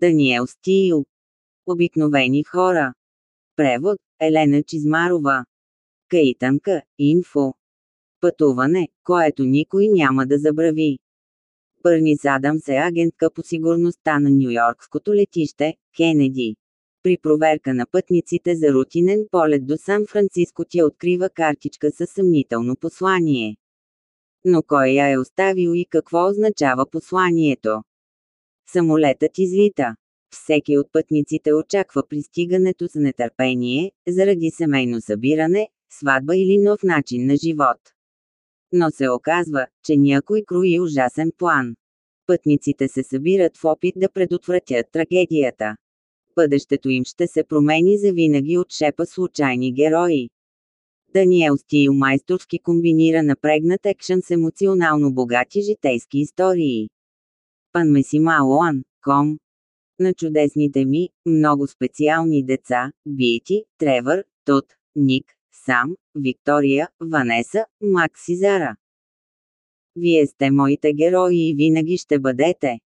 Даниел Стил. Обикновени хора. Превод Елена Чизмарова. Каитанка, инфо. Пътуване, което никой няма да забрави. Бърнис Адамс е агентка по сигурността на Нью-Йоркското летище, Кенеди. При проверка на пътниците за рутинен полет до Сан-Франциско тя открива картичка със съмнително послание. Но кой я е оставил и какво означава посланието? Самолетът излита. Всеки от пътниците очаква пристигането с нетърпение, заради семейно събиране, сватба или нов начин на живот. Но се оказва, че някой круи ужасен план. Пътниците се събират в опит да предотвратят трагедията. Бъдещето им ще се промени завинаги от шепа случайни герои. Даниел Стил майсторски комбинира напрегнат екшън с емоционално богати житейски истории. Пан Месималоан, ком. На чудесните ми, много специални деца, Бити, Тревър, Тот, Ник, Сам, Виктория, Ванеса, Макс и Зара. Вие сте моите герои и винаги ще бъдете.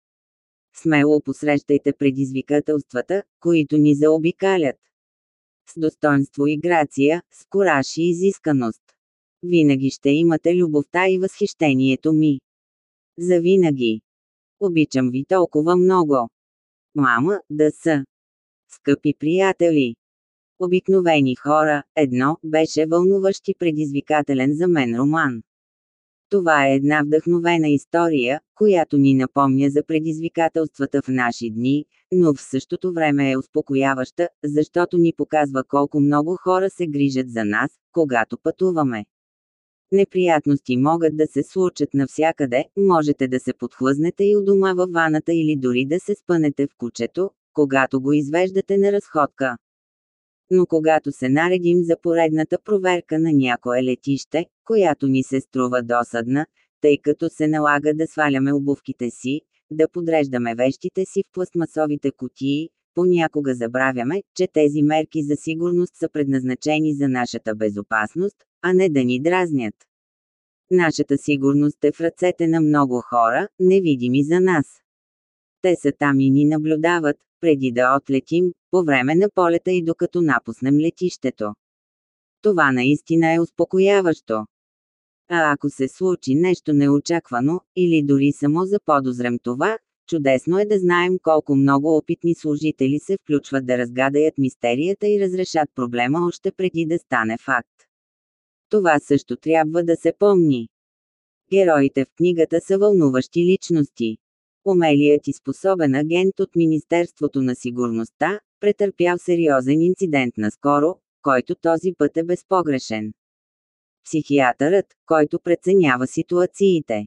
Смело посрещайте предизвикателствата, които ни заобикалят. С достоинство и грация, с кораж и изисканост. Винаги ще имате любовта и възхищението ми. Завинаги. Обичам ви толкова много. Мама, да са. Скъпи приятели. Обикновени хора, едно, беше вълнуващ и предизвикателен за мен роман. Това е една вдъхновена история, която ни напомня за предизвикателствата в наши дни, но в същото време е успокояваща, защото ни показва колко много хора се грижат за нас, когато пътуваме. Неприятности могат да се случат навсякъде, можете да се подхлъзнете и у дома във ваната или дори да се спънете в кучето, когато го извеждате на разходка. Но когато се наредим за поредната проверка на някое летище, която ни се струва досадна, тъй като се налага да сваляме обувките си, да подреждаме вещите си в пластмасовите кутии, понякога забравяме, че тези мерки за сигурност са предназначени за нашата безопасност, а не да ни дразнят. Нашата сигурност е в ръцете на много хора, невидими за нас. Те са там и ни наблюдават, преди да отлетим, по време на полета и докато напуснем летището. Това наистина е успокояващо. А ако се случи нещо неочаквано, или дори само заподозрем това, чудесно е да знаем колко много опитни служители се включват да разгадаят мистерията и разрешат проблема още преди да стане факт. Това също трябва да се помни. Героите в книгата са вълнуващи личности. Умелият и способен агент от Министерството на сигурността, претърпял сериозен инцидент наскоро, който този път е безпогрешен. Психиатърът, който преценява ситуациите.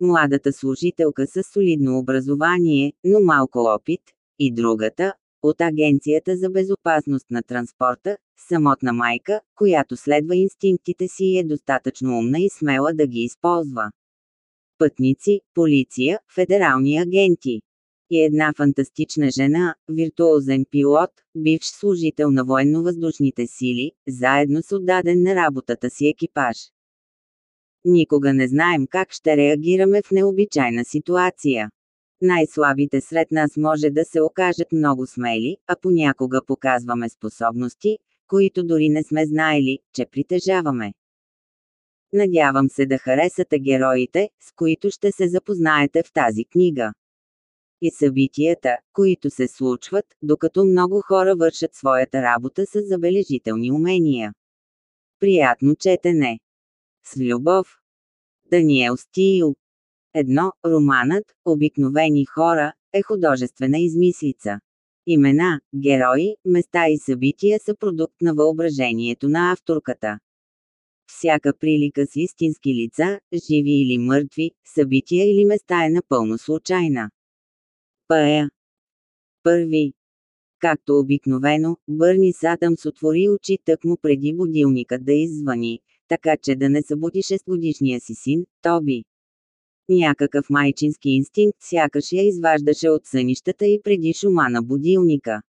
Младата служителка с солидно образование, но малко опит, и другата, от Агенцията за безопасност на транспорта, самотна майка, която следва инстинктите си и е достатъчно умна и смела да ги използва. Пътници, полиция, федерални агенти. И една фантастична жена, виртуозен пилот, бивш служител на военно-въздушните сили, заедно с отдаден на работата си екипаж. Никога не знаем как ще реагираме в необичайна ситуация. Най-слабите сред нас може да се окажат много смели, а понякога показваме способности, които дори не сме знаели, че притежаваме. Надявам се да харесате героите, с които ще се запознаете в тази книга. И събитията, които се случват, докато много хора вършат своята работа с забележителни умения. Приятно четене! С любов! Даниел Стил Едно, романът «Обикновени хора» е художествена измислица. Имена, герои, места и събития са продукт на въображението на авторката. Всяка прилика с истински лица, живи или мъртви, събития или места е напълно случайна. Пая. Първи. Както обикновено, Бърни Сатъмс отвори очи тъкмо преди будилникът да иззвани, така че да не събуди 6-годишния си син, Тоби. Някакъв майчински инстинкт сякаш я изваждаше от сънищата и преди шума на будилника.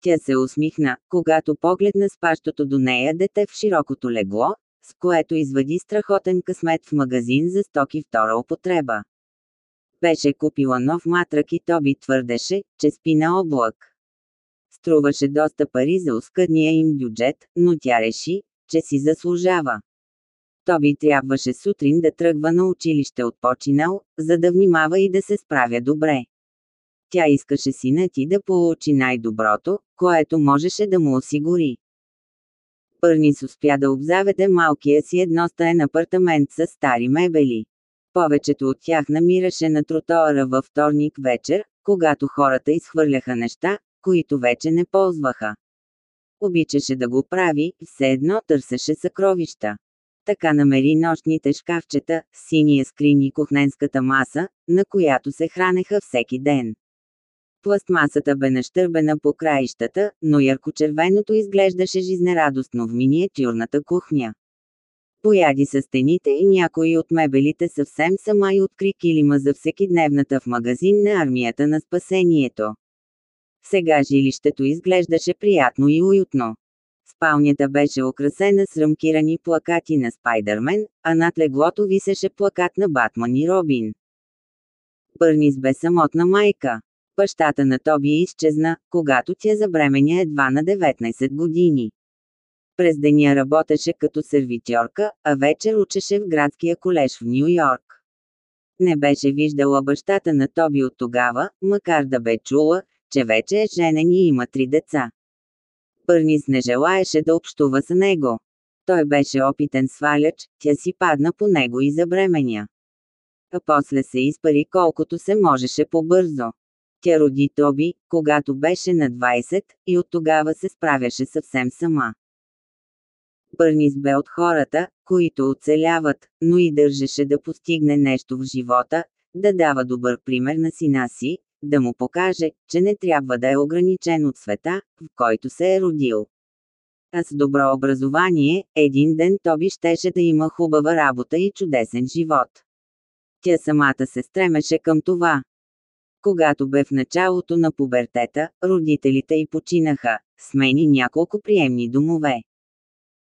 Тя се усмихна, когато погледна спащото до нея дете в широкото легло, с което извади страхотен късмет в магазин за стоки втора употреба. Беше купила нов матрак и Тоби твърдеше, че спи на облак. Струваше доста пари за оскъдния им бюджет, но тя реши, че си заслужава. Тоби трябваше сутрин да тръгва на училище от починал, за да внимава и да се справя добре. Тя искаше синът ти да получи най-доброто, което можеше да му осигури. Пърнис успя да обзаведе малкия си едностаен апартамент с стари мебели. Повечето от тях намираше на тротоара във вторник вечер, когато хората изхвърляха неща, които вече не ползваха. Обичаше да го прави, все едно търсеше съкровища. Така намери нощните шкафчета, синия скрин и кухненската маса, на която се хранеха всеки ден. Пластмасата бе нащърбена по краищата, но яркочервеното изглеждаше жизнерадостно в миниатюрната кухня. Пояди с стените и някои от мебелите съвсем сама и откри килима за всекидневната в магазин на армията на спасението. Сега жилището изглеждаше приятно и уютно. Спалнята беше украсена с рамкирани плакати на Спайдърмен, а над леглото висеше плакат на Батман и Робин. Бърнис бе самотна майка. Бащата на Тоби изчезна, когато тя забременя едва на 19 години. През деня работеше като сервитьорка, а вечер учеше в градския колеж в Нью Йорк. Не беше виждала бащата на Тоби от тогава, макар да бе чула, че вече е женен и има три деца. Пърнис не желаеше да общува с него. Той беше опитен сваляч, тя си падна по него и забременя. А после се изпари колкото се можеше по-бързо. Тя роди Тоби, когато беше на 20, и от тогава се справяше съвсем сама. Бърнис бе от хората, които оцеляват, но и държеше да постигне нещо в живота, да дава добър пример на сина си, да му покаже, че не трябва да е ограничен от света, в който се е родил. А с добро образование, един ден Тоби щеше да има хубава работа и чудесен живот. Тя самата се стремеше към това. Когато бе в началото на пубертета, родителите й починаха, смени няколко приемни домове.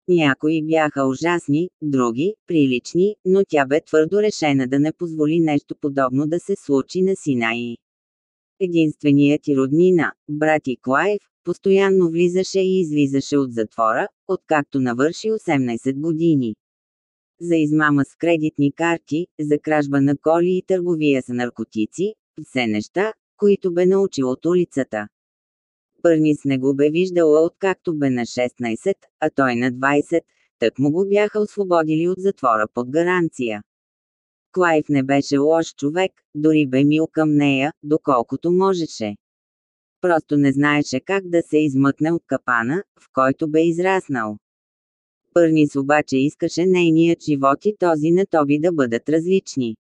Някои бяха ужасни, други – прилични, но тя бе твърдо решена да не позволи нещо подобно да се случи на сина й. Единственият ти роднина, брат Клайв, постоянно влизаше и излизаше от затвора, откакто навърши 18 години. За измама с кредитни карти, за кражба на коли и търговия с наркотици, все неща, които бе научил от улицата. Бърнис не го бе виждала откакто бе на 16, а той на 20, тък му го бяха освободили от затвора под гаранция. Клайв не беше лош човек, дори бе мил към нея, доколкото можеше. Просто не знаеше как да се измъкне от капана, в който бе израснал. Пърнис обаче искаше нейният живот и този на Тоби да бъдат различни.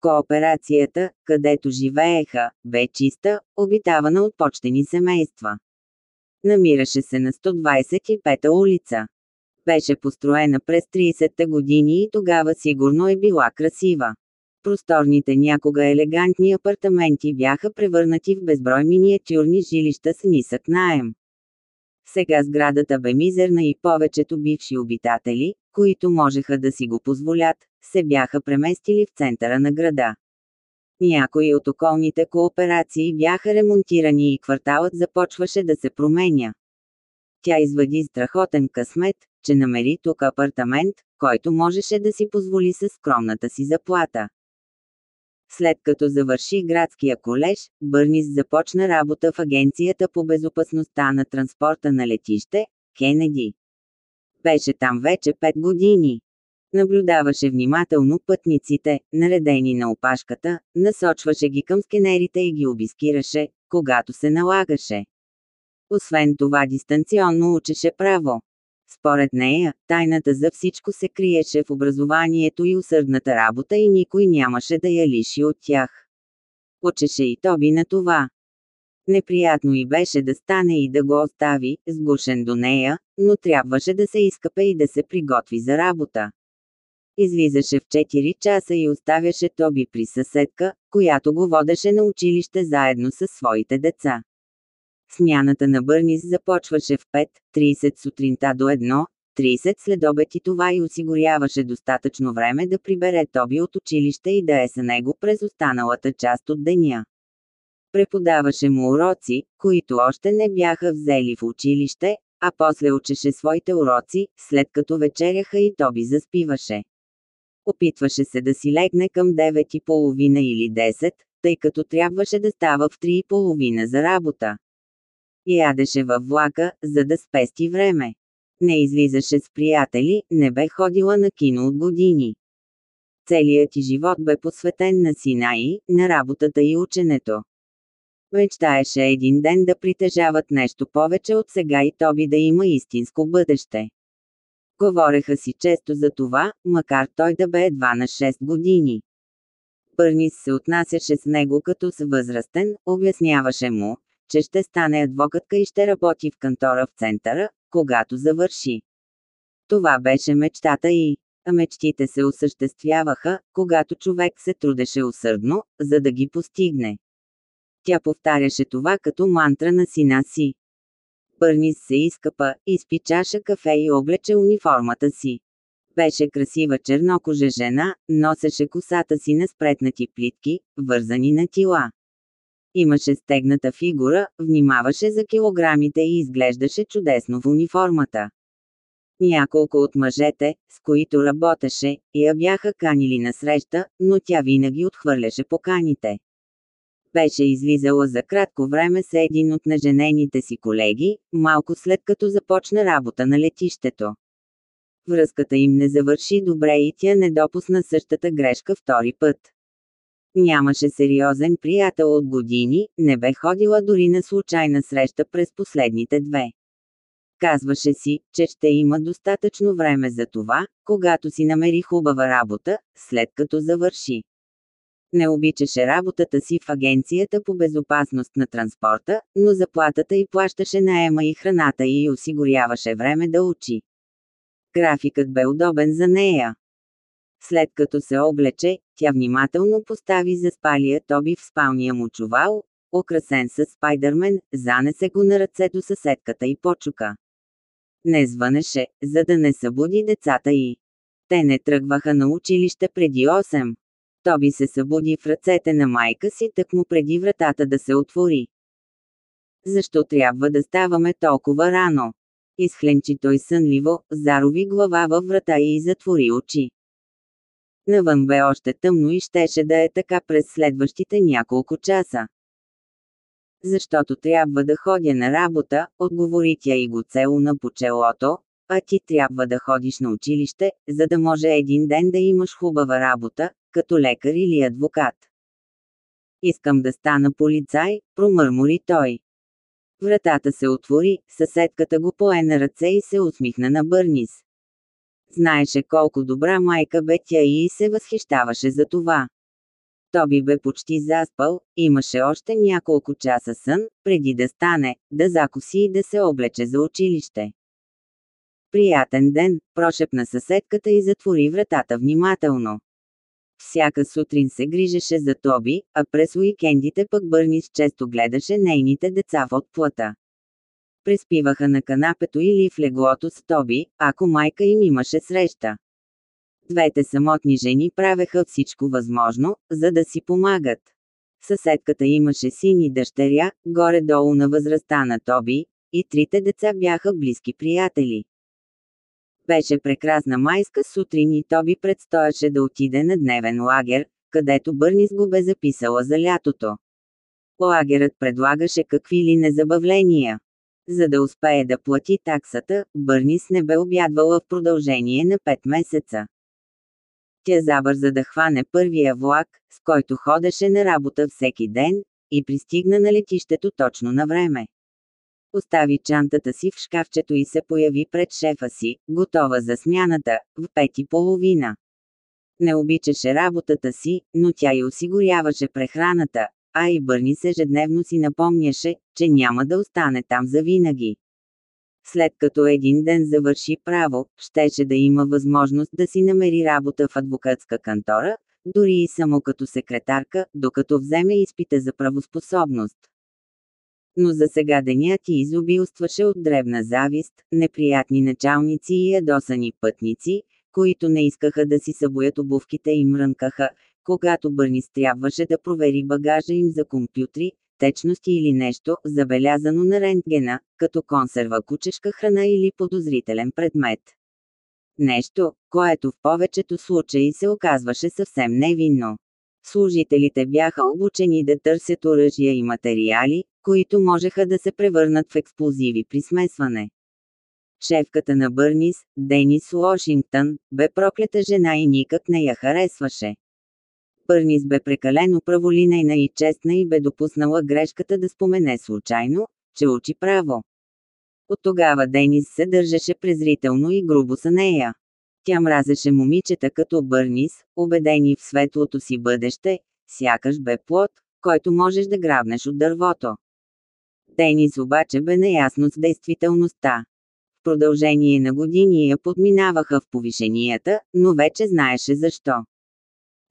Кооперацията, където живееха, бе чиста, обитавана от почтени семейства. Намираше се на 125-та улица. Беше построена през 30-те години и тогава сигурно е била красива. Просторните някога елегантни апартаменти бяха превърнати в безброй миниатюрни жилища с нисък наем. Сега сградата бе мизерна и повечето бивши обитатели, които можеха да си го позволят, се бяха преместили в центъра на града. Някои от околните кооперации бяха ремонтирани и кварталът започваше да се променя. Тя извади страхотен късмет, че намери тук апартамент, който можеше да си позволи със скромната си заплата. След като завърши градския колеж, Бърнис започна работа в Агенцията по безопасността на транспорта на летище, Кенеди. Беше там вече 5 години. Наблюдаваше внимателно пътниците, наредени на опашката, насочваше ги към скенерите и ги обискираше, когато се налагаше. Освен това дистанционно учеше право. Според нея, тайната за всичко се криеше в образованието и усърдната работа и никой нямаше да я лиши от тях. Учеше и Тоби на това. Неприятно и беше да стане и да го остави, сгушен до нея, но трябваше да се изкъпе и да се приготви за работа. Излизаше в 4 часа и оставяше Тоби при съседка, която го водеше на училище заедно с своите деца. Смяната на Бърнис започваше в 5.30 сутринта до 1, 30 след обед и това и осигуряваше достатъчно време да прибере Тоби от училище и да е с него през останалата част от деня. Преподаваше му уроци, които още не бяха взели в училище, а после учеше своите уроци, след като вечеряха и Тоби заспиваше. Опитваше се да си легне към 9.30 или 10, тъй като трябваше да става в 3.30 за работа. Ядеше във влака, за да спести време. Не излизаше с приятели, не бе ходила на кино от години. Целият ти живот бе посветен на сина и, на работата и ученето. Мечтаеше един ден да притежават нещо повече от сега и Тоби да има истинско бъдеще. Говореха си често за това, макар той да бе едва на 6 години. Бърнис се отнасяше с него като с възрастен, обясняваше му, че ще стане адвокатка и ще работи в кантора в центъра, когато завърши. Това беше мечтата и, а мечтите се осъществяваха, когато човек се трудеше усърдно, за да ги постигне. Тя повтаряше това като мантра на сина си. Бърнис се изкъпа, изпи чаша кафе и облече униформата си. Беше красива чернокожа жена, носеше косата си на спретнати плитки, вързани на тила. Имаше стегната фигура, внимаваше за килограмите и изглеждаше чудесно в униформата. Няколко от мъжете, с които работеше, я бяха канили на среща, но тя винаги отхвърляше поканите. Беше излизала за кратко време с един от неженените си колеги, малко след като започна работа на летището. Връзката им не завърши добре и тя не допусна същата грешка втори път. Нямаше сериозен приятел от години, не бе ходила дори на случайна среща през последните две. Казваше си, че ще има достатъчно време за това, когато си намери хубава работа, след като завърши. Не обичаше работата си в агенцията по безопасност на транспорта, но заплатата й плащаше наема и храната и осигуряваше време да учи. Графикът бе удобен за нея. След като се облече, тя внимателно постави за спалия Тоби в спалния му чувал, украсен с Спайдърмен, занесе го на ръце до съседката и почука. Не звънеше, за да не събуди децата й. Те не тръгваха на училище преди 8. Тоби се събуди в ръцете на майка си тъкмо преди вратата да се отвори. Защо трябва да ставаме толкова рано? Изхленчи той сънливо, зарови глава във врата и затвори очи. Навън бе още тъмно и щеше да е така през следващите няколко часа. Защото трябва да ходя на работа, отговори тя и го целуна по челото, а ти трябва да ходиш на училище, за да може един ден да имаш хубава работа, като лекар или адвокат. Искам да стана полицай, промърмори той. Вратата се отвори, съседката го пое на ръце и се усмихна на Бърнис. Знаеше колко добра майка бе тя и се възхищаваше за това. Тоби бе почти заспал, имаше още няколко часа сън, преди да стане, да закуси и да се облече за училище. Приятен ден, прошепна съседката и затвори вратата внимателно. Всяка сутрин се грижеше за Тоби, а през уикендите пък Бърнис често гледаше нейните деца в отплата. Преспиваха на канапето или в леглото с Тоби, ако майка им имаше среща. Двете самотни жени правеха всичко възможно, за да си помагат. Съседката имаше син и дъщеря, горе-долу на възрастта на Тоби, и трите деца бяха близки приятели. Беше прекрасна майска сутрин и Тоби предстояше да отиде на дневен лагер, където Бърнис го бе записала за лятото. Лагерът предлагаше какви ли незабавления. За да успее да плати таксата, Бърнис не бе обядвала в продължение на 5 месеца. Тя забърза да хване първия влак, с който ходеше на работа всеки ден, и пристигна на летището точно на време. Остави чантата си в шкафчето и се появи пред шефа си, готова за смяната, в пет и половина. Не обичаше работата си, но тя й осигуряваше прехраната, а и Бърнис ежедневно си напомняше, че няма да остане там завинаги. След като един ден завърши право, щеше да има възможност да си намери работа в адвокатска кантора, дори и само като секретарка, докато вземе изпита за правоспособност. Но за сега денят ти изобилстваше от дребна завист, неприятни началници и ядосани пътници, които не искаха да си събоят обувките и мрънкаха, когато Бърнис трябваше да провери багажа им за компютри, течности или нещо, забелязано на рентгена, като консерва кучешка храна или подозрителен предмет. Нещо, което в повечето случаи се оказваше съвсем невинно. Служителите бяха обучени да търсят оръжия и материали, които можеха да се превърнат в експлозиви при смесване. Шефката на Бърнис, Денис Уошингтън, бе проклета жена и никак не я харесваше. Бърнис бе прекалено праволинейна и честна и бе допуснала грешката да спомене случайно, че учи право. От тогава Денис се държеше презрително и грубо за нея. Тя мразеше момичета като Бърнис, убедени в светлото си бъдеще, сякаш бе плод, който можеш да грабнеш от дървото. Денис обаче бе неясно с действителността. В продължение на години я подминаваха в повишенията, но вече знаеше защо.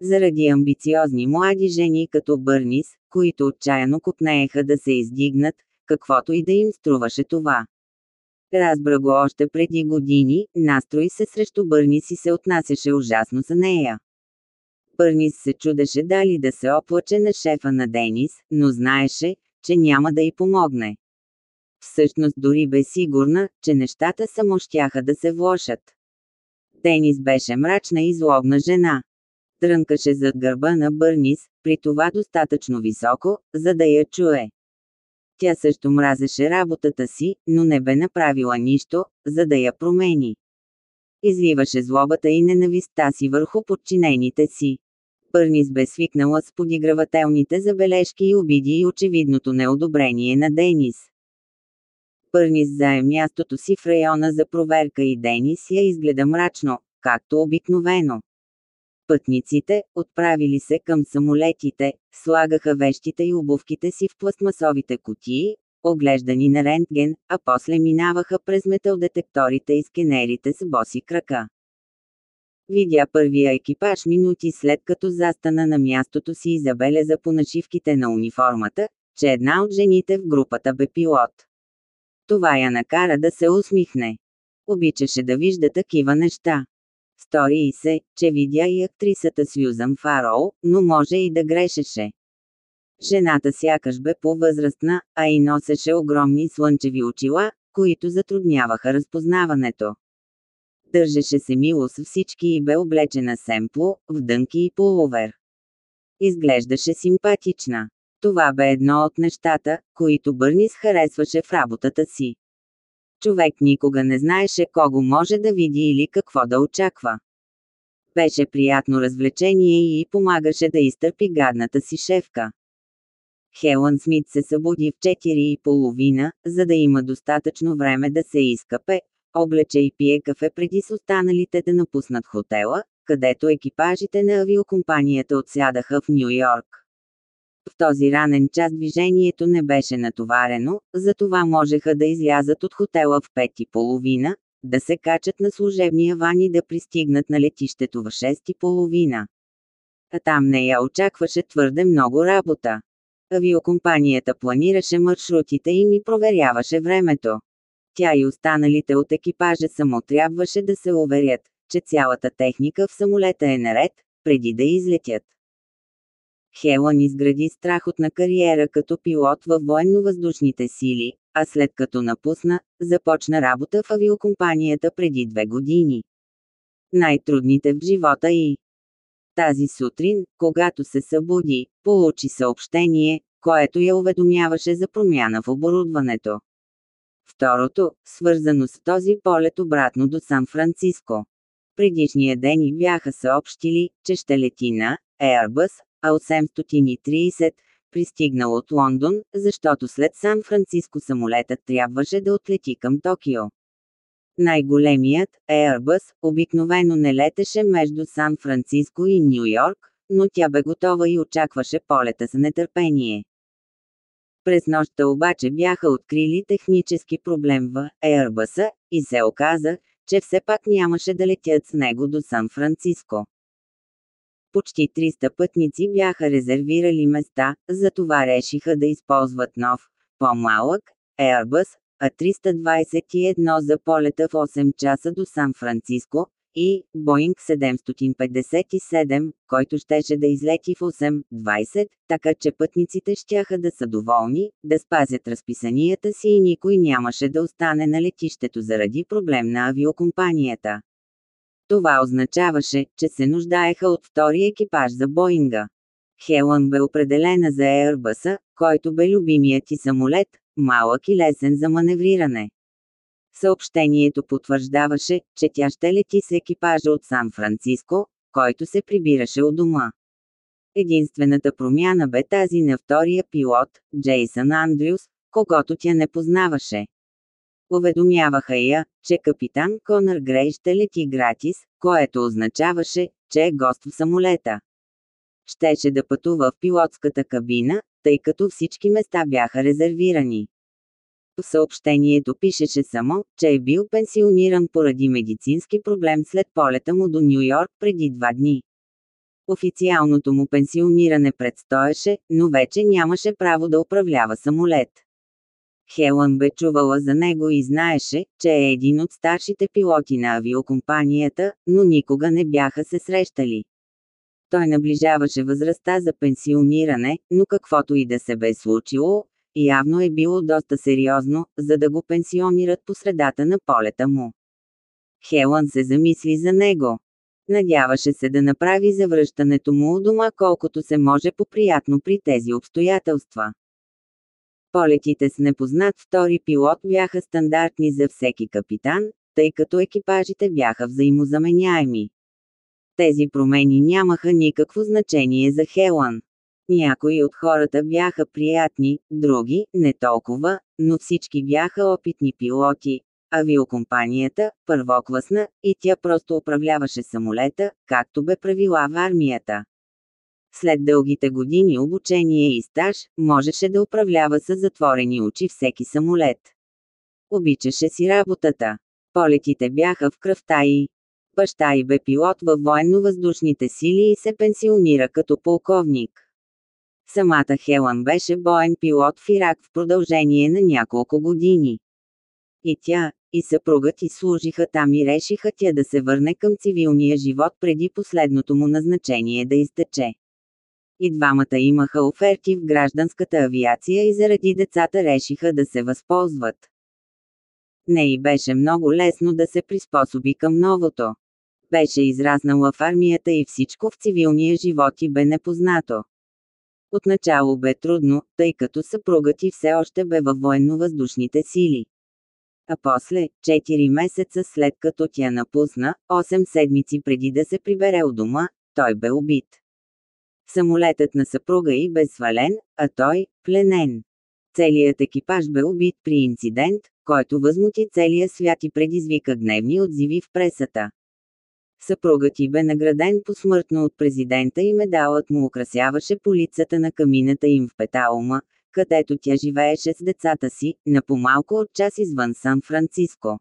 Заради амбициозни млади жени като Бърнис, които отчаяно купнееха да се издигнат, каквото и да им струваше това. Разбра го още преди години, настрои се срещу Бърнис и се отнасяше ужасно за нея. Бърнис се чудеше дали да се оплаче на шефа на Денис, но знаеше, че няма да й помогне. Всъщност дори бе сигурна, че нещата само щяха да се влошат. Денис беше мрачна и злобна жена. Трънкаше зад гърба на Бърнис, при това достатъчно високо, за да я чуе. Тя също мразеше работата си, но не бе направила нищо, за да я промени. Изливаше злобата и ненавистта си върху подчинените си. Бърнис бе свикнала с подигравателните забележки и обиди и очевидното неодобрение на Денис. Бърнис зае мястото си в района за проверка и Денис я изгледа мрачно, както обикновено. Пътниците, отправили се към самолетите, слагаха вещите и обувките си в пластмасовите кутии, оглеждани на рентген, а после минаваха през металдетекторите и скенерите с боси крака. Видя първия екипаж минути след като застана на мястото си и забеляза по нашивките на униформата, че една от жените в групата бе пилот. Това я накара да се усмихне. Обичаше да вижда такива неща. Стори и се, че видя и актрисата Сюзан Фароу, но може и да грешеше. Жената сякаш бе по-възрастна, а и носеше огромни слънчеви очила, които затрудняваха разпознаването. Държеше се мило с всички и бе облечена семпло, в дънки и полувер. Изглеждаше симпатична. Това бе едно от нещата, които Бърнис харесваше в работата си. Човек никога не знаеше кого може да види или какво да очаква. Беше приятно развлечение и помагаше да изтърпи гадната си шефка. Хелън Смит се събуди в 4 и половина, за да има достатъчно време да се изкъпе, облече и пие кафе преди с останалите да напуснат хотела, където екипажите на авиокомпанията отсядаха в Нью Йорк. В този ранен час движението не беше натоварено, затова можеха да излязат от хотела в пет и половина, да се качат на служебния ван и да пристигнат на летището в 6 и половина. А там не я очакваше твърде много работа. Авиокомпанията планираше маршрутите им и проверяваше времето. Тя и останалите от екипажа само трябваше да се уверят, че цялата техника в самолета е наред, преди да излетят. Хелън изгради страхотна кариера като пилот във военно-въздушните сили, а след като напусна, започна работа в авиокомпанията преди две години. Най-трудните в живота и тази сутрин, когато се събуди, получи съобщение, което я уведомяваше за промяна в оборудването. Второто, свързано с този полет обратно до Сан-Франциско. Предишния ден и бяха съобщили, че ще лети на Airbus а от 730 пристигнал от Лондон, защото след Сан-Франциско самолетът трябваше да отлети към Токио. Най-големият, Airbus, обикновено не летеше между Сан-Франциско и Нью Йорк, но тя бе готова и очакваше полета с нетърпение. През нощта обаче бяха открили технически проблем в Airbus и се оказа, че все пак нямаше да летят с него до Сан-Франциско. Почти 300 пътници бяха резервирали места, затова решиха да използват нов, по-малък, Airbus, А321 за полета в 8 часа до Сан-Франциско, и Боинг 757, който щеше да излети в 8.20, така че пътниците щяха да са доволни, да спазят разписанията си и никой нямаше да остане на летището заради проблем на авиокомпанията. Това означаваше, че се нуждаеха от втори екипаж за Боинга. Хелън бе определена за Airbus, който бе любимият ти самолет, малък и лесен за маневриране. Съобщението потвърждаваше, че тя ще лети с екипажа от Сан-Франциско, който се прибираше от дома. Единствената промяна бе тази на втория пилот, Джейсън Андрюс, когато тя не познаваше. Уведомяваха я, че капитан Конър Грей ще лети гратис, което означаваше, че е гост в самолета. Щеше да пътува в пилотската кабина, тъй като всички места бяха резервирани. В съобщението пишеше само, че е бил пенсиониран поради медицински проблем след полета му до Нью Йорк преди два дни. Официалното му пенсиониране предстоеше, но вече нямаше право да управлява самолет. Хелън бе чувала за него и знаеше, че е един от старшите пилоти на авиокомпанията, но никога не бяха се срещали. Той наближаваше възрастта за пенсиониране, но каквото и да се бе случило, явно е било доста сериозно, за да го пенсионират по средата на полета му. Хелън се замисли за него. Надяваше се да направи завръщането му у дома колкото се може поприятно при тези обстоятелства. Полетите с непознат втори пилот бяха стандартни за всеки капитан, тъй като екипажите бяха взаимозаменяеми. Тези промени нямаха никакво значение за Хелън. Някои от хората бяха приятни, други – не толкова, но всички бяха опитни пилоти. Авиокомпанията – първокласна, и тя просто управляваше самолета, както бе правила в армията. След дългите години обучение и стаж, можеше да управлява с затворени очи всеки самолет. Обичаше си работата. Полетите бяха в кръвта и. Баща й бе пилот във военно-въздушните сили и се пенсионира като полковник. Самата Хелън беше боен пилот в Ирак в продължение на няколко години. И тя, и съпругът и служиха там и решиха тя да се върне към цивилния живот преди последното му назначение да изтече. И двамата имаха оферти в гражданската авиация и заради децата решиха да се възползват. Не и беше много лесно да се приспособи към новото. Беше израснала в армията и всичко в цивилния живот и бе непознато. Отначало бе трудно, тъй като съпругът ти все още бе във военно-въздушните сили. А после, 4 месеца след като тя напусна, 8 седмици преди да се прибере у дома, той бе убит. Самолетът на съпруга й бе свален, а той – пленен. Целият екипаж бе убит при инцидент, който възмути целия свят и предизвика гневни отзиви в пресата. Съпругът ти бе награден посмъртно от президента и медалът му украсяваше полицата на камината им в Петаума, където тя живееше с децата си, на по-малко от час извън Сан-Франциско.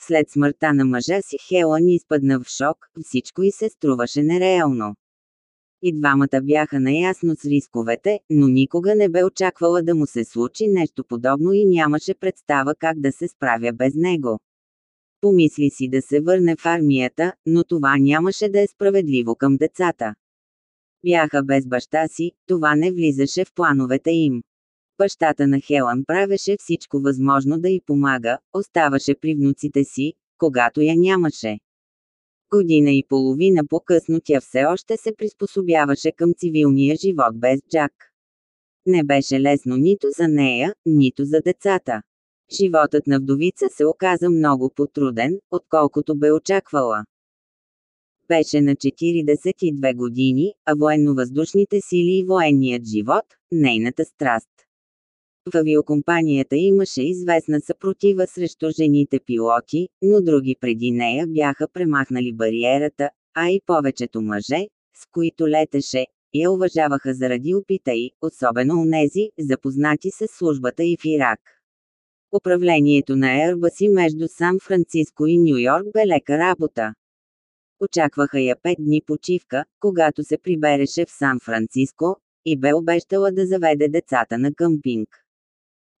След смъртта на мъжа си Хелън изпадна в шок, всичко и се струваше нереално. И двамата бяха наясно с рисковете, но никога не бе очаквала да му се случи нещо подобно и нямаше представа как да се справя без него. Помисли си да се върне в армията, но това нямаше да е справедливо към децата. Бяха без баща си, това не влизаше в плановете им. Бащата на Хелън правеше всичко възможно да й помага, оставаше при внуците си, когато я нямаше. Година и половина по-късно тя все още се приспособяваше към цивилния живот без Джак. Не беше лесно нито за нея, нито за децата. Животът на вдовица се оказа много потруден, отколкото бе очаквала. Беше на 42 години, а военно-въздушните сили и военният живот – нейната страст. В авиокомпанията имаше известна съпротива срещу жените пилоти, но други преди нея бяха премахнали бариерата, а и повечето мъже, с които летеше, я уважаваха заради опита й, особено унези, запознати с службата и в Ирак. Управлението на Airbus между Сан-Франциско и Нью Йорк бе лека работа. Очакваха я пет дни почивка, когато се прибереше в Сан-Франциско, и бе обещала да заведе децата на къмпинг.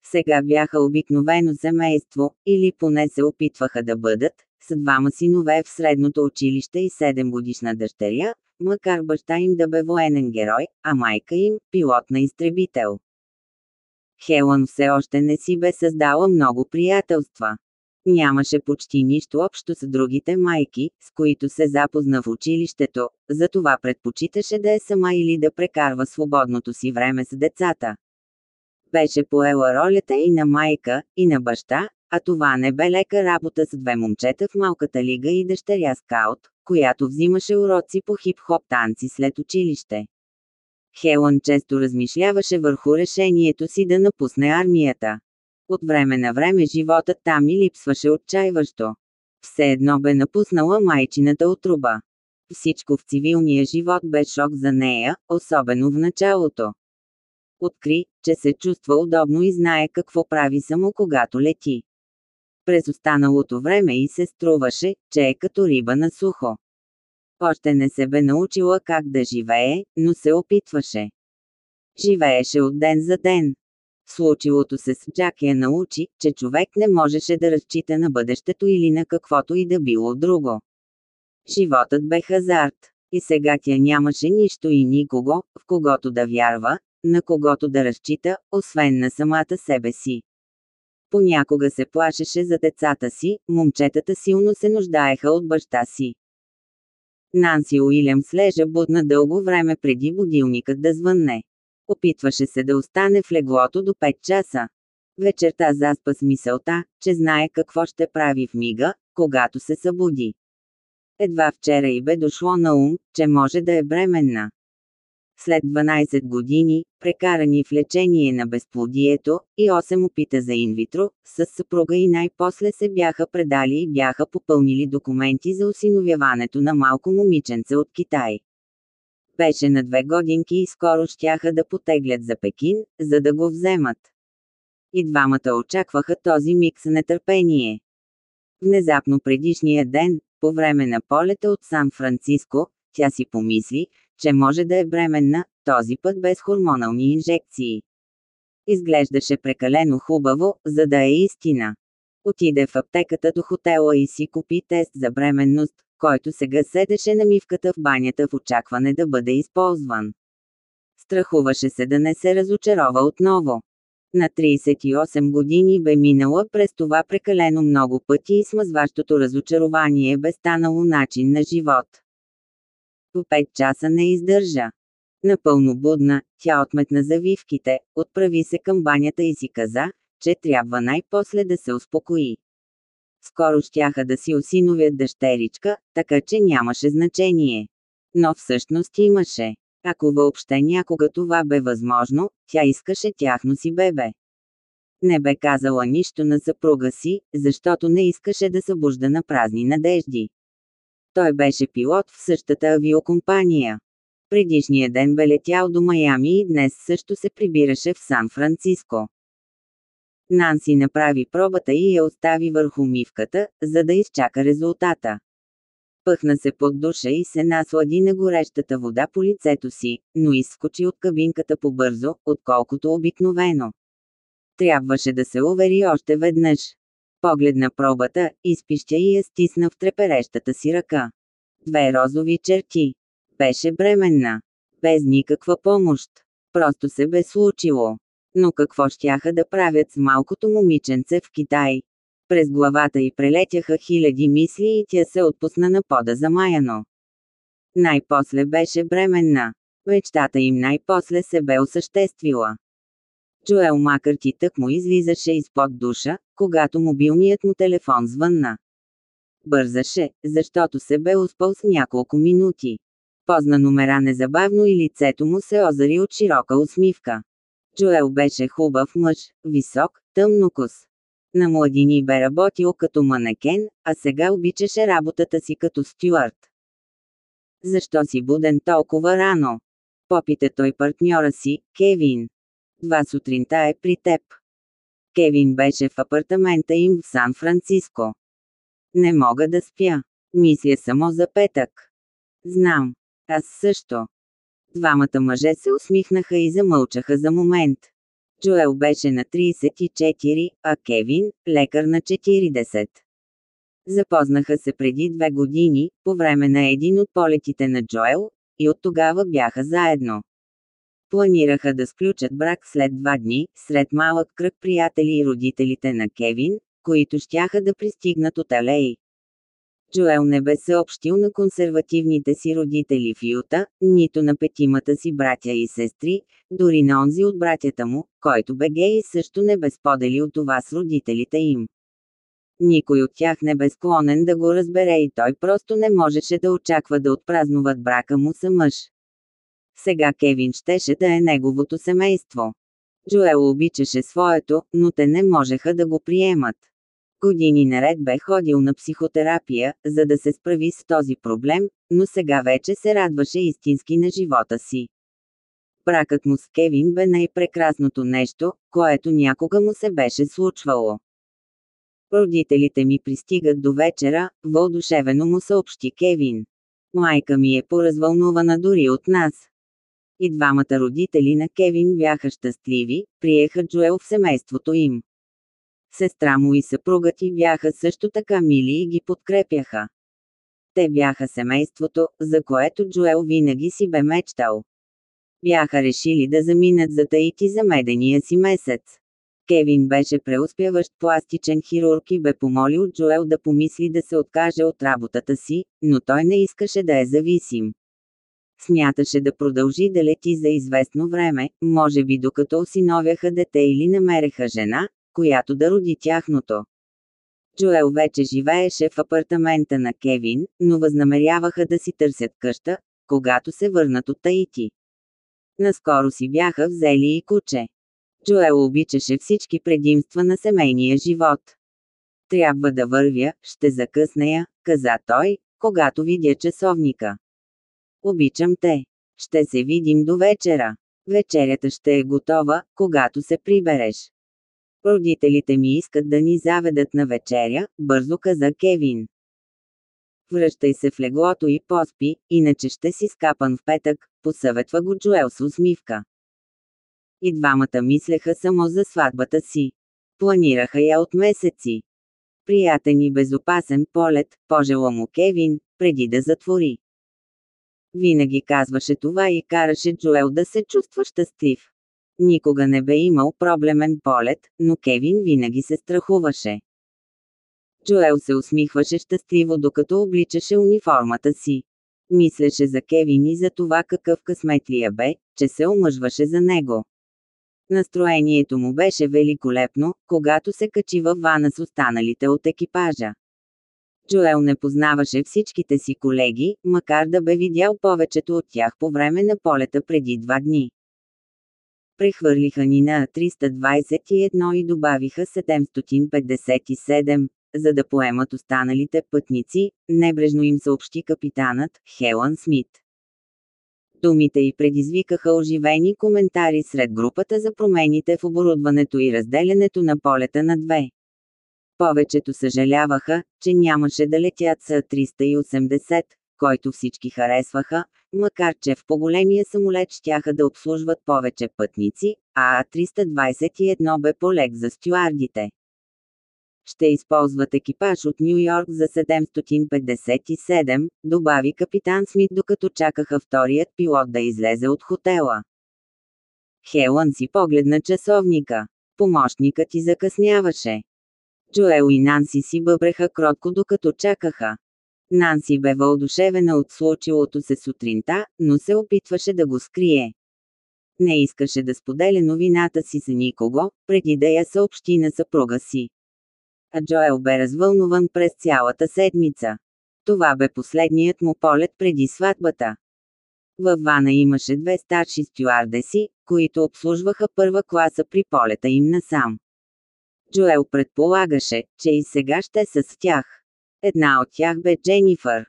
Сега бяха обикновено семейство, или поне се опитваха да бъдат, с двама синове в средното училище и 7 годишна дъщеря, макар баща им да бе военен герой, а майка им – пилот на изтребител. Хелън все още не си бе създала много приятелства. Нямаше почти нищо общо с другите майки, с които се запозна в училището, затова предпочиташе да е сама или да прекарва свободното си време с децата. Беше поела ролята и на майка, и на баща, а това не бе лека работа с две момчета в малката лига и дъщеря скаут, която взимаше уроци по хип-хоп танци след училище. Хелън често размишляваше върху решението си да напусне армията. От време на време животът там и липсваше отчаиващо. Все едно бе напуснала майчината отруба. Всичко в цивилния живот бе шок за нея, особено в началото. Откри, че се чувства удобно и знае какво прави само когато лети. През останалото време и се струваше, че е като риба на сухо. Още не се бе научила как да живее, но се опитваше. Живееше от ден за ден. Случилото се с Джак я научи, че човек не можеше да разчита на бъдещето или на каквото и да било друго. Животът бе хазарт. И сега тя нямаше нищо и никого, в когото да вярва, на когото да разчита, освен на самата себе си. Понякога се плашеше за децата си, момчетата силно се нуждаеха от баща си. Нанси Уилямс лежа будна дълго време преди будилникът да звънне. Опитваше се да остане в леглото до 5 часа. Вечерта заспа с мисълта, че знае какво ще прави в мига, когато се събуди. Едва вчера и бе дошло на ум, че може да е бременна. След 12 години, прекарани в лечение на безплодието, и 8 опита за инвитро, с съпруга и най-после се бяха предали и бяха попълнили документи за осиновяването на малко момиченце от Китай. Беше на две годинки и скоро щяха да потеглят за Пекин, за да го вземат. И двамата очакваха този миг с нетърпение. Внезапно предишния ден, по време на полета от Сан-Франциско, тя си помисли, че може да е бременна, този път без хормонални инжекции. Изглеждаше прекалено хубаво, за да е истина. Отиде в аптеката до хотела и си купи тест за бременност, който сега седеше на мивката в банята в очакване да бъде използван. Страхуваше се да не се разочарова отново. На 38 години бе минала през това прекалено много пъти и смазващото разочарование бе станало начин на живот. По 5 часа не издържа. Напълно будна, тя отметна завивките, отправи се към банята и си каза, че трябва най-после да се успокои. Скоро щяха да си осиновят дъщеричка, така че нямаше значение. Но всъщност имаше. Ако въобще някога това бе възможно, тя искаше тяхно си бебе. Не бе казала нищо на съпруга си, защото не искаше да събужда на празни надежди. Той беше пилот в същата авиокомпания. Предишния ден бе летял до Майами и днес също се прибираше в Сан-Франциско. Нанси направи пробата и я остави върху мивката, за да изчака резултата. Пъхна се под душа и се наслади на горещата вода по лицето си, но изскочи от кабинката по-бързо, отколкото обикновено. Трябваше да се увери още веднъж. Погледна пробата, изпища и я стисна в треперещата си ръка. Две розови черти. Беше бременна. Без никаква помощ. Просто се бе случило. Но какво щяха да правят с малкото момиченце в Китай? През главата й прелетяха хиляди мисли и тя се отпусна на пода замаяно. Най-после беше бременна. Мечтата им най-после се бе осъществила. Джоел Макърти тък му излизаше изпод душа, когато мобилният му телефон звънна. Бързаше, защото се бе успал с няколко минути. Позна номера незабавно и лицето му се озари от широка усмивка. Джоел беше хубав мъж, висок, тъмнокос. На младини бе работил като манекен, а сега обичаше работата си като стюарт. Защо си буден толкова рано? Попита той партньора си, Кевин. Два сутринта е при теб. Кевин беше в апартамента им в Сан-Франциско. Не мога да спя. Мисля само за петък. Знам. Аз също. Двамата мъже се усмихнаха и замълчаха за момент. Джоел беше на 34, а Кевин – лекар на 40. Запознаха се преди две години, по време на един от полетите на Джоел, и от тогава бяха заедно. Планираха да сключат брак след два дни, сред малък кръг приятели и родителите на Кевин, които щяха да пристигнат от Алей. Джоел не бе съобщил на консервативните си родители в Юта, нито на петимата си братя и сестри, дори на онзи от братята му, който бе гей и също не бе споделил това с родителите им. Никой от тях не бе склонен да го разбере и той просто не можеше да очаква да отпразнуват брака му са мъж. Сега Кевин щеше да е неговото семейство. Джоел обичаше своето, но те не можеха да го приемат. Години наред бе ходил на психотерапия, за да се справи с този проблем, но сега вече се радваше истински на живота си. Бракът му с Кевин бе най-прекрасното нещо, което някога му се беше случвало. Родителите ми пристигат до вечера, въодушевено му съобщи Кевин. Майка ми е поразвълнувана дори от нас. И двамата родители на Кевин бяха щастливи, приеха Джоел в семейството им. Сестра му и съпругът ти бяха също така мили и ги подкрепяха. Те бяха семейството, за което Джоел винаги си бе мечтал. Бяха решили да заминат за Таити за медения си месец. Кевин беше преуспяващ пластичен хирург и бе помолил Джоел да помисли да се откаже от работата си, но той не искаше да е зависим. Смяташе да продължи да лети за известно време, може би докато осиновяха дете или намереха жена, която да роди тяхното. Джоел вече живееше в апартамента на Кевин, но възнамеряваха да си търсят къща, когато се върнат от Таити. Наскоро си бяха взели и куче. Джоел обичаше всички предимства на семейния живот. Трябва да вървя, ще закъснея, каза той, когато видя часовника. Обичам те. Ще се видим до вечера. Вечерята ще е готова, когато се прибереш. Родителите ми искат да ни заведат на вечеря, бързо каза Кевин. Връщай се в леглото и поспи, иначе ще си скапан в петък, посъветва го Джоел с усмивка. И двамата мислеха само за сватбата си. Планираха я от месеци. Приятен и безопасен полет, пожела му Кевин, преди да затвори. Винаги казваше това и караше Джоел да се чувства щастлив. Никога не бе имал проблемен полет, но Кевин винаги се страхуваше. Джоел се усмихваше щастливо докато обличаше униформата си. Мислеше за Кевин и за това какъв късметлия бе, че се омъжваше за него. Настроението му беше великолепно, когато се качи във вана с останалите от екипажа. Джоел не познаваше всичките си колеги, макар да бе видял повечето от тях по време на полета преди два дни. Прехвърлиха ни на 321 и добавиха 757, за да поемат останалите пътници, небрежно им съобщи капитанът, Хелън Смит. Думите й предизвикаха оживени коментари сред групата за промените в оборудването и разделянето на полета на две. Повечето съжаляваха, че нямаше да летят с 380, който всички харесваха, макар че в по-големия самолет щяха да обслужват повече пътници, а А321 бе полег за стюардите. Ще използват екипаж от Нью Йорк за 757, добави капитан Смит докато чакаха вторият пилот да излезе от хотела. Хелън си погледна часовника. Помощникът ти закъсняваше. Джоел и Нанси си бъбреха кротко докато чакаха. Нанси бе въодушевена от случилото се сутринта, но се опитваше да го скрие. Не искаше да споделя новината си за никого, преди да я съобщи на съпруга си. А Джоел бе развълнуван през цялата седмица. Това бе последният му полет преди сватбата. Във вана имаше две старши стюардеси, които обслужваха първа класа при полета им насам. Джоел предполагаше, че и сега ще са с тях. Една от тях бе Дженифър.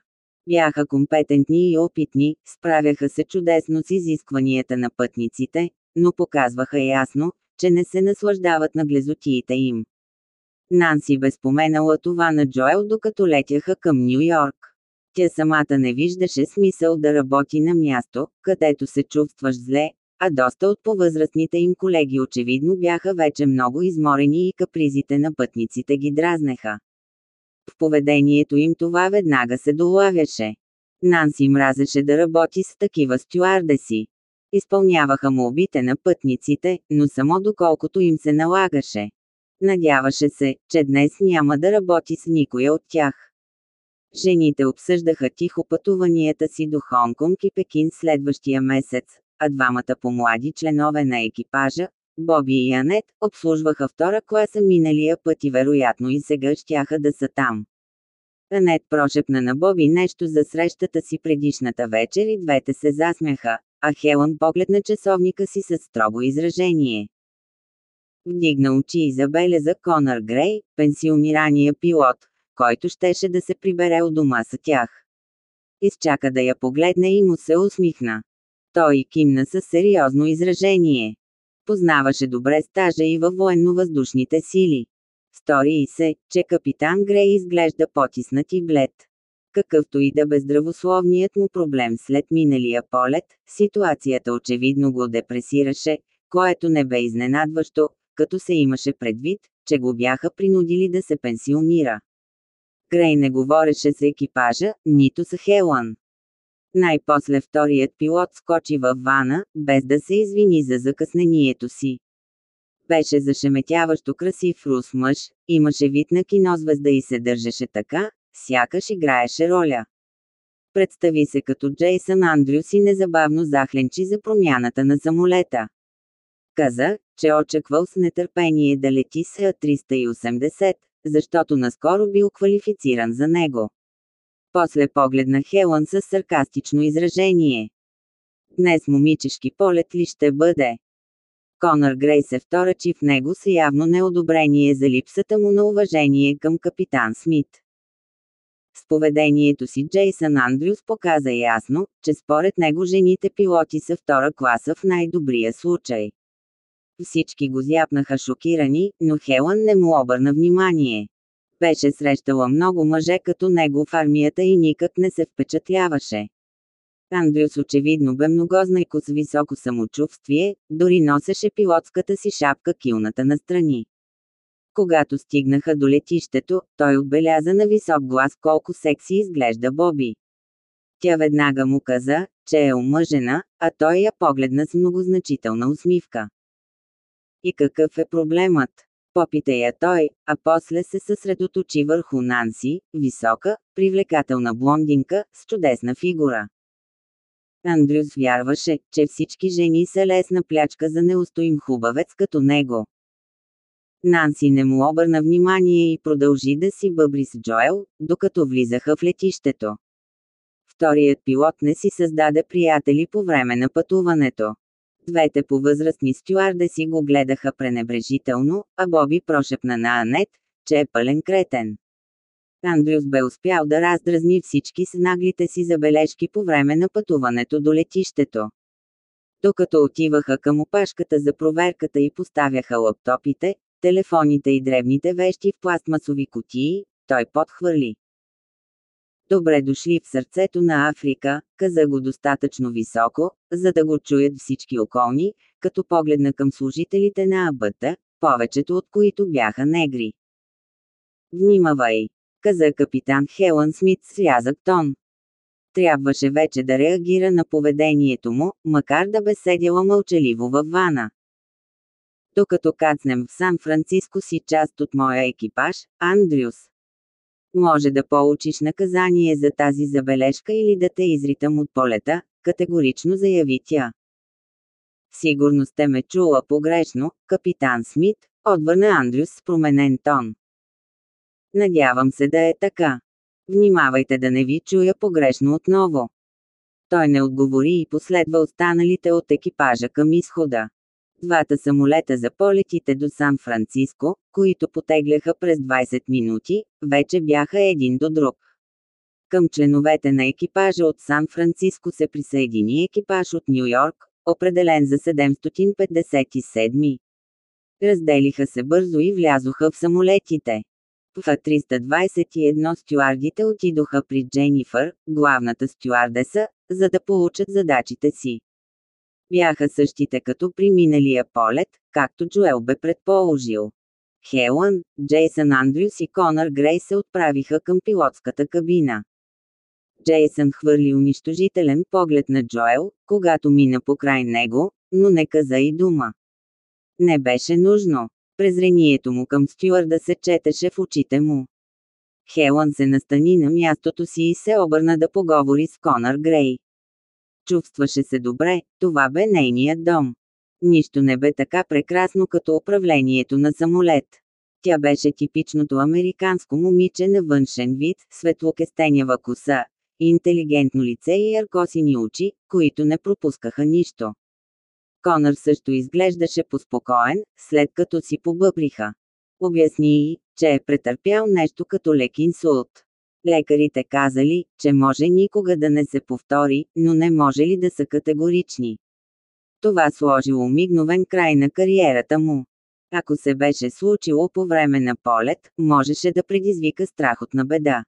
Бяха компетентни и опитни, справяха се чудесно с изискванията на пътниците, но показваха ясно, че не се наслаждават на глезотиите им. Нанси бе споменала това на Джоел докато летяха към Нью Йорк. Тя самата не виждаше смисъл да работи на място, където се чувстваш зле, а доста от повъзрастните им колеги очевидно бяха вече много изморени и капризите на пътниците ги дразнеха. В поведението им това веднага се долавяше. Нанси мразеше да работи с такива стюардеси. Изпълняваха му обите на пътниците, но само доколкото им се налагаше. Надяваше се, че днес няма да работи с никоя от тях. Жените обсъждаха тихо пътуванията си до Хонконг и Пекин следващия месец, а двамата по-млади членове на екипажа, Боби и Анет, обслужваха втора класа миналия път и вероятно и сега щяха да са там. Анет прошепна на Боби нещо за срещата си предишната вечер и двете се засмяха, а Хелън погледна часовника си с строго изражение. Вдигна очи и забеляза Конър Грей, пенсионирания пилот, който щеше да се прибере у дома с тях. Изчака да я погледне и му се усмихна. Той кимна със сериозно изражение. Познаваше добре стажа и във военно-въздушните сили. Стори и се, че капитан Грей изглежда потиснат и блед. Какъвто и да бе здравословният му проблем след миналия полет, ситуацията очевидно го депресираше, което не бе изненадващо, като се имаше предвид, че го бяха принудили да се пенсионира. Грей не говореше с екипажа, нито с Хелън. Най-после вторият пилот скочи във вана, без да се извини за закъснението си. Беше зашеметяващо красив рус мъж, имаше вид на кинозвезда и се държеше така, сякаш играеше роля. Представи се като Джейсън Андрюс и незабавно захленчи за промяната на самолета. Каза, че очаквал с нетърпение да лети с А380, защото наскоро бил квалифициран за него. После погледна Хелън с саркастично изражение. Днес момичешки полет ли ще бъде? Конър Грей се вторачи в него с явно неодобрение за липсата му на уважение към капитан Смит. С поведението си Джейсън Андрюс показа ясно, че според него жените пилоти са втора класа в най-добрия случай. Всички го зяпнаха шокирани, но Хелън не му обърна внимание. Беше срещала много мъже като него в армията и никак не се впечатляваше. Андрюс очевидно бе многознайко с високо самочувствие, дори носеше пилотската си шапка килната настрани. Когато стигнаха до летището, той отбеляза на висок глас колко секси изглежда Боби. Тя веднага му каза, че е омъжена, а той я погледна с многозначителна усмивка. И какъв е проблемът? Попита я той, а после се съсредоточи върху Нанси, висока, привлекателна блондинка, с чудесна фигура. Андрюс вярваше, че всички жени са лесна плячка за неустоим хубавец като него. Нанси не му обърна внимание и продължи да си бъбри с Джоел, докато влизаха в летището. Вторият пилот не си създаде приятели по време на пътуването. Двете повъзрастни стюардеси го гледаха пренебрежително, а Боби прошепна на Анет, че е пълен кретен. Андрюс бе успял да раздразни всички с наглите си забележки по време на пътуването до летището. Докато отиваха към опашката за проверката и поставяха лаптопите, телефоните и древните вещи в пластмасови кутии, той подхвърли. Добре дошли в сърцето на Африка, каза го достатъчно високо, за да го чуят всички околни, като погледна към служителите на АБТ, повечето от които бяха негри. Внимавай! каза капитан Хелън Смит с рязък тон. Трябваше вече да реагира на поведението му, макар да бе седяла мълчаливо във вана. Докато кацнем в Сан-Франциско си част от моя екипаж, Андрюс. Може да получиш наказание за тази забележка или да те изритам от полета, категорично заяви тя. Сигурно сте ме чула погрешно, капитан Смит, отвърна Андрюс с променен тон. Надявам се да е така. Внимавайте да не ви чуя погрешно отново. Той не отговори и последва останалите от екипажа към изхода. Двата самолета за полетите до Сан-Франциско, които потегляха през 20 минути, вече бяха един до друг. Към членовете на екипажа от Сан-Франциско се присъедини екипаж от Нью Йорк, определен за 757. Разделиха се бързо и влязоха в самолетите. В 321 стюардите отидоха при Дженифър, главната стюардеса, за да получат задачите си. Бяха същите като при миналия полет, както Джоел бе предположил. Хелън, Джейсън Андрюс и Конър Грей се отправиха към пилотската кабина. Джейсън хвърли унищожителен поглед на Джоел, когато мина покрай него, но не каза и дума. Не беше нужно. Презрението му към Стюарда се четеше в очите му. Хелън се настани на мястото си и се обърна да поговори с Конър Грей. Чувстваше се добре, това бе нейният дом. Нищо не бе така прекрасно като управлението на самолет. Тя беше типичното американско момиче на външен вид, светлокестенява коса, интелигентно лице и яркосини очи, които не пропускаха нищо. Конър също изглеждаше поспокоен, след като си побъбриха. Обясни и, че е претърпял нещо като лек инсулт. Лекарите казали, че може никога да не се повтори, но не може ли да са категорични. Това сложило мигновен край на кариерата му. Ако се беше случило по време на полет, можеше да предизвика страхотна беда.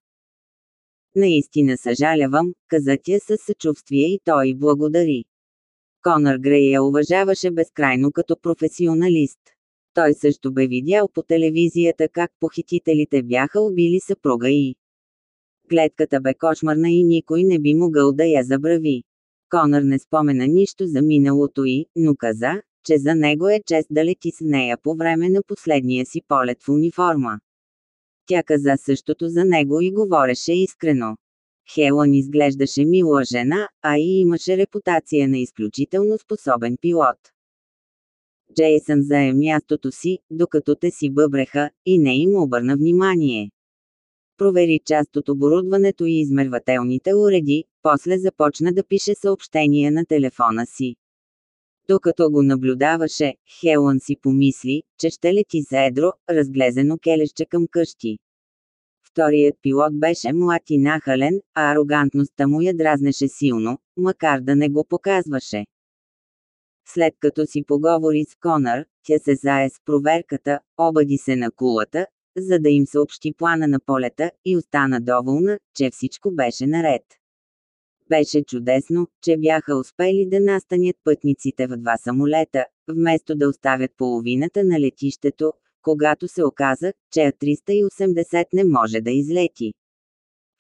Наистина съжалявам, каза тя със съчувствие и той благодари. Конър Грей я уважаваше безкрайно като професионалист. Той също бе видял по телевизията как похитителите бяха убили съпруга и. Клетката бе кошмарна и никой не би могъл да я забрави. Конър не спомена нищо за миналото й, но каза, че за него е чест да лети с нея по време на последния си полет в униформа. Тя каза същото за него и говореше искрено. Хелън изглеждаше мила жена, а и имаше репутация на изключително способен пилот. Джейсън зае мястото си, докато те си бъбреха, и не им обърна внимание. Провери част от оборудването и измервателните уреди, после започна да пише съобщения на телефона си. Докато го наблюдаваше, Хелън си помисли, че ще лети едро, разглезено келеща към къщи. Вторият пилот беше млад и нахален, а арогантността му я дразнеше силно, макар да не го показваше. След като си поговори с Конър, тя се зае с проверката, обади се на кулата, за да им съобщи плана на полета, и остана доволна, че всичко беше наред. Беше чудесно, че бяха успели да настанят пътниците в два самолета, вместо да оставят половината на летището, когато се оказа, че А380 не може да излети.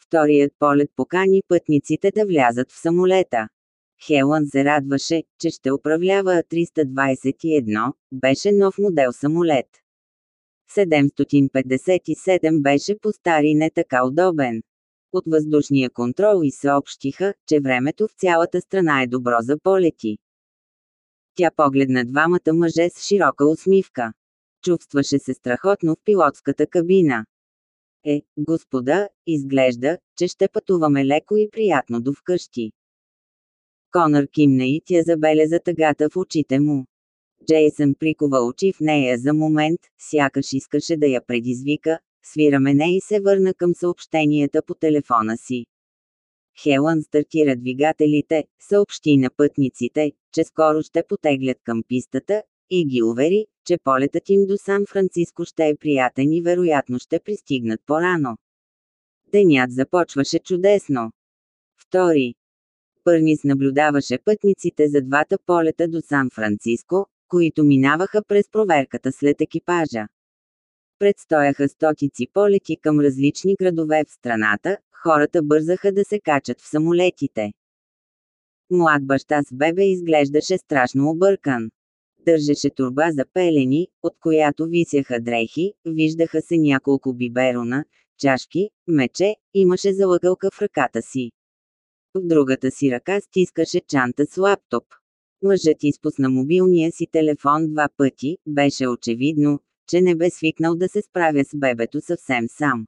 Вторият полет покани пътниците да влязат в самолета. Хелън се радваше, че ще управлява А321, беше нов модел самолет. 757 беше по-стар и не така удобен. От въздушния контрол и съобщиха, че времето в цялата страна е добро за полети. Тя погледна двамата мъже с широка усмивка. Чувстваше се страхотно в пилотската кабина. Е, господа, изглежда, че ще пътуваме леко и приятно до вкъщи. Конър кимна и тя забеляза тъгата в очите му. Джейсън прикова очи в нея за момент, сякаш искаше да я предизвика, свира мене и се върна към съобщенията по телефона си. Хелън стартира двигателите, съобщи на пътниците, че скоро ще потеглят към пистата, и ги увери, че полетът им до Сан Франциско ще е приятен и вероятно ще пристигнат по-рано. Денят започваше чудесно. Втори. Пърнис наблюдаваше пътниците за двата полета до Сан Франциско, които минаваха през проверката след екипажа. Предстояха стотици полети към различни градове в страната, хората бързаха да се качат в самолетите. Млад баща с бебе изглеждаше страшно объркан. Държеше турба за пелени, от която висяха дрехи, виждаха се няколко биберона, чашки, мече, имаше залъгълка в ръката си. В другата си ръка стискаше чанта с лаптоп. Мъжът изпусна мобилния си телефон два пъти, беше очевидно, че не бе свикнал да се справя с бебето съвсем сам.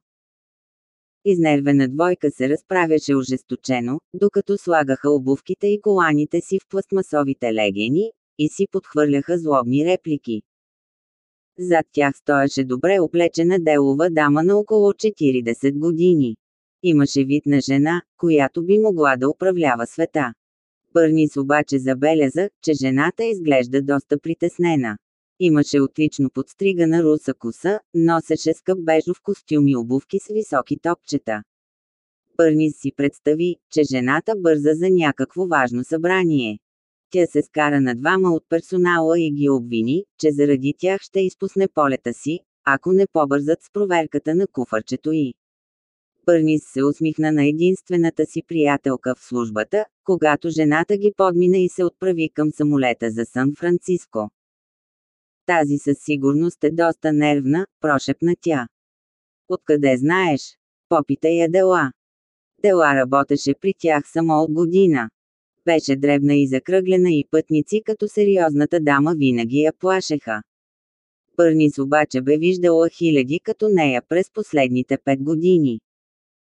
Изнервена двойка се разправяше ожесточено, докато слагаха обувките и коланите си в пластмасовите легени, и си подхвърляха злобни реплики. Зад тях стоеше добре облечена делова дама на около 40 години. Имаше вид на жена, която би могла да управлява света. Бърнис обаче забеляза, че жената изглежда доста притеснена. Имаше отлично подстригана руса коса, носеше скъп бежов костюм и обувки с високи топчета. Бърнис си представи, че жената бърза за някакво важно събрание. Тя се скара на двама от персонала и ги обвини, че заради тях ще изпусне полета си, ако не побързат с проверката на куфарчето й. Бърнис се усмихна на единствената си приятелка в службата, когато жената ги подмина и се отправи към самолета за Сан-Франциско. Тази със сигурност е доста нервна, прошепна тя. Откъде знаеш? Попита я Дела. Дела работеше при тях само от година. Беше дребна и закръглена и пътници като сериозната дама винаги я плашеха. Пърнис обаче бе виждала хиляди като нея през последните пет години.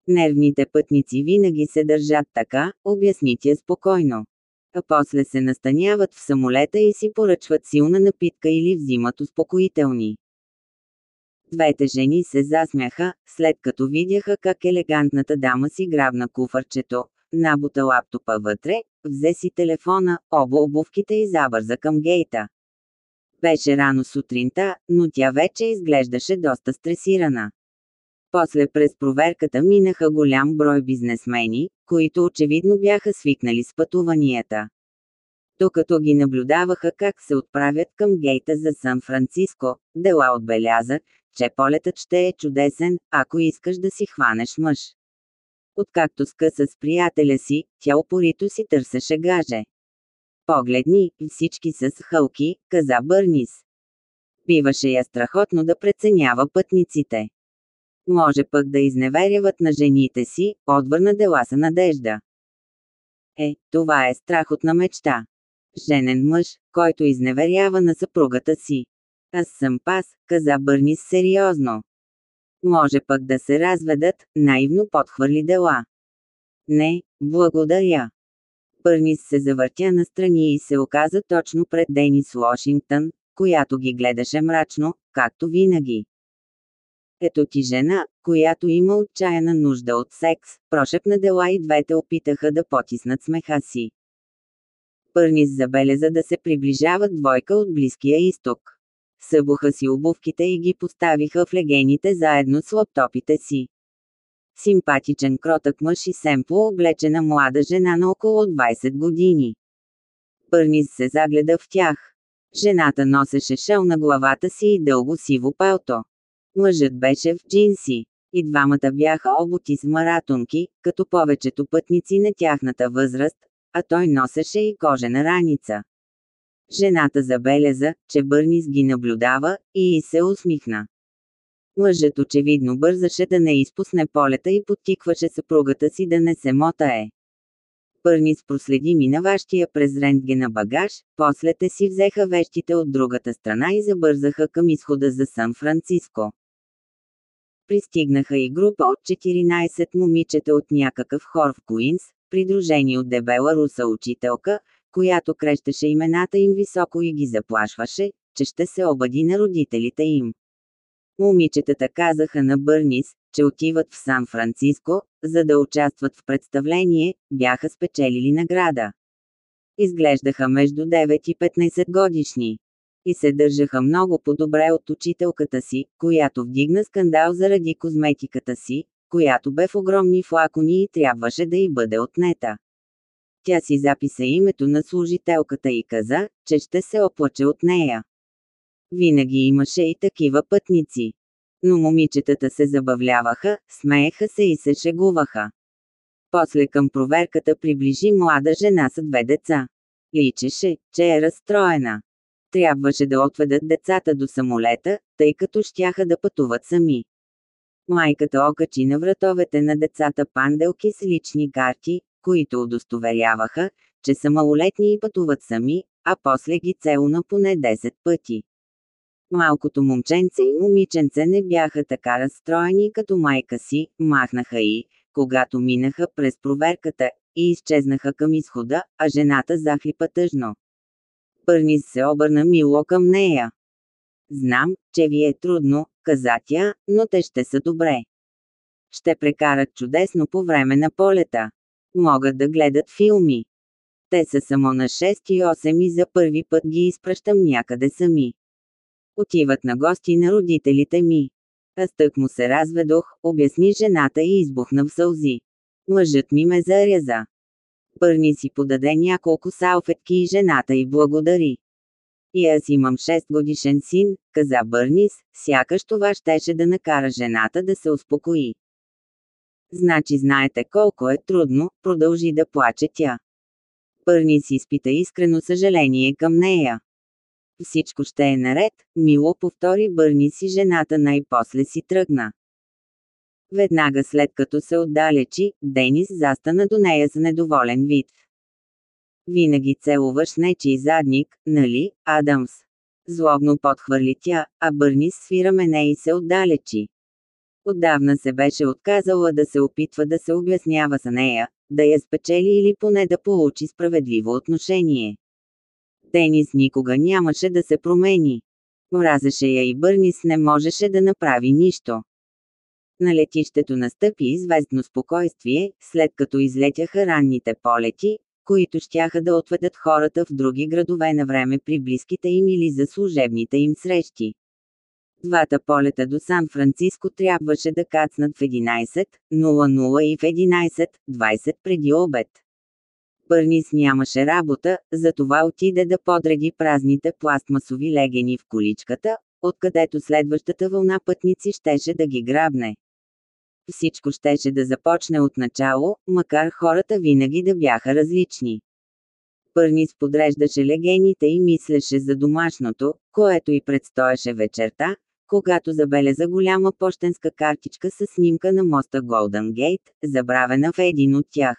Нервните пътници винаги се държат така, обясни тя спокойно. А после се настаняват в самолета и си поръчват силна напитка или взимат успокоителни. Двете жени се засмяха, след като видяха как елегантната дама си грабна куфарчето, набута лаптопа вътре, взе си телефона, оба обувките и забърза към гейта. Беше рано сутринта, но тя вече изглеждаше доста стресирана. После през проверката минаха голям брой бизнесмени, които очевидно бяха свикнали с пътуванията. Докато ги наблюдаваха как се отправят към гейта за Сан-Франциско, Дела отбеляза, че полетът ще е чудесен, ако искаш да си хванеш мъж. Откакто скъса с приятеля си, тя упорито си търсеше гаже. Погледни, всички с хълки, каза Бърнис. Биваше я страхотно да преценява пътниците. Може пък да изневеряват на жените си, отвърна дела са надежда. Е, това е страхотна мечта. Женен мъж, който изневерява на съпругата си. Аз съм пас, каза Бърнис сериозно. Може пък да се разведат, наивно подхвърли дела. Не, благодаря. Бърнис се завъртя настрани и се оказа точно пред Денис Вашингтон, която ги гледаше мрачно, както винаги. Ето ти жена, която има отчаяна нужда от секс, прошепна дела и двете опитаха да потиснат смеха си. Бърнис забеляза да се приближават двойка от Близкия изток. Събуха си обувките и ги поставиха в легените заедно с лаптопите си. Симпатичен кротък мъж и семпло облечена млада жена на около 20 години. Бърнис се загледа в тях. Жената носеше шел на главата си и дълго сиво пелто. Мъжът беше в джинси. И двамата бяха обути с маратонки, като повечето пътници на тяхната възраст, а той носеше и кожена раница. Жената забеляза, че Бърнис ги наблюдава, и се усмихна. Мъжът очевидно бързаше да не изпусне полета и подтикваше съпругата си да не се мотае. Бърнис проследи минаващия през рентгена багаж, после те си взеха вещите от другата страна и забързаха към изхода за Сан-Франциско. Пристигнаха и група от 14 момичета от някакъв хор в Куинс, придружени от дебела руса учителка, която крещеше имената им високо и ги заплашваше, че ще се обади на родителите им. Момичетата казаха на Бърнис, че отиват в Сан-Франциско, за да участват в представление, бяха спечелили награда. Изглеждаха между 9 и 15 годишни. И се държаха много по-добре от учителката си, която вдигна скандал заради козметиката си, която бе в огромни флакони и трябваше да й бъде отнета. Тя си записа името на служителката и каза, че ще се оплаче от нея. Винаги имаше и такива пътници. Но момичетата се забавляваха, смееха се и се шегуваха. После към проверката приближи млада жена с две деца. Личеше, че е разстроена. Трябваше да отведат децата до самолета, тъй като щяха да пътуват сами. Майката окачи на вратовете на децата панделки с лични карти, които удостоверяваха, че са малолетни и пътуват сами, а после ги целуна поне 10 пъти. Малкото момченце и момиченце не бяха така разстроени като майка си, махнаха и, когато минаха през проверката, и изчезнаха към изхода, а жената захлипа тъжно. Бърнис се обърна мило към нея. Знам, че ви е трудно, каза тя, но те ще са добре. Ще прекарат чудесно по време на полета. Могат да гледат филми. Те са само на 6 и 8 и за първи път ги изпращам някъде сами. Отиват на гости на родителите ми. Аз тък му се разведох, обясни жената и избухна в сълзи. Мъжът ми ме заряза. Бърни си подаде няколко салфетки и жената й благодари. И аз имам 6 годишен син, каза Бърнис, сякаш това щеше да накара жената да се успокои. Значи знаете колко е трудно, продължи да плаче тя. Бърнис изпита искрено съжаление към нея. Всичко ще е наред, мило повтори Бърнис и жената най-после си тръгна. Веднага след като се отдалечи, Денис застана до нея с недоволен вид. Винаги целуваш нечи задник, нали, Адамс? Злобно подхвърли тя, а Бърнис свира мене и се отдалечи. Отдавна се беше отказала да се опитва да се обяснява за нея, да я спечели или поне да получи справедливо отношение. Денис никога нямаше да се промени. Мразеше я и Бърнис не можеше да направи нищо. На летището настъпи известно спокойствие, след като излетяха ранните полети, които щяха да отведат хората в други градове на време при близките им или за служебните им срещи. Двата полета до Сан-Франциско трябваше да кацнат в 11.00 и в 11.20 преди обед. Бърнис нямаше работа, затова отиде да подреди празните пластмасови легени в количката, откъдето следващата вълна пътници щеше да ги грабне. Всичко щеше да започне от начало, макар хората винаги да бяха различни. Бърнис подреждаше легените и мислеше за домашното, което и предстоеше вечерта, когато забеляза голяма почтенска картичка с снимка на моста Голден Гейт, забравена в един от тях.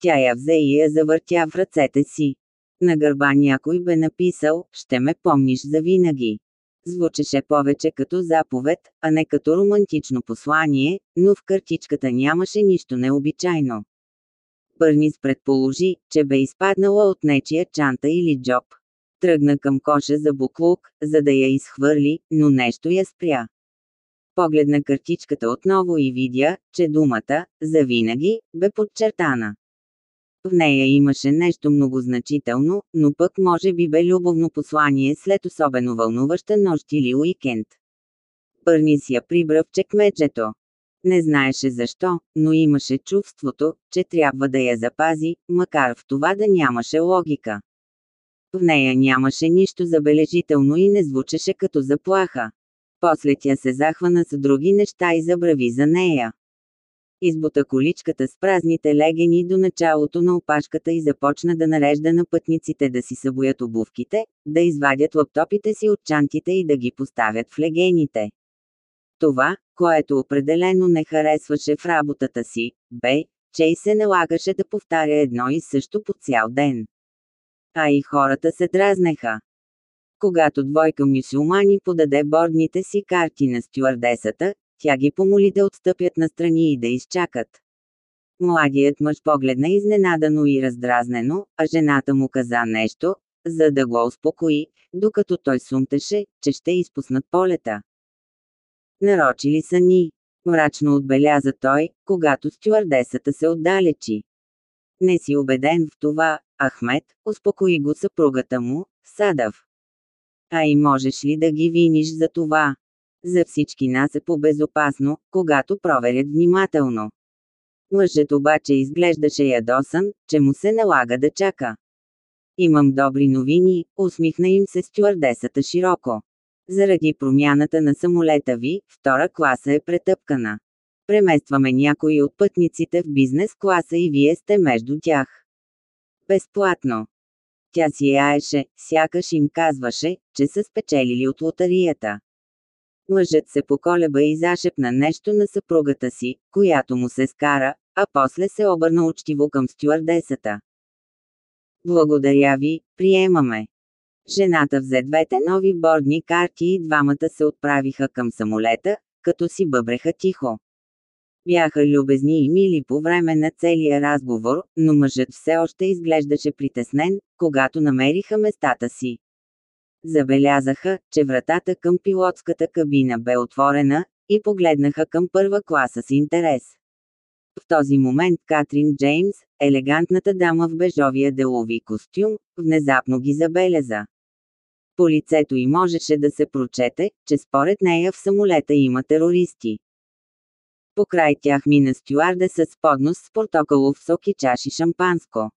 Тя я взе и я завъртя в ръцете си. На гърба някой бе написал, ще ме помниш за винаги. Звучеше повече като заповед, а не като романтично послание, но в картичката нямаше нищо необичайно. Бърнис предположи, че бе изпаднала от нечия чанта или джоб. Тръгна към коша за буклук, за да я изхвърли, но нещо я спря. Погледна картичката отново и видя, че думата «завинаги» бе подчертана. В нея имаше нещо много значително, но пък може би бе любовно послание след особено вълнуваща нощ или уикенд. Бърни си я прибра в чекмеджето. Не знаеше защо, но имаше чувството, че трябва да я запази, макар в това да нямаше логика. В нея нямаше нищо забележително и не звучеше като заплаха. После тя се захвана с други неща и забрави за нея. Избута количката с празните легени до началото на опашката и започна да нарежда на пътниците да си събоят обувките, да извадят лаптопите си от чантите и да ги поставят в легените. Това, което определено не харесваше в работата си, бе, че и се налагаше да повтаря едно и също по цял ден. А и хората се дразнеха. Когато двойка мюсюлмани подаде бордните си карти на стюардесата, тя ги помоли да отстъпят настрани и да изчакат. Младият мъж погледна изненадано и раздразнено, а жената му каза нещо, за да го успокои, докато той сумтеше, че ще изпуснат полета. Нарочили са ни, мрачно отбеляза той, когато стюардесата се отдалечи. Не си убеден в това, Ахмед, успокои го съпругата му, Садав. А и можеш ли да ги виниш за това? За всички нас е по-безопасно, когато проверят внимателно. Мъжът обаче изглеждаше ядосан, че му се налага да чака. Имам добри новини, усмихна им се стюардесата широко. Заради промяната на самолета ви, втора класа е претъпкана. Преместваме някои от пътниците в бизнес класа и вие сте между тях. Безплатно. Тя си яеше, сякаш им казваше, че са спечелили от лотарията. Мъжът се поколеба и зашепна нещо на съпругата си, която му се скара, а после се обърна учтиво към стюардесата. Благодаря ви, приемаме. Жената взе двете нови бордни карти и двамата се отправиха към самолета, като си бъбреха тихо. Бяха любезни и мили по време на целия разговор, но мъжът все още изглеждаше притеснен, когато намериха местата си. Забелязаха, че вратата към пилотската кабина бе отворена, и погледнаха към първа класа с интерес. В този момент Катрин Джеймс, елегантната дама в бежовия делови костюм, внезапно ги забеляза. По лицето й можеше да се прочете, че според нея в самолета има терористи. Покрай тях мина стюардеса с поднос с портокалов сок и чаши шампанско.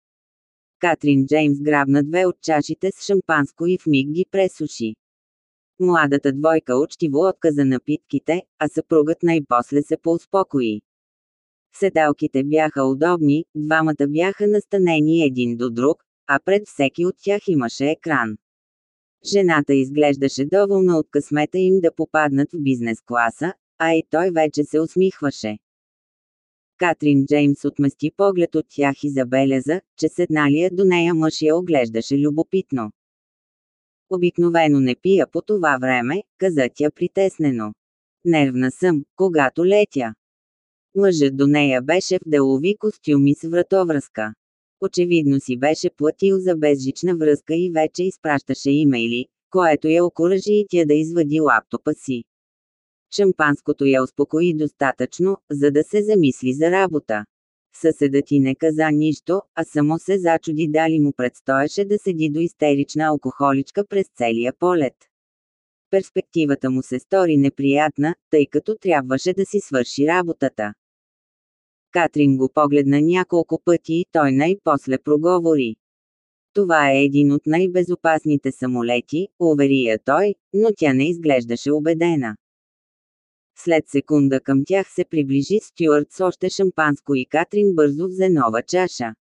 Катрин Джеймс грабна две от чашите с шампанско и в миг ги пресуши. Младата двойка учтиво отказа напитките, а съпругът най-после се поуспокои. Седалките бяха удобни, двамата бяха настанени един до друг, а пред всеки от тях имаше екран. Жената изглеждаше доволна от късмета им да попаднат в бизнес класа, а и той вече се усмихваше. Катрин Джеймс отмести поглед от тях и забеляза, че седналият до нея мъж я оглеждаше любопитно. Обикновено не пия по това време, каза тя притеснено. Нервна съм, когато летя. Мъжът до нея беше в делови костюми с вратовръзка. Очевидно си беше платил за безжична връзка и вече изпращаше имейли, което я окоръжи и тя да извади лаптопа си. Шампанското я успокои достатъчно, за да се замисли за работа. Съседът ти не каза нищо, а само се зачуди дали му предстоеше да седи до истерична алкохоличка през целия полет. Перспективата му се стори неприятна, тъй като трябваше да си свърши работата. Катрин го погледна няколко пъти и той най-после проговори. Това е един от най-безопасните самолети, увери я той, но тя не изглеждаше убедена. След секунда към тях се приближи Стюарт с още шампанско и Катрин бързо взе нова чаша.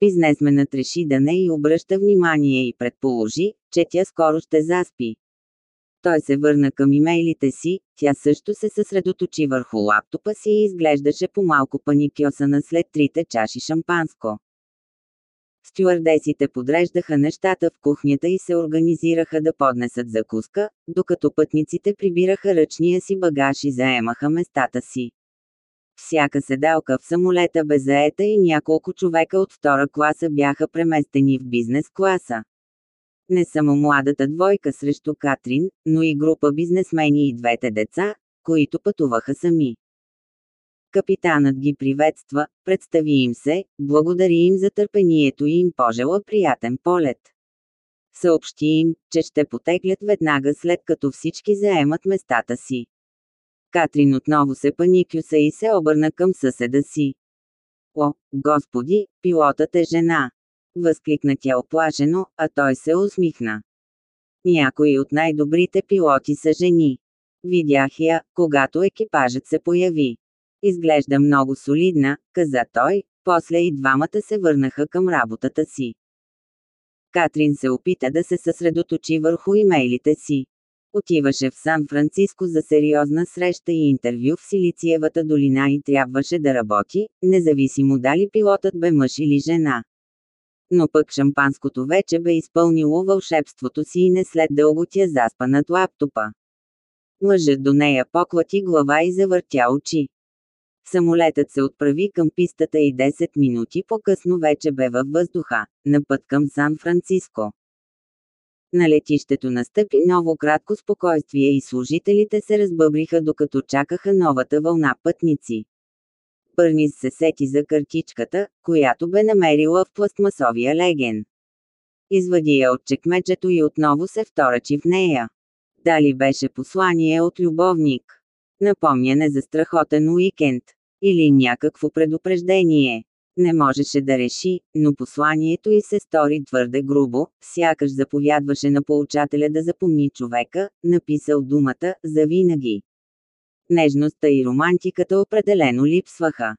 Бизнесменът реши да не й обръща внимание и предположи, че тя скоро ще заспи. Той се върна към имейлите си, тя също се съсредоточи върху лаптопа си и изглеждаше по-малко паникьосана след трите чаши шампанско. Стюардесите подреждаха нещата в кухнята и се организираха да поднесат закуска, докато пътниците прибираха ръчния си багаж и заемаха местата си. Всяка седалка в самолета бе заета и няколко човека от втора класа бяха преместени в бизнес класа. Не само младата двойка срещу Катрин, но и група бизнесмени и двете деца, които пътуваха сами. Капитанът ги приветства, представи им се, благодари им за търпението и им пожела приятен полет. Съобщи им, че ще потеглят веднага след като всички заемат местата си. Катрин отново се паникюса и се обърна към съседа си. О, господи, пилотът е жена! Възкликна тя оплашено, а той се усмихна. Някои от най-добрите пилоти са жени. Видях я, когато екипажът се появи. Изглежда много солидна, каза той, после и двамата се върнаха към работата си. Катрин се опита да се съсредоточи върху имейлите си. Отиваше в Сан-Франциско за сериозна среща и интервю в Силициевата долина и трябваше да работи, независимо дали пилотът бе мъж или жена. Но пък шампанското вече бе изпълнило вълшебството си и не след дълго тя заспа над лаптопа. Мъжът до нея поклати глава и завъртя очи. Самолетът се отправи към пистата и 10 минути по-късно вече бе във въздуха, на път към Сан-Франциско. На летището настъпи ново кратко спокойствие и служителите се разбъбриха докато чакаха новата вълна пътници. Бърнис се сети за картичката, която бе намерила в пластмасовия леген. Извади я от чекмеджето и отново се вторачи в нея. Дали беше послание от любовник? Напомняне за страхотен уикенд. Или някакво предупреждение. Не можеше да реши, но посланието й се стори твърде грубо, сякаш заповядваше на получателя да запомни човека, написал думата «за винаги». Нежността и романтиката определено липсваха.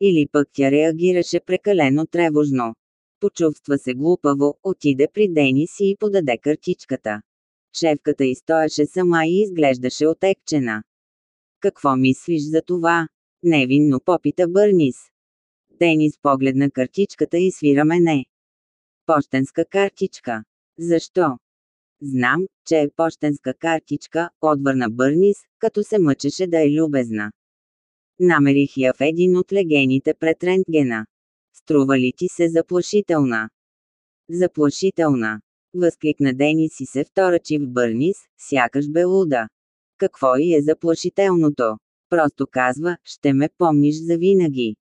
Или пък тя реагираше прекалено тревожно. Почувства се глупаво, отиде при Денис и подаде картичката. Шефката й стоеше сама и изглеждаше отекчена. Какво мислиш за това? Невинно попита Бърнис. Денис погледна картичката и свира мене. Пощенска картичка. Защо? Знам, че е пощенска картичка, отвърна Бърнис, като се мъчеше да е любезна. Намерих я в един от легените пред рентгена. Струва ли ти се заплашителна? Заплашителна. Възкликна Денис и се вторачи в Бърнис, сякаш бе луда. Какво и е заплашителното? Просто казва, ще ме помниш за винаги.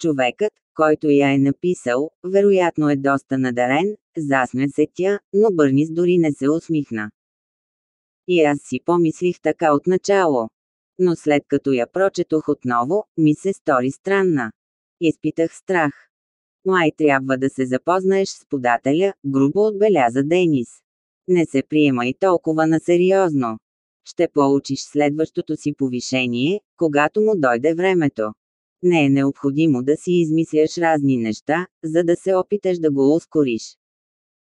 Човекът, който я е написал, вероятно е доста надарен, засмя се тя, но Бърнис дори не се усмихна. И аз си помислих така отначало. Но след като я прочетох отново, ми се стори странна. Изпитах страх. Май трябва да се запознаеш с подателя, грубо отбеляза Денис. Не се приема и толкова на сериозно. Ще получиш следващото си повишение, когато му дойде времето. Не е необходимо да си измисляш разни неща, за да се опиташ да го ускориш.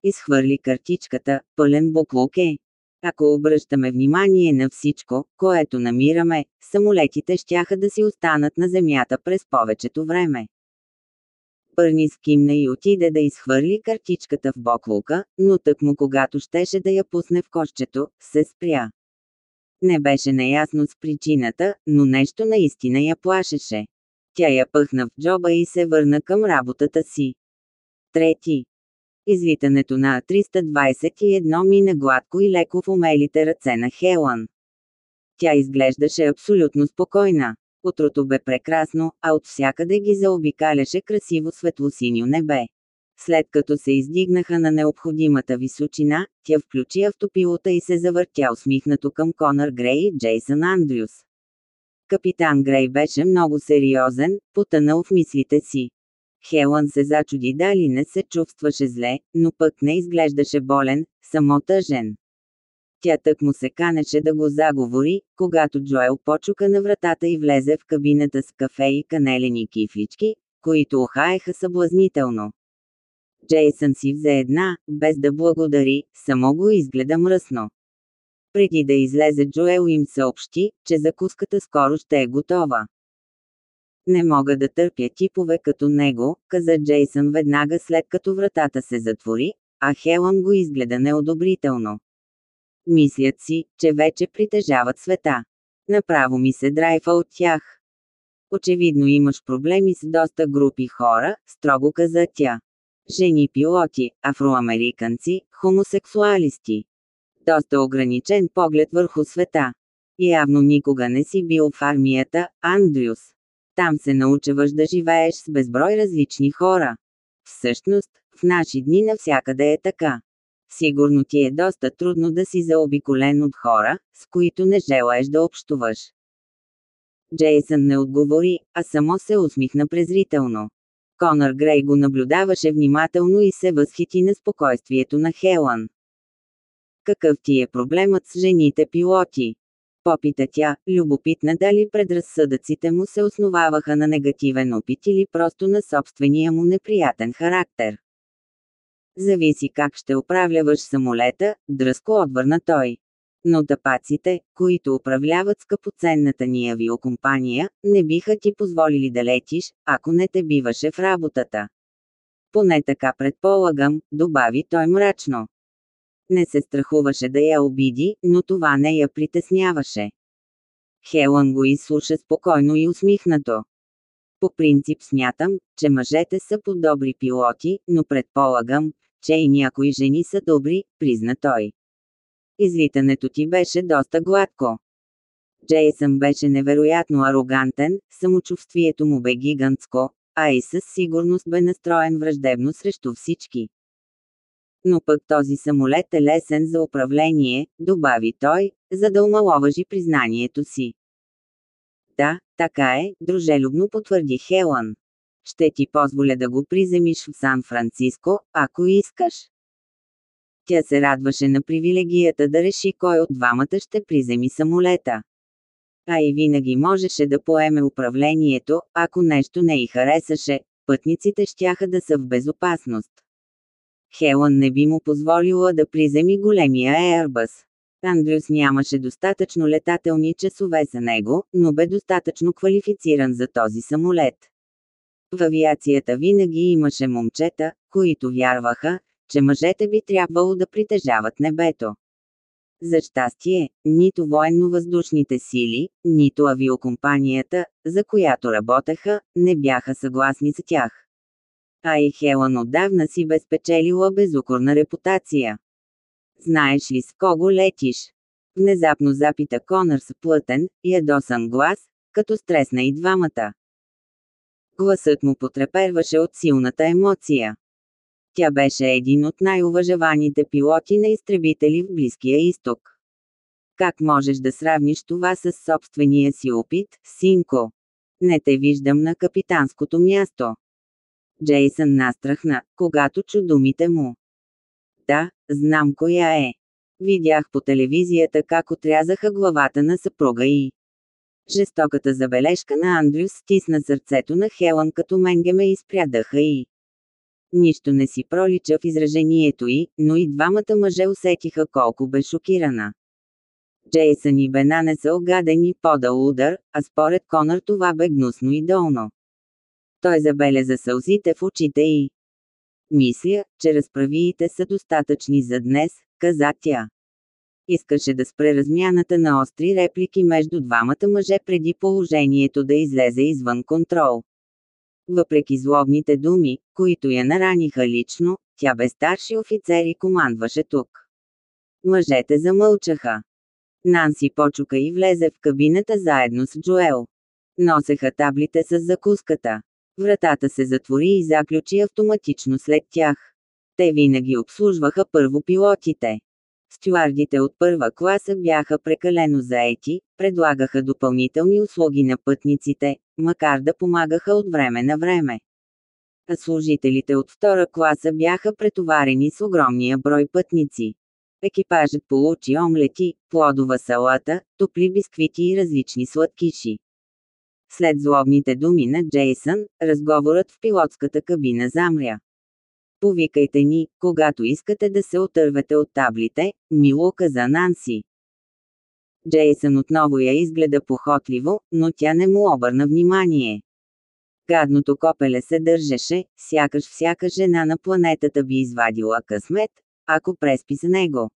Изхвърли картичката, пълен буклук е. Ако обръщаме внимание на всичко, което намираме, самолетите щяха да си останат на Земята през повечето време. Бърни скимна и отиде да изхвърли картичката в боклука, но тък му когато щеше да я пусне в кошчето, се спря. Не беше наясно с причината, но нещо наистина я плашеше. Тя я пъхна в джоба и се върна към работата си. Трети. Извитането на А321 мина гладко и леко в умелите ръце на Хелън. Тя изглеждаше абсолютно спокойна. Утрото бе прекрасно, а от всякъде ги заобикаляше красиво светлосиньо небе. След като се издигнаха на необходимата височина, тя включи автопилота и се завъртя усмихнато към Конър Грей и Джейсън Андрюс. Капитан Грей беше много сериозен, потънал в мислите си. Хелън се зачуди дали не се чувстваше зле, но пък не изглеждаше болен, само тъжен. Тя тък му се канеше да го заговори, когато Джоел почука на вратата и влезе в кабината с кафе и канелени кифлички, които охаеха съблазнително. Джейсън си взе една, без да благодари, само го изгледа мръсно. Преди да излезе Джоел им съобщи, че закуската скоро ще е готова. Не мога да търпя типове като него, каза Джейсън веднага след като вратата се затвори, а Хелън го изгледа неодобрително. Мислят си, че вече притежават света. Направо ми се драйфа от тях. Очевидно имаш проблеми с доста групи хора, строго каза тя. Жени пилоти, афроамериканци, хомосексуалисти. Доста ограничен поглед върху света. Явно никога не си бил в армията, Андрюс. Там се научаваш да живееш с безброй различни хора. Всъщност, в наши дни навсякъде е така. Сигурно ти е доста трудно да си заобиколен от хора, с които не желаеш да общуваш. Джейсън не отговори, а само се усмихна презрително. Конър Грей го наблюдаваше внимателно и се възхити на спокойствието на Хелън. Какъв ти е проблемът с жените пилоти? Попита тя, любопитна дали предразсъдъците му се основаваха на негативен опит или просто на собствения му неприятен характер. Зависи как ще управляваш самолета, дръско отвърна той. Но тапаците, които управляват скъпоценната ни авиокомпания, не биха ти позволили да летиш, ако не те биваше в работата. Поне така предполагам, добави той мрачно. Не се страхуваше да я обиди, но това не я притесняваше. Хелън го изслуша спокойно и усмихнато. По принцип смятам, че мъжете са по-добри пилоти, но предполагам, че и някои жени са добри, призна той. Излитането ти беше доста гладко. Джейсън беше невероятно арогантен, самочувствието му бе гигантско, а и със сигурност бе настроен враждебно срещу всички. Но пък този самолет е лесен за управление, добави той, за да омаловажи признанието си. Да, така е, дружелюбно потвърди Хелън. Ще ти позволя да го приземиш в Сан-Франциско, ако искаш. Тя се радваше на привилегията да реши кой от двамата ще приземи самолета. А и винаги можеше да поеме управлението, ако нещо не й харесаше, пътниците щяха да са в безопасност. Хелън не би му позволила да приземи големия Airbus. Андрюс нямаше достатъчно летателни часове за него, но бе достатъчно квалифициран за този самолет. В авиацията винаги имаше момчета, които вярваха, че мъжете би трябвало да притежават небето. За щастие, нито военно-въздушните сили, нито авиокомпанията, за която работеха, не бяха съгласни с тях. А и Хелън отдавна си безпечелила безукорна репутация. Знаеш ли с кого летиш? Внезапно запита Конър с плътен, ядосан глас, като стресна и двамата. Гласът му потреперваше от силната емоция. Тя беше един от най-уважаваните пилоти на изтребители в Близкия изток. Как можеш да сравниш това с собствения си опит, синко? Не те виждам на капитанското място. Джейсън настрахна, когато чу думите му. Да, знам коя е. Видях по телевизията как отрязаха главата на съпруга и. Жестоката забележка на Андрюс стисна сърцето на Хелън като менгеме и спря дъха и. Нищо не си пролича в изражението й, но и двамата мъже усетиха колко бе шокирана. Джейсън и Бена не са огадени подал удар, а според Конър това бе гнусно и долно. Той забеляза сълзите в очите й. Мисля, че разправиите са достатъчни за днес, каза тя. Искаше да спре размяната на остри реплики между двамата мъже преди положението да излезе извън контрол. Въпреки злобните думи, които я нараниха лично, тя бе старши офицер и командваше тук. Мъжете замълчаха. Нанси почука и влезе в кабината заедно с Джоел. Носеха таблите с закуската. Вратата се затвори и заключи автоматично след тях. Те винаги обслужваха първо пилотите. Стюардите от първа класа бяха прекалено заети, предлагаха допълнителни услуги на пътниците, макар да помагаха от време на време. А служителите от втора класа бяха претоварени с огромния брой пътници. Екипажът получи омлети, плодова салата, топли бисквити и различни сладкиши. След злобните думи на Джейсън, разговорът в пилотската кабина замря. Повикайте ни, когато искате да се отървете от таблите, мило каза Нанси. Джейсън отново я изгледа похотливо, но тя не му обърна внимание. Гадното копеле се държеше, сякаш всяка жена на планетата би извадила късмет, ако преспи с него.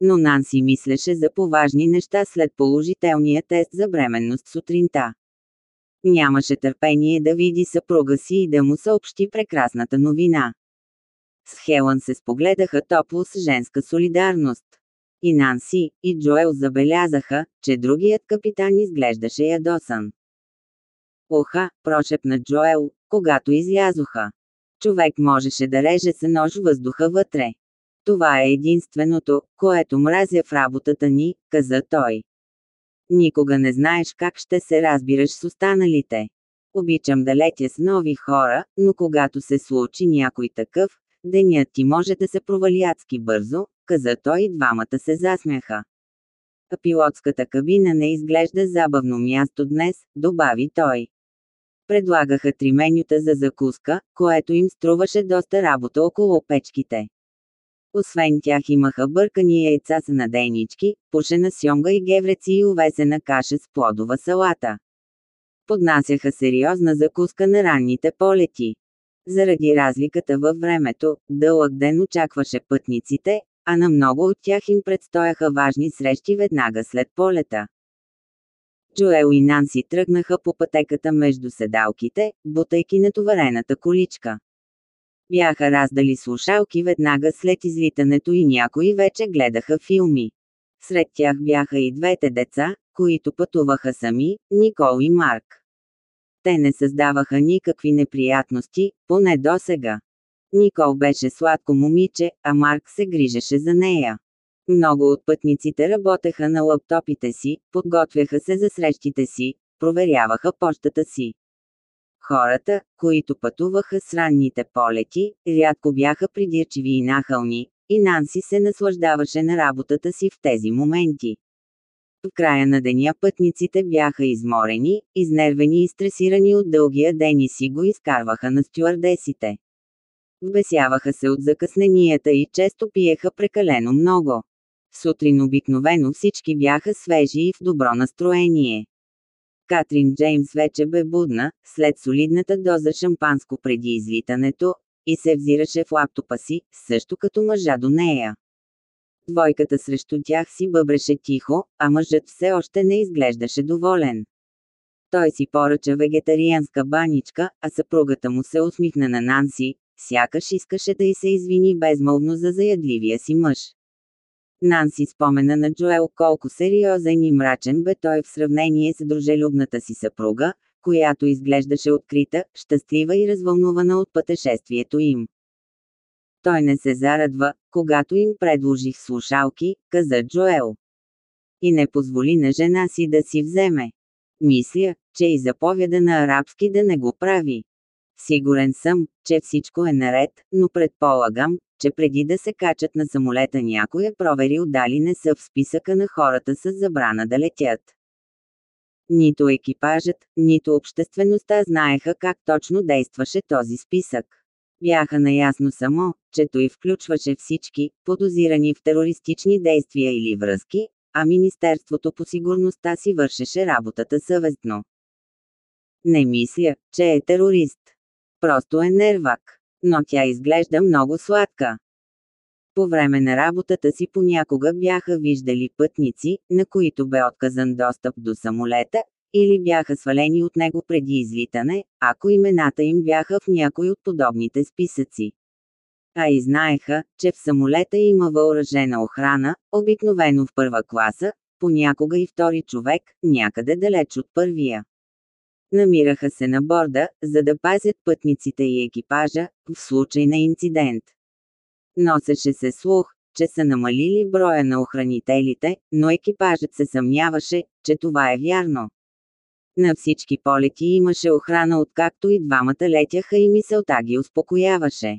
Но Нанси мислеше за поважни неща след положителния тест за бременност сутринта. Нямаше търпение да види съпруга си и да му съобщи прекрасната новина. С Хелън се спогледаха топло с женска солидарност. И Нанси, и Джоел забелязаха, че другият капитан изглеждаше ядосан. Оха, прошепна Джоел, когато излязоха. Човек можеше да реже с нож въздуха вътре. Това е единственото, което мразя в работата ни, каза той. Никога не знаеш как ще се разбираш с останалите. Обичам да летя с нови хора, но когато се случи някой такъв, денят ти може да се провали адски бързо, каза той и двамата се засмяха. А пилотската кабина не изглежда забавно място днес, добави той. Предлагаха три менюта за закуска, което им струваше доста работа около печките. Освен тях имаха бъркани яйца с надейнички, пушена сьонга и гевреци и увесена каша с плодова салата. Поднасяха сериозна закуска на ранните полети. Заради разликата във времето, дълъг ден очакваше пътниците, а на много от тях им предстояха важни срещи веднага след полета. Джоел и Нанси тръгнаха по пътеката между седалките, бутайки натоварената количка. Бяха раздали слушалки веднага след излитането и някои вече гледаха филми. Сред тях бяха и двете деца, които пътуваха сами, Никол и Марк. Те не създаваха никакви неприятности, поне досега. Никол беше сладко момиче, а Марк се грижеше за нея. Много от пътниците работеха на лаптопите си, подготвяха се за срещите си, проверяваха почтата си. Хората, които пътуваха с ранните полети, рядко бяха придирчиви и нахални, и Нанси се наслаждаваше на работата си в тези моменти. В края на деня пътниците бяха изморени, изнервени и стресирани от дългия ден и си го изкарваха на стюардесите. Вбесяваха се от закъсненията и често пиеха прекалено много. Сутрин обикновено всички бяха свежи и в добро настроение. Катрин Джеймс вече бе будна, след солидната доза шампанско преди излитането, и се взираше в лаптопа си, също като мъжа до нея. Двойката срещу тях си бъбреше тихо, а мъжът все още не изглеждаше доволен. Той си поръча вегетарианска баничка, а съпругата му се усмихна на Нанси, сякаш искаше да й се извини безмълвно за заядливия си мъж. Нанси спомена на Джоел колко сериозен и мрачен бе той в сравнение с дружелюбната си съпруга, която изглеждаше открита, щастлива и развълнувана от пътешествието им. Той не се зарадва, когато им предложих слушалки, каза Джоел. И не позволи на жена си да си вземе. Мисля, че и заповяда на арабски да не го прави. Сигурен съм, че всичко е наред, но предполагам, че преди да се качат на самолета някой е проверил дали не са в списъка на хората с забрана да летят. Нито екипажът, нито обществеността знаеха как точно действаше този списък. Бяха наясно само, че той включваше всички, подозирани в терористични действия или връзки, а Министерството по сигурността си вършеше работата съвестно. Не мисля, че е терорист. Просто е нервак. Но тя изглежда много сладка. По време на работата си понякога бяха виждали пътници, на които бе отказан достъп до самолета, или бяха свалени от него преди излитане, ако имената им бяха в някой от подобните списъци. А и знаеха, че в самолета има въоръжена охрана, обикновено в първа класа, понякога и втори човек, някъде далеч от първия. Намираха се на борда, за да пазят пътниците и екипажа, в случай на инцидент. Носеше се слух, че са намалили броя на охранителите, но екипажът се съмняваше, че това е вярно. На всички полети имаше охрана откакто и двамата летяха и мисълта ги успокояваше.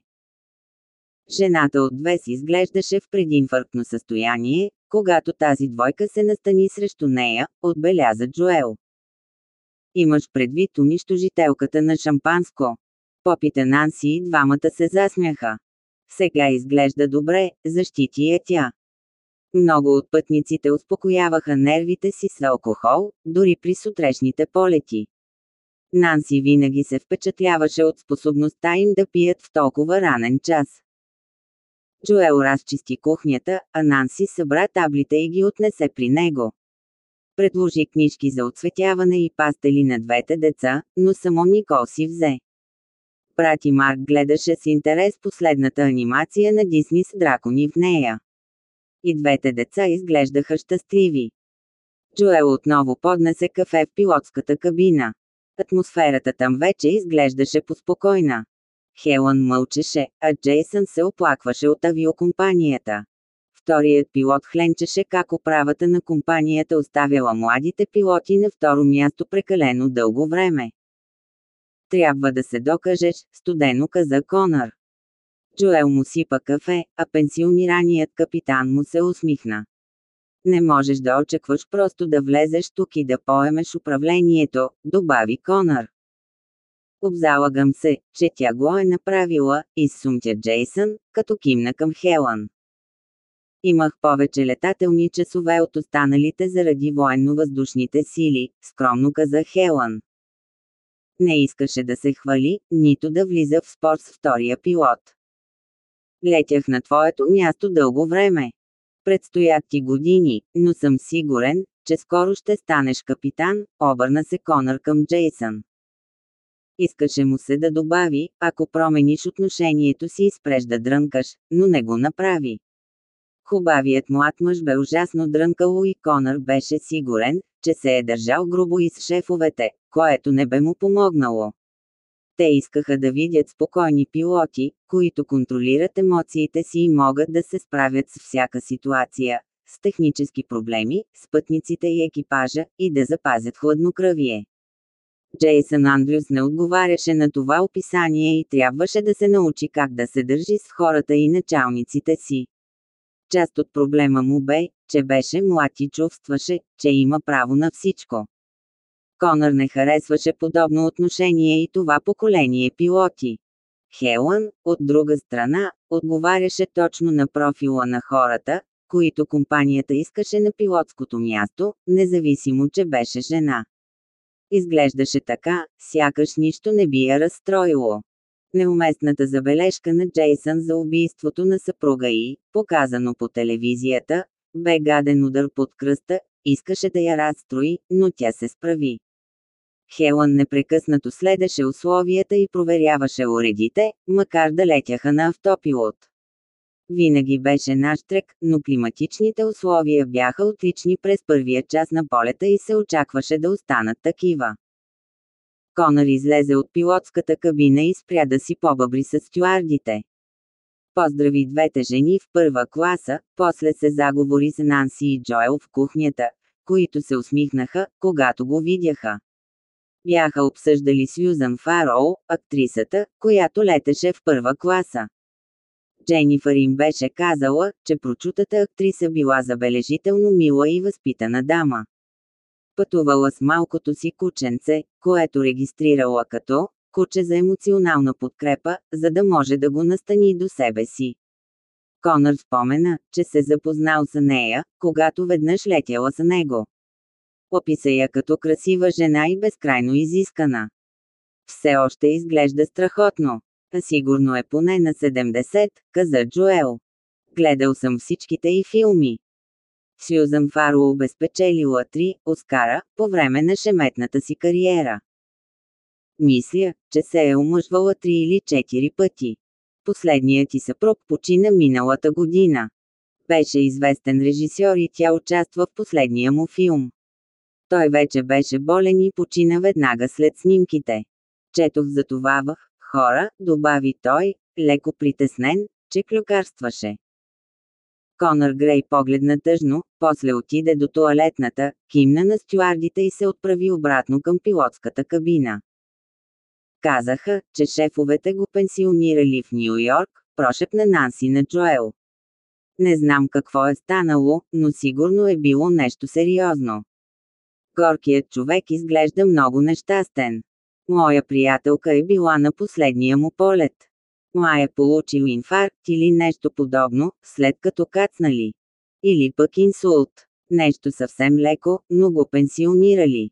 Жената от две си изглеждаше в прединфарктно състояние, когато тази двойка се настани срещу нея, отбеляза Джоел. Имаш предвид унищожителката на шампанско. Попита Нанси и двамата се засмяха. Сега изглежда добре, защити я тя. Много от пътниците успокояваха нервите си с алкохол, дори при сутрешните полети. Нанси винаги се впечатляваше от способността им да пият в толкова ранен час. Джоел разчисти кухнята, а Нанси събра таблите и ги отнесе при него. Предложи книжки за отсветяване и пастели на двете деца, но само Никол си взе. Брати Марк гледаше с интерес последната анимация на Дисни с дракони в нея. И двете деца изглеждаха щастливи. Джоел отново поднесе кафе в пилотската кабина. Атмосферата там вече изглеждаше поспокойна. Хелън мълчеше, а Джейсън се оплакваше от авиокомпанията. Вторият пилот хленчеше как управата на компанията оставяла младите пилоти на второ място прекалено дълго време. Трябва да се докажеш, студено каза Конър. Джоел му сипа кафе, а пенсионираният капитан му се усмихна. Не можеш да очакваш просто да влезеш тук и да поемеш управлението, добави Конър. Обзалагам се, че тя го е направила, изсумтя Джейсън, като кимна към Хелън. Имах повече летателни часове от останалите заради военно-въздушните сили, скромно каза Хелън. Не искаше да се хвали, нито да влиза в спор с втория пилот. Летях на твоето място дълго време. Предстоят ти години, но съм сигурен, че скоро ще станеш капитан, обърна се Конър към Джейсън. Искаше му се да добави, ако промениш отношението си и спреш да дрънкаш, но не го направи. Хубавият млад мъж бе ужасно дрънкало и Конър беше сигурен, че се е държал грубо и с шефовете, което не бе му помогнало. Те искаха да видят спокойни пилоти, които контролират емоциите си и могат да се справят с всяка ситуация, с технически проблеми, с пътниците и екипажа, и да запазят хладнокръвие. Джейсън Андрюс не отговаряше на това описание и трябваше да се научи как да се държи с хората и началниците си. Част от проблема му бе, че беше млад и чувстваше, че има право на всичко. Конър не харесваше подобно отношение и това поколение пилоти. Хелън, от друга страна, отговаряше точно на профила на хората, които компанията искаше на пилотското място, независимо, че беше жена. Изглеждаше така, сякаш нищо не би я разстроило. Неуместната забележка на Джейсън за убийството на съпруга и, показано по телевизията, бе гаден удар под кръста, искаше да я разстрои, но тя се справи. Хелън непрекъснато следеше условията и проверяваше уредите, макар да летяха на автопилот. Винаги беше наштрек, но климатичните условия бяха отлични през първия час на полета и се очакваше да останат такива. Конър излезе от пилотската кабина и спря да си побъбри с стюардите. Поздрави двете жени в първа класа, после се заговори с Нанси и Джоел в кухнята, които се усмихнаха, когато го видяха. Бяха обсъждали Сюзан Фароу, актрисата, която летеше в първа класа. Дженифър им беше казала, че прочутата актриса била забележително мила и възпитана дама. Пътувала с малкото си кученце, което регистрирала като куче за емоционална подкрепа, за да може да го настани до себе си. Конър спомена, че се запознал с нея, когато веднъж летяла с него. Описа я като красива жена и безкрайно изискана. Все още изглежда страхотно. А сигурно е поне на 70, каза Джоел. Гледал съм всичките и филми. Сюзан Фаро обезпечелила три Оскара по време на шеметната си кариера. Мисля, че се е омъжвала три или четири пъти. Последният ти съпруг почина миналата година. Беше известен режисьор и тя участва в последния му филм. Той вече беше болен и почина веднага след снимките. Четох за това хора, добави той, леко притеснен, че клюкарстваше. Конър Грей погледна тъжно, после отиде до туалетната, кимна на стюардите и се отправи обратно към пилотската кабина. Казаха, че шефовете го пенсионирали в Нью Йорк, прошепна Нанси на Джоел. Не знам какво е станало, но сигурно е било нещо сериозно. Горкият човек изглежда много нещастен. Моя приятелка е била на последния му полет. Май е получил инфаркт или нещо подобно, след като кацнали. Или пък инсулт. Нещо съвсем леко, но го пенсионирали.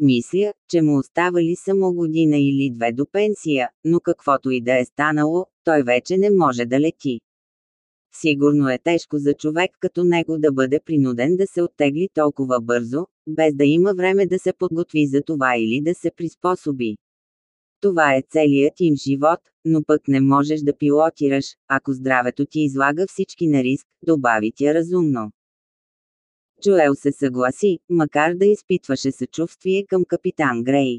Мисля, че му оставали само година или две до пенсия, но каквото и да е станало, той вече не може да лети. Сигурно е тежко за човек като него да бъде принуден да се оттегли толкова бързо, без да има време да се подготви за това или да се приспособи. Това е целият им живот, но пък не можеш да пилотираш, ако здравето ти излага всички на риск, добави тя разумно. Джоел се съгласи, макар да изпитваше съчувствие към капитан Грей.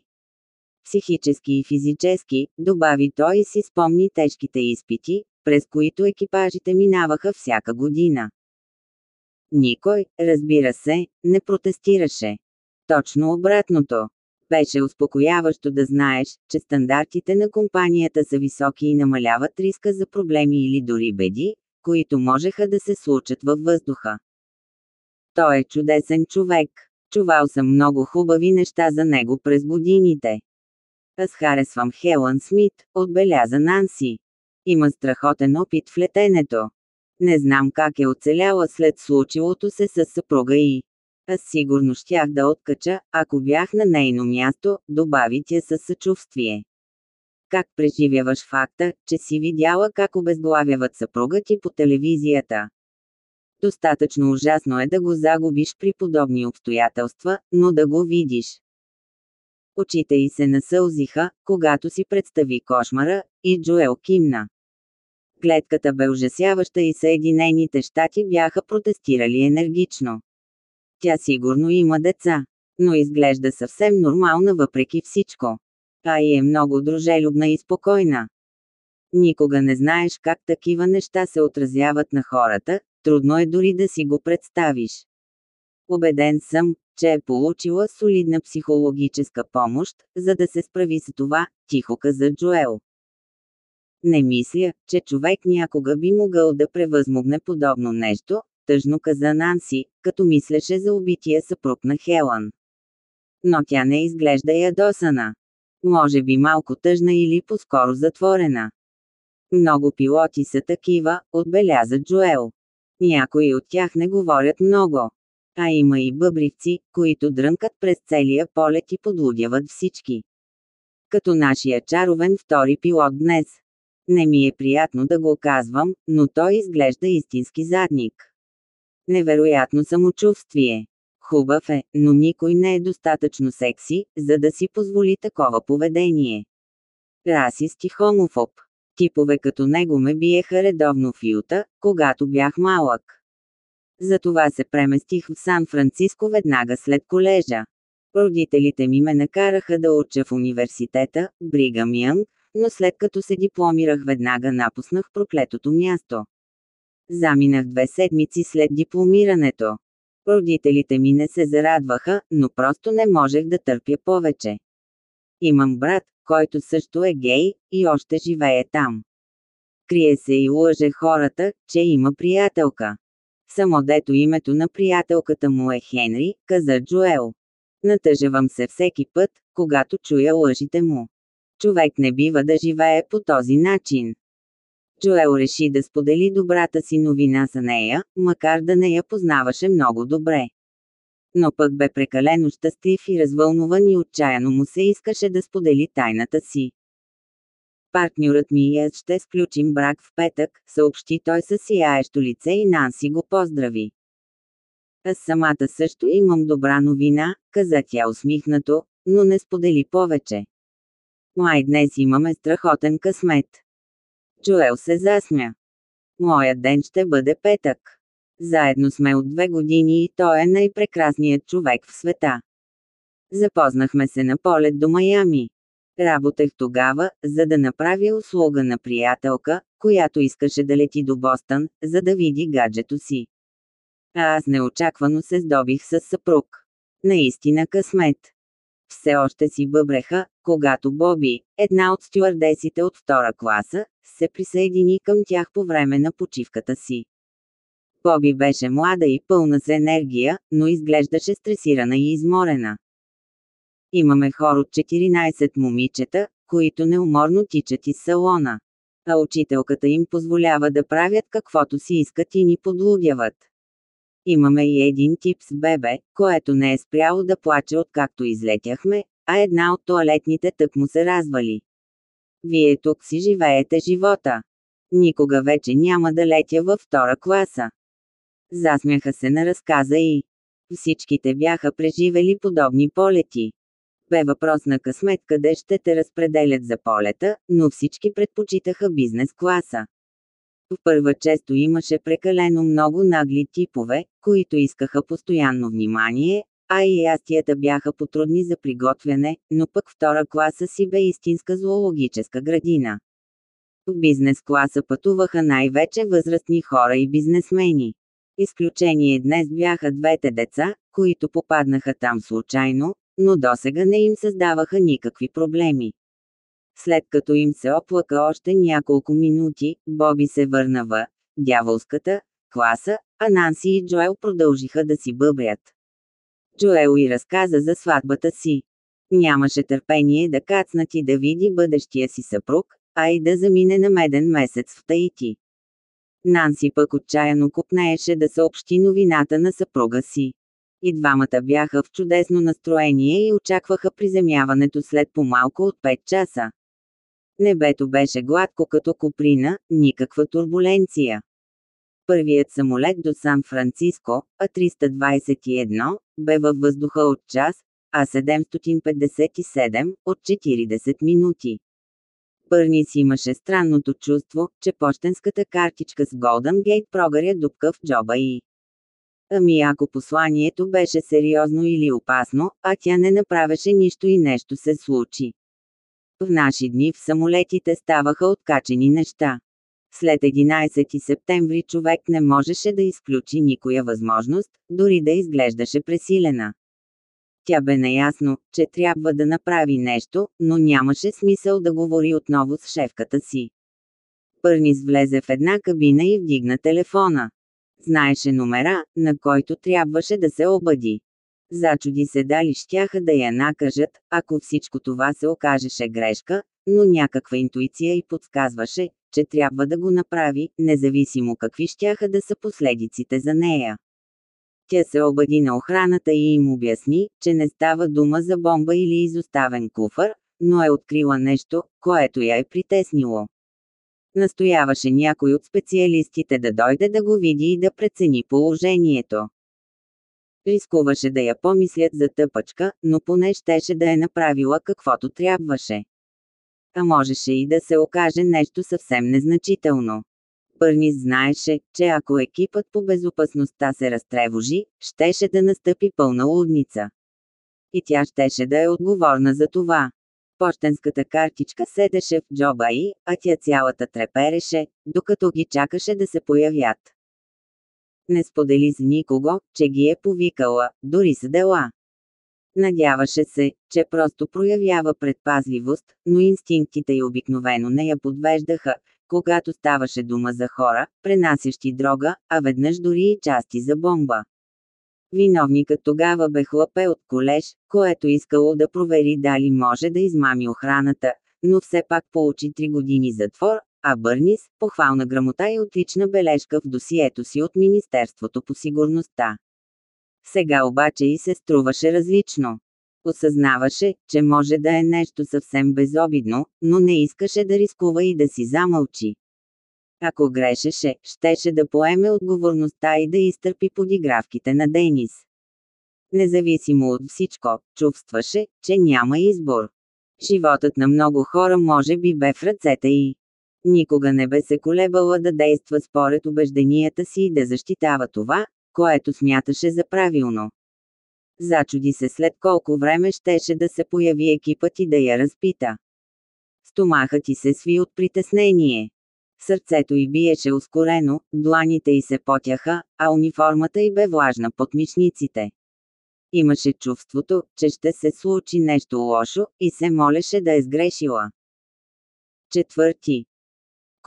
Психически и физически, добави той и си спомни тежките изпити, през които екипажите минаваха всяка година. Никой, разбира се, не протестираше. Точно обратното. Беше успокояващо да знаеш, че стандартите на компанията са високи и намаляват риска за проблеми или дори беди, които можеха да се случат във въздуха. Той е чудесен човек. Чувал съм много хубави неща за него през годините. Аз харесвам Хелън Смит, отбеляза Нанси. Има страхотен опит в летенето. Не знам как е оцеляла след случилото се с съпруга и. Аз сигурно щях да откача, ако бях на нейно място, добави тя със съчувствие. Как преживяваш факта, че си видяла как обезглавяват съпруга ти по телевизията? Достатъчно ужасно е да го загубиш при подобни обстоятелства, но да го видиш. Очите й се насълзиха, когато си представи кошмара, и Джоел кимна. Гледката бе ужасяваща и Съединените щати бяха протестирали енергично. Тя сигурно има деца, но изглежда съвсем нормална въпреки всичко. А и е много дружелюбна и спокойна. Никога не знаеш как такива неща се отразяват на хората, трудно е дори да си го представиш. Обеден съм, че е получила солидна психологическа помощ, за да се справи с това, тихо каза Джоел. Не мисля, че човек някога би могъл да превъзмогне подобно нещо, тъжно каза Нанси, като мислеше за убития съпруг на Хелън. Но тя не изглежда ядосана. Може би малко тъжна или по-скоро затворена. Много пилоти са такива, отбеляза Джоел. Някои от тях не говорят много. А има и бъбривци, които дрънкат през целия полет и подлудяват всички. Като нашия чаровен втори пилот днес. Не ми е приятно да го казвам, но той изглежда истински задник. Невероятно самочувствие. Хубав е, но никой не е достатъчно секси, за да си позволи такова поведение. Расист и хомофоб. Типове като него ме биеха редовно в Юта, когато бях малък. Затова се преместих в Сан-Франциско веднага след колежа. Родителите ми ме накараха да уча в университета, Бригам Янг, но след като се дипломирах веднага напуснах проклетото място. Заминах две седмици след дипломирането. Родителите ми не се зарадваха, но просто не можех да търпя повече. Имам брат, който също е гей, и още живее там. Крие се и лъже хората, че има приятелка. Само дето името на приятелката му е Хенри, каза Джоел. Натъжавам се всеки път, когато чуя лъжите му. Човек не бива да живее по този начин. Джоел реши да сподели добрата си новина за нея, макар да не я познаваше много добре. Но пък бе прекалено щастлив и развълнуван и отчаяно му се искаше да сподели тайната си. Партньорът ми и аз ще сключим брак в петък, съобщи той със сияещо лице и Нанси го поздрави. Аз самата също имам добра новина, каза тя усмихнато, но не сподели повече. Май днес имаме страхотен късмет. Джоел се засмя. Моят ден ще бъде петък. Заедно сме от две години и той е най-прекрасният човек в света. Запознахме се на полет до Майами. Работех тогава, за да направя услуга на приятелка, която искаше да лети до Бостън, за да види гаджето си. А аз неочаквано се здобих с съпруг. Наистина късмет. Все още си бъбреха, когато Боби, една от стюардесите от втора класа, се присъедини към тях по време на почивката си. Боби беше млада и пълна с енергия, но изглеждаше стресирана и изморена. Имаме хор от 14 момичета, които неуморно тичат из салона. А учителката им позволява да правят каквото си искат и ни подлудяват. Имаме и един тип с бебе, което не е спряло да плаче откакто излетяхме, а една от туалетните тък му се развали. Вие тук си живеете живота. Никога вече няма да летя във втора класа. Засмяха се на разказа и всичките бяха преживели подобни полети. Бе въпрос на късмет къде ще те разпределят за полета, но всички предпочитаха бизнес класа. Първа често имаше прекалено много нагли типове, които искаха постоянно внимание, а и ястията бяха потрудни за приготвяне, но пък втора класа си бе истинска зоологическа градина. В бизнес класа пътуваха най-вече възрастни хора и бизнесмени. Изключение днес бяха двете деца, които попаднаха там случайно, но досега не им създаваха никакви проблеми. След като им се оплака още няколко минути, Боби се върна в дяволската класа, а Нанси и Джоел продължиха да си бъбрят. Джоел и разказа за сватбата си. Нямаше търпение да кацнат и да види бъдещия си съпруг, а и да замине на меден месец в Таити. Нанси пък отчаяно купнееше да съобщи новината на съпруга си. И двамата бяха в чудесно настроение и очакваха приземяването след по-малко от 5 часа. Небето беше гладко като куприна, никаква турбуленция. Първият самолет до Сан-Франциско, А321, бе във въздуха от час, а 757 от 40 минути. Бърнис имаше странното чувство, че почтенската картичка с Golden Gate прогаря дупка в джоба и. Ами ако посланието беше сериозно или опасно, а тя не направеше нищо и нещо се случи. В наши дни в самолетите ставаха откачени неща. След 11 септември човек не можеше да изключи никоя възможност, дори да изглеждаше пресилена. Тя бе наясно, че трябва да направи нещо, но нямаше смисъл да говори отново с шефката си. Пърнис влезе в една кабина и вдигна телефона. Знаеше номера, на който трябваше да се обади. Зачуди се дали щяха да я накажат, ако всичко това се окажеше грешка, но някаква интуиция й подсказваше, че трябва да го направи, независимо какви щяха да са последиците за нея. Тя се обади на охраната и им обясни, че не става дума за бомба или изоставен куфър, но е открила нещо, което я е притеснило. Настояваше някой от специалистите да дойде да го види и да прецени положението. Рискуваше да я помислят за тъпачка, но поне щеше да е направила каквото трябваше. А можеше и да се окаже нещо съвсем незначително. Бърнис знаеше, че ако екипът по безопасността се разтревожи, щеше да настъпи пълна лудница. И тя щеше да е отговорна за това. Пощенската картичка седеше в джоба й, а тя цялата трепереше, докато ги чакаше да се появят. Не сподели с никого, че ги е повикала, дори с дела. Надяваше се, че просто проявява предпазливост, но инстинктите й обикновено не я подвеждаха, когато ставаше дума за хора, пренасящи дрога, а веднъж дори и части за бомба. Виновникът тогава бе хлапе от колеж, което искало да провери дали може да измами охраната, но все пак получи 3 години затвор, а Бърнис – похвална грамота и отлична бележка в досието си от Министерството по сигурността. Сега обаче и се струваше различно. Осъзнаваше, че може да е нещо съвсем безобидно, но не искаше да рискува и да си замълчи. Ако грешеше, щеше да поеме отговорността и да изтърпи подигравките на Денис. Независимо от всичко, чувстваше, че няма избор. Животът на много хора може би бе в ръцете й. Никога не бе се колебала да действа според убежденията си и да защитава това, което смяташе за правилно. Зачуди се след колко време щеше да се появи екипът и да я разпита. Стомахът ти се сви от притеснение. Сърцето й биеше ускорено, дланите й се потяха, а униформата й бе влажна под мишниците. Имаше чувството, че ще се случи нещо лошо, и се молеше да е сгрешила. Четвърти.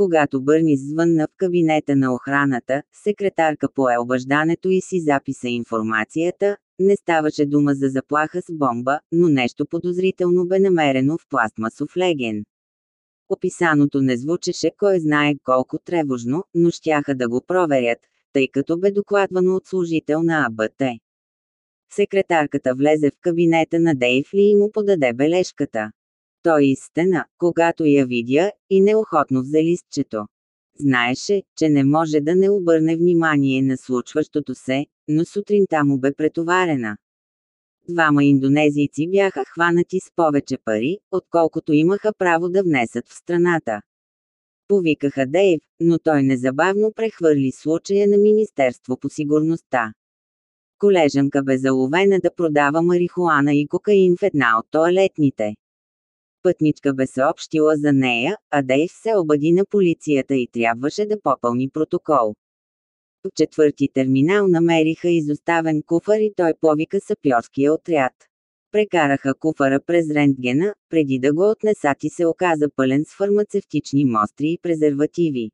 Когато Бърнис звънна в кабинета на охраната, секретарка пое обаждането и си записа информацията, не ставаше дума за заплаха с бомба, но нещо подозрително бе намерено в пластмасов леген. Описаното не звучеше кой знае колко тревожно, но щяха да го проверят, тъй като бе докладвано от служител на АБТ. Секретарката влезе в кабинета на Дейв Ли и му подаде бележката. Той изстена, когато я видя, и неохотно взе листчето. Знаеше, че не може да не обърне внимание на случващото се, но сутринта му бе претоварена. Двама индонезийци бяха хванати с повече пари, отколкото имаха право да внесат в страната. Повикаха Дейв, но той незабавно прехвърли случая на Министерство по сигурността. Колежанка бе заловена да продава марихуана и кокаин в една от туалетните. Пътничка бе съобщила за нея, а Дейв се обади на полицията и трябваше да попълни протокол. В четвърти терминал намериха изоставен куфар и той повика сапьорския отряд. Прекараха куфара през рентгена, преди да го отнесат и се оказа пълен с фармацевтични мостри и презервативи.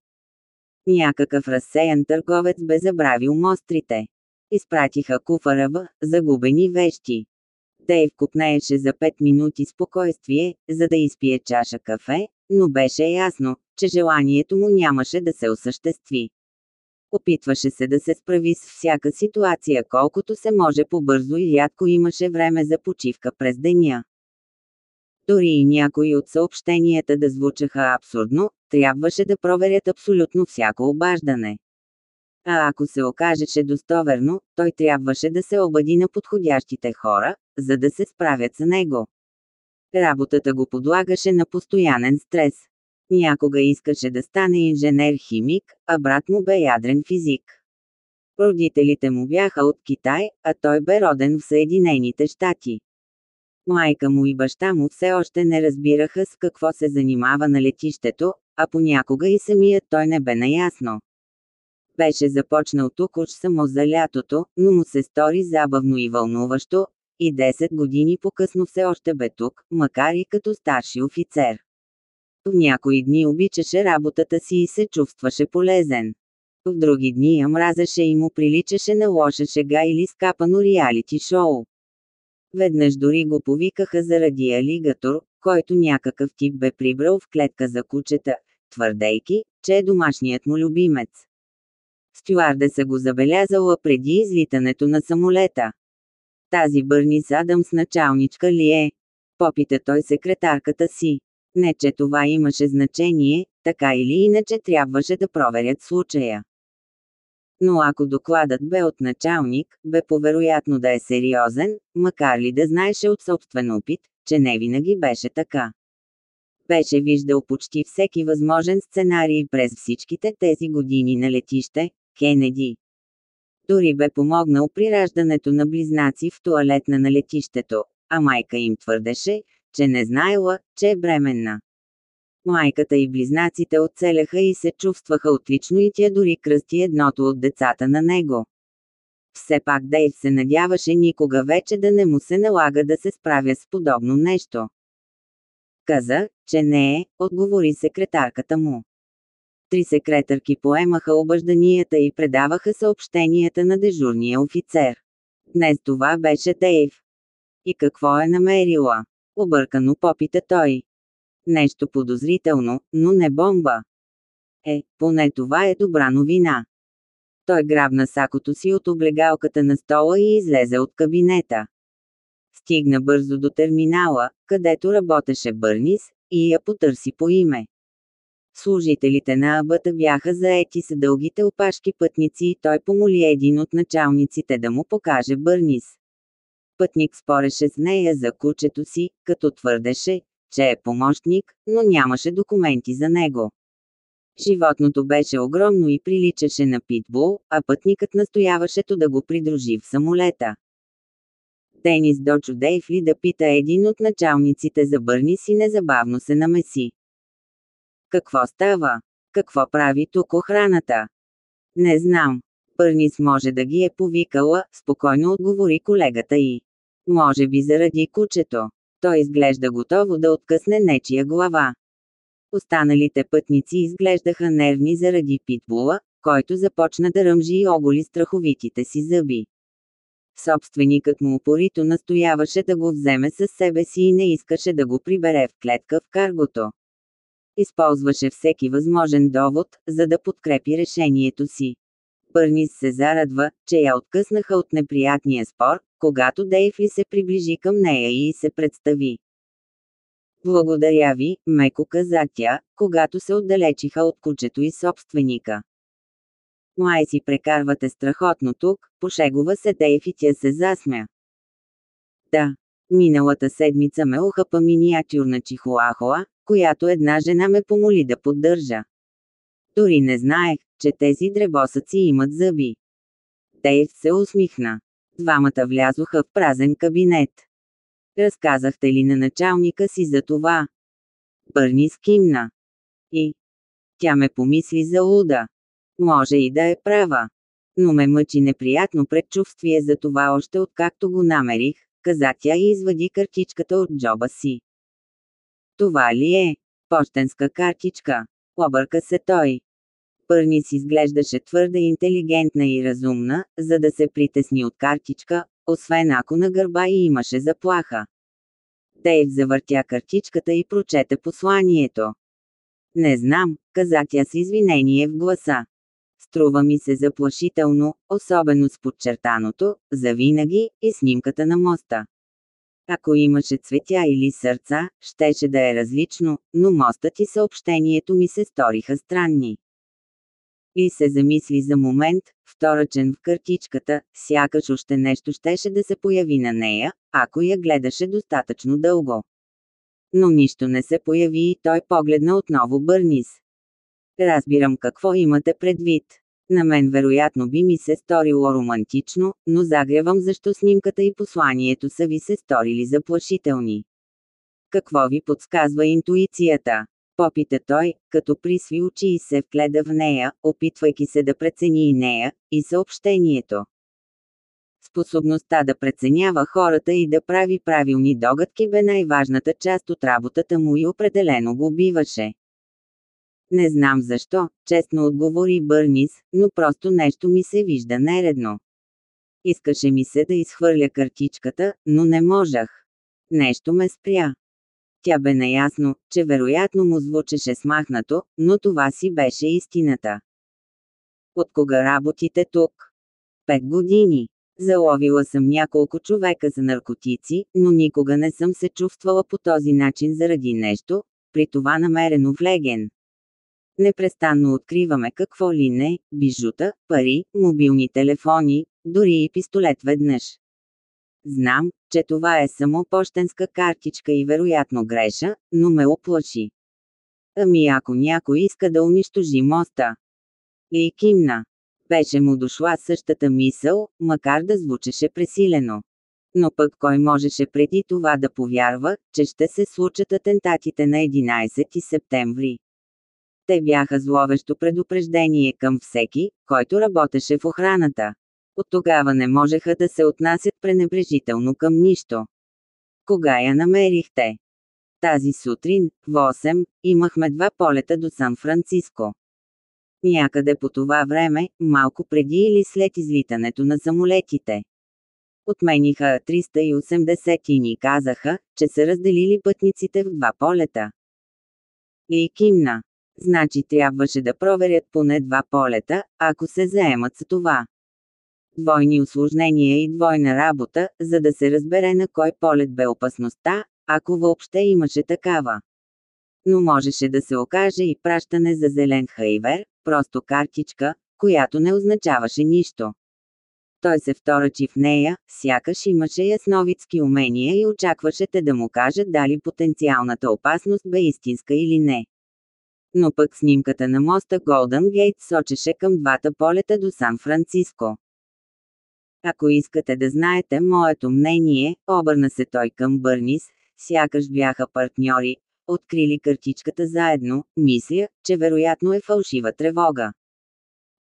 Някакъв разсеян търговец бе забравил мострите. Изпратиха куфара в загубени вещи. Дейв купнееше за 5 минути спокойствие, за да изпие чаша кафе, но беше ясно, че желанието му нямаше да се осъществи. Опитваше се да се справи с всяка ситуация колкото се може по-бързо и рядко имаше време за почивка през деня. Дори и някои от съобщенията да звучаха абсурдно, трябваше да проверят абсолютно всяко обаждане. А ако се окажеше достоверно, той трябваше да се обади на подходящите хора, за да се справят с него. Работата го подлагаше на постоянен стрес. Някога искаше да стане инженер-химик, а брат му бе ядрен физик. Родителите му бяха от Китай, а той бе роден в Съединените щати. Майка му и баща му все още не разбираха с какво се занимава на летището, а понякога и самият той не бе наясно. Беше започнал тук уж само за лятото, но му се стори забавно и вълнуващо, и 10 години по-късно все още бе тук, макар и като старши офицер. В някои дни обичаше работата си и се чувстваше полезен. В други дни я мразеше и му приличаше на лоша шега или скапано реалити шоу. Веднъж дори го повикаха заради алигатор, който някакъв тип бе прибрал в клетка за кучета, твърдейки, че е домашният му любимец. Стюардеса го забелязала преди излитането на самолета. Тази Бърнис Адамс началничка ли е? Попита той секретарката си. Не, че това имаше значение, така или иначе трябваше да проверят случая. Но ако докладът бе от началник, бе повероятно да е сериозен, макар ли да знаеше от собствен опит, че не винаги беше така. Беше виждал почти всеки възможен сценарий през всичките тези години на летище, Кенеди. Дори бе помогнал при раждането на близнаци в туалетна на летището, а майка им твърдеше, че не знаела, че е бременна. Майката и близнаците оцеляха и се чувстваха отлично и тя дори кръсти едното от децата на него. Все пак Дейв се надяваше никога вече да не му се налага да се справя с подобно нещо. Каза, че не е, отговори секретарката му. Три секретарки поемаха обажданията и предаваха съобщенията на дежурния офицер. Днес това беше Дейв. И какво е намерила? Объркано попита той. Нещо подозрително, но не бомба. Е, поне това е добра новина. Той грабна сакото си от облегалката на стола и излезе от кабинета. Стигна бързо до терминала, където работеше Бърнис, и я потърси по име. Служителите на абата бяха заети с дългите опашки пътници и той помоли един от началниците да му покаже Бърнис. Пътник спореше с нея за кучето си, като твърдеше, че е помощник, но нямаше документи за него. Животното беше огромно и приличаше на питбул, а пътникът настояваше то да го придружи в самолета. Денис дочу Дейв ли да пита един от началниците за Бърнис и незабавно се намеси. Какво става? Какво прави тук охраната? Не знам. Бърнис може да ги е повикала, спокойно отговори колегата й. Може би заради кучето. Той изглежда готово да откъсне нечия глава. Останалите пътници изглеждаха нервни заради питбула, който започна да ръмжи и оголи страховитите си зъби. Собственикът му упорито настояваше да го вземе със себе си и не искаше да го прибере в клетка в каргото. Използваше всеки възможен довод, за да подкрепи решението си. Бърнис се зарадва, че я откъснаха от неприятния спор, когато Дейфли се приближи към нея и се представи. Благодаря ви, меко каза тя, когато се отдалечиха от кучето и собственика. Май си прекарвате страхотно тук, пошегува се Дейв и тя се засмя. Да. Миналата седмица ме охапа миниатюрна чихуахоа, която една жена ме помоли да поддържа. Дори не знаех, че тези дребосъци имат зъби. Дейв се усмихна. Двамата влязоха в празен кабинет. Разказахте ли на началника си за това? Бърни скимна. И? Тя ме помисли за луда. Може и да е права. Но ме мъчи неприятно предчувствие за това още откакто го намерих, каза тя и извади картичката от джоба си. Това ли е? Пощенска картичка. Обърка се той. Пърнис изглеждаше твърде интелигентна и разумна, за да се притесни от картичка, освен ако на гърба и имаше заплаха. Дейв завъртя картичката и прочете посланието. Не знам, каза тя с извинение в гласа. Струва ми се заплашително, особено с подчертаното, завинаги, и снимката на моста. Ако имаше цветя или сърца, щеше да е различно, но мостът и съобщението ми се сториха странни. И се замисли за момент, вторачен в картичката, сякаш още нещо щеше да се появи на нея, ако я гледаше достатъчно дълго. Но нищо не се появи и той погледна отново Бърнис. Разбирам какво имате предвид. На мен вероятно би ми се сторило романтично, но загрявам защо снимката и посланието са ви се сторили заплашителни. Какво ви подсказва интуицията? Попита той, като присви очи и се вгледа в нея, опитвайки се да прецени и нея, и съобщението. Способността да преценява хората и да прави правилни догадки бе най-важната част от работата му и определено го биваше. Не знам защо, честно отговори Бърнис, но просто нещо ми се вижда нередно. Искаше ми се да изхвърля картичката, но не можах. Нещо ме спря. Тя бе наясно, че вероятно му звучеше смахнато, но това си беше истината. От кога работите тук? Пет години. Заловила съм няколко човека за наркотици, но никога не съм се чувствала по този начин заради нещо, при това намерено в леген. Непрестанно откриваме какво ли не, бижута, пари, мобилни телефони, дори и пистолет веднъж. Знам, че това е само почтенска картичка и вероятно греша, но ме оплаши. Ами ако някой иска да унищожи моста? И кимна. Беше му дошла същата мисъл, макар да звучеше пресилено. Но пък кой можеше преди това да повярва, че ще се случат атентатите на 11 септември? Те бяха зловещо предупреждение към всеки, който работеше в охраната. От тогава не можеха да се отнасят пренебрежително към нищо. Кога я намерихте? Тази сутрин, в 8, имахме два полета до Сан-Франциско. Някъде по това време, малко преди или след излитането на самолетите. Отмениха 380 и ни казаха, че са разделили пътниците в два полета. И кимна. Значи трябваше да проверят поне два полета, ако се заемат с това. Двойни осложнения и двойна работа, за да се разбере на кой полет бе опасността, ако въобще имаше такава. Но можеше да се окаже и пращане за зелен хайвер, просто картичка, която не означаваше нищо. Той се вторачи в нея, сякаш имаше ясновидски умения и очакваше те да му кажат дали потенциалната опасност бе истинска или не. Но пък снимката на моста Голден Гейт сочеше към двата полета до Сан-Франциско. Ако искате да знаете моето мнение, обърна се той към Бърнис, сякаш бяха партньори, открили картичката заедно, мисля, че вероятно е фалшива тревога.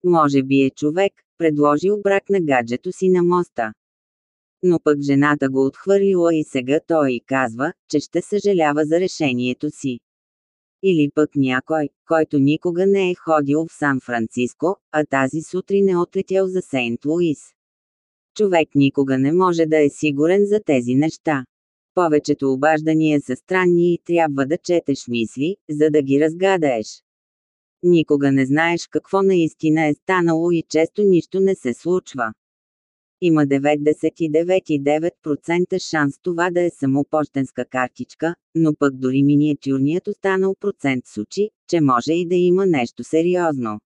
Може би е човек, предложил брак на гаджето си на моста. Но пък жената го отхвърлила и сега той и казва, че ще съжалява за решението си. Или пък някой, който никога не е ходил в Сан-Франциско, а тази сутрин е отлетял за Сейнт Луис. Човек никога не може да е сигурен за тези неща. Повечето обаждания са странни и трябва да четеш мисли, за да ги разгадаеш. Никога не знаеш какво наистина е станало и често нищо не се случва. Има 99,9% шанс това да е само почтенска картичка, но пък дори миниатюрният останал процент сучи, че може и да има нещо сериозно.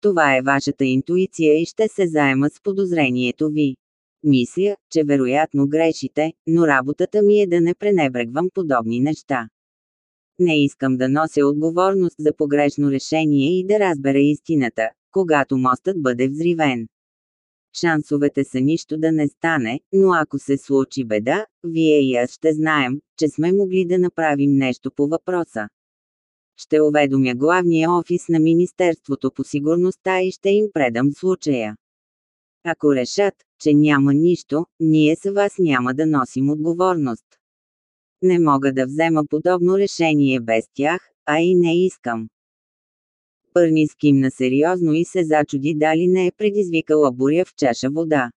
Това е вашата интуиция и ще се заема с подозрението ви. Мисля, че вероятно грешите, но работата ми е да не пренебрегвам подобни неща. Не искам да нося отговорност за погрешно решение и да разбера истината, когато мостът бъде взривен. Шансовете са нищо да не стане, но ако се случи беда, вие и аз ще знаем, че сме могли да направим нещо по въпроса. Ще уведомя главния офис на Министерството по сигурността и ще им предам случая. Ако решат, че няма нищо, ние с вас няма да носим отговорност. Не мога да взема подобно решение без тях, а и не искам. Пърни скимна сериозно и се зачуди дали не е предизвикала буря в чаша вода.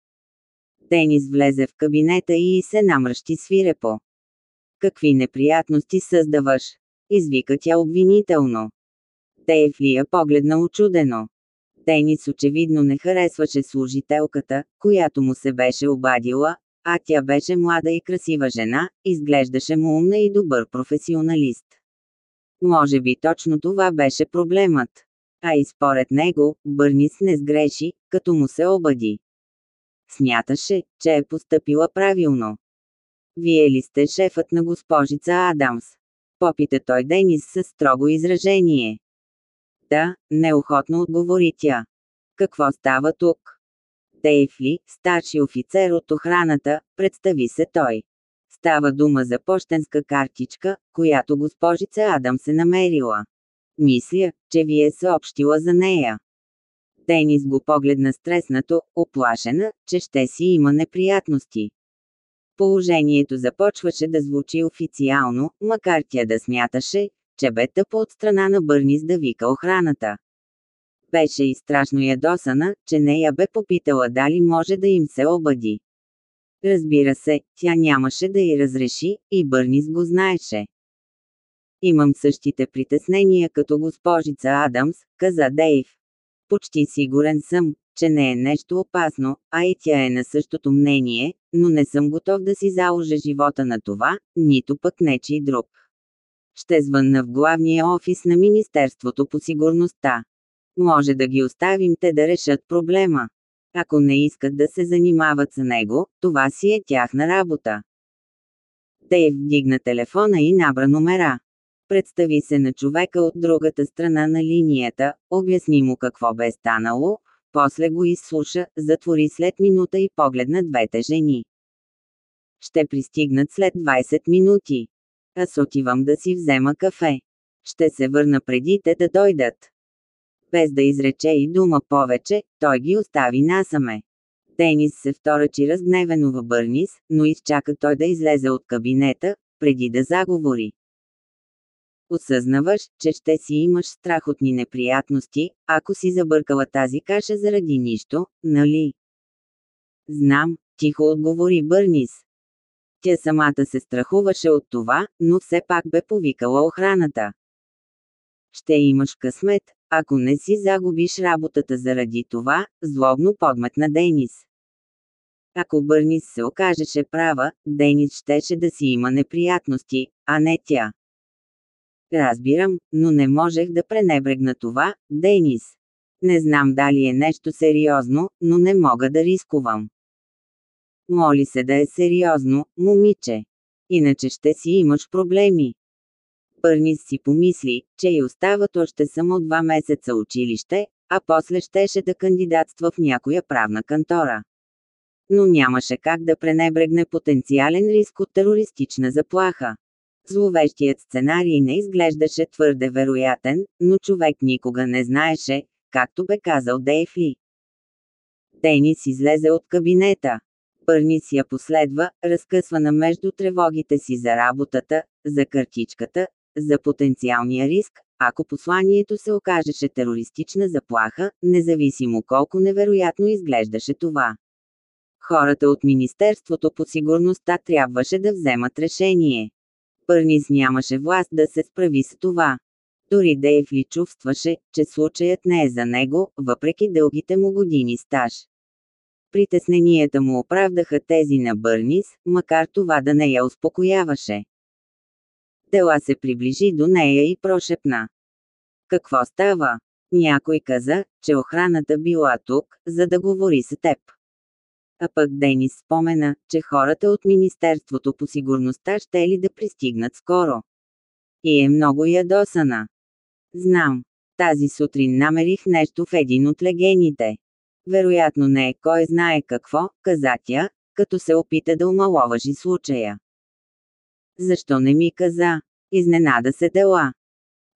Денис влезе в кабинета и се намръщи свирепо. Какви неприятности създаваш? Извика тя обвинително. Дейв погледна очудено. Денис очевидно не харесваше служителката, която му се беше обадила, а тя беше млада и красива жена, изглеждаше му умна и добър професионалист. Може би точно това беше проблемът. А и според него, Бърнис не сгреши, като му се обади. Смяташе, че е поступила правилно. Вие ли сте шефът на госпожица Адамс? Попита той Денис с строго изражение. Да, неохотно отговори тя. Какво става тук? Дейв ли, старши офицер от охраната, представи се той. Става дума за почтенска картичка, която госпожица Адам се намерила. Мисля, че ви е съобщила за нея. Денис го погледна стреснато, оплашена, че ще си има неприятности. Положението започваше да звучи официално, макар тя да смяташе, че бе тъпо от страна на Бърнис да вика охраната. Беше и страшно ядосана, че не я бе попитала дали може да им се обади. Разбира се, тя нямаше да й разреши, и Бърнис го знаеше. Имам същите притеснения като госпожица Адамс, каза Дейв. Почти сигурен съм, че не е нещо опасно, а и тя е на същото мнение, но не съм готов да си заложа живота на това, нито пък нечи друг. Ще звънна в главния офис на Министерството по сигурността. Може да ги оставим те да решат проблема. Ако не искат да се занимават с него, това си е тяхна работа. Дейв вдигна телефона и набра номера. Представи се на човека от другата страна на линията, обясни му какво бе станало, после го изслуша, затвори след минута и погледна двете жени. Ще пристигнат след 20 минути. Аз отивам да си взема кафе. Ще се върна преди те да дойдат. Без да изрече и дума повече, той ги остави насаме. Денис се вторачи разгневено в Бърнис, но изчака той да излезе от кабинета, преди да заговори. Осъзнаваш, че ще си имаш страхотни неприятности, ако си забъркала тази каша заради нищо, нали? Знам, тихо отговори Бърнис. Тя самата се страхуваше от това, но все пак бе повикала охраната. Ще имаш късмет, ако не си загубиш работата заради това, злобно подметна Денис. Ако Бърнис се окажеше права, Денис щеше да си има неприятности, а не тя. Разбирам, но не можех да пренебрегна това, Денис. Не знам дали е нещо сериозно, но не мога да рискувам. Моли се да е сериозно, момиче. Иначе ще си имаш проблеми. Бърнис си помисли, че и остават още само два месеца училище, а после щеше да кандидатства в някоя правна кантора. Но нямаше как да пренебрегне потенциален риск от терористична заплаха. Зловещият сценарий не изглеждаше твърде вероятен, но човек никога не знаеше, както бе казал Дейфли. Денис излезе от кабинета. Бърнис я последва, разкъсвана между тревогите си за работата, за картичката, за потенциалния риск, ако посланието се окажеше терористична заплаха, независимо колко невероятно изглеждаше това. Хората от Министерството по сигурността трябваше да вземат решение. Пърнис нямаше власт да се справи с това. Дори Дейв ли чувстваше, че случаят не е за него, въпреки дългите му години стаж. Притесненията му оправдаха тези на Бърнис, макар това да не я успокояваше. Дела се приближи до нея и прошепна. Какво става? Някой каза, че охраната била тук, за да говори с теб. А пък Денис спомена, че хората от Министерството по сигурността ще ли да пристигнат скоро. И е много ядосана. Знам. Тази сутрин намерих нещо в един от легените. Вероятно не е кой знае какво, каза тя, като се опита да омаловажи случая. Защо не ми каза? Изненада се дела.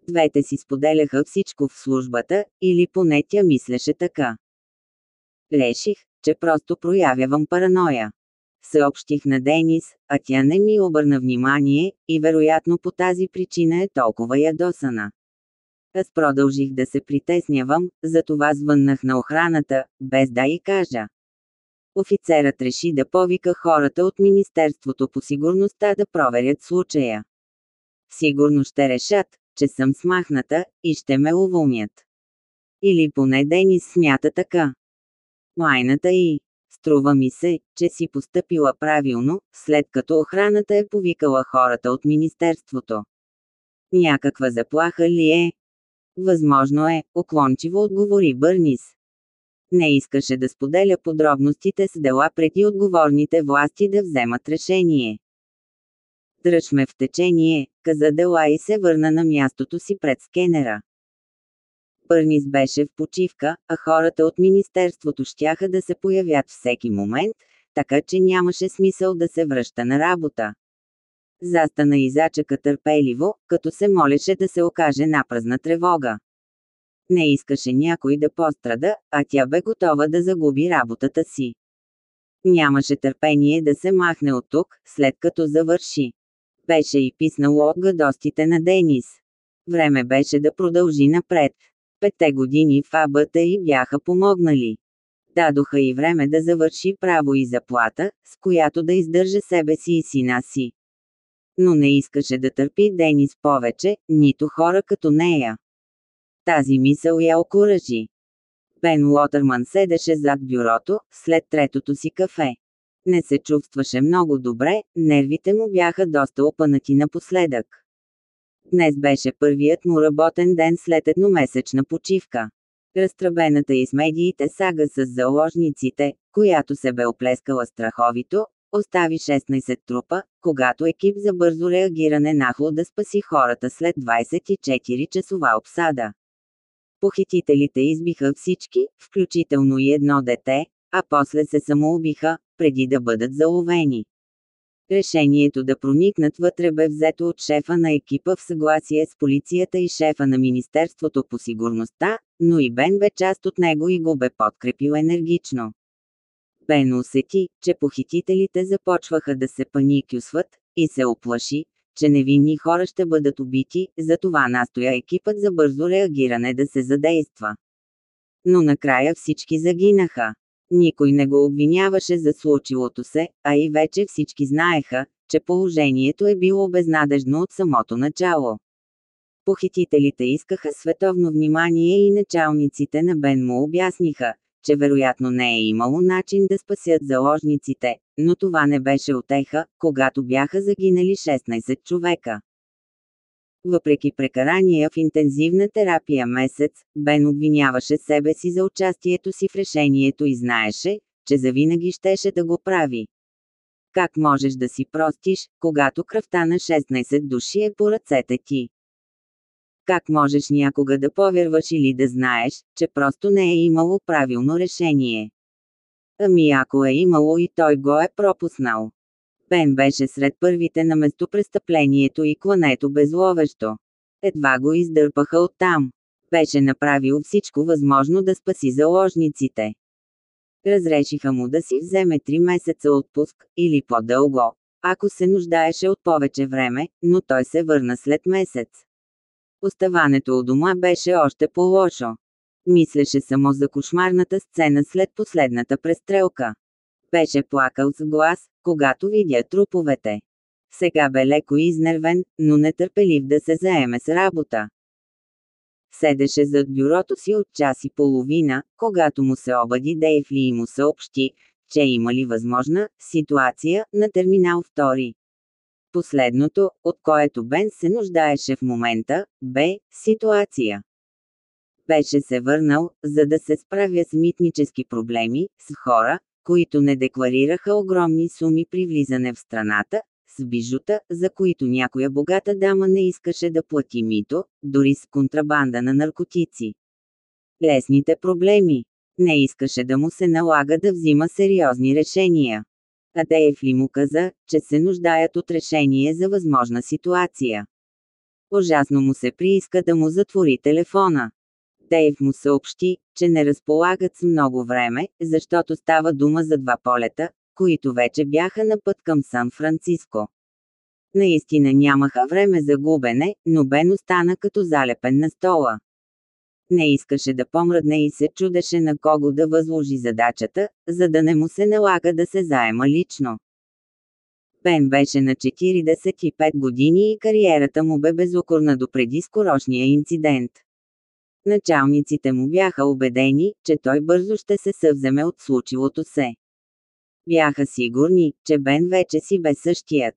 Двете си споделяха всичко в службата, или поне тя мислеше така. Реших, че просто проявявам параноя. Съобщих на Денис, а тя не ми обърна внимание, и вероятно по тази причина е толкова ядосана. Аз продължих да се притеснявам, затова звъннах на охраната, без да й кажа. Офицерът реши да повика хората от Министерството по сигурността да проверят случая. Сигурно ще решат, че съм смахната, и ще ме уволнят. Или поне Денис смята така. Майната и. Струва ми се, че си постъпила правилно, след като охраната е повикала хората от Министерството. Някаква заплаха ли е? Възможно е, оклончиво отговори Бърнис. Не искаше да споделя подробностите с дела преди отговорните власти да вземат решение. Дръж ме в течение, каза Дела и се върна на мястото си пред скенера. Пърнис беше в почивка, а хората от Министерството щяха да се появят всеки момент, така че нямаше смисъл да се връща на работа. Застана и зачака търпеливо, като се молеше да се окаже напразна тревога. Не искаше някой да пострада, а тя бе готова да загуби работата си. Нямаше търпение да се махне от тук, след като завърши. Беше и писнало от гадостите на Денис. Време беше да продължи напред. Петте години в АБТ и бяха помогнали. Дадоха и време да завърши право и заплата, с която да издържа себе си и сина си. Но не искаше да търпи Денис повече, нито хора като нея. Тази мисъл я окуражи. Бен Лотърман седеше зад бюрото, след третото си кафе. Не се чувстваше много добре, нервите му бяха доста опънати напоследък. Днес беше първият му работен ден след едномесечна почивка. Разтръбената из медиите сага с заложниците, която се бе оплескала страховито, остави 16 трупа, когато екип за бързо реагиране нахло да спаси хората след 24-часова обсада. Похитителите избиха всички, включително и едно дете, а после се самоубиха, преди да бъдат заловени. Решението да проникнат вътре бе взето от шефа на екипа в съгласие с полицията и шефа на Министерството по сигурността, но и Бен бе част от него и го бе подкрепил енергично. Бен усети, че похитителите започваха да се паникюсват, и се оплаши, че невинни хора ще бъдат убити, затова настоя екипът за бързо реагиране да се задейства. Но накрая всички загинаха. Никой не го обвиняваше за случилото се, а и вече всички знаеха, че положението е било безнадежно от самото начало. Похитителите искаха световно внимание и началниците на Бен му обясниха, че вероятно не е имало начин да спасят заложниците, но това не беше отеха, когато бяха загинали 16 човека. Въпреки прекарания в интензивна терапия месец, Бен обвиняваше себе си за участието си в решението и знаеше, че завинаги щеше да го прави. Как можеш да си простиш, когато кръвта на 16 души е по ръцете ти? Как можеш някога да повярваш или да знаеш, че просто не е имало правилно решение? Ами ако е имало и той го е пропуснал. Пен беше сред първите на местопрестъплението и клането безловещо. Едва го издърпаха оттам. Беше направил всичко възможно да спаси заложниците. Разрешиха му да си вземе 3 месеца отпуск, или по-дълго, ако се нуждаеше от повече време, но той се върна след месец. Оставането у дома беше още по-лошо. Мислеше само за кошмарната сцена след последната престрелка. Беше плакал с глас, когато видя труповете. Сега бе леко изнервен, но нетърпелив да се заеме с работа. Седеше зад бюрото си от час и половина, когато му се обади Дейфли и му съобщи, че има ли възможна ситуация на терминал 2. Последното, от което Бен се нуждаеше в момента, бе ситуация. Беше се върнал, за да се справя с митнически проблеми, с хора, които не декларираха огромни суми при влизане в страната, с бижута, за които някоя богата дама не искаше да плати мито, дори с контрабанда на наркотици. Лесните проблеми. Не искаше да му се налага да взима сериозни решения. Адеев ли му каза, че се нуждаят от решение за възможна ситуация. Ужасно му се прииска да му затвори телефона. Дейв му съобщи, че не разполагат с много време, защото става дума за два полета, които вече бяха на път към Сан-Франциско. Наистина нямаха време за губене, но Бен остана като залепен на стола. Не искаше да помръдне и се чудеше на кого да възложи задачата, за да не му се налага да се заема лично. Бен беше на 45 години и кариерата му бе безукорна допреди скорошния инцидент. Началниците му бяха убедени, че той бързо ще се съвземе от случилото се. Бяха сигурни, че Бен вече си бе същият.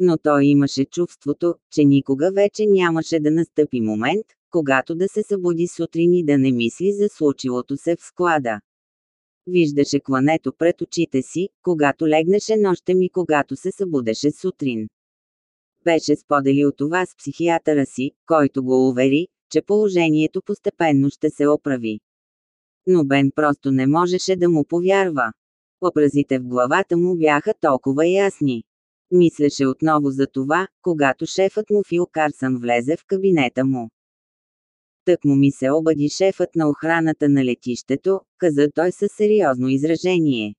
Но той имаше чувството, че никога вече нямаше да настъпи момент, когато да се събуди сутрин и да не мисли за случилото се в склада. Виждаше клането пред очите си, когато легнеше нощем и когато се събудеше сутрин. Беше споделил това с психиатъра си, който го увери, че положението постепенно ще се оправи. Но Бен просто не можеше да му повярва. Образите в главата му бяха толкова ясни. Мислеше отново за това, когато шефът му Фил Карсън влезе в кабинета му. Тък му ми се обади шефът на охраната на летището, каза той със сериозно изражение.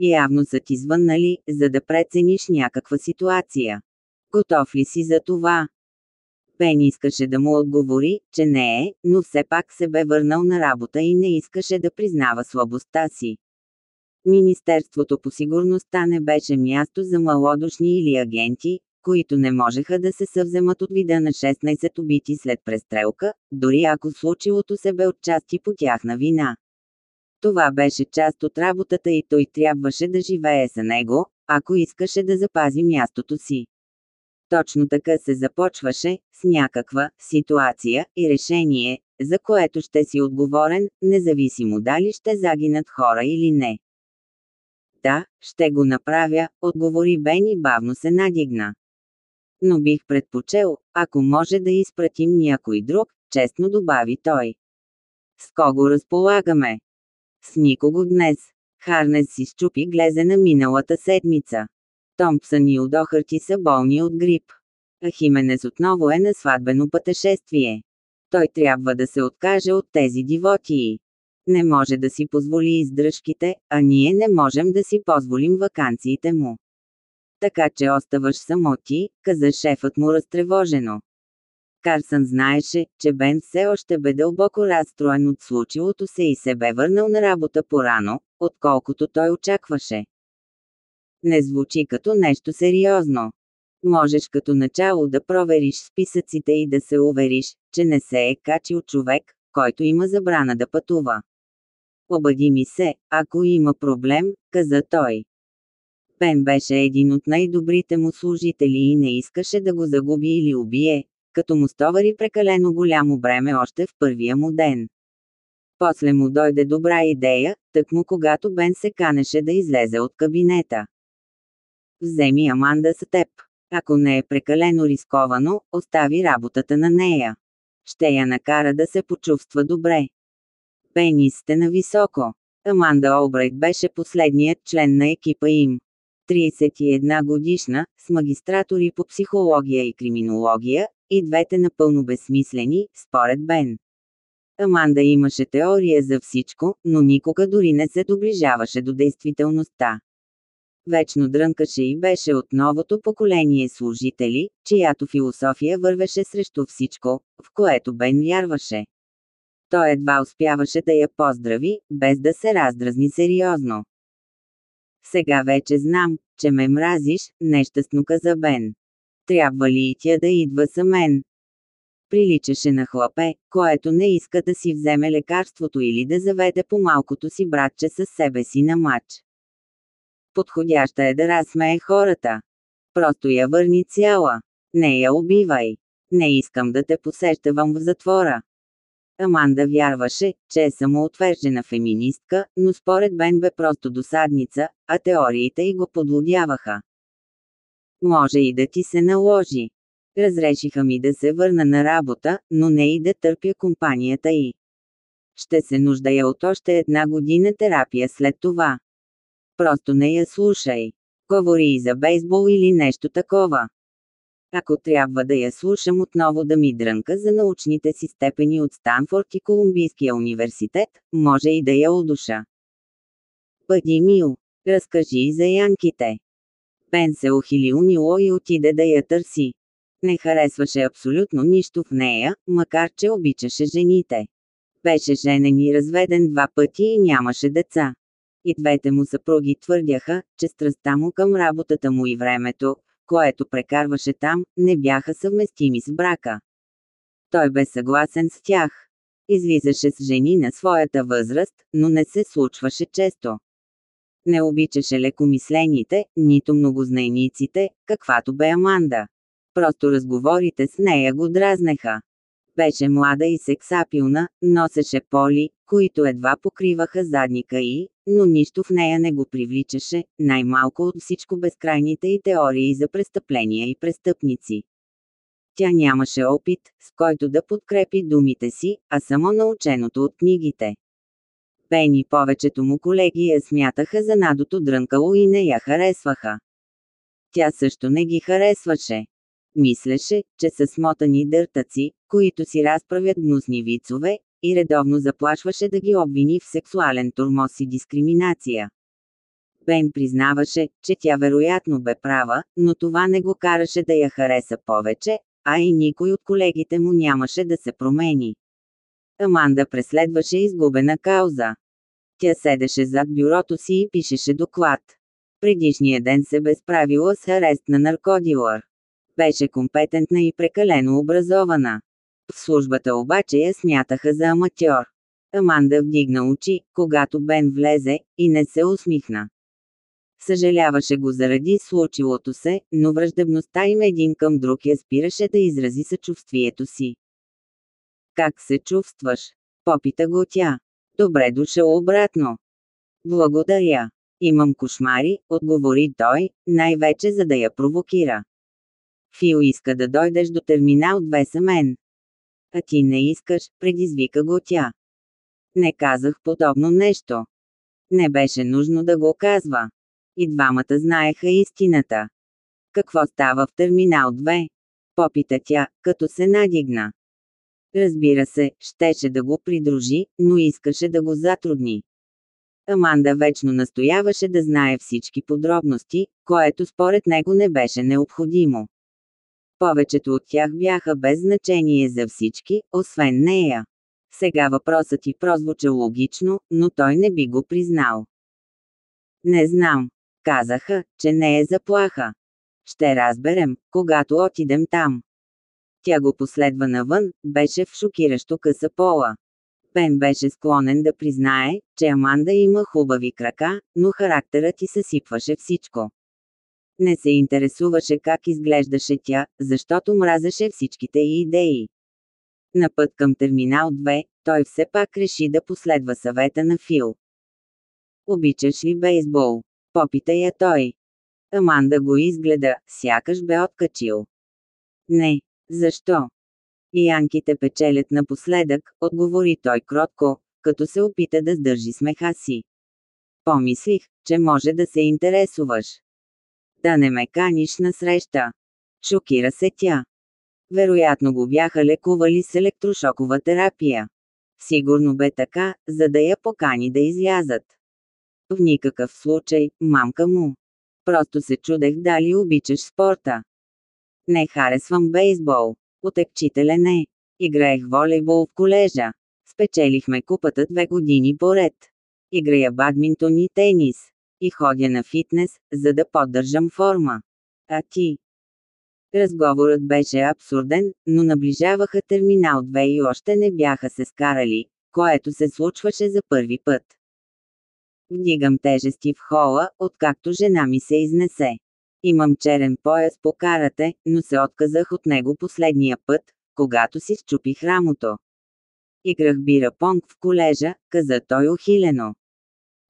Явно са ти звъннали, за да прецениш някаква ситуация. Готов ли си за това? Пен искаше да му отговори, че не е, но все пак се бе върнал на работа и не искаше да признава слабостта си. Министерството по сигурността не беше място за малодушни или агенти, които не можеха да се съвземат от вида на 16 убити след престрелка, дори ако случилото се бе отчасти по тяхна вина. Това беше част от работата и той трябваше да живее за него, ако искаше да запази мястото си. Точно така се започваше, с някаква ситуация и решение, за което ще си отговорен, независимо дали ще загинат хора или не. Да, ще го направя, отговори Бен и бавно се надигна. Но бих предпочел, ако може да изпратим някой друг, честно добави той. С кого разполагаме? С никого днес. Харнес си щупи глезена миналата седмица. Томпсън и Удохърти са болни от грип. А Хименес отново е на сватбено пътешествие. Той трябва да се откаже от тези дивотии. Не може да си позволи издръжките, а ние не можем да си позволим вакансиите му. Така че оставаш само ти, каза шефът му разтревожено. Карсън знаеше, че Бен все още бе дълбоко разстроен от случилото се и се бе върнал на работа порано, отколкото той очакваше. Не звучи като нещо сериозно. Можеш като начало да провериш списъците и да се увериш, че не се е качил човек, който има забрана да пътува. Обади ми се, ако има проблем, каза той. Бен беше един от най-добрите му служители и не искаше да го загуби или убие, като му стовари прекалено голямо бреме още в първия му ден. После му дойде добра идея, тъкмо когато Бен се канеше да излезе от кабинета. Вземи Аманда с теб. Ако не е прекалено рисковано, остави работата на нея. Ще я накара да се почувства добре. Пенис сте на високо. Аманда Олбрайт беше последният член на екипа им. 31 годишна, с магистратори по психология и криминология, и двете напълно безсмислени, според Бен. Аманда имаше теория за всичко, но никога дори не се доближаваше до действителността. Вечно дрънкаше и беше от новото поколение служители, чиято философия вървеше срещу всичко, в което Бен вярваше. Той едва успяваше да я поздрави, без да се раздразни сериозно. Сега вече знам, че ме мразиш, нещастно каза Бен. Трябва ли и тя да идва са мен? Приличаше на хлапе, което не иска да си вземе лекарството или да заведе по малкото си братче със себе си на мач. Подходяща е да разсмее хората. Просто я върни цяла. Не я убивай. Не искам да те посещавам в затвора. Аманда вярваше, че е самоотвержена феминистка, но според Бен бе просто досадница, а теориите й го подлодяваха. Може и да ти се наложи. Разрешиха ми да се върна на работа, но не и да търпя компанията й. Ще се нуждая от още една година терапия след това. Просто не я слушай. Говори и за бейсбол или нещо такова. Ако трябва да я слушам отново да ми дрънка за научните си степени от Станфорд и Колумбийския университет, може и да я удуша. Бъди мил. Разкажи за янките. Бен се ухили унило и отиде да я търси. Не харесваше абсолютно нищо в нея, макар че обичаше жените. Беше женен и разведен два пъти и нямаше деца. И двете му съпруги твърдяха, че страстта му към работата му и времето, което прекарваше там, не бяха съвместими с брака. Той бе съгласен с тях. Излизаше с жени на своята възраст, но не се случваше често. Не обичаше лекомислените, нито многознайниците, каквато бе Аманда. Просто разговорите с нея го дразнеха. Беше млада и сексапилна, носеше поли, които едва покриваха задника и, но нищо в нея не го привличаше, най-малко от всичко безкрайните и теории за престъпления и престъпници. Тя нямаше опит, с който да подкрепи думите си, а само наученото от книгите. Бен и повечето му колеги я смятаха за надото дрънкало и не я харесваха. Тя също не ги харесваше. Мислеше, че са смотани дъртаци, които си разправят гнусни вицове, и редовно заплашваше да ги обвини в сексуален турмоз и дискриминация. Бен признаваше, че тя вероятно бе права, но това не го караше да я хареса повече, а и никой от колегите му нямаше да се промени. Аманда преследваше изгубена кауза. Тя седеше зад бюрото си и пишеше доклад. Предишния ден се бе справила с арест на наркодилър. Беше компетентна и прекалено образована. В службата обаче я смятаха за аматьор. Аманда вдигна очи, когато Бен влезе, и не се усмихна. Съжаляваше го заради случилото се, но враждебността им един към друг я спираше да изрази съчувствието си. Как се чувстваш? Попита го тя. Добре дошъл обратно. Благодаря. Имам кошмари, отговори той, най-вече за да я провокира. Фил иска да дойдеш до терминал 2 са мен. А ти не искаш, предизвика го тя. Не казах подобно нещо. Не беше нужно да го казва. И двамата знаеха истината. Какво става в терминал 2? Попита тя, като се надигна. Разбира се, щеше да го придружи, но искаше да го затрудни. Аманда вечно настояваше да знае всички подробности, което според него не беше необходимо. Повечето от тях бяха без значение за всички, освен нея. Сега въпросът ти прозвуча логично, но той не би го признал. Не знам. Казаха, че не е заплаха. Ще разберем, когато отидем там. Тя го последва навън, беше в шокиращо къса пола. Пен беше склонен да признае, че Аманда има хубави крака, но характерът ти съсипваше всичко. Не се интересуваше как изглеждаше тя, защото мразеше всичките й идеи. На път към терминал 2, той все пак реши да последва съвета на Фил. Обичаш ли бейсбол? Попита я той. Аманда го изгледа, сякаш бе откачил. Не. Защо? И янките печелят напоследък, отговори той кротко, като се опита да сдържи смеха си. Помислих, че може да се интересуваш. Да не ме каниш на среща. Шокира се тя. Вероятно го бяха лекували с електрошокова терапия. Сигурно бе така, за да я покани да излязат. В никакъв случай, мамка му. Просто се чудех дали обичаш спорта. Не харесвам бейсбол. Отекчителен не. Играех волейбол в колежа. Спечелихме купата две години поред. Играя бадминтон и тенис. И ходя на фитнес, за да поддържам форма. А ти? Разговорът беше абсурден, но наближаваха терминал 2 и още не бяха се скарали, което се случваше за първи път. Вдигам тежести в хола, откакто жена ми се изнесе. Имам черен пояс по карате, но се отказах от него последния път, когато си счупих рамото. Играх бира понг в колежа, каза той ухилено.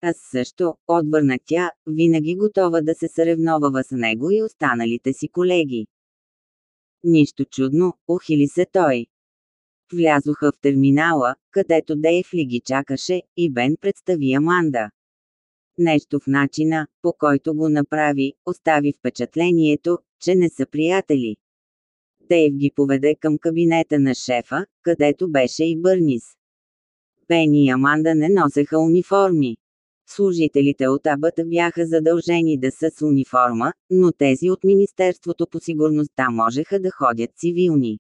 Аз също, отвърна тя, винаги готова да се съревновава с него и останалите си колеги. Нищо чудно, ухили се той. Влязоха в терминала, където Дейв ли ги чакаше, и Бен представи Аманда. Нещо в начина, по който го направи, остави впечатлението, че не са приятели. Дейв ги поведе към кабинета на шефа, където беше и Бърнис. Бени и Аманда не носеха униформи. Служителите от абата бяха задължени да са с униформа, но тези от Министерството по сигурността можеха да ходят цивилни.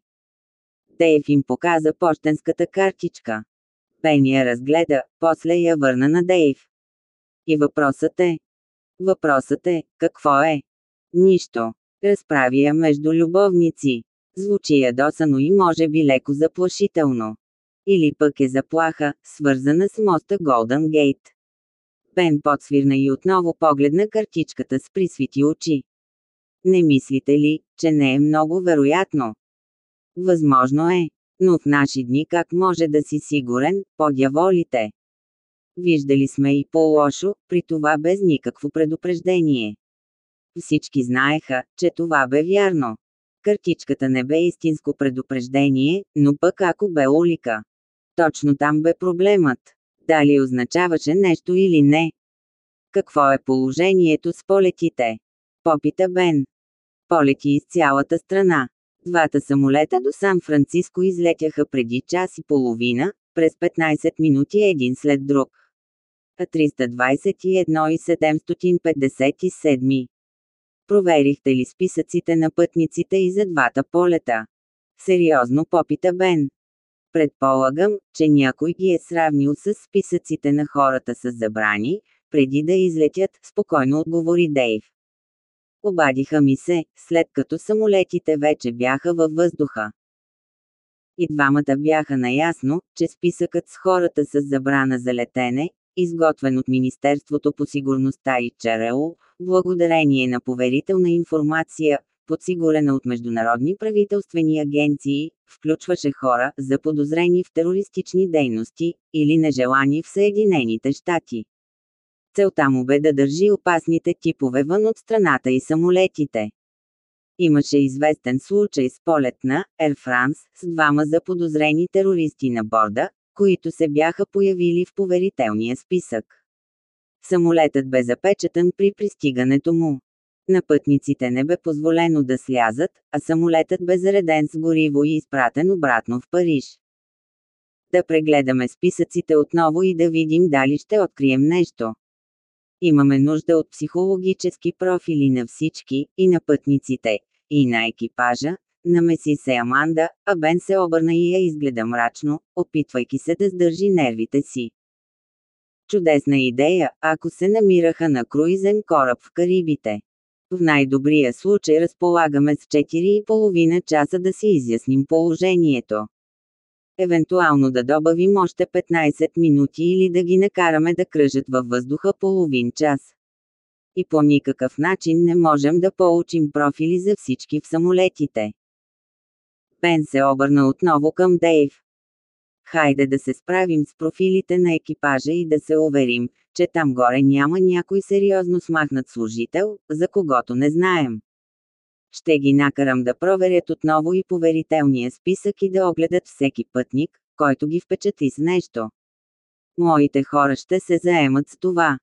Дейв им показа почтенската картичка. Бени я разгледа, после я върна на Дейв. И въпросът е. Въпросът е, какво е? Нищо. Разправи я между любовници. Звучи ядосано и може би леко заплашително. Или пък е заплаха, свързана с моста Голден Гейт. Пен подсвирна и отново погледна картичката с присвити очи. Не мислите ли, че не е много вероятно? Възможно е, но в наши дни как може да си сигурен, подяволите? Виждали сме и по-лошо, при това без никакво предупреждение. Всички знаеха, че това бе вярно. Картичката не бе истинско предупреждение, но пък ако бе улика. Точно там бе проблемът. Дали означаваше нещо или не. Какво е положението с полетите? Попита Бен. Полети из цялата страна. Двата самолета до Сан-Франциско излетяха преди час и половина, през 15 минути един след друг. 321 и 757. Проверихте ли списъците на пътниците и за двата полета? Сериозно попита Бен. Предполагам, че някой ги е сравнил с списъците на хората с забрани, преди да излетят, спокойно отговори Дейв. Обадиха ми се, след като самолетите вече бяха във въздуха. И двамата бяха наясно, че списъкът с хората с забрана за летене, изготвен от Министерството по сигурността и ЧРУ, благодарение на поверителна информация, подсигурена от международни правителствени агенции, включваше хора, заподозрени в терористични дейности, или нежелани в Съединените щати. Целта му бе да държи опасните типове вън от страната и самолетите. Имаше известен случай с полет на Air France с двама заподозрени терористи на борда, които се бяха появили в поверителния списък. Самолетът бе запечатан при пристигането му. На пътниците не бе позволено да слязат, а самолетът бе зареден с гориво и изпратен обратно в Париж. Да прегледаме списъците отново и да видим дали ще открием нещо. Имаме нужда от психологически профили на всички, и на пътниците, и на екипажа, намеси се Аманда, а Бен се обърна и я изгледа мрачно, опитвайки се да сдържи нервите си. Чудесна идея, ако се намираха на круизен кораб в Карибите. В най-добрия случай разполагаме с 4,5 часа да си изясним положението. Евентуално да добавим още 15 минути или да ги накараме да кръжат във въздуха половин час. И по никакъв начин не можем да получим профили за всички в самолетите. Бен се обърна отново към Дейв. Хайде да се справим с профилите на екипажа и да се уверим, че там горе няма някой сериозно смахнат служител, за когото не знаем. Ще ги накарам да проверят отново и поверителния списък и да огледат всеки пътник, който ги впечатли с нещо. Моите хора ще се заемат с това.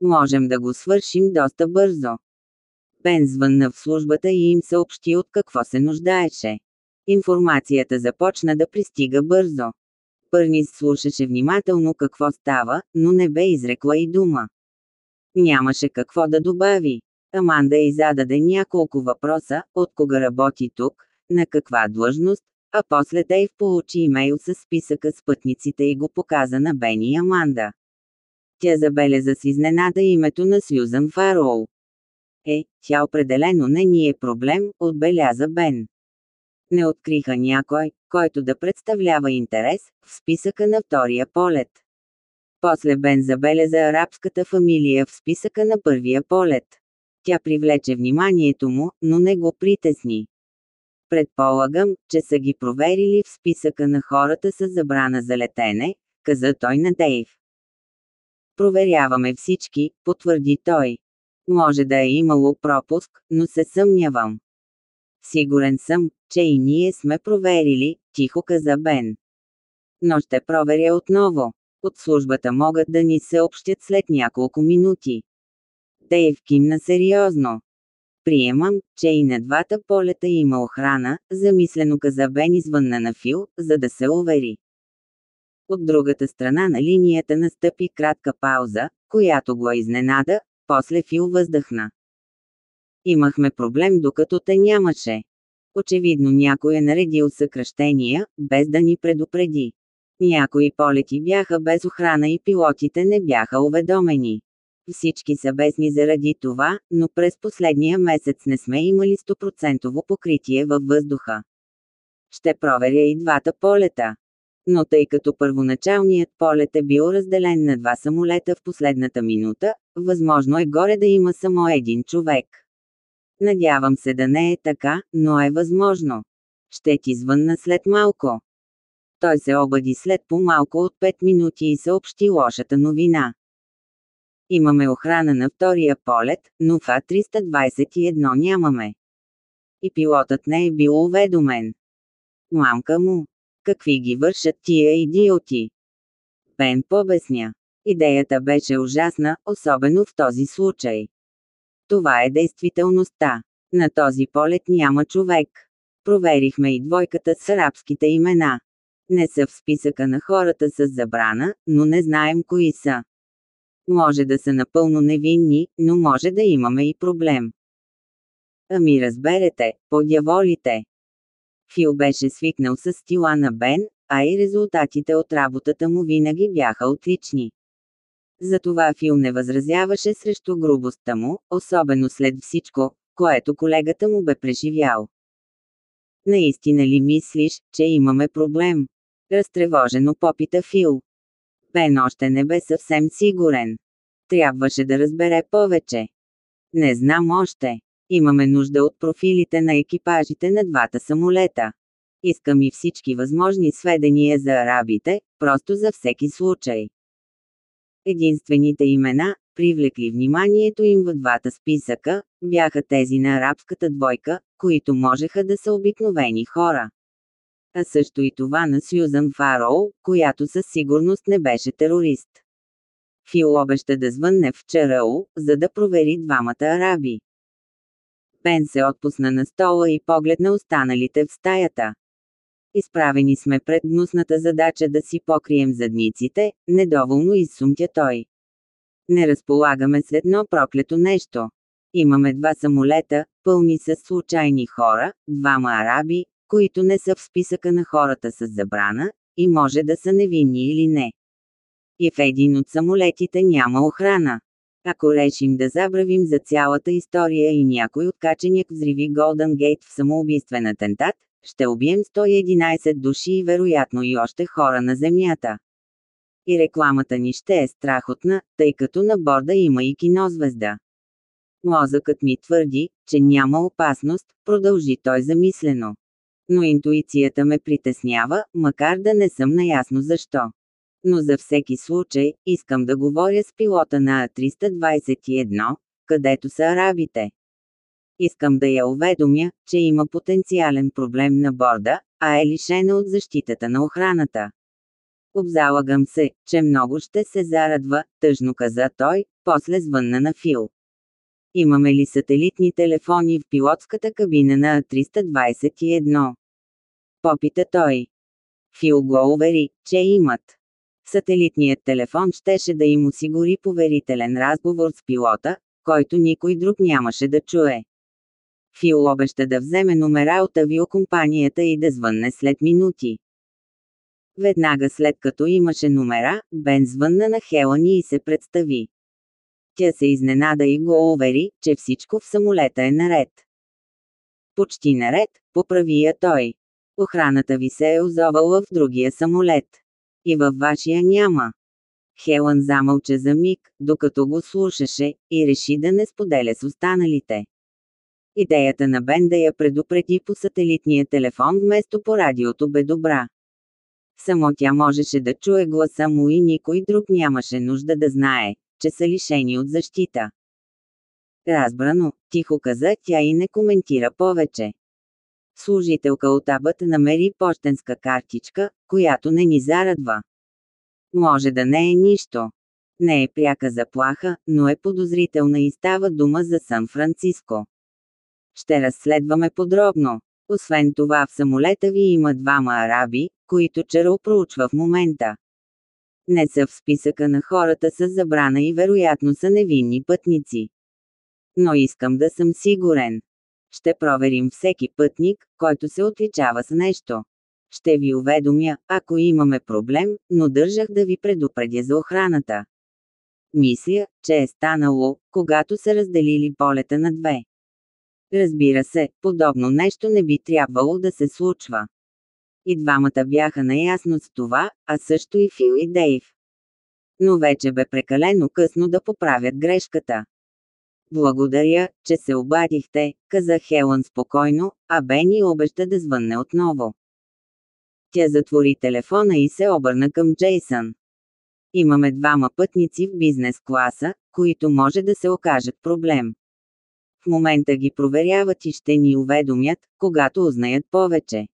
Можем да го свършим доста бързо. Бен звънна в службата и им съобщи от какво се нуждаеше. Информацията започна да пристига бързо. Пърнис слушаше внимателно какво става, но не бе изрекла и дума. Нямаше какво да добави. Аманда й зададе няколко въпроса, от кога работи тук, на каква длъжност, а после Дейв получи имейл с списъка с пътниците и го показа на Бени и Аманда. Тя забеляза с изненада името на Сюзан Фароу. Е, тя определено не ни е проблем, отбеляза Бен. Не откриха някой, който да представлява интерес, в списъка на втория полет. После Бен забеляза арабската фамилия в списъка на първия полет. Тя привлече вниманието му, но не го притесни. Предполагам, че са ги проверили в списъка на хората с забрана за летене, каза той на Дейв. Проверяваме всички, потвърди той. Може да е имало пропуск, но се съмнявам. Сигурен съм, че и ние сме проверили, тихо каза Бен. Но ще проверя отново. От службата могат да ни съобщят след няколко минути. Дейв кимна сериозно. Приемам, че и на двата полета има охрана, замислено каза Бен извънна на Фил, за да се увери. От другата страна на линията настъпи кратка пауза, която го изненада, после Фил въздъхна. Имахме проблем докато те нямаше. Очевидно някой е наредил съкръщения, без да ни предупреди. Някои полети бяха без охрана и пилотите не бяха уведомени. Всички са бесни заради това, но през последния месец не сме имали 100% покритие във въздуха. Ще проверя и двата полета. Но тъй като първоначалният полет е бил разделен на два самолета в последната минута, възможно е горе да има само един човек. Надявам се да не е така, но е възможно. Ще ти звънна след малко. Той се обади след по-малко от 5 минути и съобщи лошата новина. Имаме охрана на втория полет, но в А321 нямаме. И пилотът не е бил уведомен. Мамка му. Какви ги вършат тия идиоти? Бен побесня. Идеята беше ужасна, особено в този случай. Това е действителността. На този полет няма човек. Проверихме и двойката с арабските имена. Не са в списъка на хората с забрана, но не знаем кои са. Може да са напълно невинни, но може да имаме и проблем. Ами разберете, подяволите. Фил беше свикнал с стила на Бен, а и резултатите от работата му винаги бяха отлични. Затова Фил не възразяваше срещу грубостта му, особено след всичко, което колегата му бе преживял. Наистина ли мислиш, че имаме проблем? Разтревожено попита Фил. Бен още не бе съвсем сигурен. Трябваше да разбере повече. Не знам още. Имаме нужда от профилите на екипажите на двата самолета. Искам и всички възможни сведения за арабите, просто за всеки случай. Единствените имена, привлекли вниманието им в двата списъка, бяха тези на арабската двойка, които можеха да са обикновени хора. А също и това на Сюзан Фароу, която със сигурност не беше терорист. Фил обеща да звънне в ЧРУ, за да провери двамата араби. Бен се отпусна на стола и погледна останалите в стаята. Изправени сме пред гнусната задача да си покрием задниците, недоволно изсумтя той. Не разполагаме с едно проклето нещо. Имаме два самолета, пълни с случайни хора, двама араби, които не са в списъка на хората с забрана, и може да са невинни или не. И в един от самолетите няма охрана. Ако решим да забравим за цялата история и някой откаченяк взриви Голден Гейт в самоубийствен атентат, ще убием 111 души и вероятно и още хора на Земята. И рекламата ни ще е страхотна, тъй като на борда има и кинозвезда. Мозъкът ми твърди, че няма опасност, продължи той замислено. Но интуицията ме притеснява, макар да не съм наясно защо. Но за всеки случай, искам да говоря с пилота на А321, където са арабите. Искам да я уведомя, че има потенциален проблем на борда, а е лишена от защитата на охраната. Обзалагам се, че много ще се зарадва, тъжно каза той, после звънна на Фил. Имаме ли сателитни телефони в пилотската кабина на А321? Попита той. Фил го увери, че имат. Сателитният телефон щеше да им осигури поверителен разговор с пилота, който никой друг нямаше да чуе. Фил обеща да вземе номера от авиокомпанията и да звънне след минути. Веднага след като имаше номера, Бен звънна на Хелани и се представи. Тя се изненада и го увери, че всичко в самолета е наред. Почти наред, поправи я той. Охраната ви се е озовала в другия самолет. И във вашия няма. Хелън замълча за миг, докато го слушаше, и реши да не споделя с останалите. Идеята на Бен да я предупреди по сателитния телефон вместо по радиото бе добра. Само тя можеше да чуе гласа му и никой друг нямаше нужда да знае, че са лишени от защита. Разбрано, тихо каза тя и не коментира повече. Служителка от Абът намери почтенска картичка, която не ни зарадва. Може да не е нищо. Не е пряка заплаха, но е подозрителна и става дума за Сан-Франциско. Ще разследваме подробно. Освен това в самолета ви има двама араби, които Чаро проучва в момента. Не са в списъка на хората с забрана и вероятно са невинни пътници. Но искам да съм сигурен. Ще проверим всеки пътник, който се отличава с нещо. Ще ви уведомя, ако имаме проблем, но държах да ви предупредя за охраната. Мисля, че е станало, когато са разделили полета на две. Разбира се, подобно нещо не би трябвало да се случва. И двамата бяха наясно с това, а също и Фил и Дейв. Но вече бе прекалено късно да поправят грешката. Благодаря, че се обадихте, каза Хелън спокойно, а Бени обеща да звънне отново. Тя затвори телефона и се обърна към Джейсън. Имаме двама пътници в бизнес класа, които може да се окажат проблем. Момента ги проверяват и ще ни уведомят, когато узнаят повече.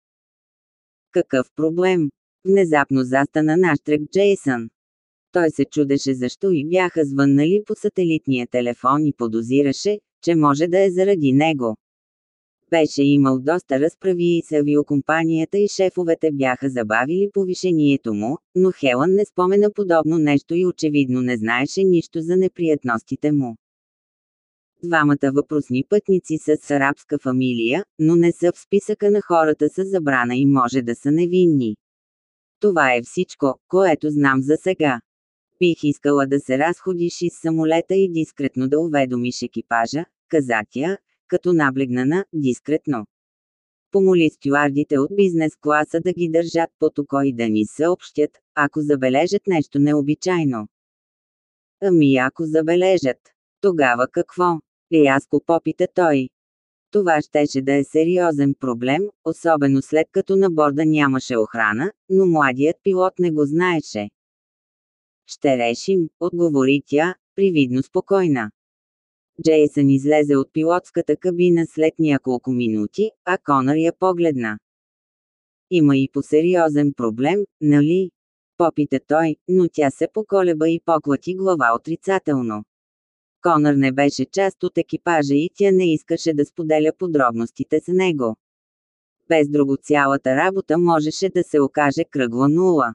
Какъв проблем? Внезапно застана наштрек Джейсън. Той се чудеше защо и бяха звъннали по сателитния телефон и подозираше, че може да е заради него. Беше имал доста разправи и с авиокомпанията и шефовете бяха забавили повишението му, но Хелън не спомена подобно нещо и очевидно не знаеше нищо за неприятностите му. Двамата въпросни пътници са с арабска фамилия, но не са в списъка на хората с забрана и може да са невинни. Това е всичко, което знам за сега. Бих искала да се разходиш из самолета и дискретно да уведомиш екипажа, каза тя, като наблегна на «дискретно». Помоли стюардите от бизнес класа да ги държат под око и да ни съобщят, ако забележат нещо необичайно. Ами ако забележат. Тогава какво? Рязко попита той. Това щеше да е сериозен проблем, особено след като на борда нямаше охрана, но младият пилот не го знаеше. Ще решим, отговори тя, привидно спокойна. Джейсън излезе от пилотската кабина след няколко минути, а Конър я погледна. Има и по-сериозен проблем, нали? Попита той, но тя се поколеба и поклати глава отрицателно. Конър не беше част от екипажа и тя не искаше да споделя подробностите с него. Без друго цялата работа можеше да се окаже кръгла нула.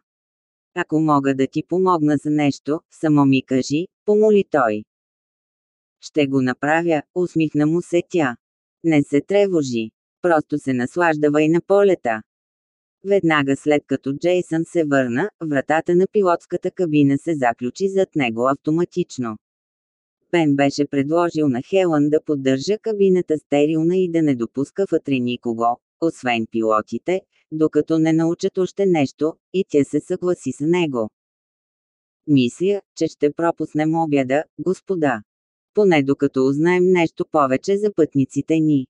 Ако мога да ти помогна за нещо, само ми кажи, помоли той. Ще го направя, усмихна му се тя. Не се тревожи. Просто се наслаждавай на полета. Веднага след като Джейсън се върна, вратата на пилотската кабина се заключи зад него автоматично. Бен беше предложил на Хелън да поддържа кабината стерилна и да не допуска вътре никого, освен пилотите, докато не научат още нещо, и тя се съгласи с него. Мисля, че ще пропуснем обяда, господа. Поне докато узнаем нещо повече за пътниците ни.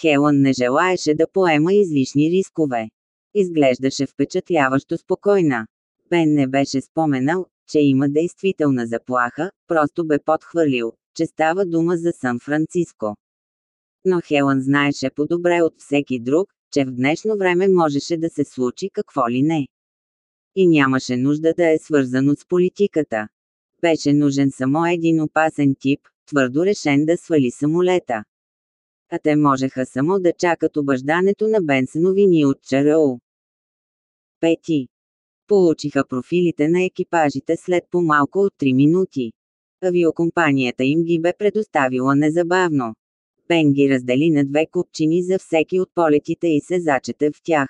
Хелън не желаеше да поема излишни рискове. Изглеждаше впечатляващо спокойна. Бен не беше споменал, че има действителна заплаха, просто бе подхвърлил, че става дума за Сан-Франциско. Но Хелън знаеше по-добре от всеки друг, че в днешно време можеше да се случи какво ли не. И нямаше нужда да е свързано с политиката. Беше нужен само един опасен тип, твърдо решен да свали самолета. А те можеха само да чакат обаждането на Бенсеновини от ЧРУ. Пети. Получиха профилите на екипажите след по-малко от 3 минути. Авиокомпанията им ги бе предоставила незабавно. Бен ги раздели на две купчини за всеки от полетите и се зачете в тях.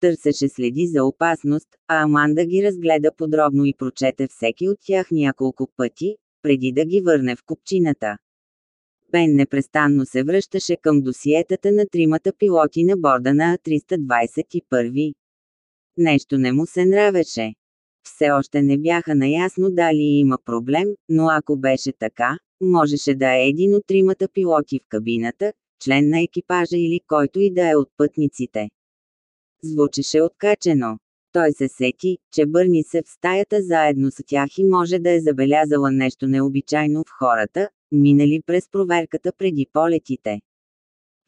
Търсеше следи за опасност, а Аманда ги разгледа подробно и прочете всеки от тях няколко пъти, преди да ги върне в купчината. Бен непрестанно се връщаше към досиетата на тримата пилоти на борда на А321. Нещо не му се нравеше. Все още не бяха наясно дали има проблем, но ако беше така, можеше да е един от тримата пилоти в кабината, член на екипажа или който и да е от пътниците. Звучеше откачено. Той се сети, че Бърни се в стаята заедно с тях и може да е забелязала нещо необичайно в хората, минали през проверката преди полетите.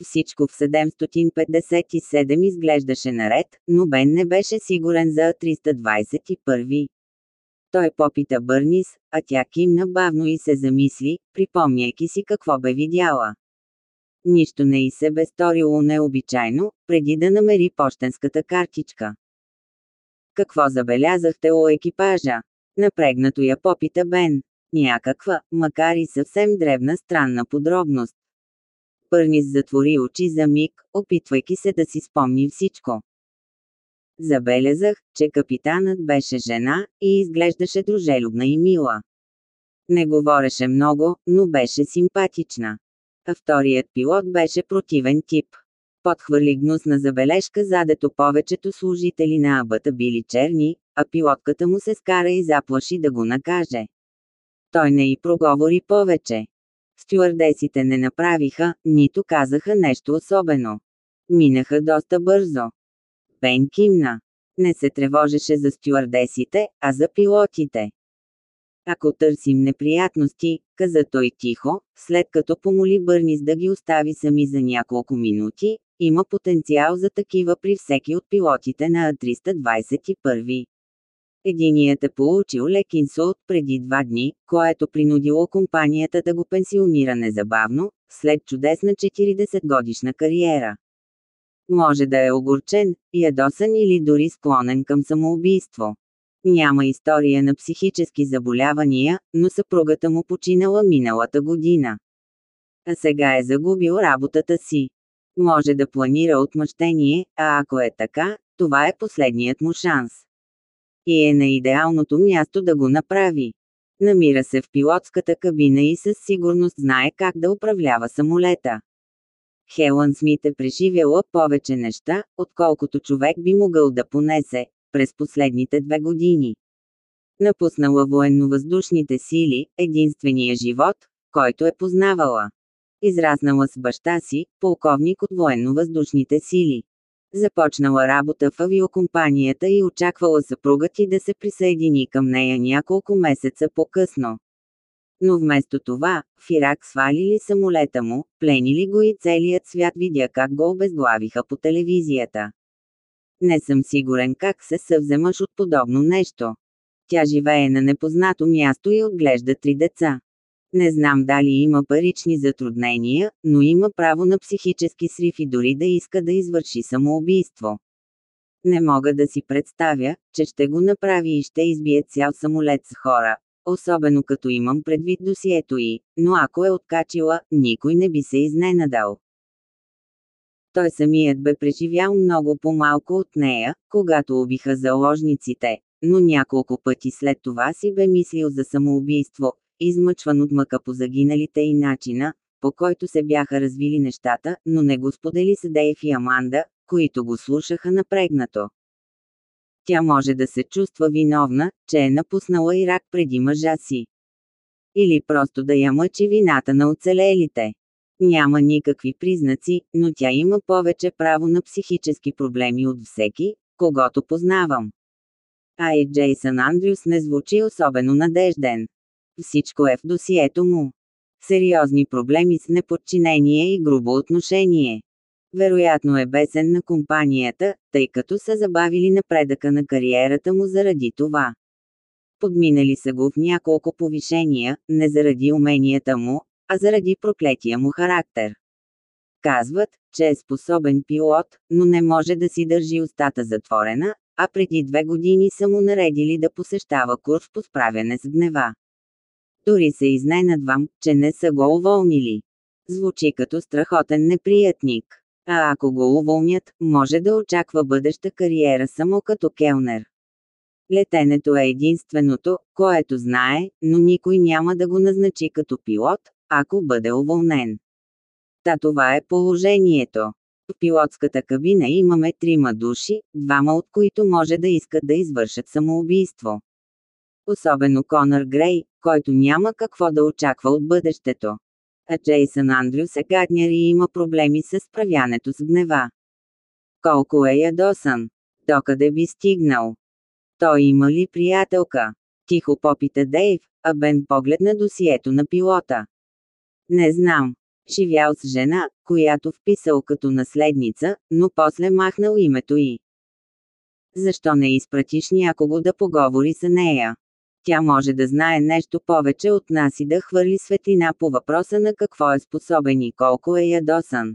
Всичко в 757 изглеждаше наред, но Бен не беше сигурен за 321. Той попита Бърнис, а тя кимна бавно и се замисли, припомняйки си какво бе видяла. Нищо не и се бе сторило необичайно, преди да намери почтенската картичка. Какво забелязахте о екипажа? Напрегнато я попита Бен. Някаква, макар и съвсем древна странна подробност. Пърнис затвори очи за миг, опитвайки се да си спомни всичко. Забелязах, че капитанът беше жена и изглеждаше дружелюбна и мила. Не говореше много, но беше симпатична. А вторият пилот беше противен тип. Подхвърли гнусна забележка задето повечето служители на абата били черни, а пилотката му се скара и заплаши да го накаже. Той не и проговори повече. Стюардесите не направиха, нито казаха нещо особено. Минаха доста бързо. Бен кимна. Не се тревожеше за стюардесите, а за пилотите. Ако търсим неприятности, каза той тихо, след като помоли Бърнис да ги остави сами за няколко минути, има потенциал за такива при всеки от пилотите на А321. Единият е получил лек инсулт преди два дни, което принудило компанията да го пенсионира незабавно, след чудесна 40 годишна кариера. Може да е огорчен, ядосан или дори склонен към самоубийство. Няма история на психически заболявания, но съпругата му починала миналата година. А сега е загубил работата си. Може да планира отмъщение, а ако е така, това е последният му шанс. И е на идеалното място да го направи. Намира се в пилотската кабина и със сигурност знае как да управлява самолета. Хелън Смит е преживяла повече неща, отколкото човек би могъл да понесе, през последните две години. Напуснала военновъздушните сили, единствения живот, който е познавала. Израснала с баща си, полковник от военновъздушните сили. Започнала работа в авиокомпанията и очаквала съпругът ти да се присъедини към нея няколко месеца по-късно. Но вместо това, в Ирак свалили самолета му, пленили го и целият свят видя как го обезглавиха по телевизията. Не съм сигурен как се съвземаш от подобно нещо. Тя живее на непознато място и отглежда три деца. Не знам дали има парични затруднения, но има право на психически срив и дори да иска да извърши самоубийство. Не мога да си представя, че ще го направи и ще избие цял самолет с хора, особено като имам предвид досието и, но ако е откачила, никой не би се изненадал. Той самият бе преживял много по-малко от нея, когато убиха заложниците, но няколко пъти след това си бе мислил за самоубийство, измъчван от мъка по загиналите и начина, по който се бяха развили нещата, но не го сподели с Дейв и Аманда, които го слушаха напрегнато. Тя може да се чувства виновна, че е напуснала Ирак преди мъжа си. Или просто да я мъчи вината на оцелелите. Няма никакви признаци, но тя има повече право на психически проблеми от всеки, когато познавам. А и Джейсън Андрюс не звучи особено надежден. Всичко е в досието му. Сериозни проблеми с неподчинение и грубо отношение. Вероятно е бесен на компанията, тъй като са забавили напредъка на кариерата му заради това. Подминали са го в няколко повишения, не заради уменията му, а заради проклетия му характер. Казват, че е способен пилот, но не може да си държи устата затворена, а преди две години са му наредили да посещава курс по справяне с гнева. Дори се изненадвам, че не са го уволнили. Звучи като страхотен неприятник. А ако го уволнят, може да очаква бъдеща кариера само като келнер. Летенето е единственото, което знае, но никой няма да го назначи като пилот, ако бъде уволнен. Та това е положението. В пилотската кабина имаме трима души, двама от които може да искат да извършат самоубийство. Особено Конър Грей, който няма какво да очаква от бъдещето. А Джейсън Андрюс е гадняр и има проблеми с справянето с гнева. Колко е ядосан? Докъде би стигнал? Той има ли приятелка? Тихо попита Дейв, а Бен погледна досието на пилота. Не знам. Живял с жена, която вписал като наследница, но после махнал името й. Защо не изпратиш някого да поговори с нея? Тя може да знае нещо повече от нас и да хвърли светлина по въпроса на какво е способен и колко е ядосан.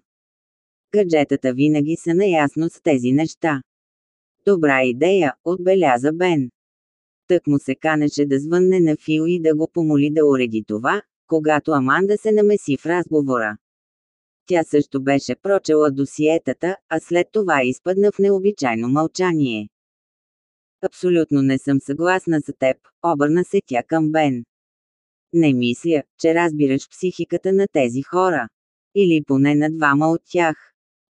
Гаджетата винаги са наясно с тези неща. Добра идея, отбеляза Бен. Тък му се канеше да звънне на Фил и да го помоли да уреди това, когато Аманда се намеси в разговора. Тя също беше прочела досиетата, а след това изпадна в необичайно мълчание. Абсолютно не съм съгласна за теб, обърна се тя към Бен. Не мисля, че разбираш психиката на тези хора. Или поне на двама от тях.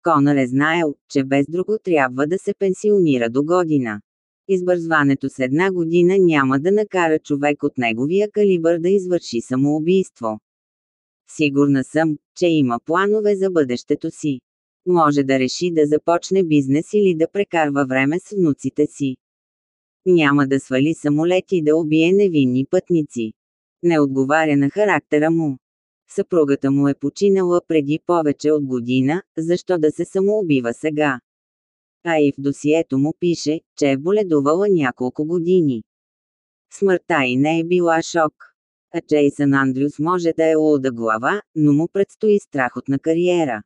Конър е знаел, че без друго трябва да се пенсионира до година. Избързването с една година няма да накара човек от неговия калибър да извърши самоубийство. Сигурна съм, че има планове за бъдещето си. Може да реши да започне бизнес или да прекарва време с внуците си. Няма да свали самолет и да убие невинни пътници. Не отговаря на характера му. Съпругата му е починала преди повече от година, защо да се самоубива сега? А и в досието му пише, че е боледувала няколко години. Смъртта и не е била шок. А Джейсън Андрюс може да е луда глава, но му предстои страхотна кариера.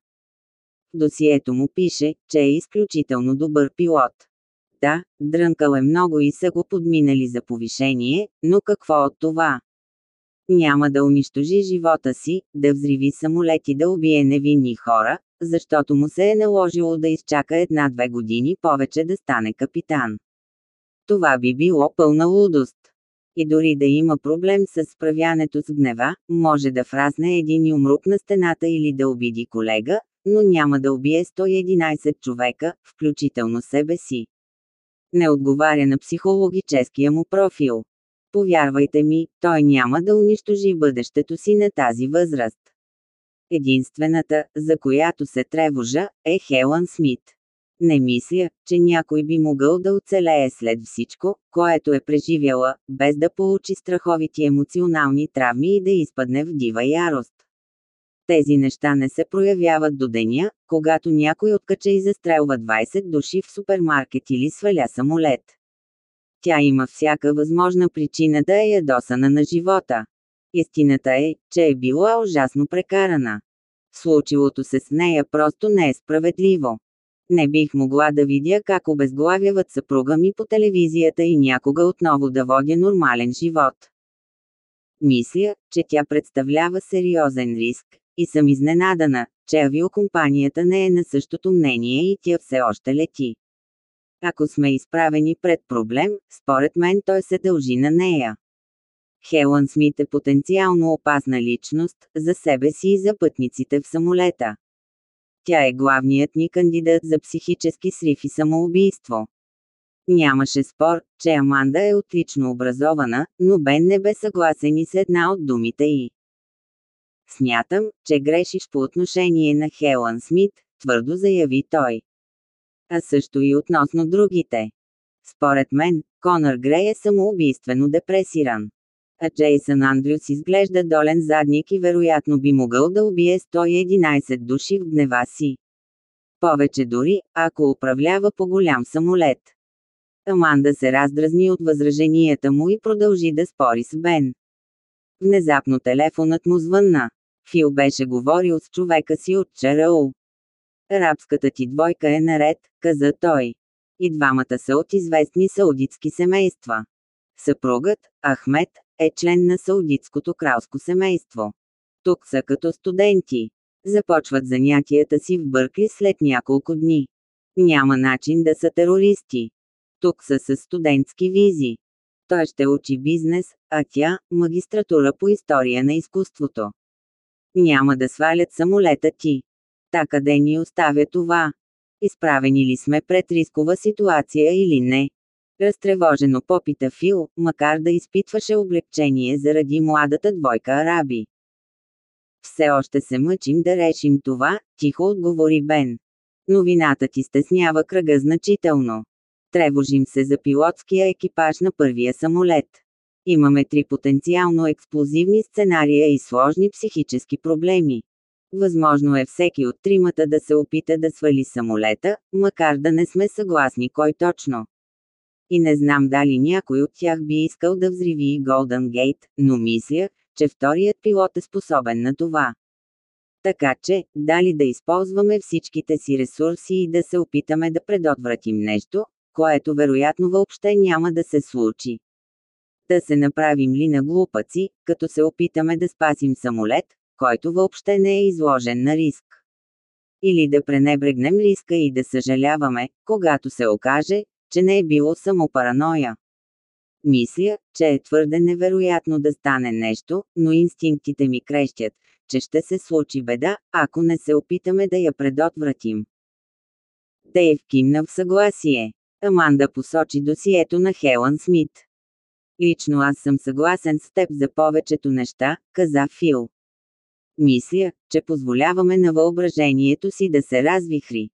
В досието му пише, че е изключително добър пилот. Да, дрънкал е много и са го подминали за повишение, но какво от това? Няма да унищожи живота си, да взриви самолет и да убие невинни хора, защото му се е наложило да изчака една-две години повече да стане капитан. Това би било пълна лудост. И дори да има проблем с справянето с гнева, може да фразне един юмрук на стената или да обиди колега, но няма да убие 111 човека, включително себе си. Не отговаря на психологическия му профил. Повярвайте ми, той няма да унищожи бъдещето си на тази възраст. Единствената, за която се тревожа, е Хелън Смит. Не мисля, че някой би могъл да оцелее след всичко, което е преживяла, без да получи страховити емоционални травми и да изпадне в дива ярост. Тези неща не се проявяват до деня, когато някой откача и застрелва 20 души в супермаркет или сваля самолет. Тя има всяка възможна причина да е ядосана на живота. Истината е, че е била ужасно прекарана. Случилото се с нея просто не е справедливо. Не бих могла да видя как обезглавяват съпруга ми по телевизията и някога отново да водя нормален живот. Мисля, че тя представлява сериозен риск, и съм изненадана, че авиокомпанията не е на същото мнение и тя все още лети. Ако сме изправени пред проблем, според мен той се дължи на нея. Хелън Смит е потенциално опасна личност, за себе си и за пътниците в самолета. Тя е главният ни кандидат за психически срив и самоубийство. Нямаше спор, че Аманда е отлично образована, но Бен не бе съгласен и с една от думите й. Смятам, че грешиш по отношение на Хелън Смит, твърдо заяви той. А също и относно другите. Според мен, Конър Грей е самоубийствено депресиран. А Джейсън Андрюс изглежда долен задник и вероятно би могъл да убие 111 души в гнева си. Повече дори, ако управлява по голям самолет. Аманда се раздразни от възраженията му и продължи да спори с Бен. Внезапно телефонът му звънна. Фил беше говорил с човека си от ЧРУ. Арабската ти двойка е наред, каза той. И двамата са от известни саудитски семейства. Съпругът, Ахмед, е член на саудитското кралско семейство. Тук са като студенти. Започват занятията си в Бъркли след няколко дни. Няма начин да са терористи. Тук са с студентски визи. Той ще учи бизнес, а тя – магистратура по история на изкуството. Няма да свалят самолета ти. Та къде ни оставя това? Изправени ли сме пред рискова ситуация или не? Разтревожено попита Фил, макар да изпитваше облегчение заради младата двойка араби. Все още се мъчим да решим това, тихо отговори Бен. Новината ти стеснява кръга значително. Тревожим се за пилотския екипаж на първия самолет. Имаме три потенциално експлозивни сценария и сложни психически проблеми. Възможно е всеки от тримата да се опита да свали самолета, макар да не сме съгласни кой точно. И не знам дали някой от тях би искал да взриви Голден Гейт, но мисля, че вторият пилот е способен на това. Така че, дали да използваме всичките си ресурси и да се опитаме да предотвратим нещо, което вероятно въобще няма да се случи. Да се направим ли на глупаци, като се опитаме да спасим самолет, който въобще не е изложен на риск. Или да пренебрегнем риска и да съжаляваме, когато се окаже, че не е било само параноя. Мисля, че е твърде невероятно да стане нещо, но инстинктите ми крещят, че ще се случи беда, ако не се опитаме да я предотвратим. Дейв кимна в съгласие. Аманда посочи досието на Хелън Смит. Лично аз съм съгласен с теб за повечето неща, каза Фил. Мисля, че позволяваме на въображението си да се развихри.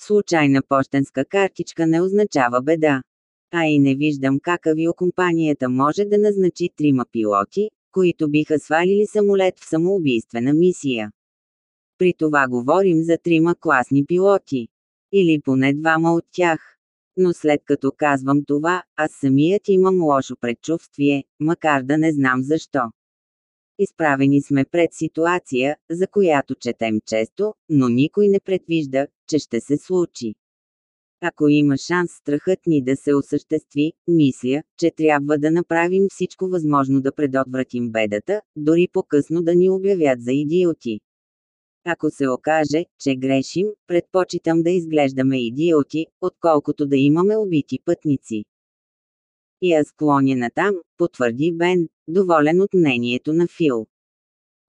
Случайна почтенска картичка не означава беда. А и не виждам как авиокомпанията може да назначи трима пилоти, които биха свалили самолет в самоубийствена мисия. При това говорим за трима класни пилоти. Или поне двама от тях. Но след като казвам това, аз самият имам лошо предчувствие, макар да не знам защо. Изправени сме пред ситуация, за която четем често, но никой не предвижда, че ще се случи. Ако има шанс страхът ни да се осъществи, мисля, че трябва да направим всичко възможно да предотвратим бедата, дори по-късно да ни обявят за идиоти. Ако се окаже, че грешим, предпочитам да изглеждаме идиоти, отколкото да имаме убити пътници. И аз склоня там, потвърди Бен, доволен от мнението на Фил.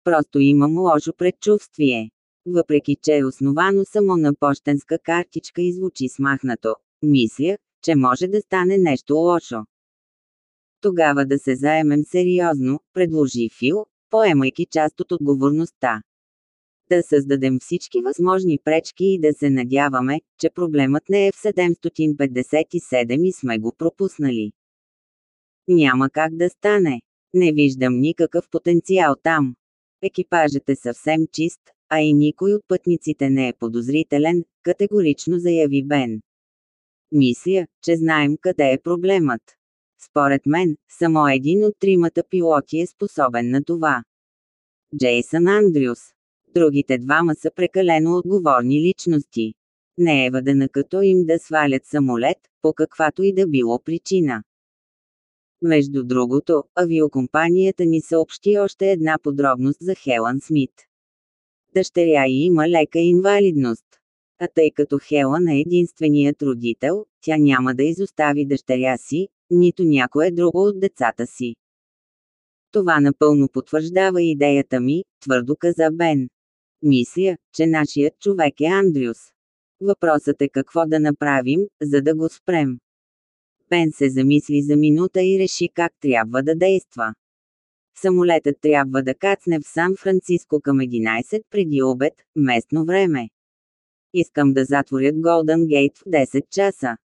Просто имам лошо предчувствие. Въпреки че е основано само на почтенска картичка и звучи смахнато, мисля, че може да стане нещо лошо. Тогава да се заемем сериозно, предложи Фил, поемайки част от отговорността. Да създадем всички възможни пречки и да се надяваме, че проблемът не е в 757 и сме го пропуснали. Няма как да стане. Не виждам никакъв потенциал там. Екипажът е съвсем чист, а и никой от пътниците не е подозрителен, категорично заяви Бен. Мисля, че знаем къде е проблемът. Според мен, само един от тримата пилоти е способен на това. Джейсън Андрюс. Другите двама са прекалено отговорни личности. Не е въдена като им да свалят самолет, по каквато и да било причина. Между другото, авиокомпанията ни съобщи още една подробност за Хелън Смит. Дъщеря й има лека инвалидност. А тъй като Хелън е единственият родител, тя няма да изостави дъщеря си, нито някое друго от децата си. Това напълно потвърждава идеята ми, твърдо каза Бен. Мисля, че нашият човек е Андрюс. Въпросът е какво да направим, за да го спрем. Бен се замисли за минута и реши как трябва да действа. Самолетът трябва да кацне в Сан-Франциско към 11 преди обед, местно време. Искам да затворят Голден Гейт в 10 часа.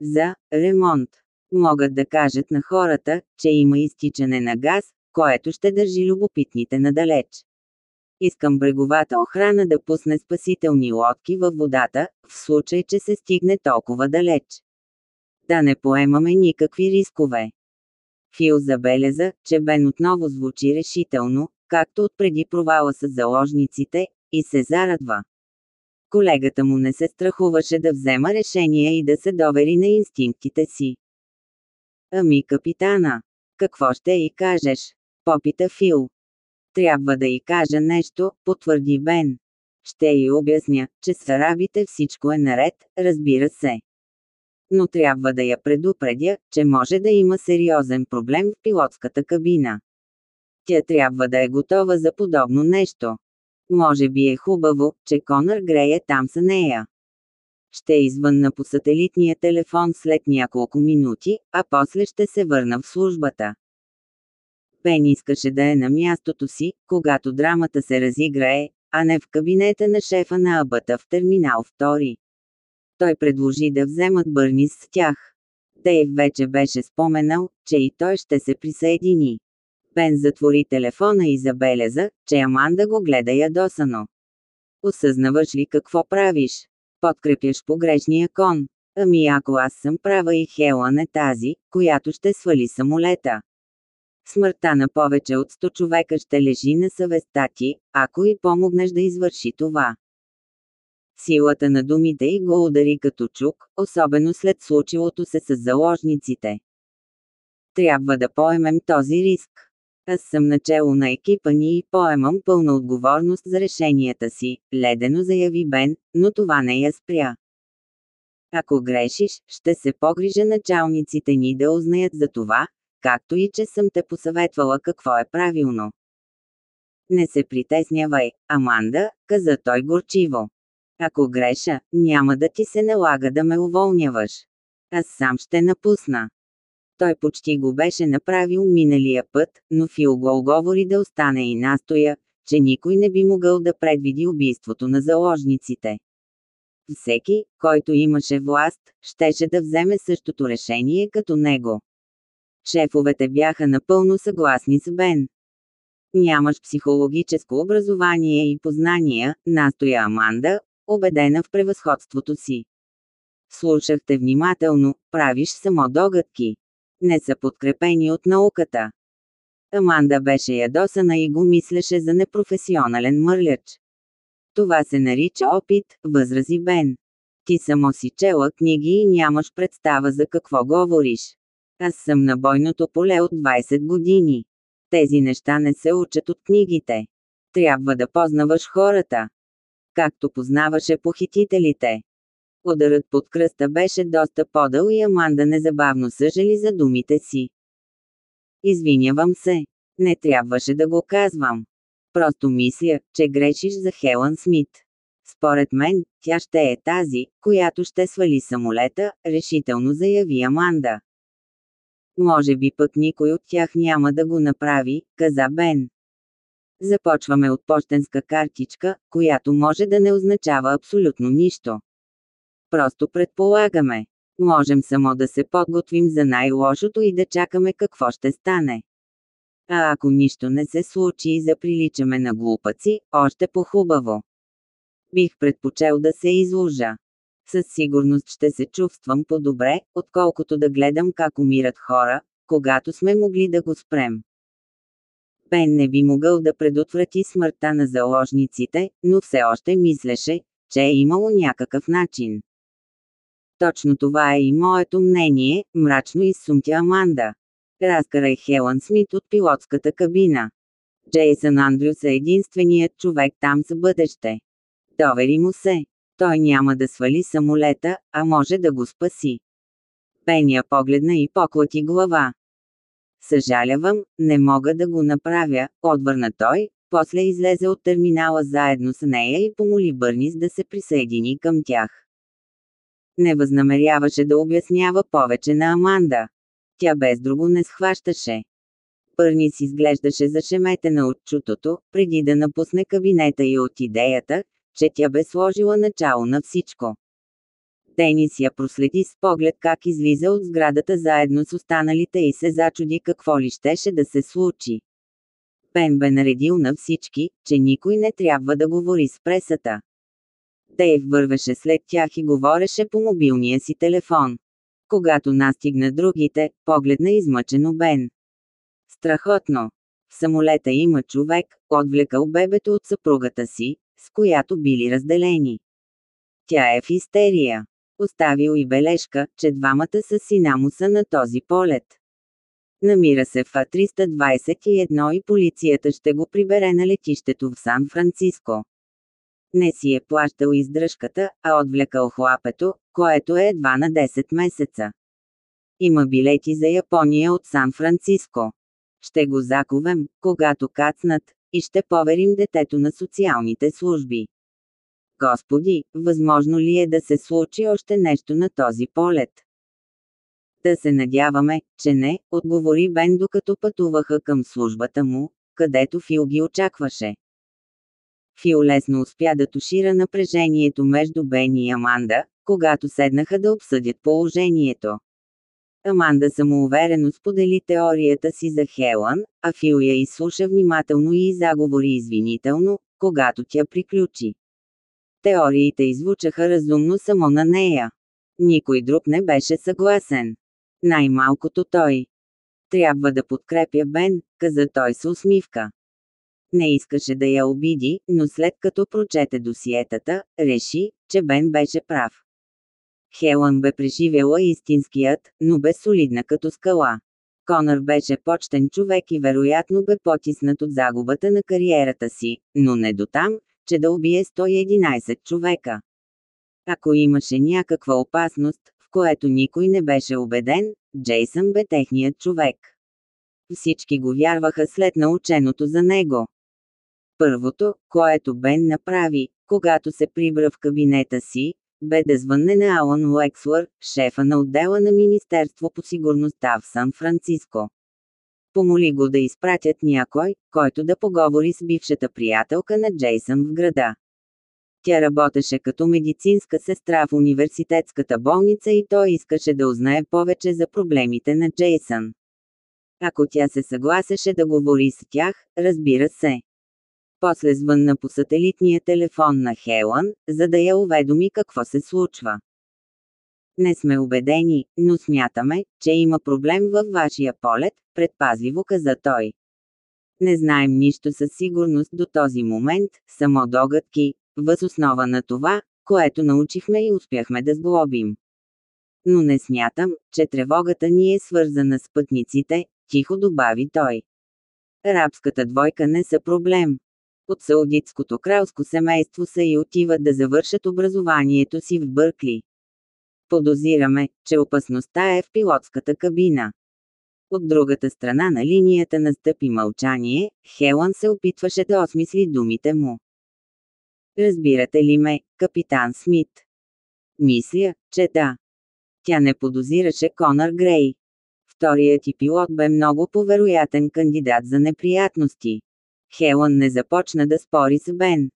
За ремонт. Могат да кажат на хората, че има изтичане на газ, което ще държи любопитните надалеч. Искам бреговата охрана да пусне спасителни лодки във водата, в случай, че се стигне толкова далеч. Да не поемаме никакви рискове. Фил забеляза, че Бен отново звучи решително, както от преди провала с заложниците, и се зарадва. Колегата му не се страхуваше да взема решение и да се довери на инстинктите си. Ами капитана, какво ще й кажеш? Попита Фил. Трябва да й кажа нещо, потвърди Бен. Ще й обясня, че с арабите всичко е наред, разбира се. Но трябва да я предупредя, че може да има сериозен проблем в пилотската кабина. Тя трябва да е готова за подобно нещо. Може би е хубаво, че Конър Грей е там с нея. Ще извънна по сателитния телефон след няколко минути, а после ще се върна в службата. Пен искаше да е на мястото си, когато драмата се разиграе, а не в кабинета на шефа на абата в терминал 2. Той предложи да вземат Бърнис с тях. Дейв вече беше споменал, че и той ще се присъедини. Пен затвори телефона и забеляза, че Аманда го гледа ядосано. Осъзнаваш ли какво правиш? Подкрепяш погрешния кон. Ами ако аз съм права и Хелън е тази, която ще свали самолета. Смъртта на повече от 100 човека ще лежи на съвестта ти, ако и помогнеш да извърши това. Силата на думите й го удари като чук, особено след случилото се с заложниците. Трябва да поемем този риск. Аз съм начало на екипа ни и поемам пълна отговорност за решенията си, ледено заяви Бен, но това не я спря. Ако грешиш, ще се погрижа началниците ни да узнаят за това, както и че съм те посъветвала какво е правилно. Не се притеснявай, Аманда, каза той горчиво. Ако греша, няма да ти се налага да ме уволняваш. Аз сам ще напусна. Той почти го беше направил миналия път, но Фил го оговори да остане и настоя, че никой не би могъл да предвиди убийството на заложниците. Всеки, който имаше власт, щеше да вземе същото решение като него. Шефовете бяха напълно съгласни с Бен. Нямаш психологическо образование и познания, настоя Аманда, убедена в превъзходството си. Слушахте внимателно, правиш само догадки. Не са подкрепени от науката. Аманда беше ядосана и го мислеше за непрофесионален мърляч. Това се нарича опит, възрази Бен. Ти само си чела книги и нямаш представа за какво говориш. Аз съм на бойното поле от 20 години. Тези неща не се учат от книгите. Трябва да познаваш хората. Както познаваше похитителите. Ударът под кръста беше доста подъл и Аманда незабавно съжали за думите си. Извинявам се. Не трябваше да го казвам. Просто мисля, че грешиш за Хелън Смит. Според мен, тя ще е тази, която ще свали самолета, решително заяви Аманда. Може би пък никой от тях няма да го направи, каза Бен. Започваме от почтенска картичка, която може да не означава абсолютно нищо. Просто предполагаме. Можем само да се подготвим за най-лошото и да чакаме какво ще стане. А ако нищо не се случи и заприличаме на глупаци, още по-хубаво. Бих предпочел да се изложа. Със сигурност ще се чувствам по-добре, отколкото да гледам как умират хора, когато сме могли да го спрем. Бен не би могъл да предотврати смъртта на заложниците, но все още мислеше, че е имало някакъв начин. Точно това е и моето мнение, мрачно изсумтя Аманда. Разкарай Хелън Смит от пилотската кабина. Джейсън Андрюс е единственият човек там с бъдеще. Довери му се. Той няма да свали самолета, а може да го спаси. Пеня погледна и поклати глава. Съжалявам, не мога да го направя, отвърна той, после излезе от терминала заедно с нея и помоли Бърнис да се присъедини към тях. Не възнамеряваше да обяснява повече на Аманда. Тя без друго не схващаше. Бърнис изглеждаше зашеметена от чутото, преди да напусне кабинета и от идеята, че тя бе сложила начало на всичко. Денис я проследи с поглед как излиза от сградата заедно с останалите и се зачуди какво ли щеше да се случи. Пен бе наредил на всички, че никой не трябва да говори с пресата. Дейв вървеше след тях и говореше по мобилния си телефон. Когато настигна другите, погледна измъчено Бен. Страхотно. В самолета има човек, отвлекал бебето от съпругата си, с която били разделени. Тя е в истерия. Оставил и бележка, че двамата са сина му са на този полет. Намира се в А321 и полицията ще го прибере на летището в Сан-Франциско. Не си е плащал издръжката, а отвлекал хлапето, което е едва на 10 месеца. Има билети за Япония от Сан-Франциско. Ще го заковем, когато кацнат, и ще поверим детето на социалните служби. Господи, възможно ли е да се случи още нещо на този полет? Да се надяваме, че не, отговори Бен докато пътуваха към службата му, където Фил ги очакваше. Фил лесно успя да тушира напрежението между Бен и Аманда, когато седнаха да обсъдят положението. Аманда самоуверено сподели теорията си за Хелън, а Фил я изслуша внимателно и заговори извинително, когато тя приключи. Теориите извучаха разумно само на нея. Никой друг не беше съгласен. Най-малкото той. Трябва да подкрепя Бен, каза той с усмивка. Не искаше да я обиди, но след като прочете досиетата, реши, че Бен беше прав. Хелън бе преживела истинският, но бе солидна като скала. Конър беше почтен човек и вероятно бе потиснат от загубата на кариерата си, но не до там, че да убие 111 човека. Ако имаше някаква опасност, в което никой не беше убеден, Джейсън бе техният човек. Всички го вярваха след наученото за него. Първото, което Бен направи, когато се прибра в кабинета си, бе да звънне на Алан Уексвър, шефа на отдела на Министерство по сигурността в Сан-Франциско. Помоли го да изпратят някой, който да поговори с бившата приятелка на Джейсън в града. Тя работеше като медицинска сестра в университетската болница и той искаше да узнае повече за проблемите на Джейсън. Ако тя се съгласеше да говори с тях, разбира се. После звънна по сателитния телефон на Хелън, за да я уведоми какво се случва. Не сме убедени, но смятаме, че има проблем във вашия полет, предпазливо каза той. Не знаем нищо със сигурност до този момент, само догадки, въз основа на това, което научихме и успяхме да сглобим. Но не смятам, че тревогата ни е свързана с пътниците, тихо добави той. Арабската двойка не са проблем. От саудитското кралско семейство са и отиват да завършат образованието си в Бъркли. Подозираме, че опасността е в пилотската кабина. От другата страна на линията настъпи мълчание, Хелън се опитваше да осмисли думите му. Разбирате ли ме, капитан Смит? Мисля, че да. Тя не подозираше Конър Грей. Вторият ти пилот бе много повероятен кандидат за неприятности. Хелън не започна да спори с Бен.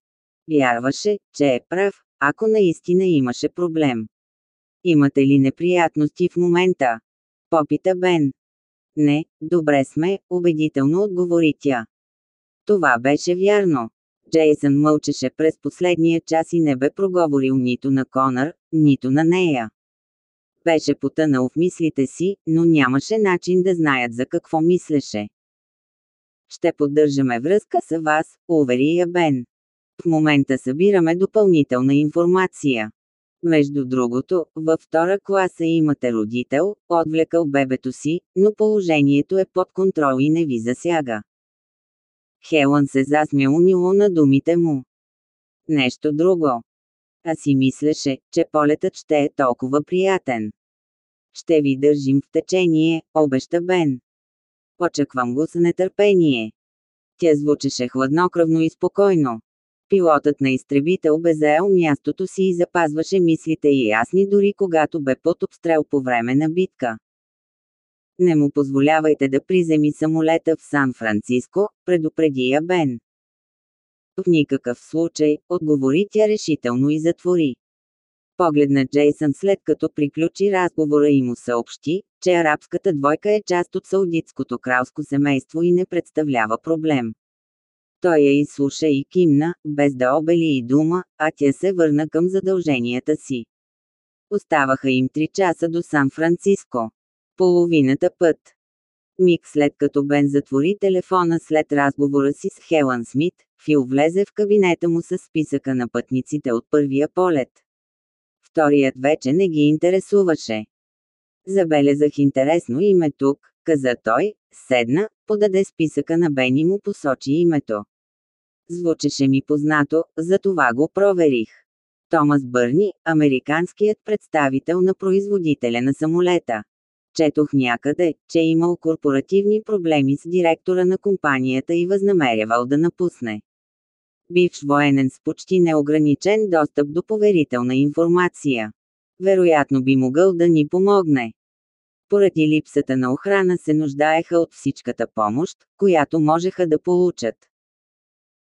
Вярваше, че е прав, ако наистина имаше проблем. Имате ли неприятности в момента? Попита Бен. Не, добре сме, убедително отговори тя. Това беше вярно. Джейсън мълчеше през последния час и не бе проговорил нито на Конър, нито на нея. Беше потънал в мислите си, но нямаше начин да знаят за какво мислеше. Ще поддържаме връзка с вас, увери я Бен. В момента събираме допълнителна информация. Между другото, във втора класа имате родител, отвлекал бебето си, но положението е под контрол и не ви засяга. Хелън се засмя унило на думите му. Нещо друго. А си мислеше, че полетът ще е толкова приятен. Ще ви държим в течение, обеща Бен. Очаквам го с нетърпение. Тя звучеше хладнокръвно и спокойно. Пилотът на изтребител бе заел мястото си и запазваше мислите и ясни дори когато бе под обстрел по време на битка. Не му позволявайте да приземи самолета в Сан-Франциско, предупреди я Бен. В никакъв случай, отговори тя решително и затвори. Погледна Джейсън след като приключи разговора и му съобщи, че арабската двойка е част от саудитското кралско семейство и не представлява проблем. Той я изслуша и кимна, без да обели и дума, а тя се върна към задълженията си. Оставаха им три часа до Сан-Франциско. Половината път. Миг след като Бен затвори телефона след разговора си с Хелън Смит, Фил влезе в кабинета му с списъка на пътниците от първия полет. Вторият вече не ги интересуваше. Забелязах интересно име тук, каза той, седна, подаде списъка на Бен и му посочи името. Звучеше ми познато, затова го проверих. Томас Бърни, американският представител на производителя на самолета. Четох някъде, че имал корпоративни проблеми с директора на компанията и възнамерявал да напусне. Бивш военен с почти неограничен достъп до поверителна информация. Вероятно би могъл да ни помогне. Поради липсата на охрана се нуждаеха от всичката помощ, която можеха да получат.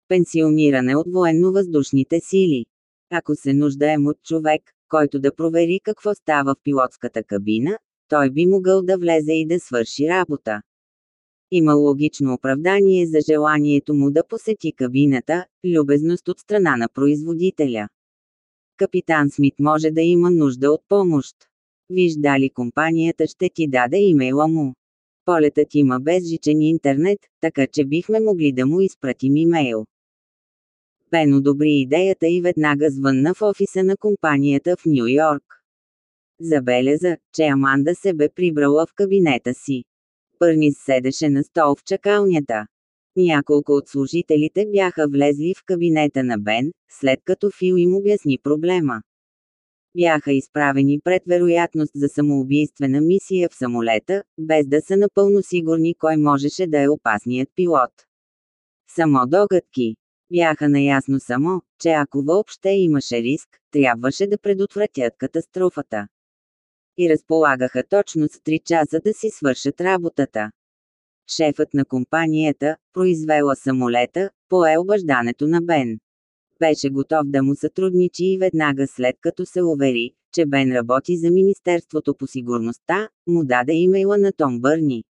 Пенсиониране от военно-въздушните сили. Ако се нуждаем от човек, който да провери какво става в пилотската кабина, той би могъл да влезе и да свърши работа. Има логично оправдание за желанието му да посети кабината, любезност от страна на производителя. Капитан Смит може да има нужда от помощ. Виж дали компанията ще ти даде имейла му. Полетът има безжичен интернет, така че бихме могли да му изпратим имейл. Бен одобри идеята и веднага звънна в офиса на компанията в Нью Йорк. Забеляза, че Аманда се бе прибрала в кабинета си. Пърнис седеше на стол в чакалнята. Няколко от служителите бяха влезли в кабинета на Бен, след като Фил им обясни проблема. Бяха изправени пред вероятност за самоубийствена мисия в самолета, без да са напълно сигурни кой можеше да е опасният пилот. Само догадки. Бяха наясно само, че ако въобще имаше риск, трябваше да предотвратят катастрофата и разполагаха точно с 3 часа да си свършат работата. Шефът на компанията, произвела самолета, пое обаждането на Бен. Беше готов да му сътрудничи и веднага след като се увери, че Бен работи за Министерството по сигурността, му даде имейла на Том Бърни.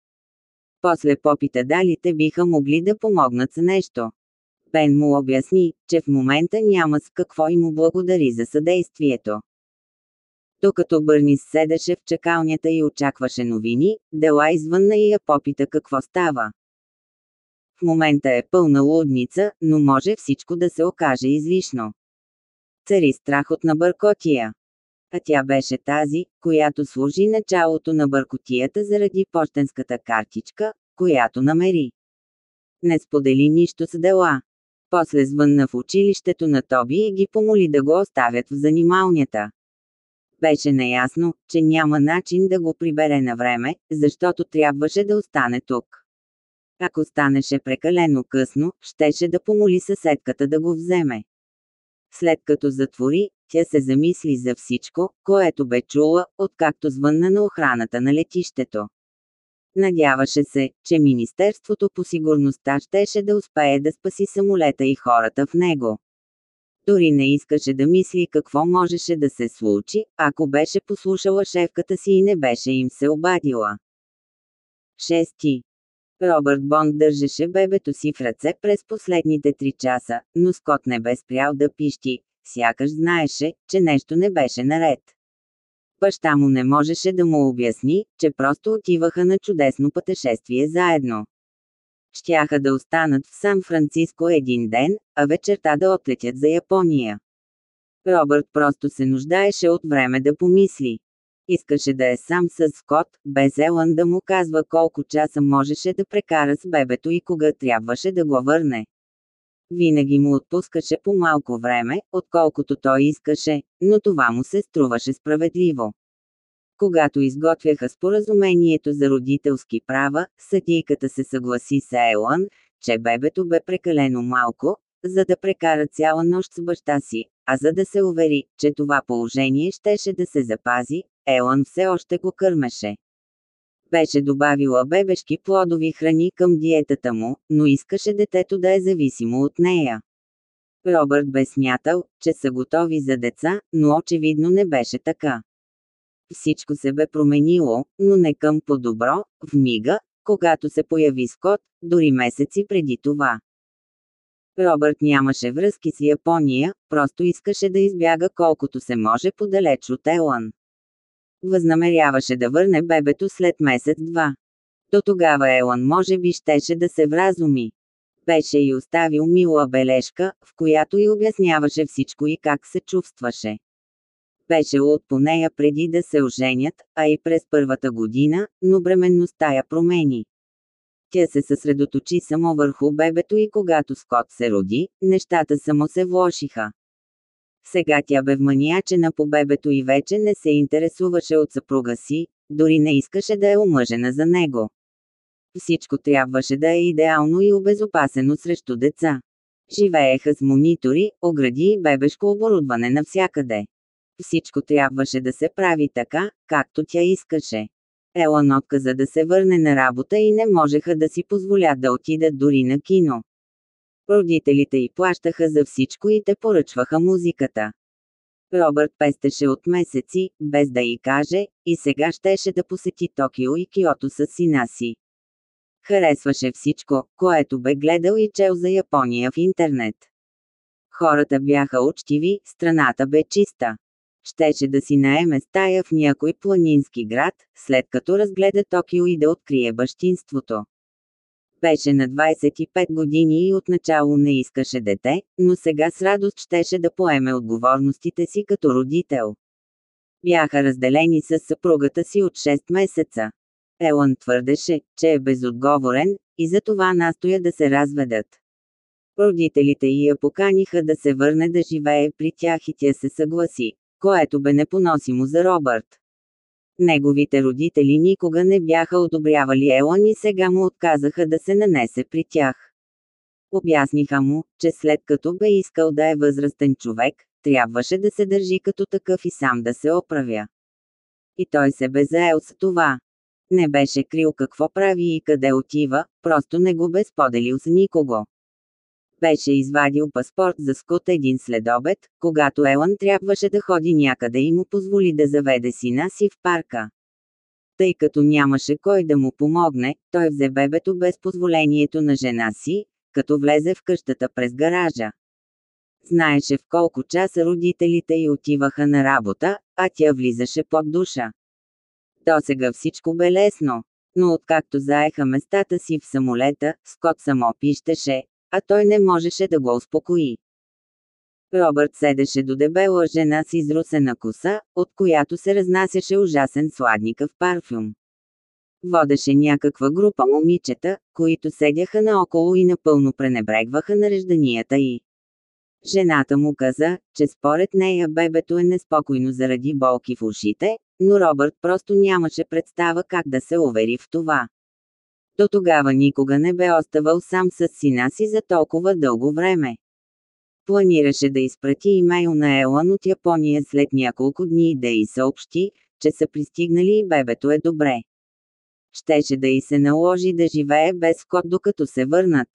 После попита дали те биха могли да помогнат с нещо. Бен му обясни, че в момента няма с какво и му благодари за съдействието. Докато Бърнис седеше в чакалнята и очакваше новини, Дела извънна и я попита какво става. В момента е пълна лудница, но може всичко да се окаже излишно. Цари страх от набъркотия. А тя беше тази, която служи началото на бъркотията заради почтенската картичка, която намери. Не сподели нищо с дела. После звънна в училището на Тоби и ги помоли да го оставят в занималнята. Беше наясно, че няма начин да го прибере на време, защото трябваше да остане тук. Ако станеше прекалено късно, щеше да помоли съседката да го вземе. След като затвори, тя се замисли за всичко, което бе чула, откакто звънна на охраната на летището. Надяваше се, че Министерството по сигурността щеше да успее да спаси самолета и хората в него. Дори не искаше да мисли какво можеше да се случи, ако беше послушала шефката си и не беше им се обадила. Шести. Робърт Бонд държеше бебето си в ръце през последните три часа, но Скот не бе спрял да пищи, сякаш знаеше, че нещо не беше наред. Баща му не можеше да му обясни, че просто отиваха на чудесно пътешествие заедно. Щяха да останат в Сан-Франциско един ден, а вечерта да отлетят за Япония. Робърт просто се нуждаеше от време да помисли. Искаше да е сам с Скот, без Елън да му казва колко часа можеше да прекара с бебето и кога трябваше да го върне. Винаги му отпускаше по малко време, отколкото той искаше, но това му се струваше справедливо. Когато изготвяха споразумението за родителски права, съдийката се съгласи с Елън, че бебето бе прекалено малко, за да прекара цяла нощ с баща си, а за да се увери, че това положение щеше да се запази, Елън все още го кърмеше. Беше добавила бебешки плодови храни към диетата му, но искаше детето да е зависимо от нея. Робърт бе смятал, че са готови за деца, но очевидно не беше така. Всичко се бе променило, но не към по-добро, в мига, когато се появи Скот, дори месеци преди това. Робърт нямаше връзки с Япония, просто искаше да избяга колкото се може подалеч от Елън. Възнамеряваше да върне бебето след месец-два. До тогава Елън може би щеше да се вразуми. Беше и оставил мила бележка, в която й обясняваше всичко и как се чувстваше. Беше от по нея преди да се оженят, а и през първата година, но бременността я промени. Тя се съсредоточи само върху бебето и когато Скот се роди, нещата само се влошиха. Сега тя бе вманиячена по бебето и вече не се интересуваше от съпруга си, дори не искаше да е омъжена за него. Всичко трябваше да е идеално и обезопасено срещу деца. Живееха с монитори, огради и бебешко оборудване навсякъде. Всичко трябваше да се прави така, както тя искаше. Елън отказа да се върне на работа и не можеха да си позволят да отидат дори на кино. Родителите й плащаха за всичко и те поръчваха музиката. Робърт пестеше от месеци, без да й каже, и сега щеше да посети Токио и Киото с сина си. Харесваше всичко, което бе гледал и чел за Япония в интернет. Хората бяха учтиви, страната бе чиста. Щеше да си наеме стая в някой планински град, след като разгледа Токио и да открие бащинството. Беше на 25 години и отначало не искаше дете, но сега с радост щеше да поеме отговорностите си като родител. Бяха разделени с съпругата си от 6 месеца. Елън твърдеше, че е безотговорен, и за това настоя да се разведат. Родителите й я поканиха да се върне да живее при тях и тя се съгласи, което бе непоносимо за Робърт. Неговите родители никога не бяха одобрявали Елън и сега му отказаха да се нанесе при тях. Обясниха му, че след като бе искал да е възрастен човек, трябваше да се държи като такъв и сам да се оправя. И той се бе заел с това. Не беше крил какво прави и къде отива, просто не го бе споделил с никого. Беше извадил паспорт за Скот един следобед, когато Елън трябваше да ходи някъде и му позволи да заведе сина си в парка. Тъй като нямаше кой да му помогне, той взе бебето без позволението на жена си, като влезе в къщата през гаража. Знаеше в колко часа родителите й отиваха на работа, а тя влизаше под душа. До сега всичко бе лесно, но откакто заеха местата си в самолета, Скот само пищеше, а той не можеше да го успокои. Робърт седеше до дебела жена с изрусена коса, от която се разнасяше ужасен сладникъв парфюм. Водеше някаква група момичета, които седяха наоколо и напълно пренебрегваха нарежданията й. Жената му каза, че според нея бебето е неспокойно заради болки в ушите, но Робърт просто нямаше представа как да се увери в това. До тогава никога не бе оставал сам с сина си за толкова дълго време. Планираше да изпрати имейл на Елън от Япония след няколко дни и да й съобщи, че са пристигнали и бебето е добре. Щеше да й се наложи да живее без код докато се върнат.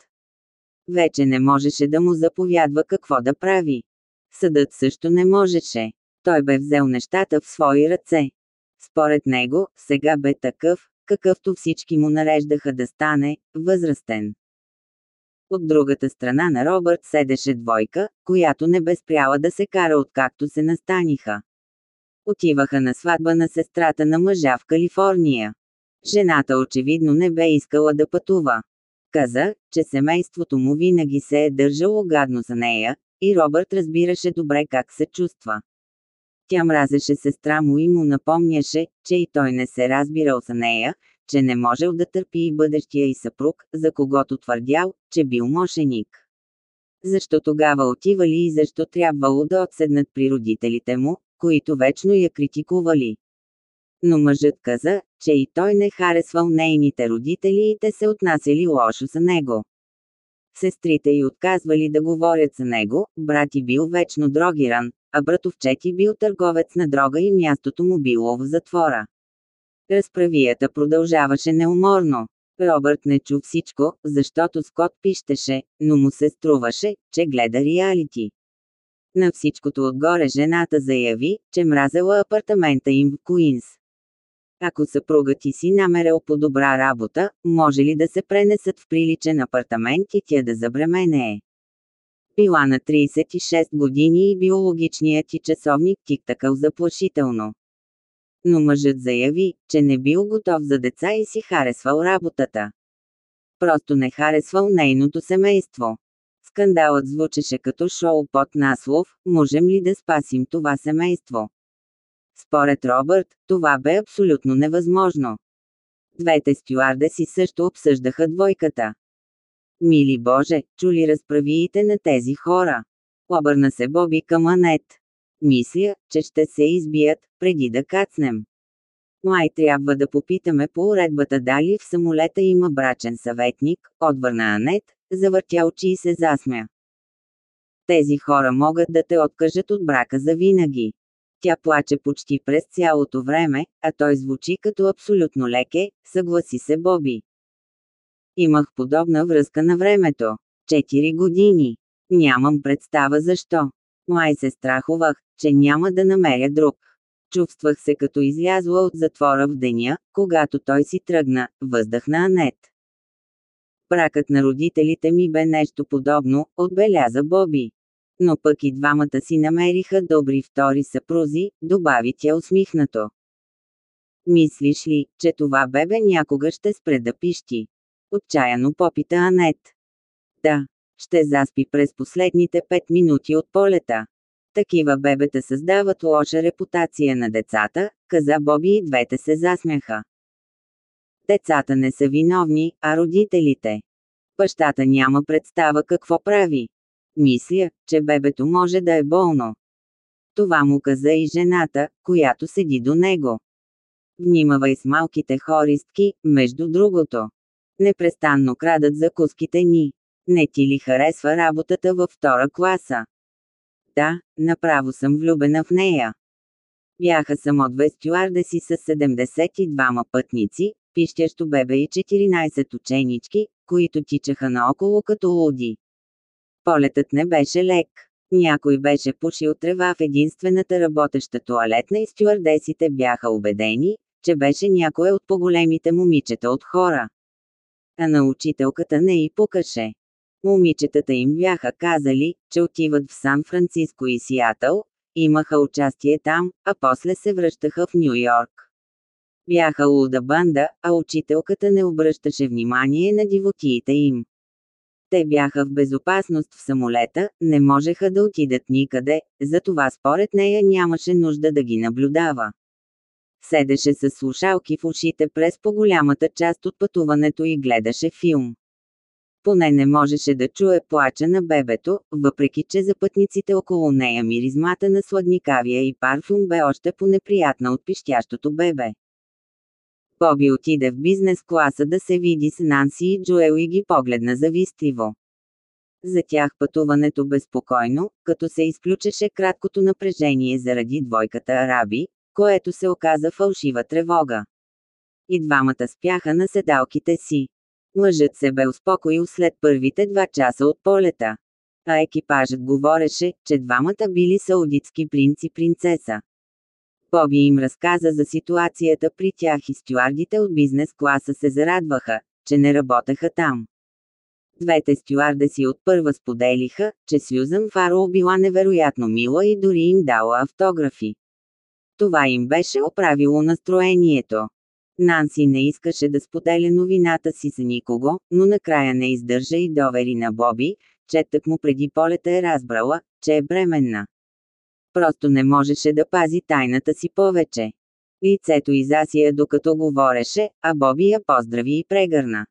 Вече не можеше да му заповядва какво да прави. Съдът също не можеше. Той бе взел нещата в свои ръце. Според него, сега бе такъв, какъвто всички му нареждаха да стане, възрастен. От другата страна на Робърт седеше двойка, която не бе спряла да се кара откакто се настаниха. Отиваха на сватба на сестрата на мъжа в Калифорния. Жената очевидно не бе искала да пътува. Каза, че семейството му винаги се е държало гадно за нея, и Робърт разбираше добре как се чувства. Тя мразеше сестра му и му напомняше, че и той не се разбирал за нея, че не можел да търпи и бъдещия и съпруг, за когото твърдял, че бил мошеник. Защо тогава отивали и защо трябвало да отседнат при родителите му, които вечно я критикували. Но мъжът каза, че и той не харесвал нейните родители и те се отнасяли лошо за него. Сестрите й отказвали да говорят за него, брати бил вечно дрогиран, а братовчети бил търговец на дрога и мястото му било в затвора. Разправията продължаваше неуморно. Робърт не чу всичко, защото Скот пищеше, но му се струваше, че гледа реалити. На всичкото отгоре жената заяви, че мразела апартамента им в Куинс. Ако съпругът ти си намерил по добра работа, може ли да се пренесат в приличен апартамент и тя да забременее? Била на 36 години и биологичният ти часовник тиктакал заплашително. Но мъжът заяви, че не бил готов за деца и си харесвал работата. Просто не харесвал нейното семейство. Скандалът звучеше като шоу под наслов «Можем ли да спасим това семейство?» Според Робърт, това бе абсолютно невъзможно. Двете стюардеси също обсъждаха двойката. Мили Боже, чули разправиите на тези хора. Обърна се Боби към Анет. Мисля, че ще се избият, преди да кацнем. Май трябва да попитаме по уредбата дали в самолета има брачен съветник, отвърна Анет, завъртя очи и се засмя. Тези хора могат да те откажат от брака за винаги. Тя плаче почти през цялото време, а той звучи като абсолютно леке, съгласи се Боби. Имах подобна връзка на времето. Четири години. Нямам представа защо. Май се страхувах, че няма да намеря друг. Чувствах се като излязла от затвора в деня, когато той си тръгна, въздъхна Анет. Бракът на родителите ми бе нещо подобно, отбеляза Боби. Но пък и двамата си намериха добри втори съпрузи, добави тя усмихнато. Мислиш ли, че това бебе някога ще спре да пищи? Отчаяно попита Анет. Да, ще заспи през последните пет минути от полета. Такива бебета създават лоша репутация на децата, каза Боби и двете се засмяха. Децата не са виновни, а родителите. Бащата няма представа какво прави. Мисля, че бебето може да е болно. Това му каза и жената, която седи до него. Внимавай с малките хористки, между другото. Непрестанно крадат закуските ни. Не ти ли харесва работата във втора класа? Да, направо съм влюбена в нея. Бяха само две стюардеси с 72 пътници, пищящо бебе и 14 ученички, които тичаха наоколо като луди. Полетът не беше лек. Някой беше пушил трева в единствената работеща туалетна и стюардесите бяха убедени, че беше някое от по-големите момичета от хора. А на учителката не и пукаше. Момичетата им бяха казали, че отиват в Сан-Франциско и Сиатъл, имаха участие там, а после се връщаха в Нью Йорк. Бяха луда банда, а учителката не обръщаше внимание на дивотиите им. Те бяха в безопасност в самолета, не можеха да отидат никъде, затова според нея нямаше нужда да ги наблюдава. Седеше с слушалки в ушите през по-голямата част от пътуването и гледаше филм. Поне не можеше да чуе плача на бебето, въпреки че за пътниците около нея миризмата на сладникавия и парфюм бе още по-неприятна от пищящото бебе. Боби отиде в бизнес класа да се види с Нанси и Джоел и ги погледна завистливо. За тях пътуването безпокойно, като се изключеше краткото напрежение заради двойката араби, което се оказа фалшива тревога. И двамата спяха на седалките си. Мъжът се бе успокоил след първите два часа от полета. А екипажът говореше, че двамата били саудитски принц и принцеса. Боби им разказа за ситуацията при тях и стюардите от бизнес класа се зарадваха, че не работеха там. Двете стюардеси от първа споделиха, че Сюзан Фароу била невероятно мила и дори им дала автографи. Това им беше оправило настроението. Нанси не искаше да споделя новината си за никого, но накрая не издържа и довери на Боби, че тък му преди полета е разбрала, че е бременна. Просто не можеше да пази тайната си повече. Лицето изасия докато говореше, а Боби я поздрави и прегърна.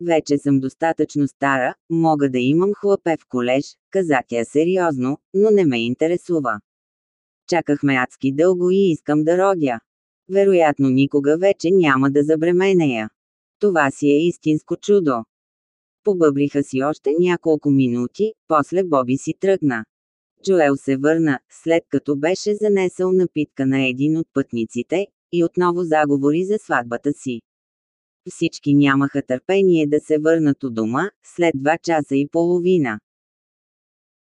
Вече съм достатъчно стара, мога да имам хлапе в колеж, каза тя сериозно, но не ме интересува. Чакахме адски дълго и искам да родя. Вероятно никога вече няма да забременея. Това си е истинско чудо. Побъбриха си още няколко минути, после Боби си тръгна. Джоел се върна, след като беше занесъл напитка на един от пътниците, и отново заговори за сватбата си. Всички нямаха търпение да се върнат у дома, след два часа и половина.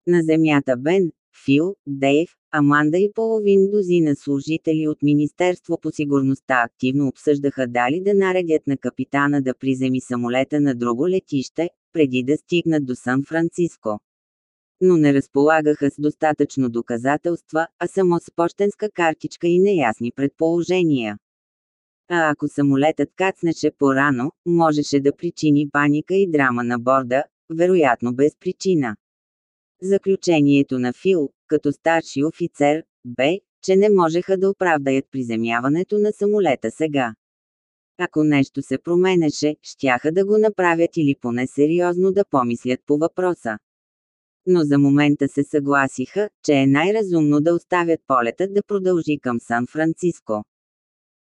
На земята Бен, Фил, Дейв, Аманда и половин дозина служители от Министерство по сигурността активно обсъждаха дали да наредят на капитана да приземи самолета на друго летище, преди да стигнат до Сан-Франциско. Но не разполагаха с достатъчно доказателства, а само с почтенска картичка и неясни предположения. А ако самолетът кацнеше по-рано, можеше да причини паника и драма на борда, вероятно без причина. Заключението на Фил, като старши офицер, бе, че не можеха да оправдаят приземяването на самолета сега. Ако нещо се променеше, щяха да го направят или поне сериозно да помислят по въпроса. Но за момента се съгласиха, че е най-разумно да оставят полетът да продължи към Сан-Франциско.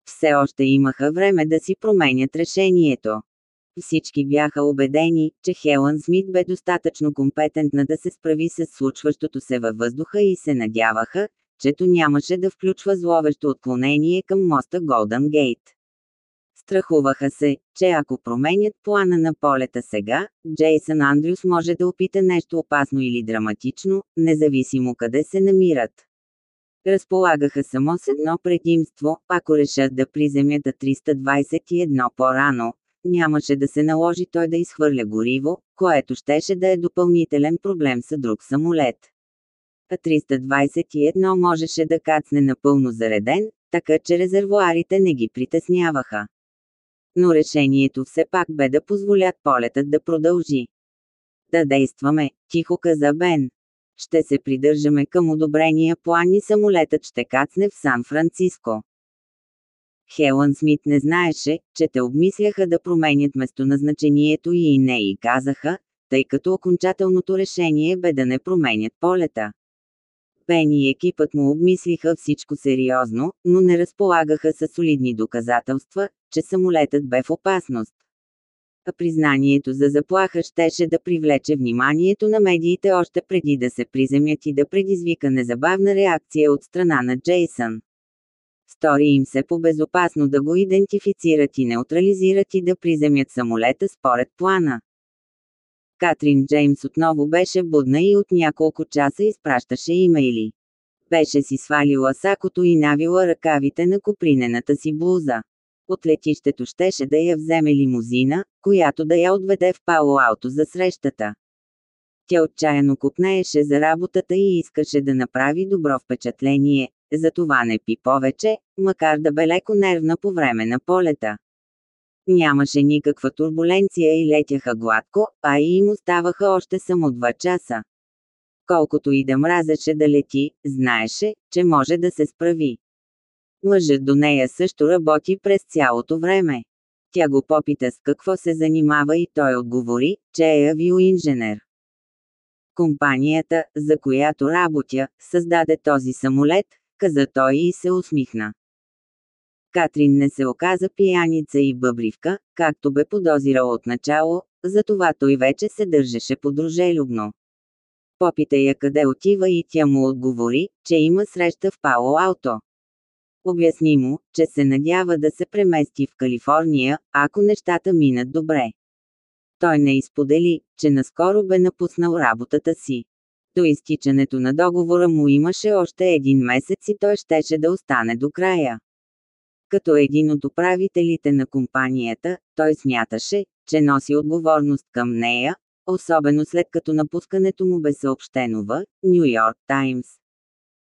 Все още имаха време да си променят решението. Всички бяха убедени, че Хелън Смит бе достатъчно компетентна да се справи с случващото се във въздуха и се надяваха, чето нямаше да включва зловещо отклонение към моста Голден Гейт. Страхуваха се, че ако променят плана на полета сега, Джейсън Андрюс може да опита нещо опасно или драматично, независимо къде се намират. Разполагаха само с едно предимство, ако решат да приземят 321 по-рано, нямаше да се наложи той да изхвърля гориво, което щеше да е допълнителен проблем с друг самолет. А 321 можеше да кацне напълно зареден, така че резервуарите не ги притесняваха. Но решението все пак бе да позволят полетът да продължи. Да действаме, тихо каза Бен. Ще се придържаме към одобрения план и самолетът ще кацне в Сан-Франциско. Хелън Смит не знаеше, че те обмисляха да променят местоназначението и не и казаха, тъй като окончателното решение бе да не променят полета. Пен и екипът му обмислиха всичко сериозно, но не разполагаха със солидни доказателства, че самолетът бе в опасност. А признанието за заплаха щеше да привлече вниманието на медиите още преди да се приземят и да предизвика незабавна реакция от страна на Джейсън. Стори им се по-безопасно да го идентифицират и неутрализират и да приземят самолета според плана. Катрин Джеймс отново беше будна и от няколко часа изпращаше имейли. Беше си свалила сакото и навила ръкавите на копринената си блуза. От летището щеше да я вземе лимузина, която да я отведе в Пало Ауто за срещата. Тя отчаяно купнееше за работата и искаше да направи добро впечатление, затова не пи повече, макар да бе леко нервна по време на полета. Нямаше никаква турбуленция и летяха гладко, а и им оставаха още само два часа. Колкото и да мразеше да лети, знаеше, че може да се справи. Мъжът до нея също работи през цялото време. Тя го попита с какво се занимава и той отговори, че е авиоинженер. Компанията, за която работя, създаде този самолет, каза той и се усмихна. Катрин не се оказа пияница и бъбривка, както бе подозирал от начало, затова той вече се държеше подружелюбно. Попита я къде отива и тя му отговори, че има среща в Пало Ауто. Обясни му, че се надява да се премести в Калифорния, ако нещата минат добре. Той не изподели, че наскоро бе напуснал работата си. До изтичането на договора му имаше още един месец и той щеше да остане до края. Като един от управителите на компанията, той смяташе, че носи отговорност към нея, особено след като напускането му бе съобщено в Нью Йорк Таймс.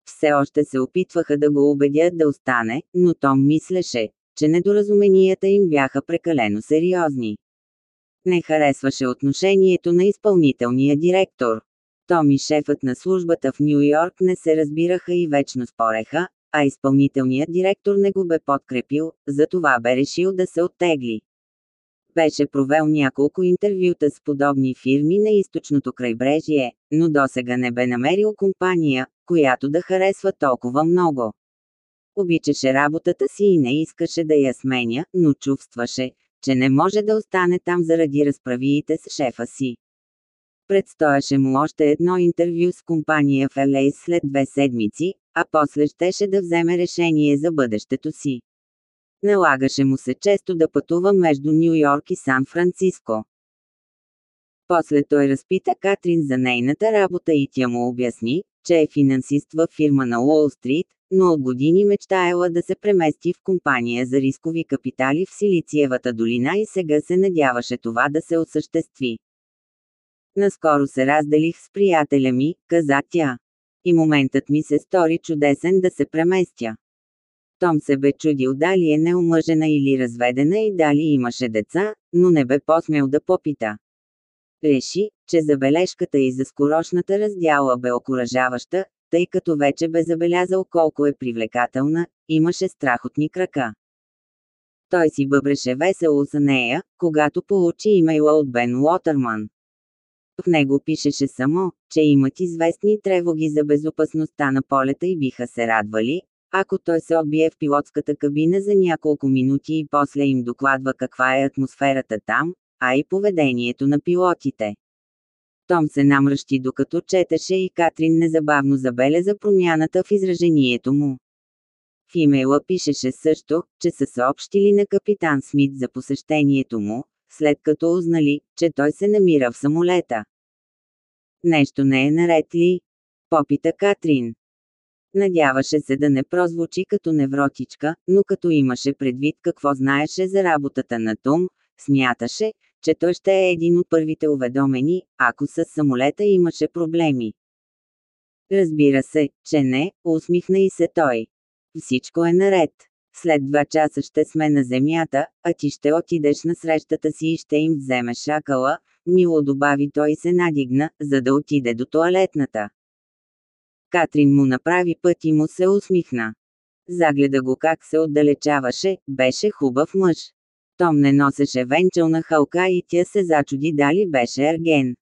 Все още се опитваха да го убедят да остане, но Том мислеше, че недоразуменията им бяха прекалено сериозни. Не харесваше отношението на изпълнителния директор. Том и шефът на службата в Нью Йорк не се разбираха и вечно спореха, а изпълнителният директор не го бе подкрепил, затова бе решил да се оттегли. Беше провел няколко интервюта с подобни фирми на източното крайбрежие, но досега не бе намерил компания, която да харесва толкова много. Обичаше работата си и не искаше да я сменя, но чувстваше, че не може да остане там заради разправиите с шефа си. Предстояше му още едно интервю с компания в LA след две седмици, а после щеше да вземе решение за бъдещето си. Налагаше му се често да пътува между Нью Йорк и Сан Франциско. После той разпита Катрин за нейната работа и тя му обясни, че е финансист във фирма на Уолл Стрит, но от години мечтаела да се премести в компания за рискови капитали в Силициевата долина и сега се надяваше това да се осъществи. Наскоро се разделих с приятеля ми, каза тя. И моментът ми се стори чудесен да се преместя. Том се бе чудил дали е неумъжена или разведена и дали имаше деца, но не бе посмел да попита. Реши, че забележката и за скорошната раздяла бе окоръжаваща, тъй като вече бе забелязал колко е привлекателна, имаше страхотни крака. Той си бъбреше весело за нея, когато получи имейла от Бен Уотърман. В него пишеше само, че имат известни тревоги за безопасността на полета и биха се радвали, ако той се отбие в пилотската кабина за няколко минути и после им докладва каква е атмосферата там, а и поведението на пилотите. Том се намръщи докато четеше и Катрин незабавно забеляза промяната в изражението му. В имейла пишеше също, че са съобщили на капитан Смит за посещението му, след като узнали, че той се намира в самолета. Нещо не е наред ли? Попита Катрин. Надяваше се да не прозвучи като невротичка, но като имаше предвид какво знаеше за работата на Том, смяташе, че той ще е един от първите уведомени, ако с самолета имаше проблеми. Разбира се, че не, усмихна и се той. Всичко е наред. След два часа ще сме на земята, а ти ще отидеш на срещата си и ще им вземеш шакала, мило добави той се надигна, за да отиде до туалетната. Катрин му направи път и му се усмихна. Загледа го как се отдалечаваше, беше хубав мъж. Том не носеше венчална халка и тя се зачуди дали беше ерген.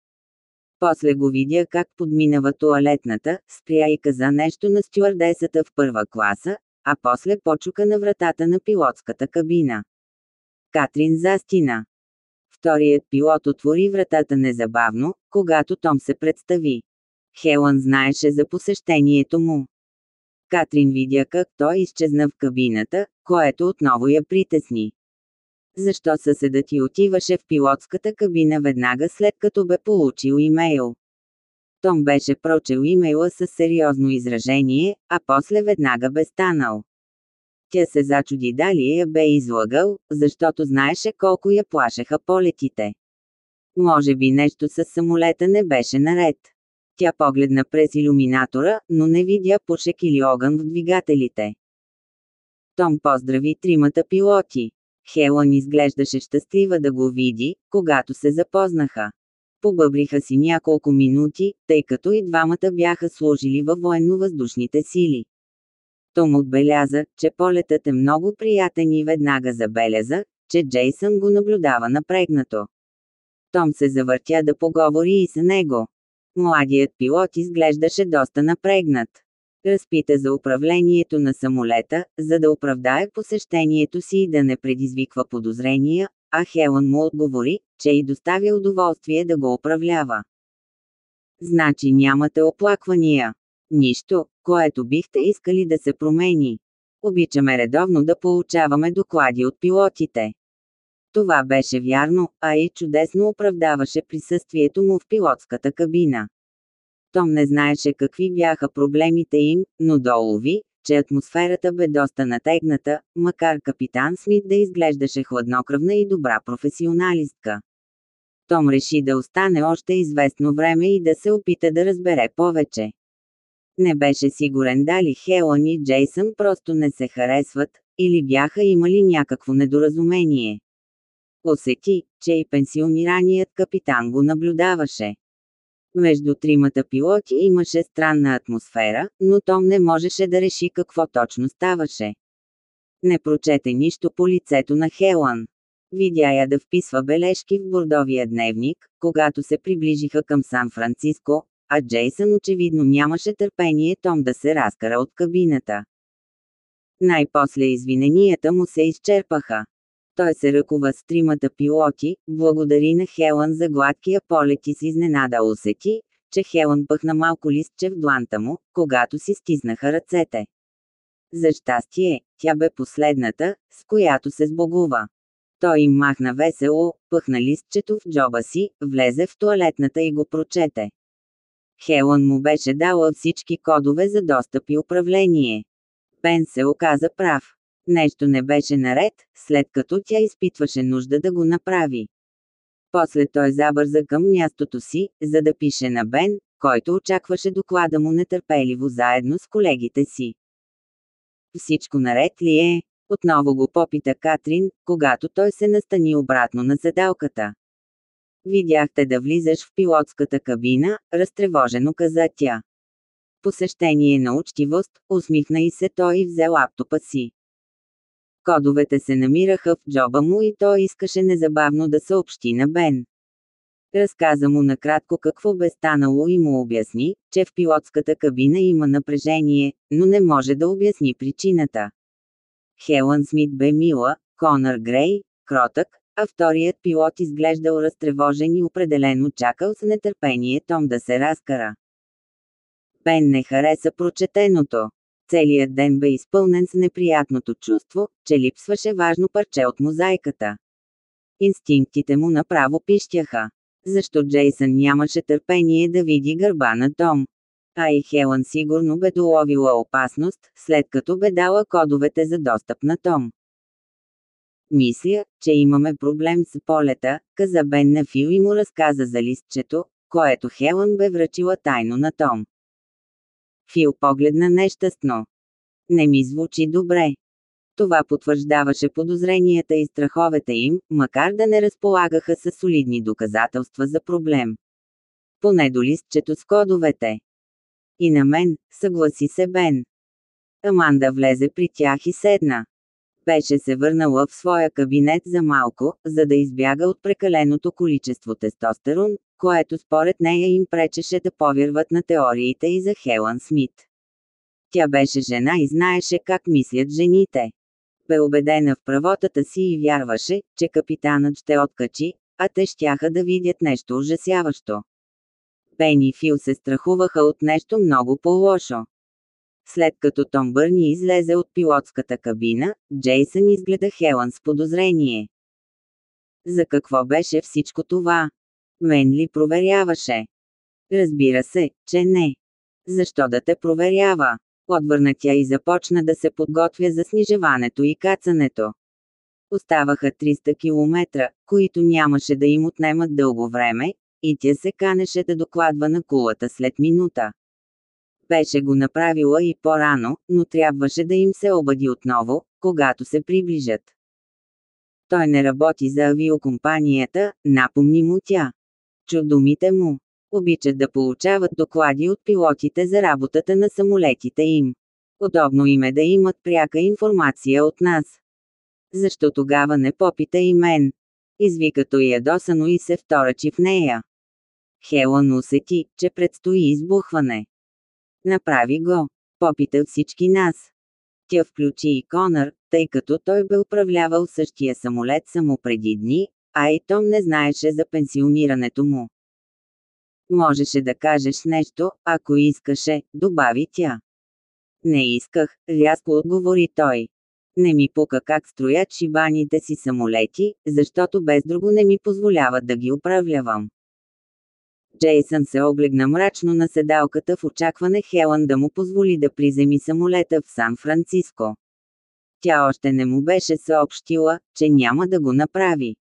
После го видя как подминава туалетната, спря и каза нещо на стюардесата в първа класа, а после почука на вратата на пилотската кабина. Катрин застина. Вторият пилот отвори вратата незабавно, когато Том се представи. Хелън знаеше за посещението му. Катрин видя как той изчезна в кабината, което отново я притесни. Защо съседът ти отиваше в пилотската кабина веднага след като бе получил имейл? Том беше прочел имейла с сериозно изражение, а после веднага бе станал. Тя се зачуди дали я бе излагал, защото знаеше колко я плашеха полетите. Може би нещо с самолета не беше наред. Тя погледна през иллюминатора, но не видя пушек или огън в двигателите. Том поздрави тримата пилоти. Хелън изглеждаше щастлива да го види, когато се запознаха. Побъбриха си няколко минути, тъй като и двамата бяха служили във военно-въздушните сили. Том отбеляза, че полетът е много приятен и веднага забеляза, че Джейсън го наблюдава напрегнато. Том се завъртя да поговори и с него. Младият пилот изглеждаше доста напрегнат. Разпита за управлението на самолета, за да оправдае посещението си и да не предизвиква подозрения, а Хелън му отговори, че и доставя удоволствие да го управлява. Значи нямате оплаквания. Нищо, което бихте искали да се промени. Обичаме редовно да получаваме доклади от пилотите. Това беше вярно, а и чудесно оправдаваше присъствието му в пилотската кабина. Том не знаеше какви бяха проблемите им, но долови, че атмосферата бе доста натегната, макар капитан Смит да изглеждаше хладнокръвна и добра професионалистка. Том реши да остане още известно време и да се опита да разбере повече. Не беше сигурен дали Хелън и Джейсън просто не се харесват, или бяха имали някакво недоразумение. Усети, че и пенсионираният капитан го наблюдаваше. Между тримата пилоти имаше странна атмосфера, но Том не можеше да реши какво точно ставаше. Не прочете нищо по лицето на Хелън. Видя я да вписва бележки в бордовия дневник, когато се приближиха към Сан-Франциско, а Джейсън очевидно нямаше търпение Том да се разкара от кабината. Най-после извиненията му се изчерпаха. Той се ръкува с тримата пилоти, благодари на Хелън за гладкия полет и с изненада усети, че Хелън пъхна малко листче в дланта му, когато си стиснаха ръцете. За щастие, тя бе последната, с която се сбогува. Той им махна весело, пъхна листчето в джоба си, влезе в туалетната и го прочете. Хелън му беше дала всички кодове за достъп и управление. Бен се оказа прав. Нещо не беше наред, след като тя изпитваше нужда да го направи. После той забърза към мястото си, за да пише на Бен, който очакваше доклада му нетърпеливо заедно с колегите си. Всичко наред ли е? Отново го попита Катрин, когато той се настани обратно на седалката. Видяхте да влизаш в пилотската кабина, разтревожено каза тя. Посещение на учтивост, усмихна и се той и взе лаптопа си. Кодовете се намираха в джоба му и той искаше незабавно да съобщи на Бен. Разказа му накратко какво бе станало и му обясни, че в пилотската кабина има напрежение, но не може да обясни причината. Хелън Смит бе мила, Конър Грей, кротък, а вторият пилот изглеждал разтревожен и определено чакал с нетърпение Том да се разкара. Бен не хареса прочетеното. Целият ден бе изпълнен с неприятното чувство, че липсваше важно парче от мозайката. Инстинктите му направо пищяха. Защо Джейсън нямаше търпение да види гърба на Том? А и Хелън сигурно бе доловила опасност, след като бе дала кодовете за достъп на Том. Мисля, че имаме проблем с полета, каза Бен на Фил и му разказа за листчето, което Хелън бе връчила тайно на Том. Фил погледна нещастно. Не ми звучи добре. Това потвърждаваше подозренията и страховете им, макар да не разполагаха с солидни доказателства за проблем. Поне до листчето с кодовете. И на мен, съгласи се Бен. Аманда влезе при тях и седна. Беше се върнала в своя кабинет за малко, за да избяга от прекаленото количество тестостерон, което според нея им пречеше да повярват на теориите и за Хелън Смит. Тя беше жена и знаеше как мислят жените. Бе убедена в правотата си и вярваше, че капитанът ще откачи, а те щяха да видят нещо ужасяващо. Бен и Фил се страхуваха от нещо много по-лошо. След като Том Бърни излезе от пилотската кабина, Джейсън изгледа Хелън с подозрение. За какво беше всичко това? Мен ли проверяваше? Разбира се, че не. Защо да те проверява? Отвърна тя и започна да се подготвя за снижеването и кацането. Оставаха 300 км, които нямаше да им отнемат дълго време, и тя се канеше да докладва на кулата след минута. Беше го направила и по-рано, но трябваше да им се обади отново, когато се приближат. Той не работи за авиокомпанията, напомни му тя. Чу думите му. Обичат да получават доклади от пилотите за работата на самолетите им. Удобно им е да имат пряка информация от нас. Защо тогава не попита и мен? Извика той ядосано и се вторачи в нея. Хелън усети, че предстои избухване. Направи го. Попита всички нас. Тя включи и Конър, тъй като той бе управлявал същия самолет само преди дни, а и Том не знаеше за пенсионирането му. Можеше да кажеш нещо, ако искаше, добави тя. Не исках, рязко отговори той. Не ми пука как строят шибаните си самолети, защото без друго не ми позволяват да ги управлявам. Джейсън се облегна мрачно на седалката в очакване Хелън да му позволи да приземи самолета в Сан-Франциско. Тя още не му беше съобщила, че няма да го направи.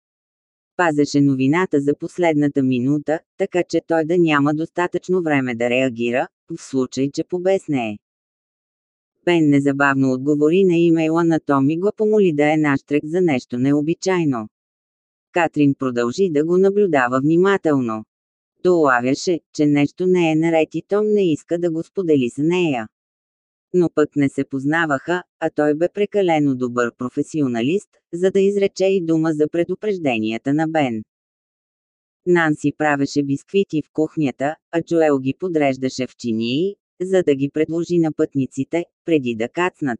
Пазеше новината за последната минута, така че той да няма достатъчно време да реагира, в случай, че побеснее. Бен незабавно отговори на имейла на Том и го помоли да е наштрек за нещо необичайно. Катрин продължи да го наблюдава внимателно. Долавяше, че нещо не е наред и Том не иска да го сподели с нея. Но пък не се познаваха, а той бе прекалено добър професионалист, за да изрече и дума за предупрежденията на Бен. Нанси правеше бисквити в кухнята, а Джоел ги подреждаше в чинии, за да ги предложи на пътниците, преди да кацнат.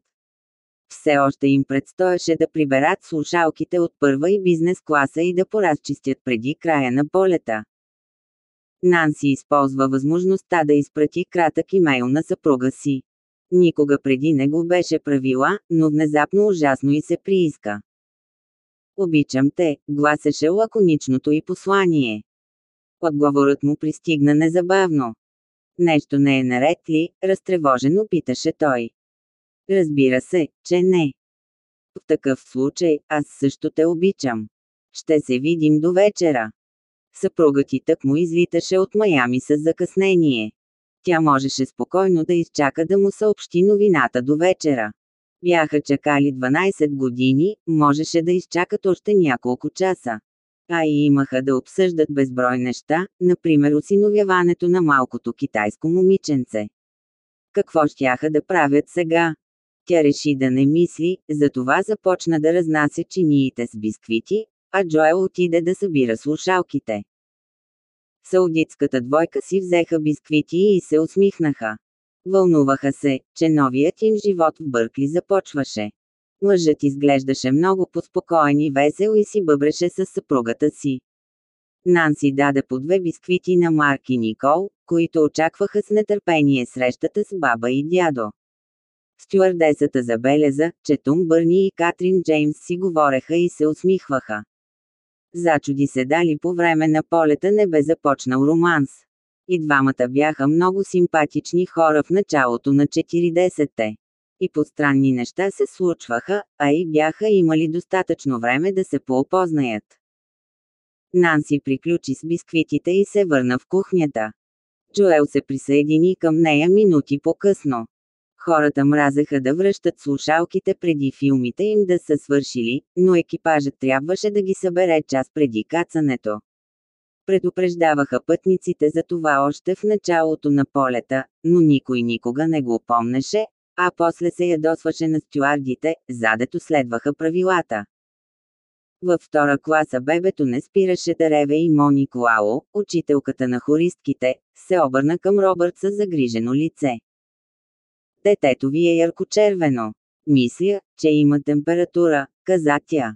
Все още им предстоеше да приберат слушалките от първа и бизнес класа и да поразчистят преди края на полета. Нанси използва възможността да изпрати кратък имейл на съпруга си. Никога преди не го беше правила, но внезапно ужасно и се прииска. Обичам те, гласеше лаконичното и послание. Отговорът му пристигна незабавно. Нещо не е наред ли, разтревожено питаше той. Разбира се, че не. В такъв случай, аз също те обичам. Ще се видим до вечера. Съпругът ти тък му излиташе от Майами с закъснение. Тя можеше спокойно да изчака да му съобщи новината до вечера. Бяха чакали 12 години, можеше да изчакат още няколко часа. А и имаха да обсъждат безброй неща, например осиновяването на малкото китайско момиченце. Какво щяха да правят сега? Тя реши да не мисли, затова започна да разнася чиниите с бисквити, а Джоел отиде да събира слушалките. Саудитската двойка си взеха бисквити и се усмихнаха. Вълнуваха се, че новият им живот в Бъркли започваше. Мъжът изглеждаше много поспокоен и весел и си бъбреше с съпругата си. Нанси даде по две бисквити на Марк и Никол, които очакваха с нетърпение срещата с баба и дядо. Стюардесата забеляза, че Том Бърни и Катрин Джеймс си говореха и се усмихваха. Зачуди се дали по време на полета не бе започнал романс. И двамата бяха много симпатични хора в началото на 40-те. И подстранни неща се случваха, а и бяха имали достатъчно време да се поопознаят. Нанси приключи с бисквитите и се върна в кухнята. Джоел се присъедини към нея минути по-късно. Хората мразеха да връщат слушалките преди филмите им да са свършили, но екипажът трябваше да ги събере час преди кацането. Предупреждаваха пътниците за това още в началото на полета, но никой никога не го помнеше, а после се ядосваше на стюардите, задето следваха правилата. Във втора класа бебето не спираше да реве и Мони Лао, учителката на хористките, се обърна към Робърт с загрижено лице. Детето ви е яркочервено. Мисля, че има температура, каза тя.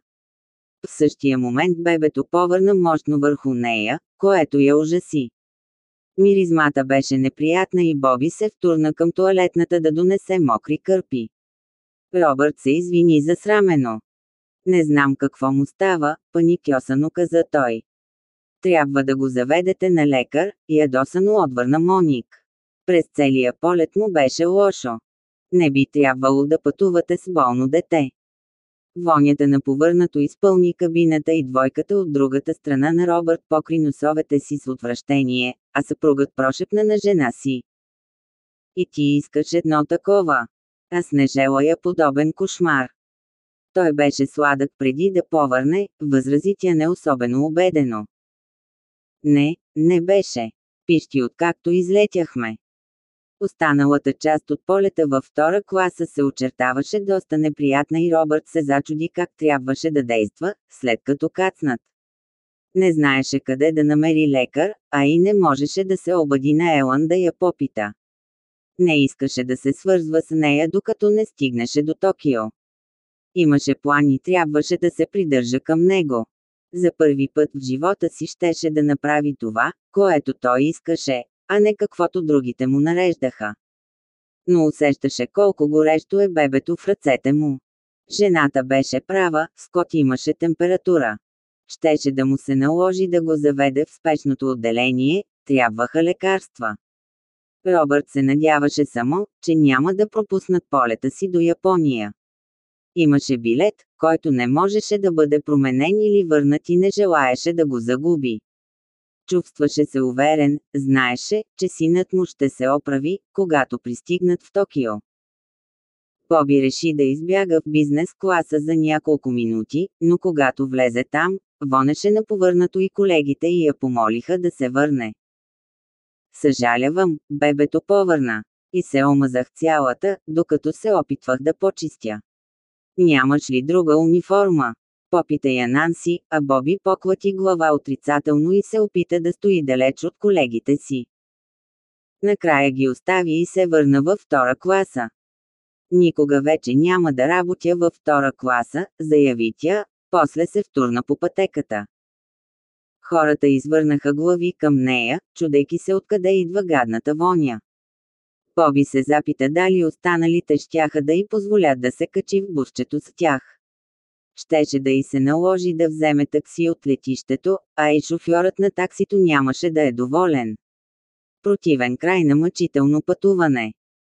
В същия момент бебето повърна мощно върху нея, което я ужаси. Миризмата беше неприятна и Боби се втурна към туалетната да донесе мокри кърпи. Робърт се извини засрамено. Не знам какво му става, паникьосано каза той. Трябва да го заведете на лекар, ядосано отвърна Моник. През целия полет му беше лошо. Не би трябвало да пътувате с болно дете. Вонята на повърнато изпълни кабината и двойката от другата страна на Робърт покри носовете си с отвращение, а съпругът прошепна на жена си. И ти искаш едно такова. Аз не желая подобен кошмар. Той беше сладък преди да повърне, възрази тя не особено убедено. Не, не беше. Пищи откакто излетяхме. Останалата част от полета във втора класа се очертаваше доста неприятна и Робърт се зачуди как трябваше да действа, след като кацнат. Не знаеше къде да намери лекар, а и не можеше да се обади на Елън да я попита. Не искаше да се свързва с нея докато не стигнеше до Токио. Имаше план и трябваше да се придържа към него. За първи път в живота си щеше да направи това, което той искаше, а не каквото другите му нареждаха. Но усещаше колко горещо е бебето в ръцете му. Жената беше права, Скот имаше температура. Щеше да му се наложи да го заведе в спешното отделение, трябваха лекарства. Робърт се надяваше само, че няма да пропуснат полета си до Япония. Имаше билет, който не можеше да бъде променен или върнат и не желаеше да го загуби. Чувстваше се уверен, знаеше, че синът му ще се оправи, когато пристигнат в Токио. Боби реши да избяга в бизнес класа за няколко минути, но когато влезе там, вонеше на повърнато и колегите и я помолиха да се върне. Съжалявам, бебето повърна. И се омазах цялата, докато се опитвах да почистя. Нямаш ли друга униформа? Попита я Нанси, а Боби поклати глава отрицателно и се опита да стои далеч от колегите си. Накрая ги остави и се върна във втора класа. Никога вече няма да работя във втора класа, заяви тя, после се втурна по пътеката. Хората извърнаха глави към нея, чудейки се откъде идва гадната воня. Боби се запита дали останалите щяха да й позволят да се качи в бусчето с тях. Щеше да й се наложи да вземе такси от летището, а и шофьорът на таксито нямаше да е доволен. Противен край на мъчително пътуване.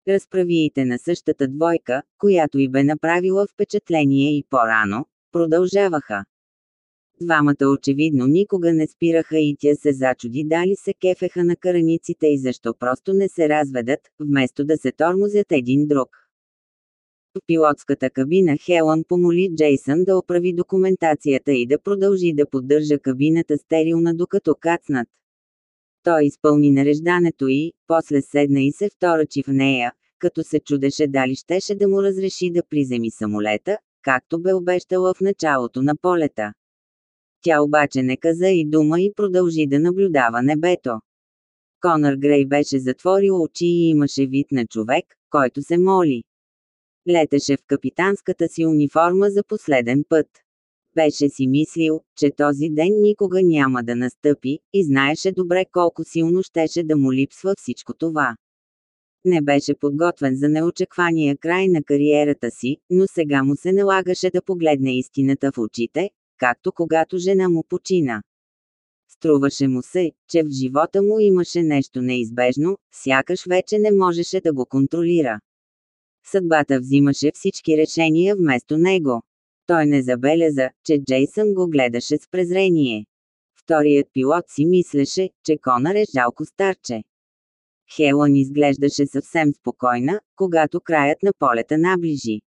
Разправиите на същата двойка, която й бе направила впечатление и по-рано, продължаваха. Двамата очевидно никога не спираха и тя се зачуди дали се кефеха на караниците и защо просто не се разведат, вместо да се тормозят един друг. Пилотската кабина Хелън помоли Джейсън да оправи документацията и да продължи да поддържа кабината стерилна докато кацнат. Той изпълни нареждането и, после седна и се вторачи в нея, като се чудеше дали щеше да му разреши да приземи самолета, както бе обещала в началото на полета. Тя обаче не каза и дума и продължи да наблюдава небето. Конър Грей беше затворил очи и имаше вид на човек, който се моли. Летеше в капитанската си униформа за последен път. Беше си мислил, че този ден никога няма да настъпи, и знаеше добре колко силно щеше да му липсва всичко това. Не беше подготвен за неочеквания край на кариерата си, но сега му се налагаше да погледне истината в очите, както когато жена му почина. Струваше му се, че в живота му имаше нещо неизбежно, сякаш вече не можеше да го контролира. Съдбата взимаше всички решения вместо него. Той не забеляза, че Джейсън го гледаше с презрение. Вторият пилот си мислеше, че Конър е жалко старче. Хелън изглеждаше съвсем спокойна, когато краят на полета наближи.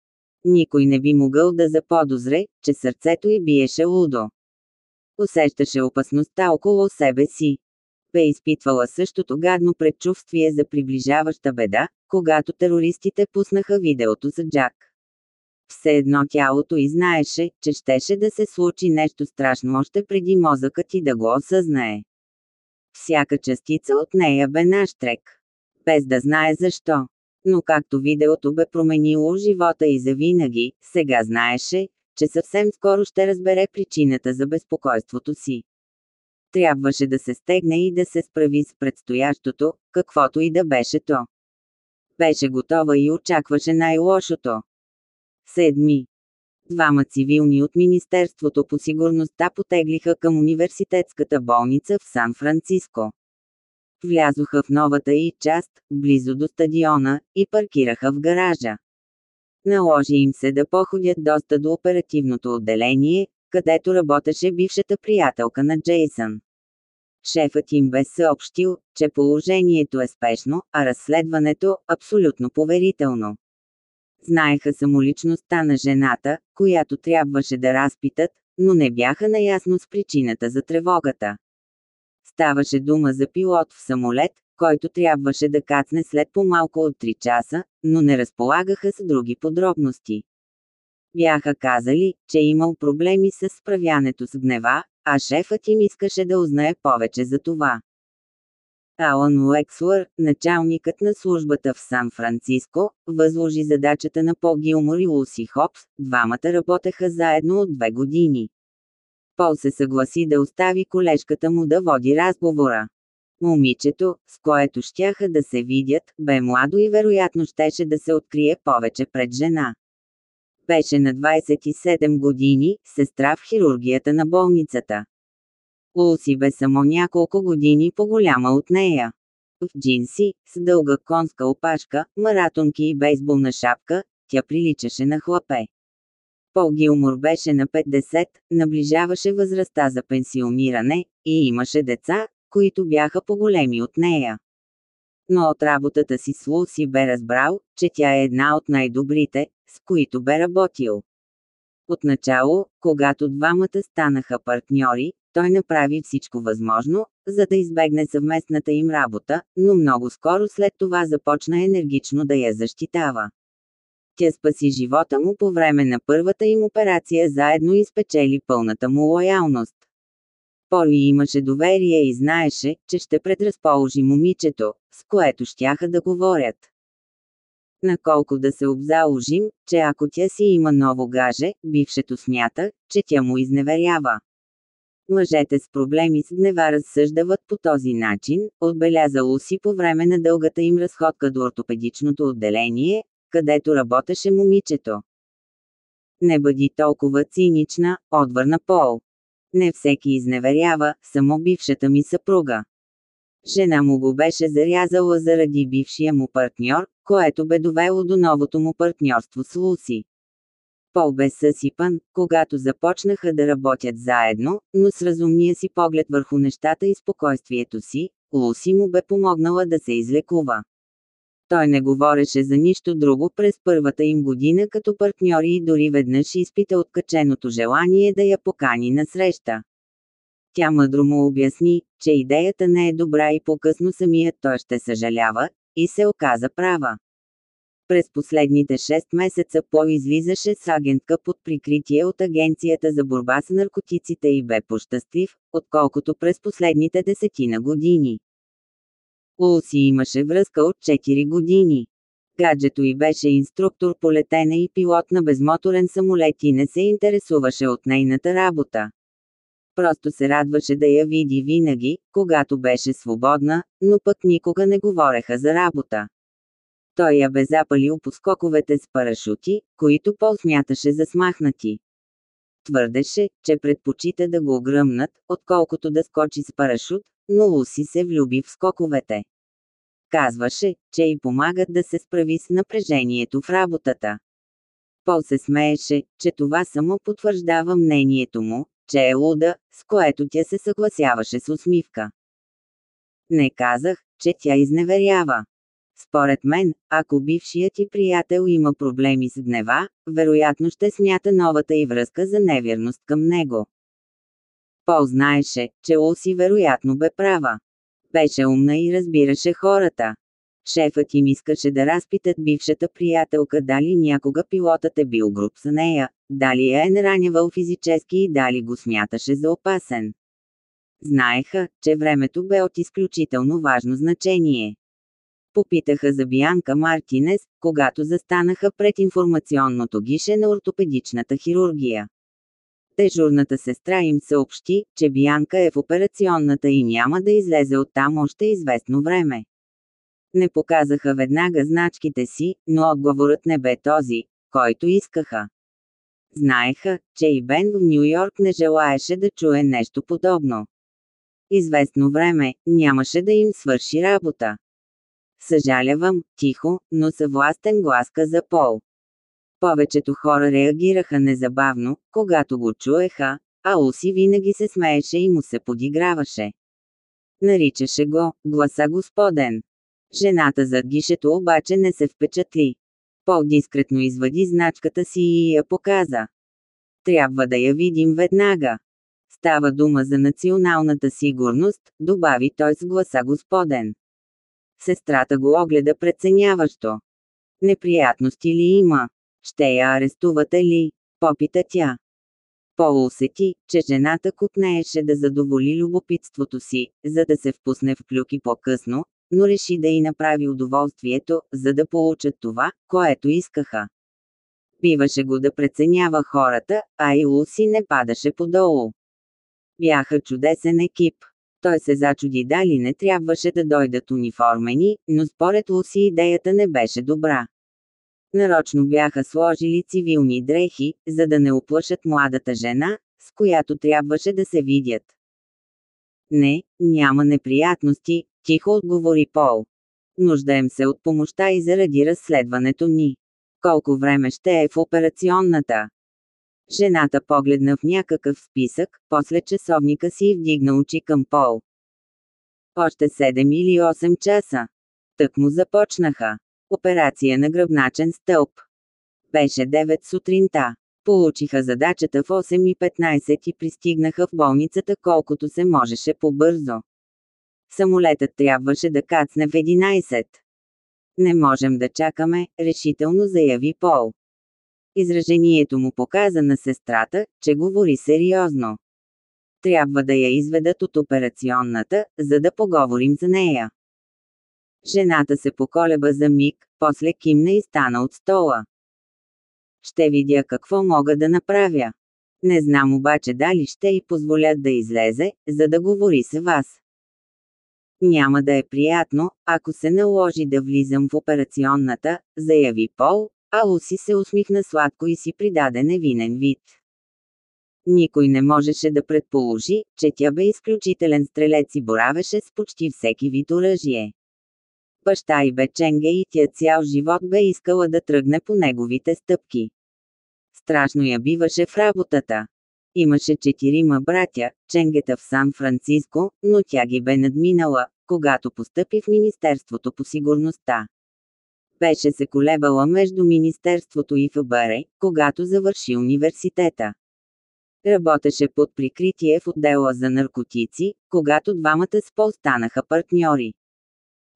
Никой не би могъл да заподозре, че сърцето й биеше лудо. Усещаше опасността около себе си. Бе изпитвала същото гадно предчувствие за приближаваща беда, когато терористите пуснаха видеото за Джак. Все едно тялото и знаеше, че щеше да се случи нещо страшно още преди мозъкът и да го осъзнае. Всяка частица от нея бе наштрек. Без да знае защо. Но както видеото бе променило живота и завинаги, сега знаеше, че съвсем скоро ще разбере причината за безпокойството си. Трябваше да се стегне и да се справи с предстоящото, каквото и да беше то. Беше готова и очакваше най-лошото. Седми. Двама цивилни от Министерството по сигурността потеглиха към университетската болница в Сан-Франциско. Влязоха в новата и част, близо до стадиона, и паркираха в гаража. Наложи им се да походят доста до оперативното отделение, където работеше бившата приятелка на Джейсън. Шефът им бе съобщил, че положението е спешно, а разследването – абсолютно поверително. Знаеха самоличността на жената, която трябваше да разпитат, но не бяха наясно с причината за тревогата. Ставаше дума за пилот в самолет, който трябваше да кацне след по-малко от 3 часа, но не разполагаха с други подробности. Бяха казали, че имал проблеми с справянето с гнева, а шефът им искаше да узнае повече за това. Алан Уекслър, началникът на службата в Сан-Франциско, възложи задачата на Пол Гилмор и Луси Хопс, двамата работеха заедно от две години. Пол се съгласи да остави колежката му да води разговора. Момичето, с което щяха да се видят, бе младо и вероятно щеше да се открие повече пред жена. Беше на 27 години, сестра в хирургията на болницата. Луси бе само няколко години по-голяма от нея. В джинси, с дълга конска опашка, маратонки и бейсболна шапка, тя приличаше на хлапе. Пол Гилмор беше на 50, наближаваше възрастта за пенсиониране, и имаше деца, които бяха по-големи от нея. Но от работата си с Луси бе разбрал, че тя е една от най-добрите, с които бе работил. Отначало, когато двамата станаха партньори, той направи всичко възможно, за да избегне съвместната им работа, но много скоро след това започна енергично да я защитава. Тя спаси живота му по време на първата им операция заедно и спечели пълната му лоялност. Поли имаше доверие и знаеше, че ще предразположи момичето, с което щяха да говорят. Наколко да се обзаложим, че ако тя си има ново гаже, бившето смята, че тя му изневерява. Мъжете с проблеми с гнева разсъждават по този начин, отбелязало си по време на дългата им разходка до ортопедичното отделение, където работеше момичето. Не бъди толкова цинична, отвърна Пол. Не всеки изневерява, само бившата ми съпруга. Жена му го беше зарязала заради бившия му партньор, което бе довело до новото му партньорство с Луси. Пол бе съсипан, когато започнаха да работят заедно, но с разумния си поглед върху нещата и спокойствието си, Луси му бе помогнала да се излекува. Той не говореше за нищо друго през първата им година като партньори и дори веднъж изпита откаченото желание да я покани на среща. Тя мъдро му обясни, че идеята не е добра и по-късно самият той ще съжалява, и се оказа права. През последните 6 месеца По излизаше с агентка под прикритие от Агенцията за борба с наркотиците и бе пощастлив, отколкото през последните десетина години. Улси имаше връзка от 4 години. Гаджето й беше инструктор по летене и пилот на безмоторен самолет и не се интересуваше от нейната работа. Просто се радваше да я види винаги, когато беше свободна, но пък никога не говореха за работа. Той я бе запалил по скоковете с парашути, които Пол смяташе за смахнати. Твърдеше, че предпочита да го огръмнат, отколкото да скочи с парашут, но Луси се влюби в скоковете. Казваше, че й помагат да се справи с напрежението в работата. Пол се смееше, че това само потвърждава мнението му, че е луда, с което тя се съгласяваше с усмивка. Не казах, че тя изневерява. Според мен, ако бившият ти приятел има проблеми с гнева, вероятно ще смята новата и връзка за невярност към него. Пол знаеше, че Луси вероятно бе права. Беше умна и разбираше хората. Шефът им искаше да разпитат бившата приятелка дали някога пилотът е бил груб с нея, дали я е наранявал физически и дали го смяташе за опасен. Знаеха, че времето бе от изключително важно значение. Попитаха за Бианка Мартинес, когато застанаха пред информационното гише на ортопедичната хирургия. Дежурната сестра им съобщи, че Бианка е в операционната и няма да излезе оттам още известно време. Не показаха веднага значките си, но отговорът не бе този, който искаха. Знаеха, че и Бен в Нью Йорк не желаеше да чуе нещо подобно. Известно време, нямаше да им свърши работа. Съжалявам, тихо, но съвластен глас за Пол. Повечето хора реагираха незабавно, когато го чуеха, а Уси винаги се смееше и му се подиграваше. Наричаше го «гласа господен». Жената зад гишето обаче не се впечатли. Пол дискретно извади значката си и я показа. Трябва да я видим веднага. Става дума за националната сигурност, добави той с гласа господен. Сестрата го огледа преценяващо. Неприятности ли има? Ще я арестувате ли? Попита тя. Пол усети, че жената купнееше да задоволи любопитството си, за да се впусне в клюки по-късно, но реши да й направи удоволствието, за да получат това, което искаха. Биваше го да преценява хората, а и Луси не падаше подолу. Бяха чудесен екип. Той се зачуди дали не трябваше да дойдат униформени, но според Луси идеята не беше добра. Нарочно бяха сложили цивилни дрехи, за да не оплашат младата жена, с която трябваше да се видят. Не, няма неприятности, тихо отговори Пол. Нуждаем се от помощта и заради разследването ни. Колко време ще е в операционната? Жената погледна в някакъв списък, после часовника си и вдигна очи към Пол. Още 7 или 8 часа. Тък му започнаха. Операция на гръбначен стълб. Беше 9 сутринта. Получиха задачата в 8.15 и пристигнаха в болницата колкото се можеше по-бързо. Самолетът трябваше да кацне в 11. Не можем да чакаме, решително заяви Пол. Изражението му показа на сестрата, че говори сериозно. Трябва да я изведат от операционната, за да поговорим за нея. Жената се поколеба за миг, после кимна и стана от стола. Ще видя какво мога да направя. Не знам обаче дали ще й позволят да излезе, за да говори с вас. Няма да е приятно, ако се наложи да влизам в операционната, заяви Пол, а Луси се усмихна сладко и си придаде невинен вид. Никой не можеше да предположи, че тя бе изключителен стрелец и боравеше с почти всеки вид оръжие. Баща и бе Ченге и тя цял живот бе искала да тръгне по неговите стъпки. Страшно я биваше в работата. Имаше четирима братя, Ченгета в Сан-Франциско, но тя ги бе надминала, когато постъпи в Министерството по сигурността. Беше се колебала между Министерството и ФБР, когато завърши университета. Работеше под прикритие в отдела за наркотици, когато двамата с станаха партньори.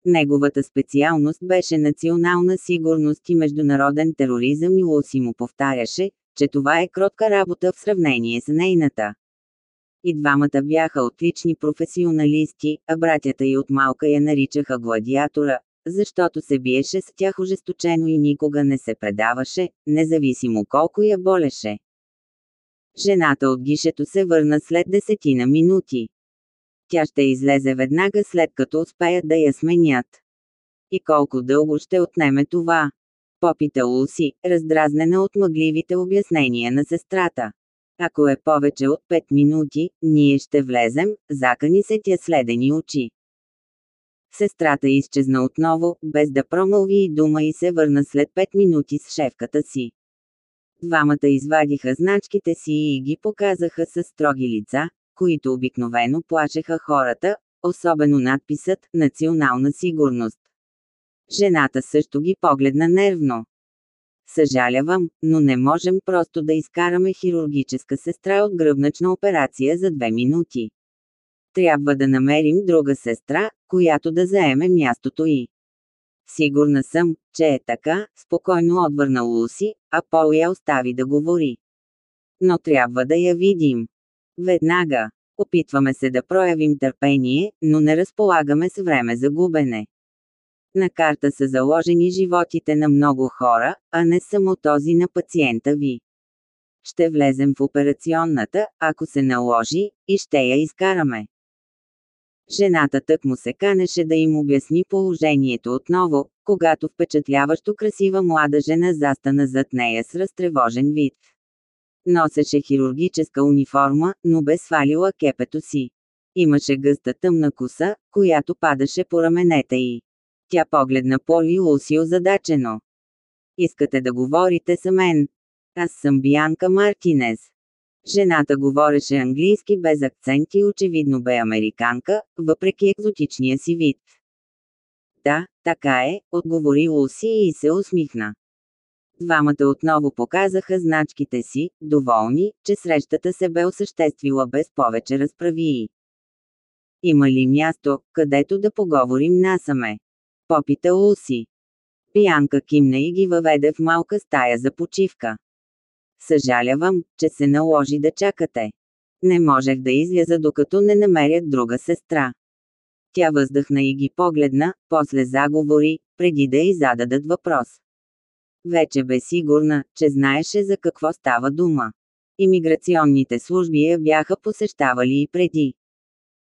Неговата специалност беше национална сигурност и международен тероризъм и Луси му повтаряше, че това е кротка работа в сравнение с нейната. И двамата бяха отлични професионалисти, а братята й от малка я наричаха гладиатора, защото се биеше с тях ожесточено и никога не се предаваше, независимо колко я болеше. Жената от гишето се върна след десетина минути. Тя ще излезе веднага след като успеят да я сменят. И колко дълго ще отнеме това? Попита Луси, раздразнена от мъгливите обяснения на сестрата. Ако е повече от 5 минути, ние ще влезем, закани се тя следени очи. Сестрата изчезна отново, без да промълви и дума и се върна след 5 минути с шефката си. Двамата извадиха значките си и ги показаха с строги лица, които обикновено плашеха хората, особено надписът «Национална сигурност». Жената също ги погледна нервно. Съжалявам, но не можем просто да изкараме хирургическа сестра от гръбначна операция за две минути. Трябва да намерим друга сестра, която да заеме мястото й. Сигурна съм, че е така, спокойно отвърна Луси, а Пол я остави да говори. Но трябва да я видим. Веднага. Опитваме се да проявим търпение, но не разполагаме с време за губене. На карта са заложени животите на много хора, а не само този на пациента ви. Ще влезем в операционната, ако се наложи, и ще я изкараме. Жената тък му се канеше да им обясни положението отново, когато впечатляващо красива млада жена застана зад нея с разтревожен вид. Носеше хирургическа униформа, но бе свалила кепето си. Имаше гъста тъмна коса, която падаше по раменете й. Тя погледна Поли Луси озадачено. Искате да говорите с мен? Аз съм Бианка Мартинес. Жената говореше английски без акцент и очевидно бе американка, въпреки екзотичния си вид. Да, така е, отговори Луси и се усмихна. Двамата отново показаха значките си, доволни, че срещата се бе осъществила без повече разправии. Има ли място, където да поговорим насаме? Попита Луси. Пиянка кимна и ги въведе в малка стая за почивка. Съжалявам, че се наложи да чакате. Не можех да изляза докато не намерят друга сестра. Тя въздъхна и ги погледна, после заговори, преди да й зададат въпрос. Вече бе сигурна, че знаеше за какво става дума. Имиграционните служби я бяха посещавали и преди.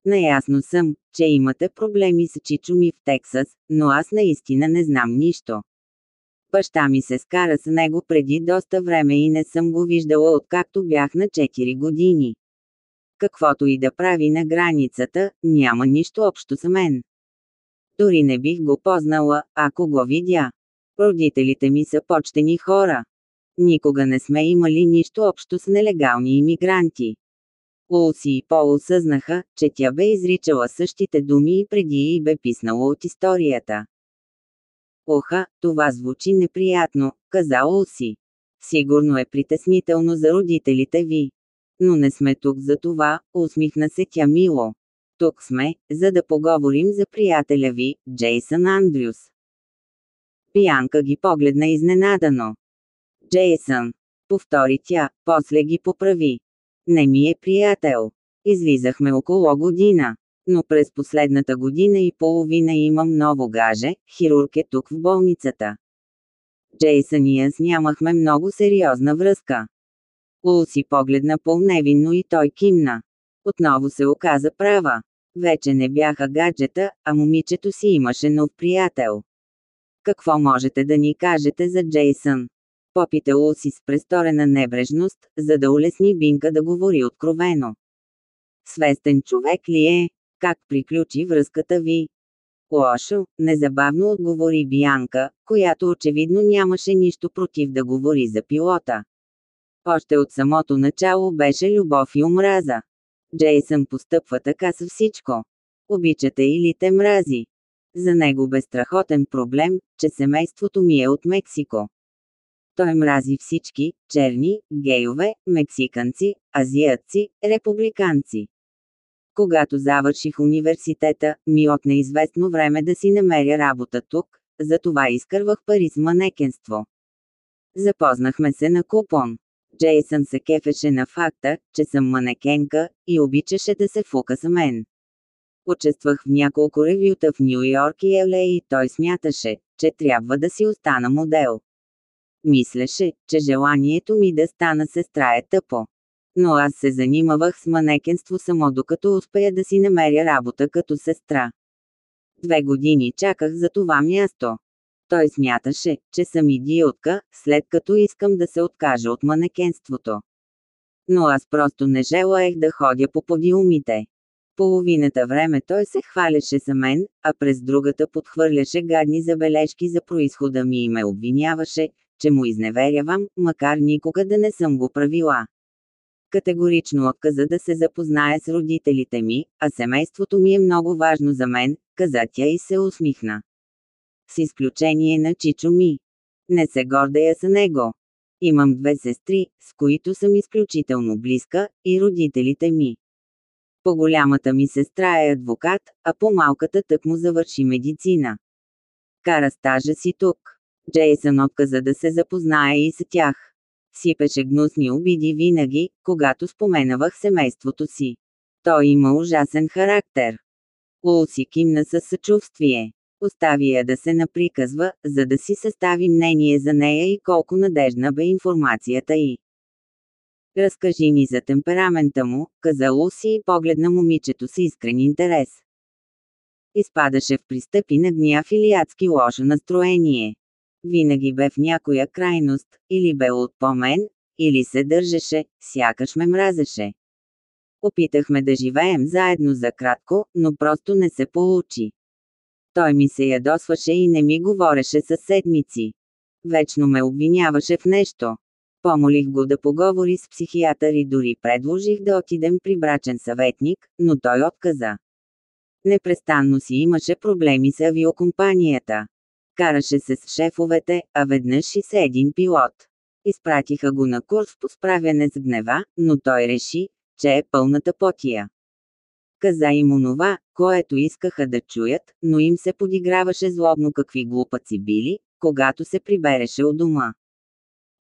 Наясно съм, че имате проблеми с чичо ми в Тексас, но аз наистина не знам нищо. Баща ми се скара с него преди доста време и не съм го виждала откакто бях на 4 години. Каквото и да прави на границата, няма нищо общо с мен. Дори не бих го познала, ако го видя. Родителите ми са почтени хора. Никога не сме имали нищо общо с нелегални иммигранти. Улси и Пол осъзнаха, че тя бе изричала същите думи и преди и бе писнала от историята. Оха, това звучи неприятно, каза Улси. Сигурно е притеснително за родителите ви. Но не сме тук за това, усмихна се тя мило. Тук сме, за да поговорим за приятеля ви, Джейсън Андрюс. Пиянка ги погледна изненадано. Джейсън, повтори тя, после ги поправи. Не ми е приятел. Излизахме около година. Но през последната година и половина имам ново гаже, хирург е тук в болницата. Джейсън и аз нямахме много сериозна връзка. Ул си погледна по-невинно и той кимна. Отново се оказа права. Вече не бяха гаджета, а момичето си имаше нов приятел. Какво можете да ни кажете за Джейсън? Попита Луси с престорена небрежност, за да улесни Бинка да говори откровено. Свестен човек ли е? Как приключи връзката ви? Лошо, незабавно отговори Бианка, която очевидно нямаше нищо против да говори за пилота. Още от самото начало беше любов и омраза. Джейсън постъпва така с всичко. Обичате или те мрази. За него бе страхотен проблем, че семейството ми е от Мексико. Той мрази всички – черни, гейове, мексиканци, азиатци, републиканци. Когато завърших университета, ми отне известно време да си намеря работа тук, затова изкървах пари с манекенство. Запознахме се на купон. Джейсън се кефеше на факта, че съм манекенка, и обичаше да се фука с мен. Участвах в няколко ревюта в Нью Йорк и Еле и той смяташе, че трябва да си остана модел. Мислеше, че желанието ми да стана сестра е тъпо. Но аз се занимавах с манекенство само докато успея да си намеря работа като сестра. Две години чаках за това място. Той смяташе, че съм идиотка, след като искам да се откажа от манекенството. Но аз просто не желаех да ходя по подиумите. Половината време той се хваляше за мен, а през другата подхвърляше гадни забележки за происхода ми и ме обвиняваше, че му изневерявам, макар никога да не съм го правила. Категорично отказа да се запознае с родителите ми, а семейството ми е много важно за мен, каза тя и се усмихна. С изключение на Чичо ми. Не се гордея с него. Имам две сестри, с които съм изключително близка, и родителите ми. По-голямата ми сестра е адвокат, а по-малката тък му завърши медицина. Кара стажа си тук. Джейсън отказа да се запознае и с тях. Сипеше гнусни обиди винаги, когато споменавах семейството си. Той има ужасен характер. Ул си кимна със съчувствие. Остави я да се наприказва, за да си състави мнение за нея и колко надежна бе информацията й. Разкажи ни за темперамента му, каза Луси и погледна момичето с искрен интерес. Изпадаше в пристъпи на гняв или адски лошо настроение. Винаги бе в някоя крайност, или бе от по-мен, или се държеше, сякаш ме мразеше. Опитахме да живеем заедно за кратко, но просто не се получи. Той ми се ядосваше и не ми говореше със седмици. Вечно ме обвиняваше в нещо. Помолих го да поговори с психиатър и дори предложих да отидем при брачен съветник, но той отказа. Непрестанно си имаше проблеми с авиокомпанията. Караше се с шефовете, а веднъж и с един пилот. Изпратиха го на курс по справяне с гнева, но той реши, че е пълната потия. Каза им онова, което искаха да чуят, но им се подиграваше злобно какви глупаци били, когато се прибереше от дома.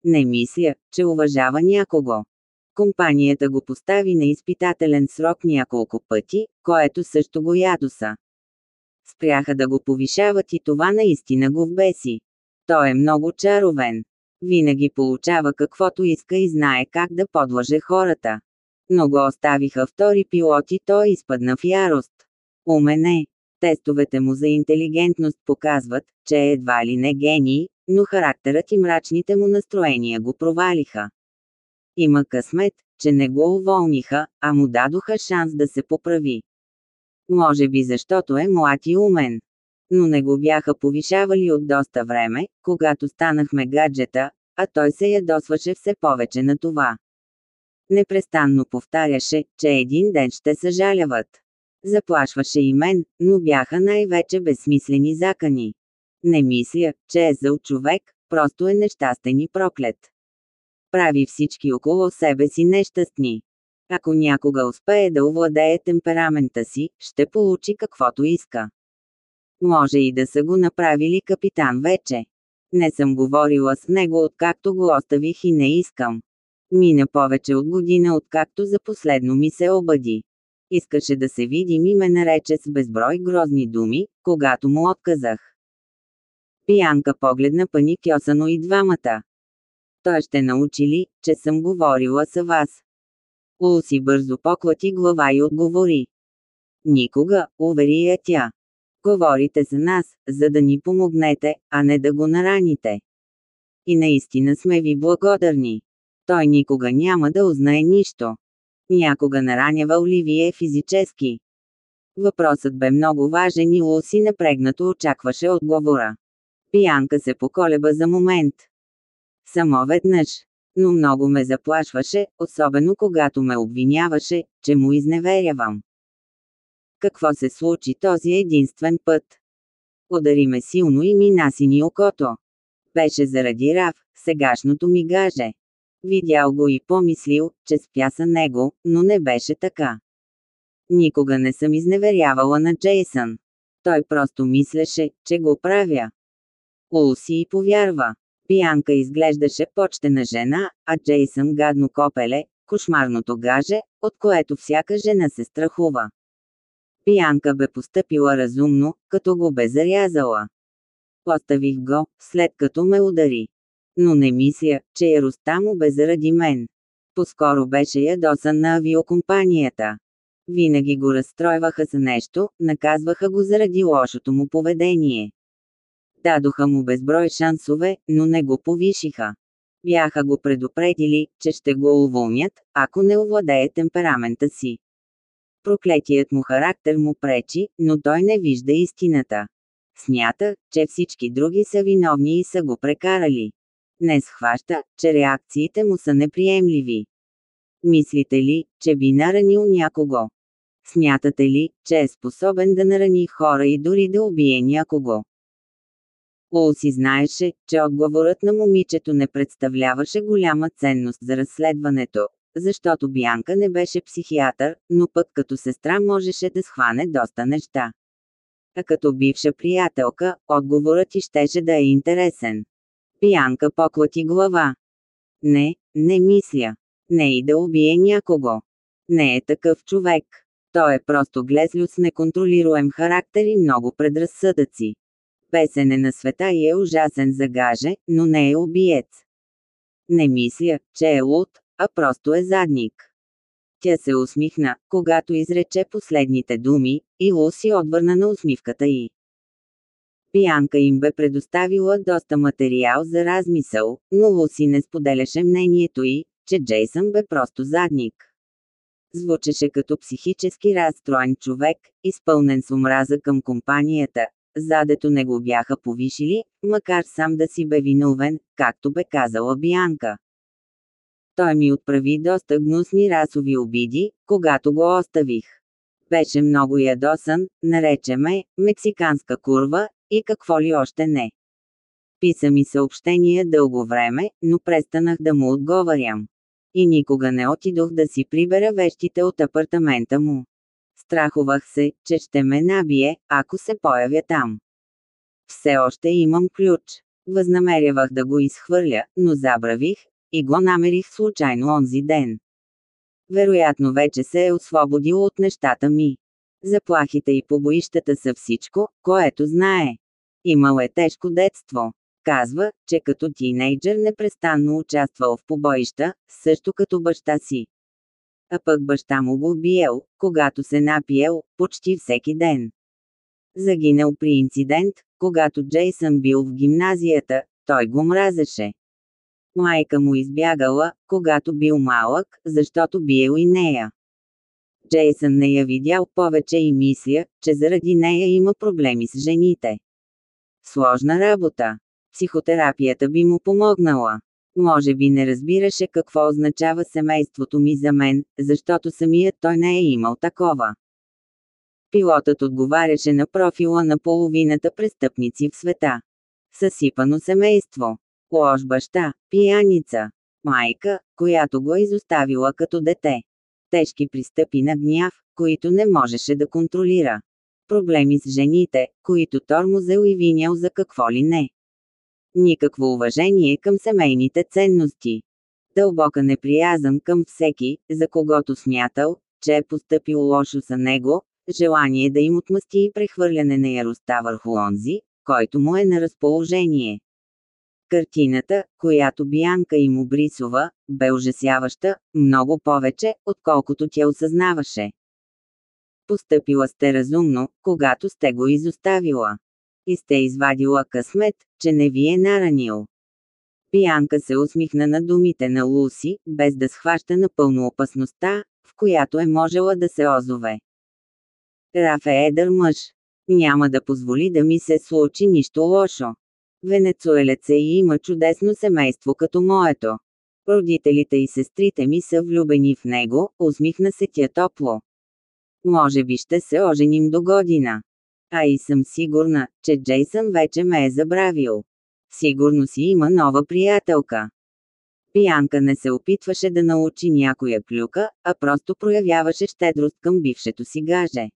Не мисля, че уважава някого. Компанията го постави на изпитателен срок няколко пъти, което също го ядоса. Спряха да го повишават и това наистина го вбеси. Той е много чаровен. Винаги получава каквото иска и знае как да подлъже хората. Но го оставиха втори пилот и той изпадна в ярост. Умене. Тестовете му за интелигентност показват, че е едва ли не гений, но характерът и мрачните му настроения го провалиха. Има късмет, че не го уволниха, а му дадоха шанс да се поправи. Може би защото е млад и умен. Но не го бяха повишавали от доста време, когато станахме гаджета, а той се ядосваше все повече на това. Непрестанно повтаряше, че един ден ще съжаляват. Заплашваше и мен, но бяха най-вече безсмислени закани. Не мисля, че е зъл човек, просто е нещастен и проклет. Прави всички около себе си нещастни. Ако някога успее да овладее темперамента си, ще получи каквото иска. Може и да са го направили капитан вече. Не съм говорила с него откакто го оставих и не искам. Мина повече от година откакто за последно ми се обади. Искаше да се видим и ме нарече с безброй грозни думи, когато му отказах. Пиянка погледна паникьосано и двамата. Той ще научи ли, че съм говорила с вас? Луси бързо поклати глава и отговори. Никога, увери я тя. Говорите за нас, за да ни помогнете, а не да го нараните. И наистина сме ви благодарни. Той никога няма да узнае нищо. Някога наранява Оливие физически. Въпросът бе много важен и Луси напрегнато очакваше отговора. Пиянка се поколеба за момент. Само веднъж. Но много ме заплашваше, особено когато ме обвиняваше, че му изневерявам. Какво се случи този единствен път? Удари ме силно и ми насини окото. Беше заради Рав, сегашното ми гаже. Видял го и помислил, че спя са него, но не беше така. Никога не съм изневерявала на Джейсън. Той просто мислеше, че го правя. Улси и повярва. Пиянка изглеждаше почтена жена, а Джейсън гадно копеле, кошмарното гаже, от което всяка жена се страхува. Пиянка бе постъпила разумно, като го бе зарязала. Поставих го, след като ме удари. Но не мисля, че яростта му бе заради мен. Поскоро беше ядосан на авиокомпанията. Винаги го разстройваха за нещо, наказваха го заради лошото му поведение. Дадоха му безброй шансове, но не го повишиха. Бяха го предупредили, че ще го уволнят, ако не овладее темперамента си. Проклетият му характер му пречи, но той не вижда истината. Смята, че всички други са виновни и са го прекарали. Не схваща, че реакциите му са неприемливи. Мислите ли, че би наранил някого? Смятате ли, че е способен да нарани хора и дори да убие някого? Си знаеше, че отговорът на момичето не представляваше голяма ценност за разследването, защото Бянка не беше психиатър, но пък като сестра можеше да схване доста неща. А като бивша приятелка, отговорът ти щеше да е интересен. Бянка поклати глава. Не, не мисля. Не и да убие някого. Не е такъв човек. Той е просто глезлю с неконтролируем характер и много предразсъдъци. Песен е на света и е ужасен за гаже, но не е убиец. Не мисля, че е луд, а просто е задник. Тя се усмихна, когато изрече последните думи, и Луси отвърна на усмивката й. Пиянка им бе предоставила доста материал за размисъл, но Луси не споделяше мнението й, че Джейсън бе просто задник. Звучеше като психически разстроен човек, изпълнен с омраза към компанията, задето не го бяха повишили, макар сам да си бе виновен, както бе казала Бианка. Той ми отправи доста гнусни расови обиди, когато го оставих. Беше много ядосан, нарече ме, мексиканска курва, и какво ли още не. Писа ми съобщения дълго време, но престанах да му отговарям. И никога не отидох да си прибера вещите от апартамента му. Страхувах се, че ще ме набие, ако се появя там. Все още имам ключ. Възнамерявах да го изхвърля, но забравих, и го намерих случайно онзи ден. Вероятно вече се е освободил от нещата ми. Заплахите и побоищата са всичко, което знае. Имал е тежко детство. Казва, че като тинейджър непрестанно участвал в побоища, също като баща си. А пък баща му го биел, когато се напиел, почти всеки ден. Загинал при инцидент, когато Джейсън бил в гимназията, той го мразеше. Майка му избягала, когато бил малък, защото биел и нея. Джейсън не я видял повече и мисля, че заради нея има проблеми с жените. Сложна работа. Психотерапията би му помогнала. Може би не разбираше какво означава семейството ми за мен, защото самият той не е имал такова. Пилотът отговаряше на профила на половината престъпници в света. Съсипано семейство. Лош баща, пияница. Майка, която го е изоставила като дете. Тежки пристъпи на гняв, които не можеше да контролира. Проблеми с жените, които тормозел и винял за какво ли не. Никакво уважение към семейните ценности. Дълбока неприязан към всеки, за когото смятал, че е поступил лошо за него, желание да им отмъсти и прехвърляне на яростта върху онзи, който му е на разположение. Картината, която Бианка им обрисува, бе ужасяваща, много повече, отколкото тя осъзнаваше. Постъпила сте разумно, когато сте го изоставила. И сте извадила късмет, че не ви е наранил. Бианка се усмихна на думите на Луси, без да схваща напълно опасността, в която е можела да се озове. Раф е едър мъж. Няма да позволи да ми се случи нищо лошо. Венецуелец е и има чудесно семейство като моето. Родителите и сестрите ми са влюбени в него, усмихна се тя топло. Може би ще се оженим до година. А и съм сигурна, че Джейсън вече ме е забравил. Сигурно си има нова приятелка. Пиянка не се опитваше да научи някоя клюка, а просто проявяваше щедрост към бившето си гаже.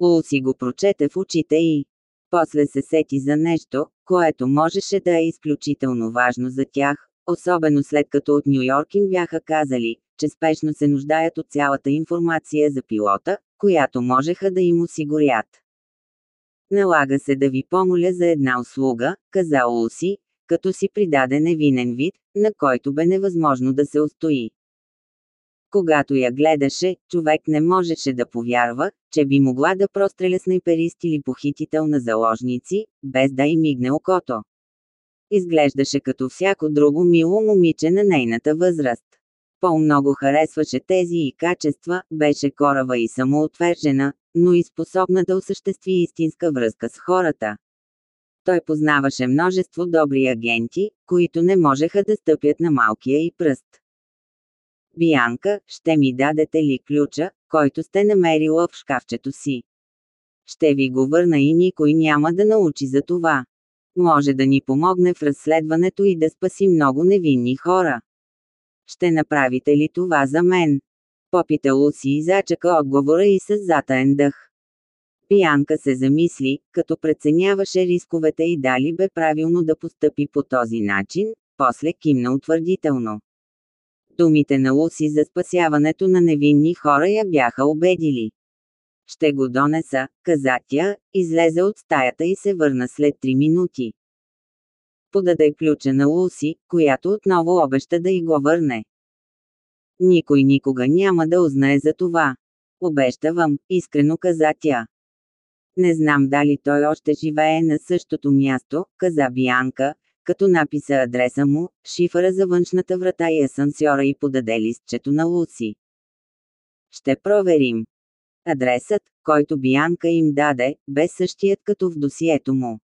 Луси го прочете в очите и после се сети за нещо, което можеше да е изключително важно за тях, особено след като от Нью Йорк им бяха казали, че спешно се нуждаят от цялата информация за пилота, която можеха да им осигурят. Налага се да ви помоля за една услуга, каза Луси, като си придаде невинен вид, на който бе невъзможно да се устои. Когато я гледаше, човек не можеше да повярва, че би могла да простреля снайперист или похитител на заложници, без да й мигне окото. Изглеждаше като всяко друго мило момиче на нейната възраст. По-много харесваше тези и качества, беше корава и самоотвержена, но и способна да осъществи истинска връзка с хората. Той познаваше множество добри агенти, които не можеха да стъпят на малкия и пръст. Бианка, ще ми дадете ли ключа, който сте намерила в шкафчето си? Ще ви го върна и никой няма да научи за това. Може да ни помогне в разследването и да спаси много невинни хора. Ще направите ли това за мен? Попита Луси и зачака отговора и с затаен дъх. Пиянка се замисли, като преценяваше рисковете и дали бе правилно да постъпи по този начин, после кимна утвърдително. Думите на Луси за спасяването на невинни хора я бяха убедили. Ще го донеса, каза тя, излезе от стаята и се върна след три минути. Подаде ключа на Луси, която отново обеща да й го върне. Никой никога няма да узнае за това. Обещавам, искрено каза тя. Не знам дали той още живее на същото място, каза Бианка, като написа адреса му, шифъра за външната врата и асансьора и подаде листчето на Луси. Ще проверим. Адресът, който Бианка им даде, бе същият като в досието му.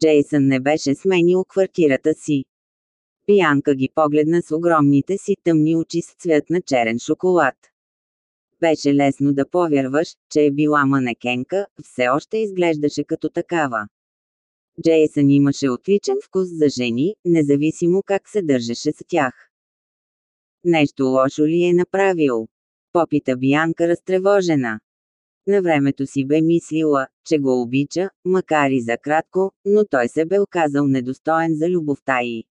Джейсън не беше сменил квартирата си. Бианка ги погледна с огромните си тъмни очи с цвят на черен шоколад. Беше лесно да повярваш, че е била манекенка, все още изглеждаше като такава. Джейсън имаше отличен вкус за жени, независимо как се държеше с тях. Нещо лошо ли е направил? Попита Бианка разтревожена. На времето си бе мислила, че го обича, макар и за кратко, но той се бе оказал недостоен за любовта й.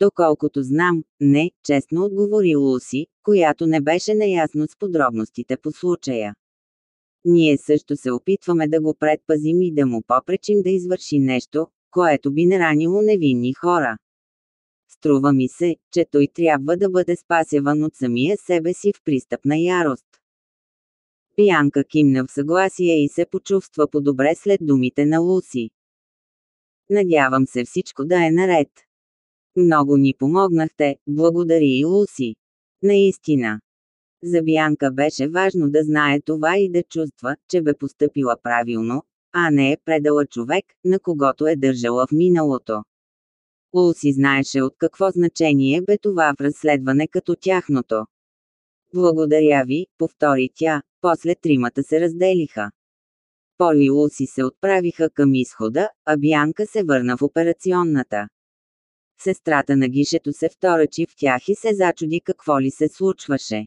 Доколкото знам, не, честно отговори Луси, която не беше наясно с подробностите по случая. Ние също се опитваме да го предпазим и да му попречим да извърши нещо, което би наранило невинни хора. Струва ми се, че той трябва да бъде спасяван от самия себе си в пристъпна ярост. Пиянка кимна в съгласие и се почувства по-добре след думите на Луси. Надявам се всичко да е наред. Много ни помогнахте, благодари и Луси. Наистина. За Бянка беше важно да знае това и да чувства, че бе поступила правилно, а не е предала човек, на когото е държала в миналото. Луси знаеше от какво значение бе това в разследване като тяхното. Благодаря ви, повтори тя, после тримата се разделиха. Поли и Луси се отправиха към изхода, а Бянка се върна в операционната. Сестрата на гишето се вторачи в тях и се зачуди какво ли се случваше.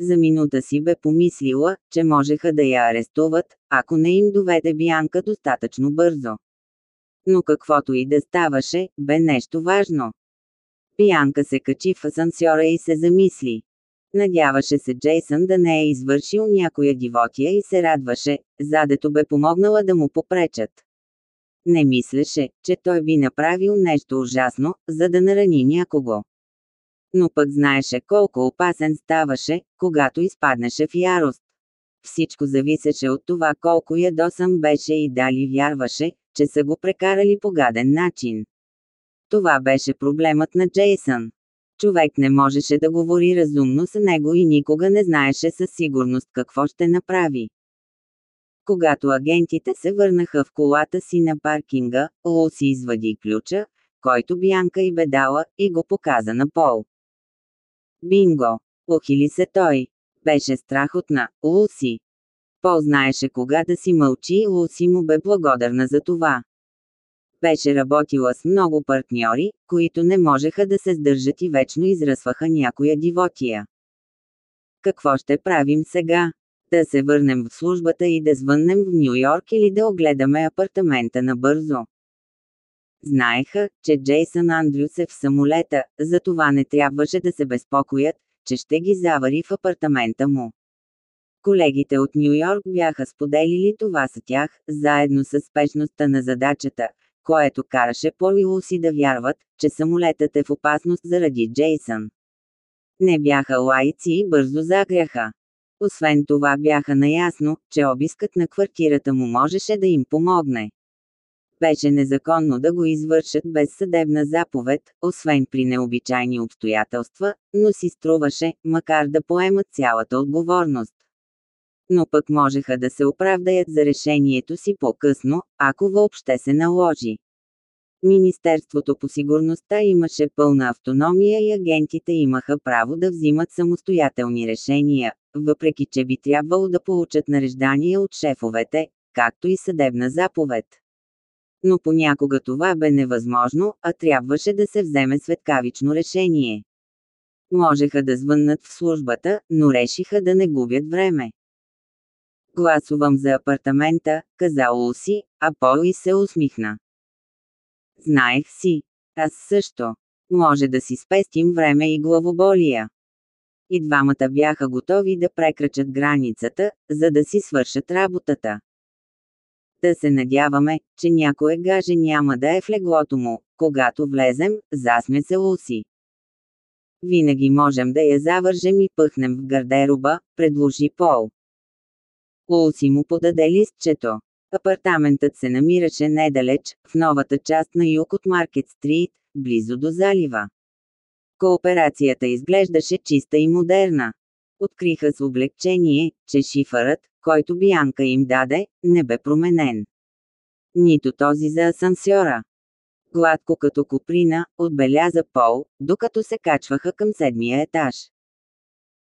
За минута си бе помислила, че можеха да я арестуват, ако не им доведе Бянка достатъчно бързо. Но каквото и да ставаше, бе нещо важно. Бянка се качи в асансьора и се замисли. Надяваше се Джейсън да не е извършил някоя дивотия и се радваше, задето бе помогнала да му попречат. Не мислеше, че той би направил нещо ужасно, за да нарани някого. Но пък знаеше колко опасен ставаше, когато изпаднеше в ярост. Всичко зависеше от това колко ядосан беше и дали вярваше, че са го прекарали по гаден начин. Това беше проблемът на Джейсън. Човек не можеше да говори разумно с него и никога не знаеше със сигурност какво ще направи. Когато агентите се върнаха в колата си на паркинга, Луси извади ключа, който Бянка и бе дала, и го показа на Пол. Бинго! Охили се той. Беше страхотна, Луси. Пол знаеше кога да си мълчи и Луси му бе благодарна за това. Беше работила с много партньори, които не можеха да се сдържат и вечно изръсваха някоя дивотия. Какво ще правим сега? Да се върнем в службата и да звъннем в Нью Йорк или да огледаме апартамента набързо. Знаеха, че Джейсън Андрюс е в самолета, затова не трябваше да се безпокоят, че ще ги завари в апартамента му. Колегите от Нью Йорк бяха споделили това с тях, заедно с спешността на задачата, което караше Пол и Луси да вярват, че самолетът е в опасност заради Джейсън. Не бяха лайци и бързо загряха. Освен това бяха наясно, че обискът на квартирата му можеше да им помогне. Беше незаконно да го извършат без съдебна заповед, освен при необичайни обстоятелства, но си струваше, макар да поемат цялата отговорност. Но пък можеха да се оправдаят за решението си по-късно, ако въобще се наложи. Министерството по сигурността имаше пълна автономия и агентите имаха право да взимат самостоятелни решения, въпреки че би трябвало да получат нареждания от шефовете, както и съдебна заповед. Но понякога това бе невъзможно, а трябваше да се вземе светкавично решение. Можеха да звъннат в службата, но решиха да не губят време. Гласувам за апартамента, каза Луси, а Пол се усмихна. Знаех си. Аз също. Може да си спестим време и главоболия. И двамата бяха готови да прекрачат границата, за да си свършат работата. Да се надяваме, че някое гаже няма да е в леглото му, когато влезем, засме се Луси. Винаги можем да я завържем и пъхнем в гардероба, предложи Пол. Луси му подаде листчето. Апартаментът се намираше недалеч, в новата част на юг от Маркет Стрит, близо до залива. Кооперацията изглеждаше чиста и модерна. Откриха с облегчение, че шифърът, който Бянка им даде, не бе променен. Нито този за асансьора. Гладко като куприна, отбеляза Пол, докато се качваха към седмия етаж.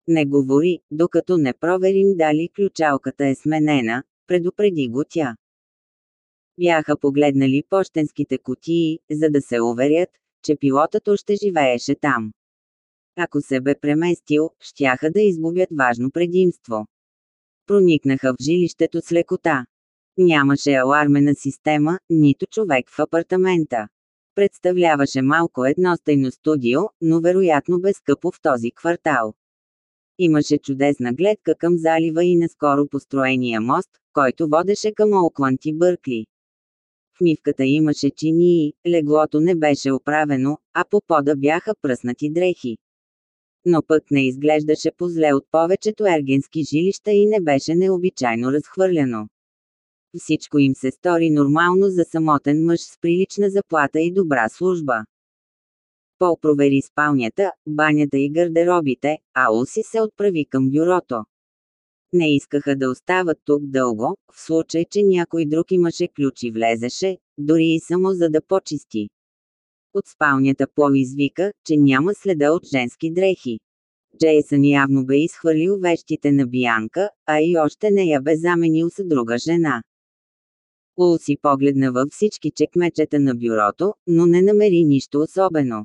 Не говори, докато не проверим дали ключалката е сменена, предупреди го тя. Бяха погледнали почтенските кутии, за да се уверят, че пилотът още живееше там. Ако се бе преместил, щяха да изгубят важно предимство. Проникнаха в жилището с лекота. Нямаше алармена система, нито човек в апартамента. Представляваше малко едностайно студио, но вероятно безкъпо в този квартал. Имаше чудесна гледка към залива и наскоро построения мост, който водеше към Оукланд и Бъркли. Мивката имаше чинии, леглото не беше оправено, а по пода бяха пръснати дрехи. Но пък не изглеждаше позле от повечето ергенски жилища и не беше необичайно разхвърляно. Всичко им се стори нормално за самотен мъж с прилична заплата и добра служба. Пол провери спалнята, банята и гардеробите, а Уси се отправи към бюрото. Не искаха да остават тук дълго, в случай, че някой друг имаше ключ и влезеше, дори и само за да почисти. От спалнята Пол извика, че няма следа от женски дрехи. Джейсън явно бе изхвърлил вещите на Бианка, а и още не я бе заменил с друга жена. Ул си погледна във всички чекмечета на бюрото, но не намери нищо особено.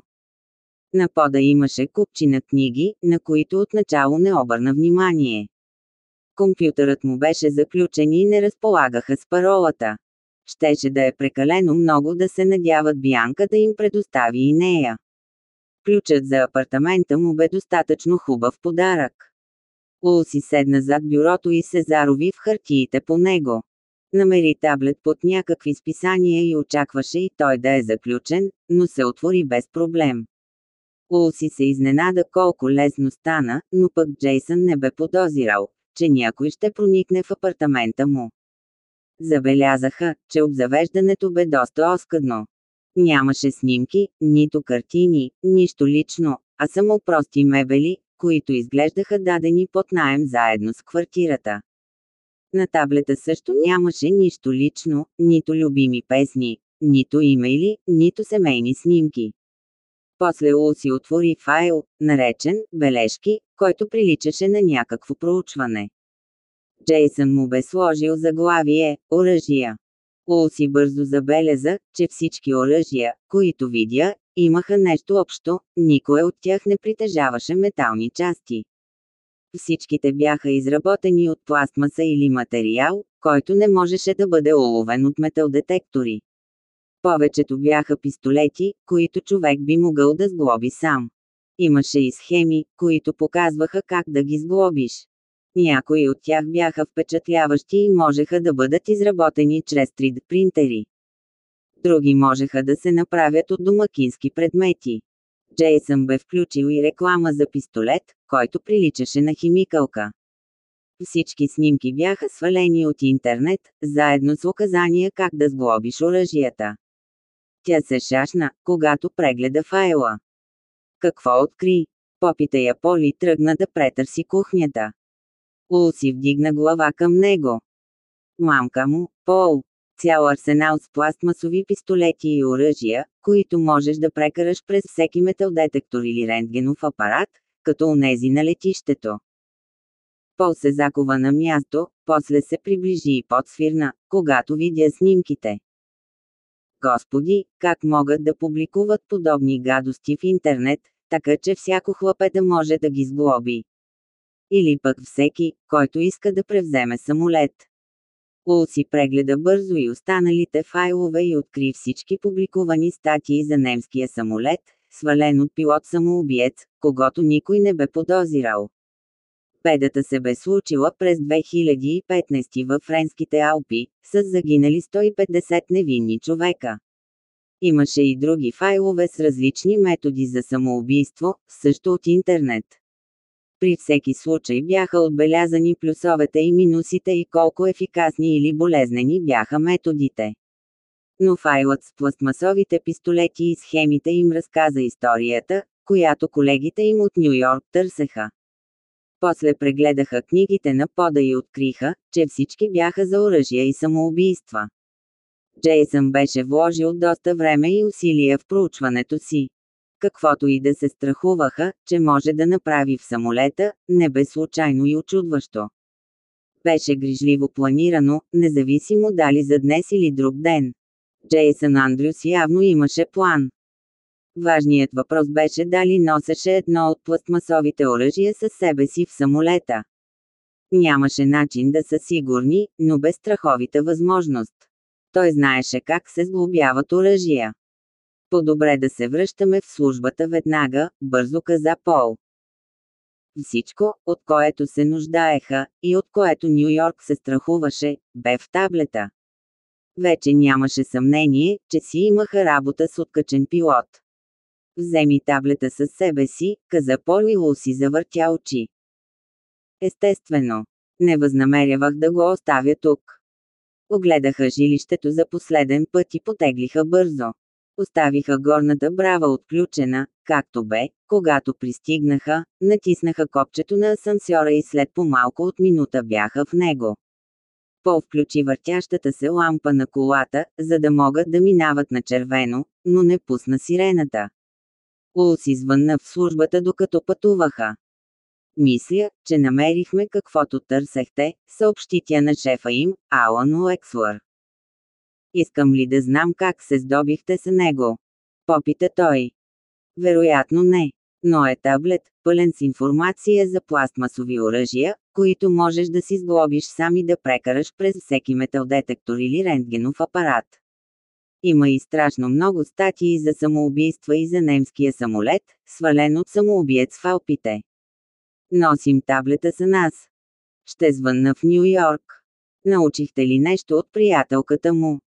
На пода имаше купчина книги, на които отначало не обърна внимание. Компютърът му беше заключен и не разполагаха с паролата. Щеше да е прекалено много да се надяват Бянка да им предостави и нея. Ключът за апартамента му бе достатъчно хубав подарък. Ул си седна зад бюрото и се зарови в хартиите по него. Намери таблет под някакви списания и очакваше и той да е заключен, но се отвори без проблем. Улси се изненада колко лесно стана, но пък Джейсън не бе подозирал, че някой ще проникне в апартамента му. Забелязаха, че обзавеждането бе доста оскъдно. Нямаше снимки, нито картини, нищо лично, а само прости мебели, които изглеждаха дадени под найем заедно с квартирата. На таблета също нямаше нищо лично, нито любими песни, нито имейли, нито семейни снимки. После Ул отвори файл, наречен «Бележки», който приличаше на някакво проучване. Джейсън му бе сложил заглавие «Оръжия». Ул бързо забеляза, че всички оръжия, които видя, имаха нещо общо, никое от тях не притежаваше метални части. Всичките бяха изработени от пластмаса или материал, който не можеше да бъде уловен от металдетектори. Повечето бяха пистолети, които човек би могъл да сглоби сам. Имаше и схеми, които показваха как да ги сглобиш. Някои от тях бяха впечатляващи и можеха да бъдат изработени чрез 3D принтери. Други можеха да се направят от домакински предмети. Джейсън бе включил и реклама за пистолет, който приличаше на химикалка. Всички снимки бяха свалени от интернет, заедно с указания как да сглобиш оръжията. Тя се шашна, когато прегледа файла. Какво откри? Попита я Поли тръгна да претърси кухнята. Ул си вдигна глава към него. Мамка му, Пол, цял арсенал с пластмасови пистолети и оръжия, които можеш да прекараш през всеки металдетектор или рентгенов апарат, като онези на летището. Пол се закова на място, после се приближи и подсвирна, когато видя снимките. Господи, как могат да публикуват подобни гадости в интернет, така че всяко хлапе да може да ги сглоби. Или пък всеки, който иска да превземе самолет. Ул прегледа бързо и останалите файлове и откри всички публикувани статии за немския самолет, свален от пилот-самоубиец, когато никой не бе подозирал. Бедата се бе случила през 2015 във Френските Алпи, с загинали 150 невинни човека. Имаше и други файлове с различни методи за самоубийство, също от интернет. При всеки случай бяха отбелязани плюсовете и минусите и колко ефикасни или болезнени бяха методите. Но файлът с пластмасовите пистолети и схемите им разказа историята, която колегите им от Нью Йорк търсеха. После прегледаха книгите на пода и откриха, че всички бяха за оръжия и самоубийства. Джейсън беше вложил доста време и усилия в проучването си. Каквото и да се страхуваха, че може да направи в самолета, не бе случайно и очудващо. Беше грижливо планирано, независимо дали за днес или друг ден. Джейсън Андрюс явно имаше план. Важният въпрос беше дали носеше едно от пластмасовите оръжия със себе си в самолета. Нямаше начин да са сигурни, но без страховита възможност. Той знаеше как се сглобяват оръжия. По-добре да се връщаме в службата веднага, бързо каза Пол. Всичко, от което се нуждаеха, и от което Нью Йорк се страхуваше, бе в таблета. Вече нямаше съмнение, че си имаха работа с откачен пилот. Вземи таблета със себе си, каза Пол и Луси завъртя очи. Естествено. Не възнамерявах да го оставя тук. Огледаха жилището за последен път и потеглиха бързо. Оставиха горната брава отключена, както бе, когато пристигнаха, натиснаха копчето на асансьора и след по-малко от минута бяха в него. Пол включи въртящата се лампа на колата, за да могат да минават на червено, но не пусна сирената. Улс извънна в службата докато пътуваха. Мисля, че намерихме каквото търсехте, съобщи тя на шефа им, Алан Уексуър. Искам ли да знам как се здобихте с него? Попита той. Вероятно не. Но е таблет, пълен с информация за пластмасови оръжия, които можеш да си сглобиш сам и да прекараш през всеки металдетектор или рентгенов апарат. Има и страшно много статии за самоубийства и за немския самолет, свален от самоубиец в Алпите. Носим таблета за нас. Ще звънна в Нью Йорк. Научихте ли нещо от приятелката му?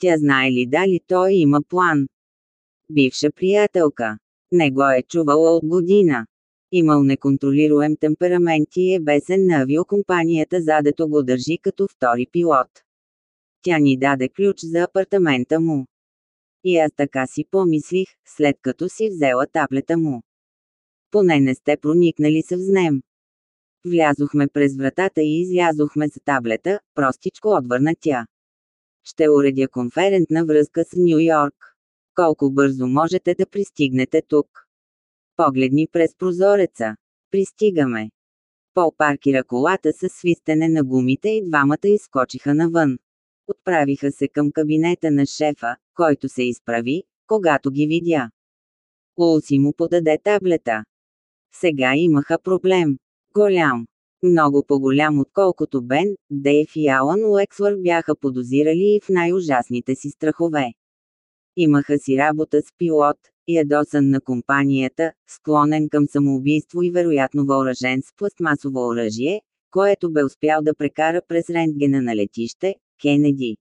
Тя знае ли дали той има план? Бивша приятелка. Не го е чувала от година. Имал неконтролируем темперамент и е бесен на авиокомпанията задето го държи като втори пилот. Тя ни даде ключ за апартамента му. И аз така си помислих, след като си взела таблета му. Поне не сте проникнали съвзнем. Влязохме през вратата и излязохме с таблета, простичко отвърна тя. Ще уредя конферентна връзка с Нью Йорк. Колко бързо можете да пристигнете тук? Погледни през прозореца. Пристигаме. Пол паркира колата с свистене на гумите и двамата изскочиха навън. Отправиха се към кабинета на шефа, който се изправи, когато ги видя. Улси му подаде таблета. Сега имаха проблем. Голям. Много по-голям отколкото Бен, Дейв и Алан Уексвър бяха подозирали и в най-ужасните си страхове. Имаха си работа с пилот, ядосан на компанията, склонен към самоубийство и вероятно въоръжен с пластмасово оръжие, което бе успял да прекара през рентгена на летище, Кенеди.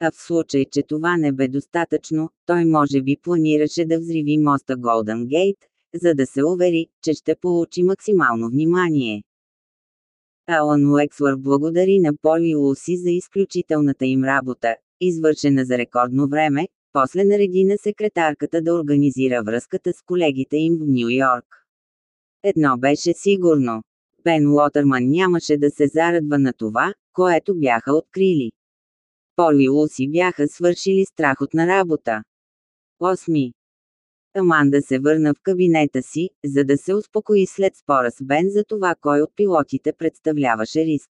А в случай, че това не бе достатъчно, той може би планираше да взриви моста Голден Гейт, за да се увери, че ще получи максимално внимание. Алан Уексвър благодари на Поли Луси за изключителната им работа, извършена за рекордно време, после нареди на секретарката да организира връзката с колегите им в Нью Йорк. Едно беше сигурно. Бен Лотърман нямаше да се зарадва на това, което бяха открили. Поли Луси бяха свършили страхотна работа. 8. Аманда се върна в кабинета си, за да се успокои след спора с Бен за това кой от пилотите представляваше риск.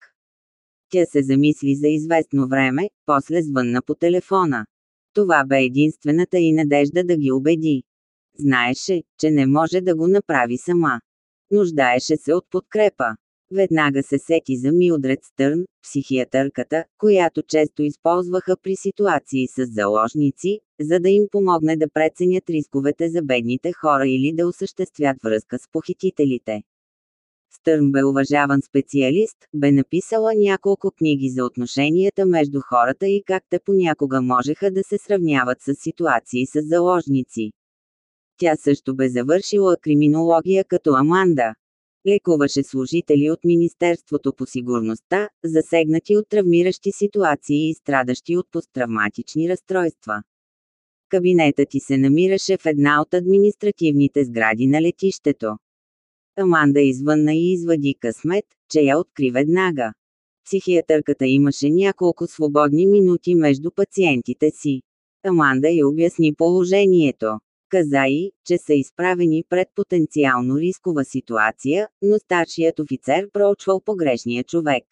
Тя се замисли за известно време, после звънна по телефона. Това бе единствената и надежда да ги убеди. Знаеше, че не може да го направи сама. Нуждаеше се от подкрепа. Веднага се сети за Милдред Стърн, психиатърката, която често използваха при ситуации с заложници, за да им помогне да преценят рисковете за бедните хора или да осъществят връзка с похитителите. Стърн бе уважаван специалист, бе написала няколко книги за отношенията между хората и как те понякога можеха да се сравняват с ситуации с заложници. Тя също бе завършила криминология като Аманда. Лекуваше служители от Министерството по сигурността, засегнати от травмиращи ситуации и страдащи от посттравматични разстройства. Кабинетът ти се намираше в една от административните сгради на летището. Аманда извънна и извади късмет, че я откри веднага. Психиатърката имаше няколко свободни минути между пациентите си. Аманда й обясни положението. Каза и, че са изправени пред потенциално рискова ситуация, но старшият офицер проучвал погрешния човек.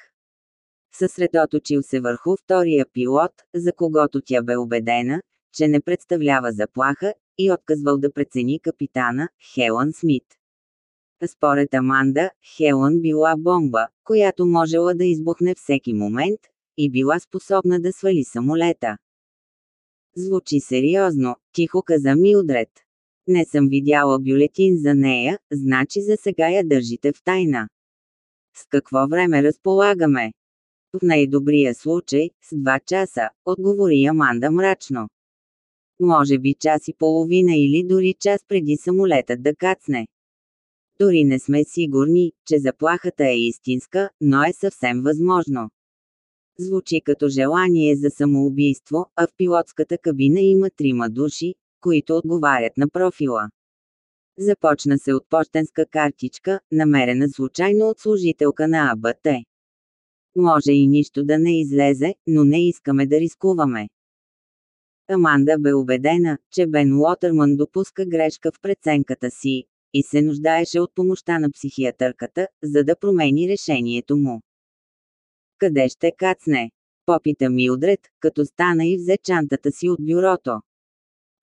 Съсредоточил се върху втория пилот, за когото тя бе убедена, че не представлява заплаха, и отказвал да прецени капитана, Хелън Смит. Според Аманда, Хелън била бомба, която можела да избухне всеки момент, и била способна да свали самолета. Звучи сериозно, тихо каза Милдред. Не съм видяла бюлетин за нея, значи за сега я държите в тайна. С какво време разполагаме? В най-добрия случай, с два часа, отговори Аманда мрачно. Може би час и половина или дори час преди самолетът да кацне. Дори не сме сигурни, че заплахата е истинска, но е съвсем възможно. Звучи като желание за самоубийство, а в пилотската кабина има трима души, които отговарят на профила. Започна се от почтенска картичка, намерена случайно от служителка на АБТ. Може и нищо да не излезе, но не искаме да рискуваме. Аманда бе убедена, че Бен Уотърман допуска грешка в преценката си и се нуждаеше от помощта на психиатърката, за да промени решението му. Къде ще кацне? Попита Милдред, като стана и взе чантата си от бюрото.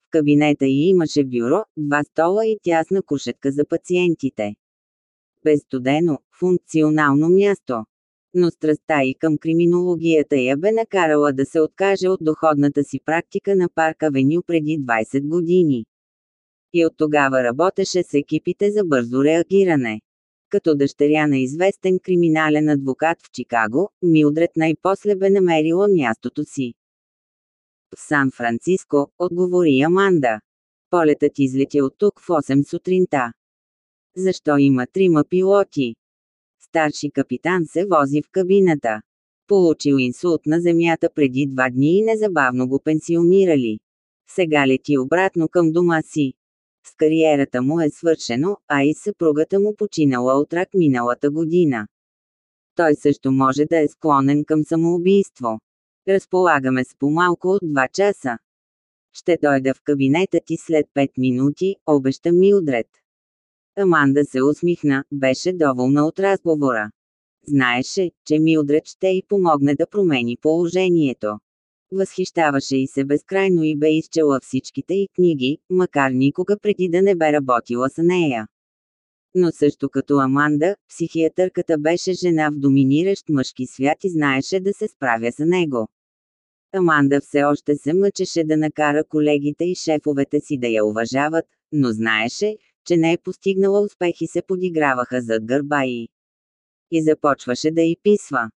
В кабинета й имаше бюро, два стола и тясна кушетка за пациентите. Безстудено, функционално място но страстта и към криминологията я бе накарала да се откаже от доходната си практика на парк Авеню преди 20 години. И от тогава работеше с екипите за бързо реагиране. Като дъщеря на известен криминален адвокат в Чикаго, Милдред най-после бе намерила мястото си. В Сан-Франциско, отговори Аманда. Полетът излетя от тук в 8 сутринта. Защо има трима пилоти? Старши капитан се вози в кабината. Получил инсулт на земята преди два дни и незабавно го пенсионирали. Сега лети обратно към дома си. С кариерата му е свършено, а и съпругата му починала от рак миналата година. Той също може да е склонен към самоубийство. Разполагаме с по-малко от 2 часа. Ще дойда в кабинета ти след 5 минути, обеща Милдред. Аманда се усмихна, беше доволна от разговора. Знаеше, че Милдред ще й помогне да промени положението. Възхищаваше и се безкрайно и бе изчела всичките й книги, макар никога преди да не бе работила с нея. Но също като Аманда, психиатърката беше жена в доминиращ мъжки свят и знаеше да се справя с него. Аманда все още се мъчеше да накара колегите и шефовете си да я уважават, но знаеше, че не е постигнала успех и се подиграваха зад гърба и. И започваше да й писва.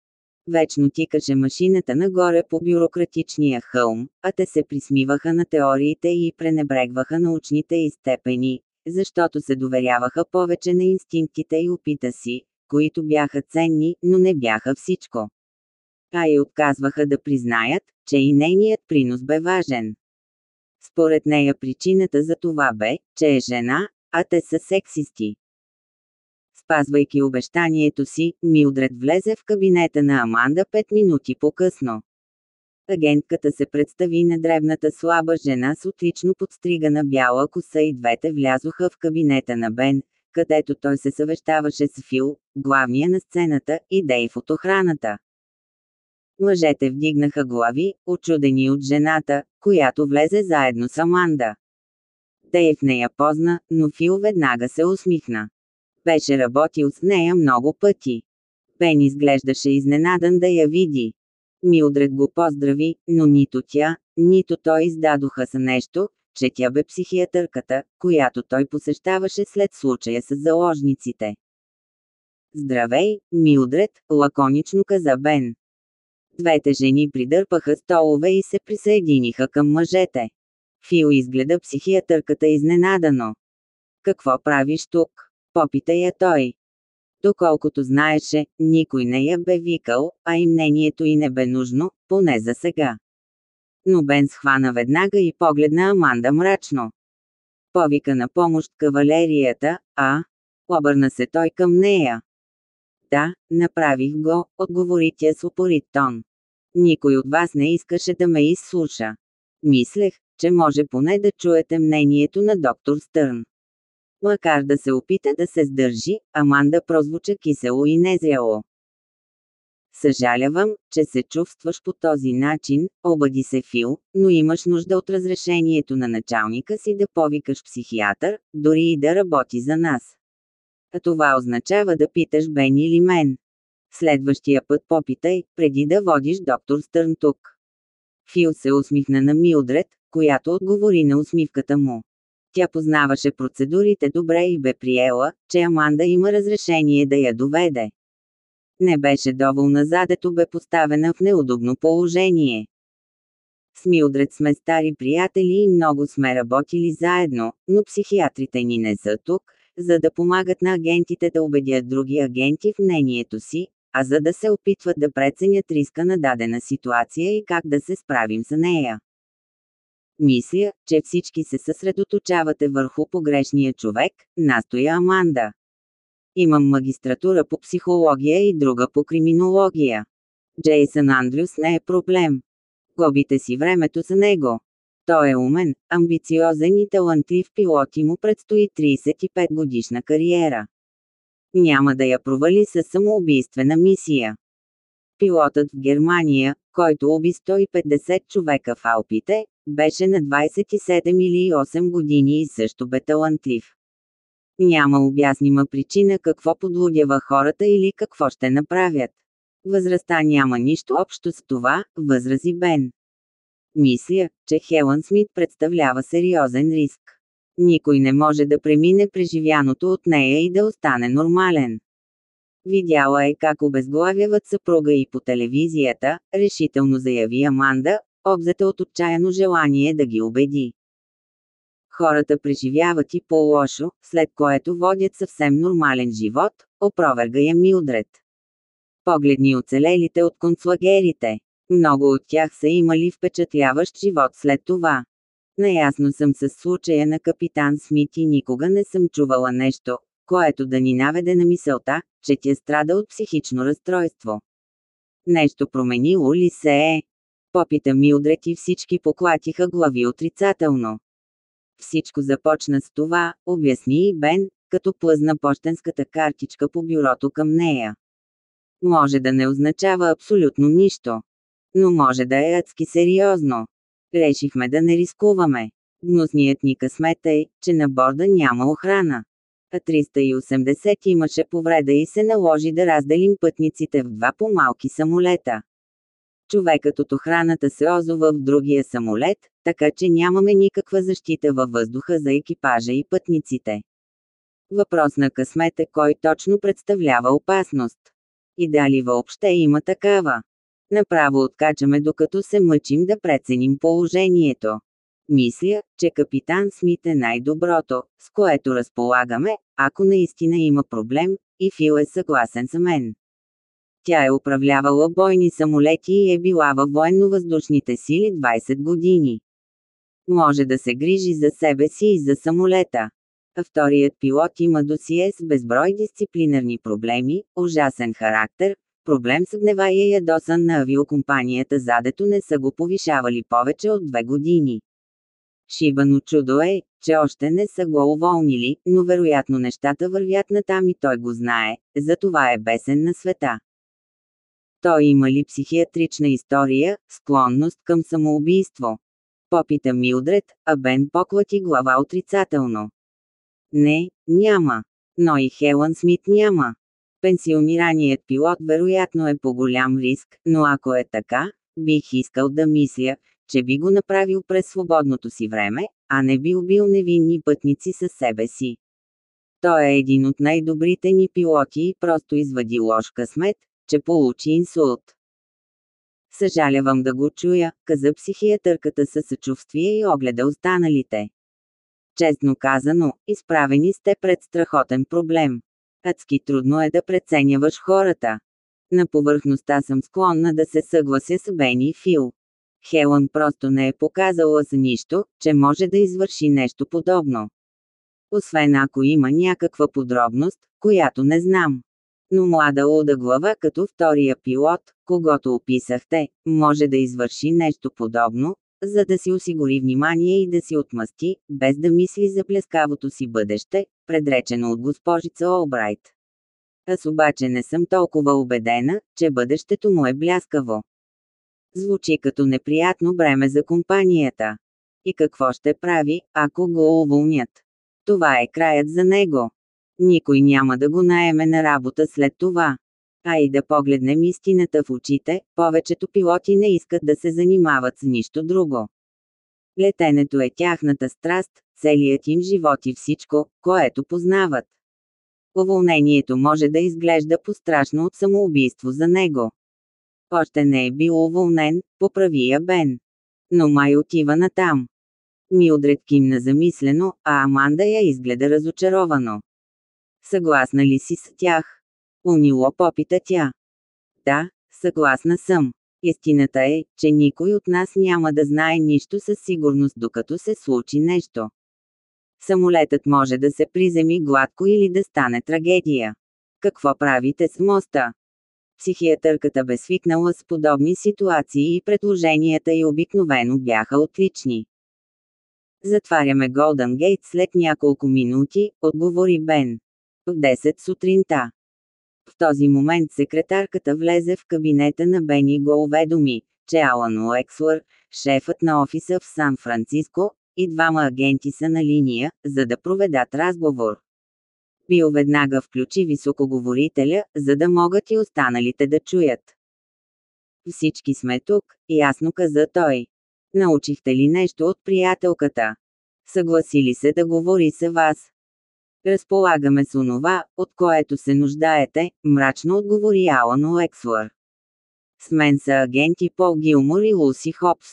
Вечно тикаше машината нагоре по бюрократичния хълм, а те се присмиваха на теориите и пренебрегваха научните и степени, защото се доверяваха повече на инстинктите и опита си, които бяха ценни, но не бяха всичко. А и отказваха да признаят, че и нейният принос бе важен. Според нея причината за това бе, че е жена, а те са сексисти. Спазвайки обещанието си, Милдред влезе в кабинета на Аманда 5 минути по-късно. Агентката се представи на дребната слаба жена с отлично подстригана бяла коса и двете влязоха в кабинета на Бен, където той се съвещаваше с Фил, главния на сцената, и Дейв от охраната. Мъжете вдигнаха глави, очудени от жената, която влезе заедно с Аманда. Дейв не я позна, но Фил веднага се усмихна. Беше работил с нея много пъти. Бен изглеждаше изненадан да я види. Милдред го поздрави, но нито тя, нито той издадоха са нещо, че тя бе психиатърката, която той посещаваше след случая с заложниците. Здравей, Милдред, лаконично каза Бен. Двете жени придърпаха столове и се присъединиха към мъжете. Фил изгледа психиатърката изненадано. Какво правиш тук? Попита я той. Доколкото знаеше, никой не я бе викал, а и мнението й не бе нужно, поне за сега. Но Бен схвана веднага и погледна Аманда мрачно. Повика на помощ кавалерията, а? Обърна се той към нея. Да, направих го, отговори тя с упорит тон. Никой от вас не искаше да ме изслуша. Мислех, че може поне да чуете мнението на доктор Стърн. Макар да се опита да се сдържи, Аманда прозвуча кисело и незряло. Съжалявам, че се чувстваш по този начин, обади се Фил, но имаш нужда от разрешението на началника си да повикаш психиатър, дори и да работи за нас. А това означава да питаш Бен или мен. Следващия път попитай, преди да водиш доктор Стърн тук. Фил се усмихна на Милдред, която отговори на усмивката му. Тя познаваше процедурите добре и бе приела, че Аманда има разрешение да я доведе. Не беше доволна задето бе поставена в неудобно положение. С Милдред сме стари приятели и много сме работили заедно, но психиатрите ни не са тук, за да помагат на агентите да убедят други агенти в мнението си, а за да се опитват да преценят риска на дадена ситуация и как да се справим с нея. Мисля, че всички се съсредоточавате върху погрешния човек, настоя Аманда. Имам магистратура по психология и друга по криминология. Джейсън Андрюс не е проблем. Гобите си времето за него. Той е умен, амбициозен и талантлив пилот и му предстои 35 годишна кариера. Няма да я провали с самоубийствена мисия. Пилотът в Германия, който уби 150 човека в Алпите, беше на 27 или 8 години и също бе талантлив. Няма обяснима причина какво подлудява хората или какво ще направят. Възрастта няма нищо общо с това, възрази Бен. Мисля, че Хелън Смит представлява сериозен риск. Никой не може да премине преживяното от нея и да остане нормален. Видяла е как обезглавяват съпруга и по телевизията, решително заяви Аманда, обзета от отчаяно желание да ги убеди. Хората преживяват и по-лошо, след което водят съвсем нормален живот, опроверга я Милдред. Погледни оцелелите от концлагерите. Много от тях са имали впечатляващ живот след това. Наясно съм с случая на капитан Смит и никога не съм чувала нещо, което да ни наведе на мисълта, че тя страда от психично разстройство. Нещо променило ли се е? Попита Милдред и всички поклатиха глави отрицателно. Всичко започна с това, обясни и Бен, като плъзна почтенската картичка по бюрото към нея. Може да не означава абсолютно нищо. Но може да е адски сериозно. Решихме да не рискуваме. Гнусният ни късмет е, че на борда няма охрана. А 380 имаше повреда и се наложи да разделим пътниците в два по-малки самолета. Човекът от охраната се озова в другия самолет, така че нямаме никаква защита във въздуха за екипажа и пътниците. Въпрос на късмет е кой точно представлява опасност. И дали въобще има такава. Направо откачаме докато се мъчим да преценим положението. Мисля, че капитан Смит е най-доброто, с което разполагаме, ако наистина има проблем, и Фил е съгласен с мен. Тя е управлявала бойни самолети и е била във военно-въздушните сили 20 години. Може да се грижи за себе си и за самолета. Вторият пилот има досие с безброй дисциплинарни проблеми, ужасен характер, проблем с гнева и е ядосан на авиокомпанията задето не са го повишавали повече от две години. Шибано чудо е, че още не са го уволнили, но вероятно нещата вървят натам и той го знае, затова е бесен на света. Той има ли психиатрична история, склонност към самоубийство? Попита Милдред, а Бен поклати глава отрицателно. Не, няма. Но и Хелън Смит няма. Пенсионираният пилот вероятно е по голям риск, но ако е така, бих искал да мисля, че би го направил през свободното си време, а не би убил невинни пътници със себе си. Той е един от най-добрите ни пилоти и просто извади лош късмет, че получи инсулт. Съжалявам да го чуя, каза психиатърката със съчувствие и огледа останалите. Честно казано, изправени сте пред страхотен проблем. Адски трудно е да преценяваш хората. На повърхността съм склонна да се съглася с Бени и Фил. Хелън просто не е показала за нищо, че може да извърши нещо подобно. Освен ако има някаква подробност, която не знам. Но млада луда глава като втория пилот, когато описахте, може да извърши нещо подобно, за да си осигури внимание и да си отмъсти, без да мисли за плескавото си бъдеще, предречено от госпожица Олбрайт. Аз обаче не съм толкова убедена, че бъдещето му е бляскаво. Звучи като неприятно бреме за компанията. И какво ще прави, ако го уволнят? Това е краят за него. Никой няма да го наеме на работа след това. А и да погледнем истината в очите, повечето пилоти не искат да се занимават с нищо друго. Летенето е тяхната страст, целият им живот и всичко, което познават. Уволнението може да изглежда пострашно от самоубийство за него. Още не е бил уволнен, поправи я Бен. Но май отива натам. Милдред кимна замислено, а Аманда я изгледа разочаровано. Съгласна ли си с тях? Унило попита тя. Да, съгласна съм. Истината е, че никой от нас няма да знае нищо със сигурност докато се случи нещо. Самолетът може да се приземи гладко или да стане трагедия. Какво правите с моста? Психиатърката бе свикнала с подобни ситуации и предложенията й обикновено бяха отлични. Затваряме Голден Гейт след няколко минути, отговори Бен. В 10 сутринта. В този момент секретарката влезе в кабинета на Бен и го уведоми, че Алан Уекслър, шефът на офиса в Сан-Франциско, и двама агенти са на линия, за да проведат разговор. Бил веднага включи високоговорителя, за да могат и останалите да чуят. Всички сме тук, ясно каза той. Научихте ли нещо от приятелката? Съгласили се да говори с вас. Разполагаме с онова, от което се нуждаете, мрачно отговори Алан Уекслър. С мен са агенти Пол Гилмор и Луси Хопс.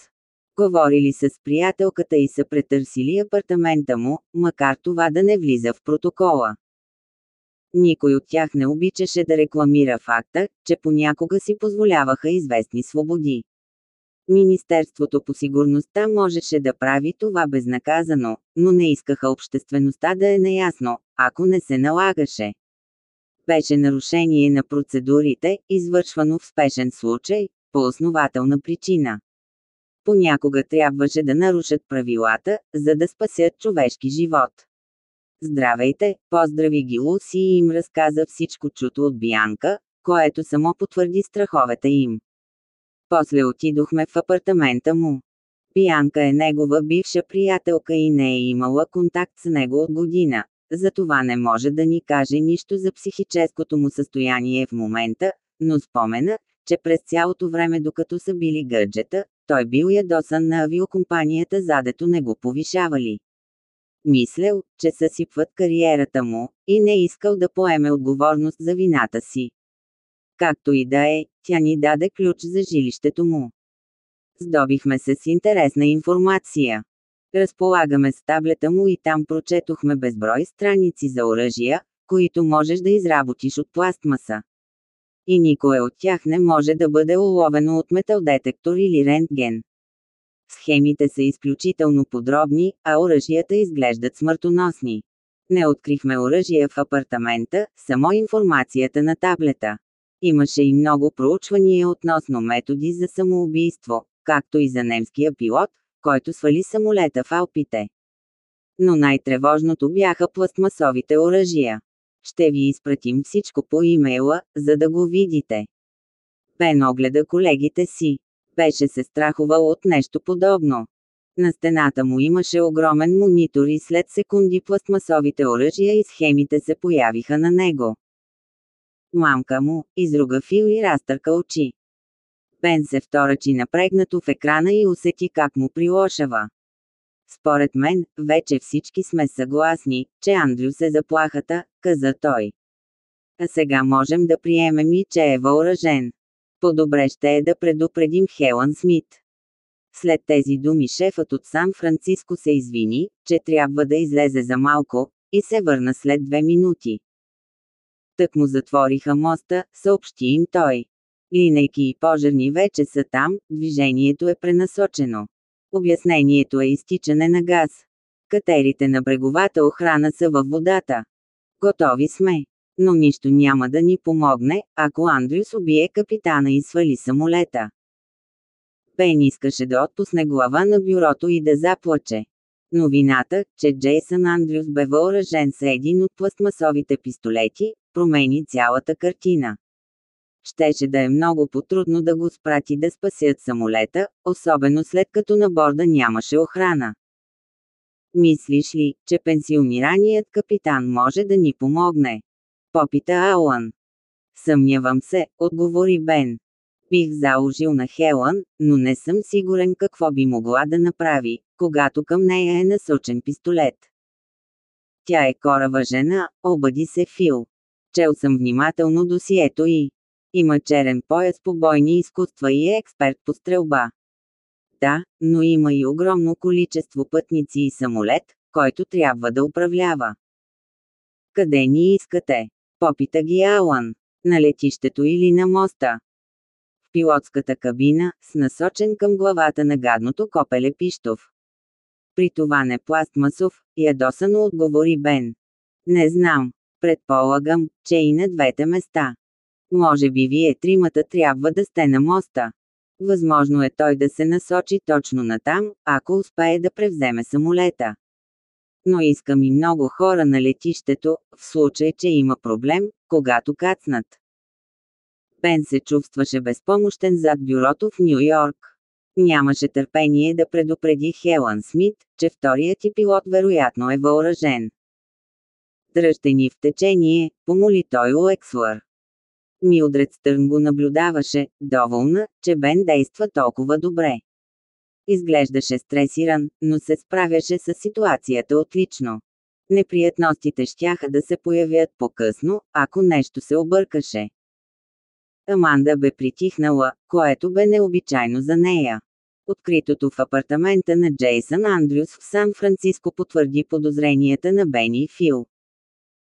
Говорили с приятелката и са претърсили апартамента му, макар това да не влиза в протокола. Никой от тях не обичаше да рекламира факта, че понякога си позволяваха известни свободи. Министерството по сигурността можеше да прави това безнаказано, но не искаха обществеността да е наясно, ако не се налагаше. Беше нарушение на процедурите, извършвано в спешен случай, по основателна причина. Понякога трябваше да нарушат правилата, за да спасят човешки живот. Здравейте, поздрави ги Луси и им разказа всичко чуто от Бианка, което само потвърди страховете им. После отидохме в апартамента му. Бианка е негова бивша приятелка и не е имала контакт с него от година, затова не може да ни каже нищо за психическото му състояние в момента, но спомена, че през цялото време докато са били гъджета, той бил ядосан на авиокомпанията задето не го повишавали. Мислял, че съсипват кариерата му, и не искал да поеме отговорност за вината си. Както и да е, тя ни даде ключ за жилището му. Здобихме се с интересна информация. Разполагаме с таблета му и там прочетохме безброй страници за оръжия, които можеш да изработиш от пластмаса. И никое от тях не може да бъде уловено от металдетектор или рентген. Схемите са изключително подробни, а оръжията изглеждат смъртоносни. Не открихме оръжия в апартамента, само информацията на таблета. Имаше и много проучвания относно методи за самоубийство, както и за немския пилот, който свали самолета в Алпите. Но най-тревожното бяха пластмасовите оръжия. Ще ви изпратим всичко по имейла, за да го видите. Пен огледа колегите си. Беше се страхувал от нещо подобно. На стената му имаше огромен монитор и след секунди пластмасовите оръжия и схемите се появиха на него. Мамка му, изруга Фил и разтърка очи. Бен се вторачи напрегнато в екрана и усети как му прилошава. Според мен, вече всички сме съгласни, че Андрю се заплахата, каза той. А сега можем да приемем и, че е въоръжен. По-добре ще е да предупредим Хелън Смит. След тези думи шефът от Сан Франциско се извини, че трябва да излезе за малко, и се върна след две минути. Тък му затвориха моста, съобщи им той. Линейки и пожарни вече са там, движението е пренасочено. Обяснението е изтичане на газ. Катерите на бреговата охрана са във водата. Готови сме. Но нищо няма да ни помогне, ако Андрюс убие капитана и свали самолета. Пен искаше да отпусне глава на бюрото и да заплаче. Новината, че Джейсън Андрюс бе въоръжен с един от пластмасовите пистолети, промени цялата картина. Щеше да е много потрудно да го спрати да спасят самолета, особено след като на борда нямаше охрана. Мислиш ли, че пенсионираният капитан може да ни помогне? Попита Алън. Съмнявам се, отговори Бен. Бих заложил на Хелън, но не съм сигурен какво би могла да направи, когато към нея е насочен пистолет. Тя е корава жена, обади се Фил. Чел съм внимателно досието и има черен пояс по бойни изкуства и е експерт по стрелба. Да, но има и огромно количество пътници и самолет, който трябва да управлява. Къде ни искате? Попита ги Алан. На летището или на моста? пилотската кабина, с насочен към главата на гадното копеле Пиштов. При това не пластмасов, ядосано отговори Бен. Не знам. Предполагам, че и на двете места. Може би вие тримата трябва да сте на моста. Възможно е той да се насочи точно натам, ако успее да превземе самолета. Но искам и много хора на летището, в случай, че има проблем, когато кацнат. Бен се чувстваше безпомощен зад бюрото в Нью Йорк. Нямаше търпение да предупреди Хелън Смит, че вторият ти пилот вероятно е въоръжен. Дръжте ни в течение, помоли той Уексуър. Милдред Стърн го наблюдаваше, доволна, че Бен действа толкова добре. Изглеждаше стресиран, но се справяше с ситуацията отлично. Неприятностите щяха да се появят по-късно, ако нещо се объркаше. Аманда бе притихнала, което бе необичайно за нея. Откритото в апартамента на Джейсън Андрюс в Сан-Франциско потвърди подозренията на Бени и Фил.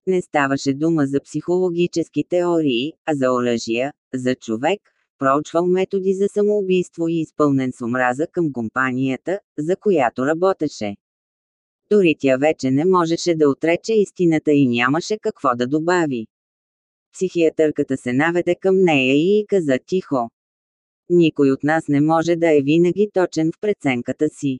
Не ставаше дума за психологически теории, а за оръжия, за човек, проучвал методи за самоубийство и изпълнен с омраза към компанията, за която работеше. Дори тя вече не можеше да отрече истината и нямаше какво да добави. Психиатърката се наведе към нея и каза тихо. Никой от нас не може да е винаги точен в преценката си.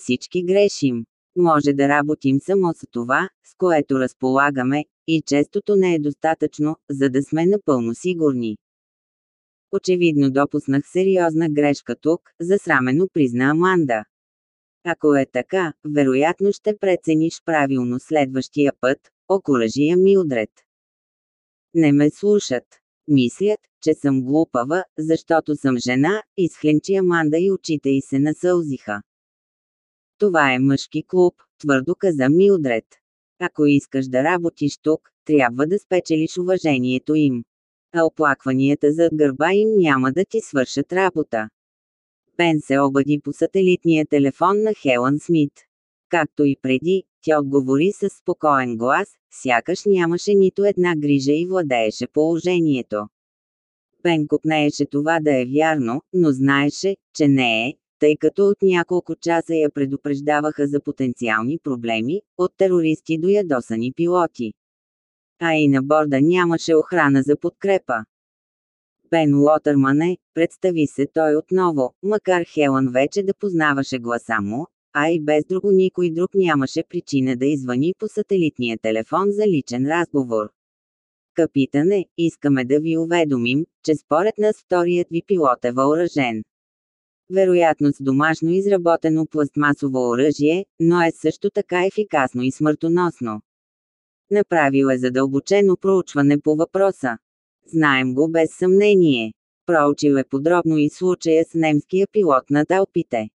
Всички грешим. Може да работим само с това, с което разполагаме, и честото не е достатъчно, за да сме напълно сигурни. Очевидно допуснах сериозна грешка тук, засрамено призна Аманда. Ако е така, вероятно ще прецениш правилно следващия път, окоръжия Милдред. Не ме слушат. Мислят, че съм глупава, защото съм жена, изхленчи Аманда и очите й се насълзиха. Това е мъжки клуб, твърдо каза Милдред. Ако искаш да работиш тук, трябва да спечелиш уважението им. А оплакванията зад гърба им няма да ти свършат работа. Бен се обади по сателитния телефон на Хелън Смит. Както и преди, тя отговори с спокоен глас, сякаш нямаше нито една грижа и владееше положението. Бен купнееше това да е вярно, но знаеше, че не е, тъй като от няколко часа я предупреждаваха за потенциални проблеми, от терористи до ядосани пилоти. А и на борда нямаше охрана за подкрепа. Бен Уотърман е, представи се той отново, макар Хелън вече да познаваше гласа му, а и без друго никой друг нямаше причина да извъни по сателитния телефон за личен разговор. Капитане, искаме да ви уведомим, че според нас вторият ви пилот е въоръжен. Вероятно с домашно изработено пластмасово оръжие, но е също така ефикасно и смъртоносно. Направил е задълбочено проучване по въпроса. Знаем го без съмнение. Проучил е подробно и случая с немския пилот на Талпите.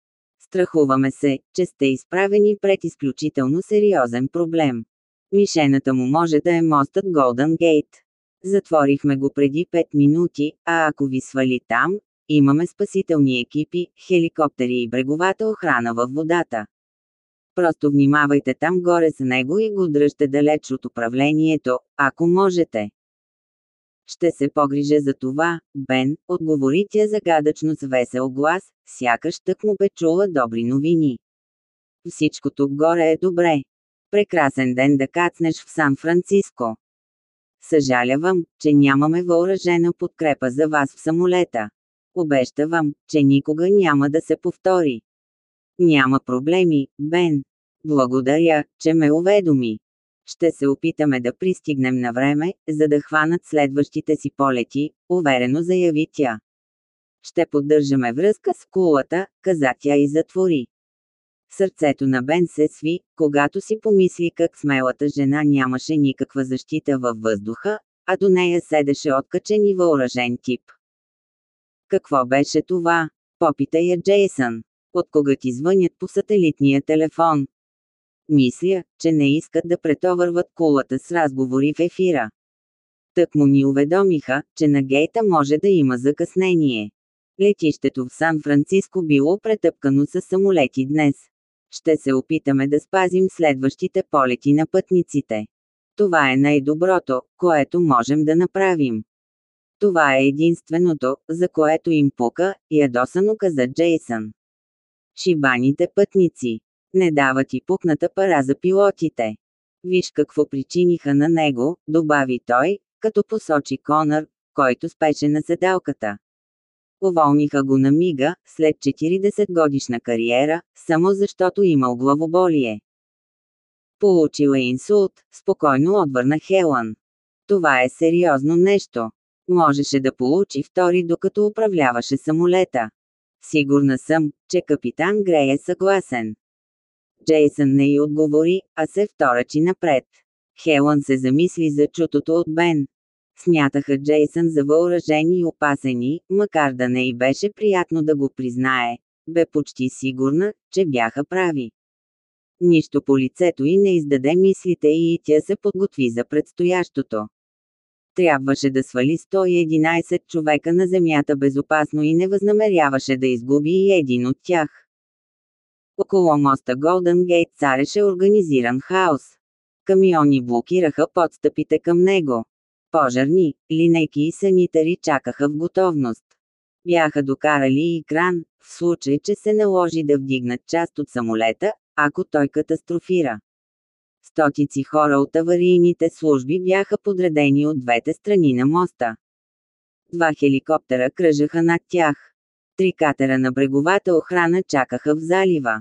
Страхуваме се, че сте изправени пред изключително сериозен проблем. Мишената му може да е мостът Голден Гейт. Затворихме го преди 5 минути, а ако ви свали там, имаме спасителни екипи, хеликоптери и бреговата охрана във водата. Просто внимавайте там горе с него и го дръжте далеч от управлението, ако можете. Ще се погрижа за това, Бен, отговори тя загадъчно с весел глас, сякаш тък му бе чула добри новини. Всичко тук горе е добре. Прекрасен ден да кацнеш в Сан-Франциско. Съжалявам, че нямаме въоръжена подкрепа за вас в самолета. Обещавам, че никога няма да се повтори. Няма проблеми, Бен. Благодаря, че ме уведоми. Ще се опитаме да пристигнем на време, за да хванат следващите си полети, уверено заяви тя. Ще поддържаме връзка с кулата, каза тя и затвори. Сърцето на Бен се сви, когато си помисли как смелата жена нямаше никаква защита във въздуха, а до нея седеше откачен и въоръжен тип. Какво беше това? Попита я Джейсън. От кога ти звънят по сателитния телефон? Мисля, че не искат да претовърват кулата с разговори в ефира. Тък му ни уведомиха, че на гейта може да има закъснение. Летището в Сан-Франциско било претъпкано с самолети днес. Ще се опитаме да спазим следващите полети на пътниците. Това е най-доброто, което можем да направим. Това е единственото, за което им пука, ядосано каза Джейсън. Шибаните пътници. Не дават и пукната пара за пилотите. Виж какво причиниха на него, добави той, като посочи Конър, който спеше на седалката. Уволниха го на мига, след 40 годишна кариера, само защото имал главоболие. Получил е инсулт, спокойно отвърна Хелън. Това е сериозно нещо. Можеше да получи втори докато управляваше самолета. Сигурна съм, че капитан Грей е съгласен. Джейсън не й отговори, а се вторачи напред. Хелън се замисли за чутото от Бен. Смятаха Джейсън за въоръжен и опасени, макар да не й беше приятно да го признае. Бе почти сигурна, че бяха прави. Нищо по лицето й не издаде мислите и тя се подготви за предстоящото. Трябваше да свали 111 човека на земята безопасно и не възнамеряваше да изгуби и един от тях. Около моста Голден Гейт цареше организиран хаос. Камиони блокираха подстъпите към него. Пожарни, линейки и санитари чакаха в готовност. Бяха докарали и кран, в случай, че се наложи да вдигнат част от самолета, ако той катастрофира. Стотици хора от аварийните служби бяха подредени от двете страни на моста. Два хеликоптера кръжаха над тях. Три катера на бреговата охрана чакаха в залива.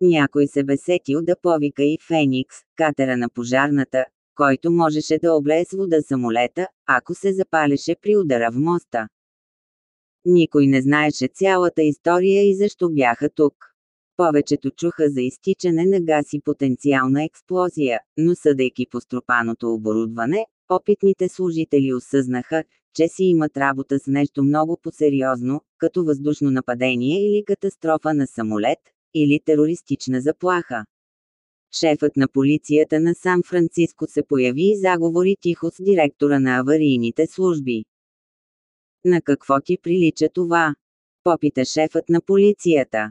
Някой се бесетил да повика и Феникс, катера на пожарната, който можеше да облее с вода самолета, ако се запалеше при удара в моста. Никой не знаеше цялата история и защо бяха тук. Повечето чуха за изтичане на газ и потенциална експлозия, но съдейки по стропаното оборудване, опитните служители осъзнаха, че си имат работа с нещо много по-сериозно, като въздушно нападение или катастрофа на самолет, или терористична заплаха. Шефът на полицията на Сан-Франциско се появи и заговори тихо с директора на аварийните служби. На какво ти прилича това? Попита шефът на полицията.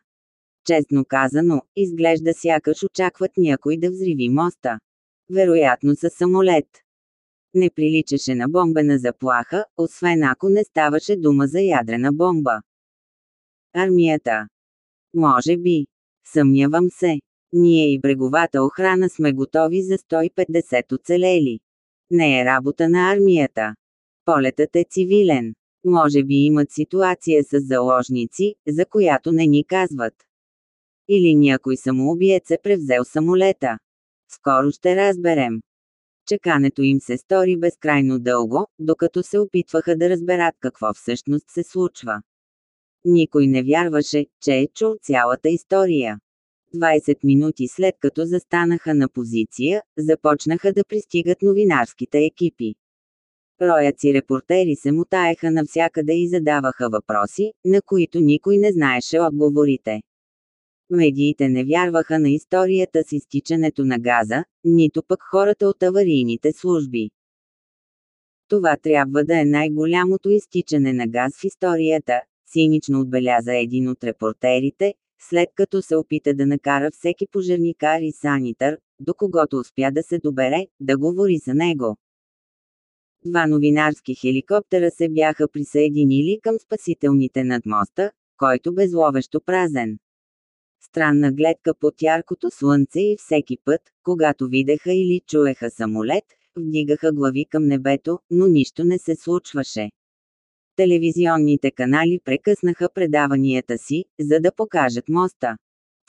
Честно казано, изглежда сякаш очакват някой да взриви моста. Вероятно със самолет. Не приличаше на бомбена заплаха, освен ако не ставаше дума за ядрена бомба. Армията. Може би. Съмнявам се. Ние и бреговата охрана сме готови за 150 оцелели. Не е работа на армията. Полетът е цивилен. Може би имат ситуация с заложници, за която не ни казват. Или някой самоубиец е превзел самолета. Скоро ще разберем. Чекането им се стори безкрайно дълго, докато се опитваха да разберат какво всъщност се случва. Никой не вярваше, че е чул цялата история. 20 минути след като застанаха на позиция, започнаха да пристигат новинарските екипи. Рояци репортери се мутаеха навсякъде и задаваха въпроси, на които никой не знаеше отговорите. Медиите не вярваха на историята с изтичането на газа, нито пък хората от аварийните служби. Това трябва да е най-голямото изтичане на газ в историята, цинично отбеляза един от репортерите, след като се опита да накара всеки пожарникар и санитар, до когото успя да се добере, да говори за него. Два новинарски хеликоптера се бяха присъединили към спасителните над моста, който безловещо празен. Странна гледка под яркото слънце и всеки път, когато видеха или чуеха самолет, вдигаха глави към небето, но нищо не се случваше. Телевизионните канали прекъснаха предаванията си, за да покажат моста.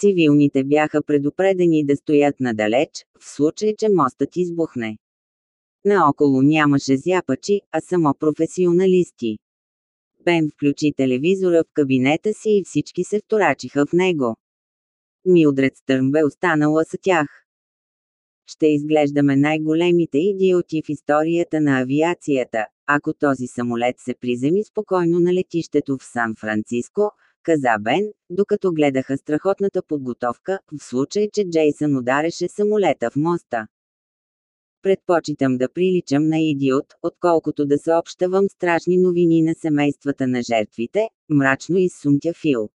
Цивилните бяха предупредени да стоят надалеч, в случай, че мостът избухне. Наоколо нямаше зяпачи, а само професионалисти. Бен включи телевизора в кабинета си и всички се вторачиха в него. Милдред Стърн бе останала с тях. Ще изглеждаме най-големите идиоти в историята на авиацията, ако този самолет се приземи спокойно на летището в Сан-Франциско, каза Бен, докато гледаха страхотната подготовка, в случай, че Джейсън удареше самолета в моста. Предпочитам да приличам на идиот, отколкото да съобщавам страшни новини на семействата на жертвите, мрачно изсумтя Фил.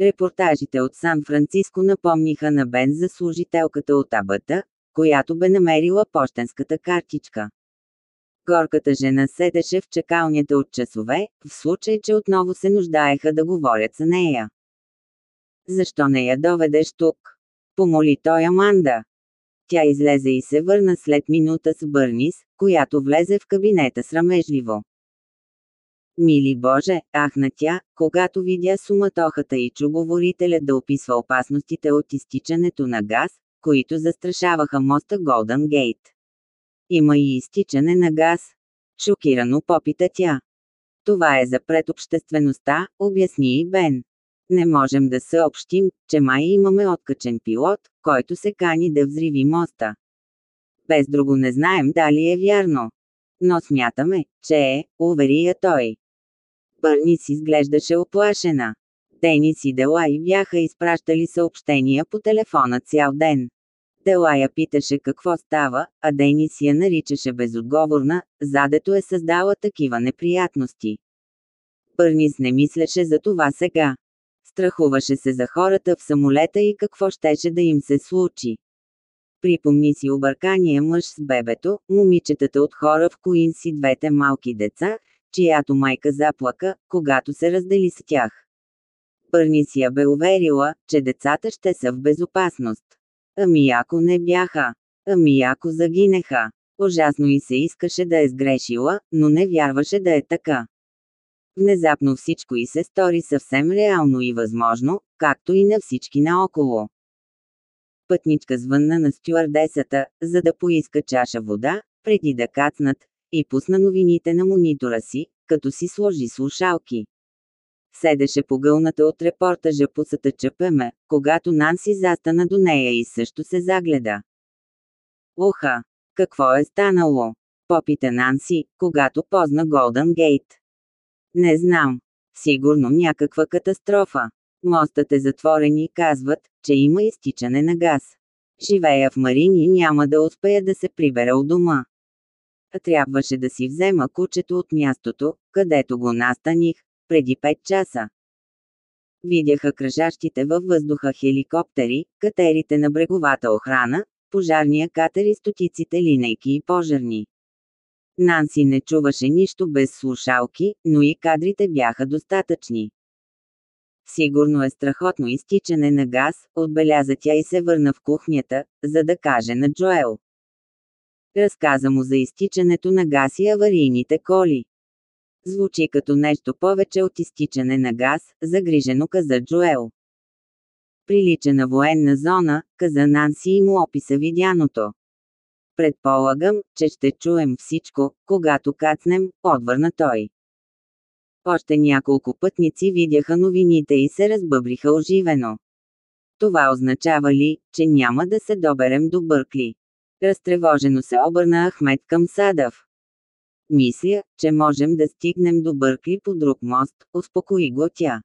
Репортажите от Сан-Франциско напомниха на Бен за служителката от Абата, която бе намерила почтенската картичка. Горката жена седеше в чакалнята от часове, в случай, че отново се нуждаеха да говорят с нея. Защо не я доведеш тук? Помоли той Аманда. Тя излезе и се върна след минута с Бърнис, която влезе в кабинета срамежливо. Мили Боже, ахна тя, когато видя суматохата и чу говорителят да описва опасностите от изтичането на газ, които застрашаваха моста Голден Гейт. Има и изтичане на газ. Шокирано попита тя. Това е за предобществеността, обясни и Бен. Не можем да съобщим, че май имаме откачен пилот, който се кани да взриви моста. Без друго не знаем дали е вярно. Но смятаме, че е, увери я той. Бърнис изглеждаше оплашена. Денис и Делай бяха изпращали съобщения по телефона цял ден. Делая питаше какво става, а Денис я наричаше безотговорна, задето е създала такива неприятности. Бърнис не мислеше за това сега. Страхуваше се за хората в самолета и какво щеше да им се случи. Припомни си объркания мъж с бебето, момичетата от хора в Куинс и двете малки деца, чиято майка заплака, когато се раздели с тях. Бърни си я бе уверила, че децата ще са в безопасност. Ами ако не бяха. Ами ако загинеха. Ужасно и се искаше да е сгрешила, но не вярваше да е така. Внезапно всичко и се стори съвсем реално и възможно, както и на всички наоколо. Пътничка звънна на стюардесата, за да поиска чаша вода, преди да кацнат, и пусна новините на монитора си, като си сложи слушалки. Седеше погълната от репортажа по СТЧПМ, когато Нанси застана до нея и също се загледа. Уха! Какво е станало? Попита Нанси, когато позна Голден Гейт. Не знам. Сигурно някаква катастрофа. Мостът е затворен и казват, че има изтичане на газ. Живея в Марини и няма да успея да се прибера от дома. Трябваше да си взема кучето от мястото, където го настаних, преди 5 часа. Видяха кръжащите във въздуха хеликоптери, катерите на бреговата охрана, пожарния катер и стотиците линейки и пожарни. Нанси не чуваше нищо без слушалки, но и кадрите бяха достатъчни. Сигурно е страхотно изтичане на газ, отбеляза тя и се върна в кухнята, за да каже на Джоел. Разказа му за изтичането на газ и аварийните коли. Звучи като нещо повече от изтичане на газ, загрижено каза Джоел. Прилича на военна зона, каза Нанси и му описа видяното. Предполагам, че ще чуем всичко, когато кацнем, отвърна той. Още няколко пътници видяха новините и се разбъбриха оживено. Това означава ли, че няма да се доберем до Бъркли? Разтревожено се обърна Ахмед към Садав. Мисля, че можем да стигнем до Бъркли по друг мост, успокои го тя.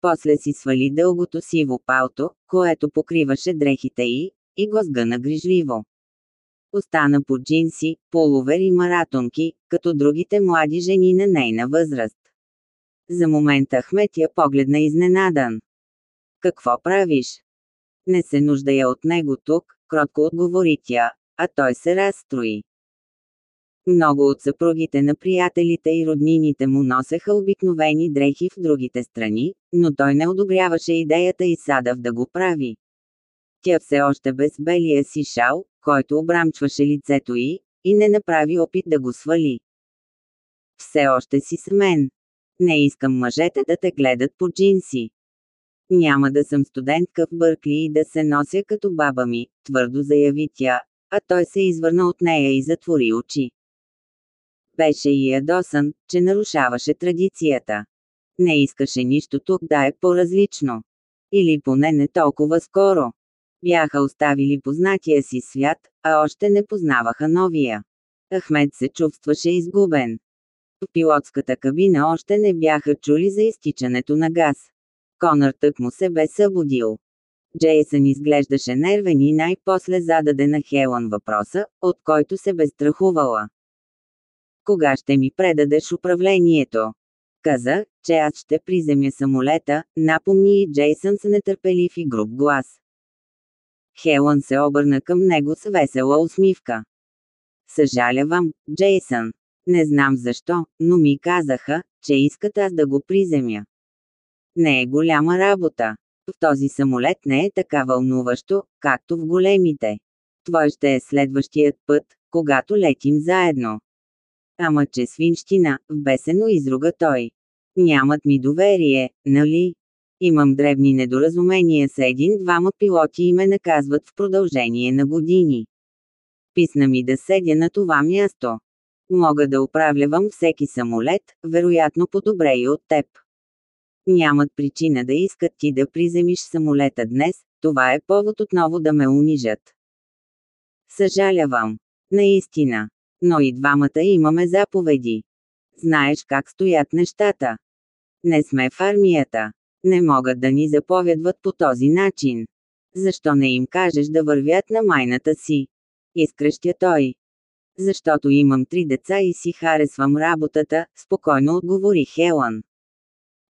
После си свали дългото сиво палто, което покриваше дрехите й, и го сгъна грижливо. Остана по джинси, полувер и маратонки, като другите млади жени на нейна възраст. За момента Ахмет я погледна изненадан. Какво правиш? Не се нуждая от него тук, кротко отговори тя, а той се разстрои. Много от съпругите на приятелите и роднините му носеха обикновени дрехи в другите страни, но той не одобряваше идеята и Садав да го прави. Тя все още без белия си шал, който обрамчваше лицето й, и не направи опит да го свали. Все още си с мен. Не искам мъжете да те гледат по джинси. Няма да съм студентка в Бъркли и да се нося като баба ми, твърдо заяви тя, а той се извърна от нея и затвори очи. Беше и ядосан, че нарушаваше традицията. Не искаше нищо тук да е по-различно. Или поне не толкова скоро. Бяха оставили познатия си свят, а още не познаваха новия. Ахмед се чувстваше изгубен. В пилотската кабина още не бяха чули за изтичането на газ. Конър тък му се бе събудил. Джейсън изглеждаше нервен и най-после зададе на Хелън въпроса, от който се бе страхувала. Кога ще ми предадеш управлението? Каза, че аз ще приземя самолета, напомни и Джейсън с нетърпелив и груб глас. Хелън се обърна към него с весела усмивка. Съжалявам, Джейсън. Не знам защо, но ми казаха, че искат аз да го приземя. Не е голяма работа. В този самолет не е така вълнуващо, както в големите. Твой ще е следващият път, когато летим заедно. Ама че свинщина, вбесено изруга той. Нямат ми доверие, нали? Имам дребни недоразумения с един-двама пилоти и ме наказват в продължение на години. Писна ми да седя на това място. Мога да управлявам всеки самолет, вероятно по-добре и от теб. Нямат причина да искат ти да приземиш самолета днес, това е повод отново да ме унижат. Съжалявам. Наистина. Но и двамата имаме заповеди. Знаеш как стоят нещата. Не сме в армията. Не могат да ни заповядват по този начин. Защо не им кажеш да вървят на майната си? Изкръщя той. Защото имам три деца и си харесвам работата, спокойно отговори Хелън.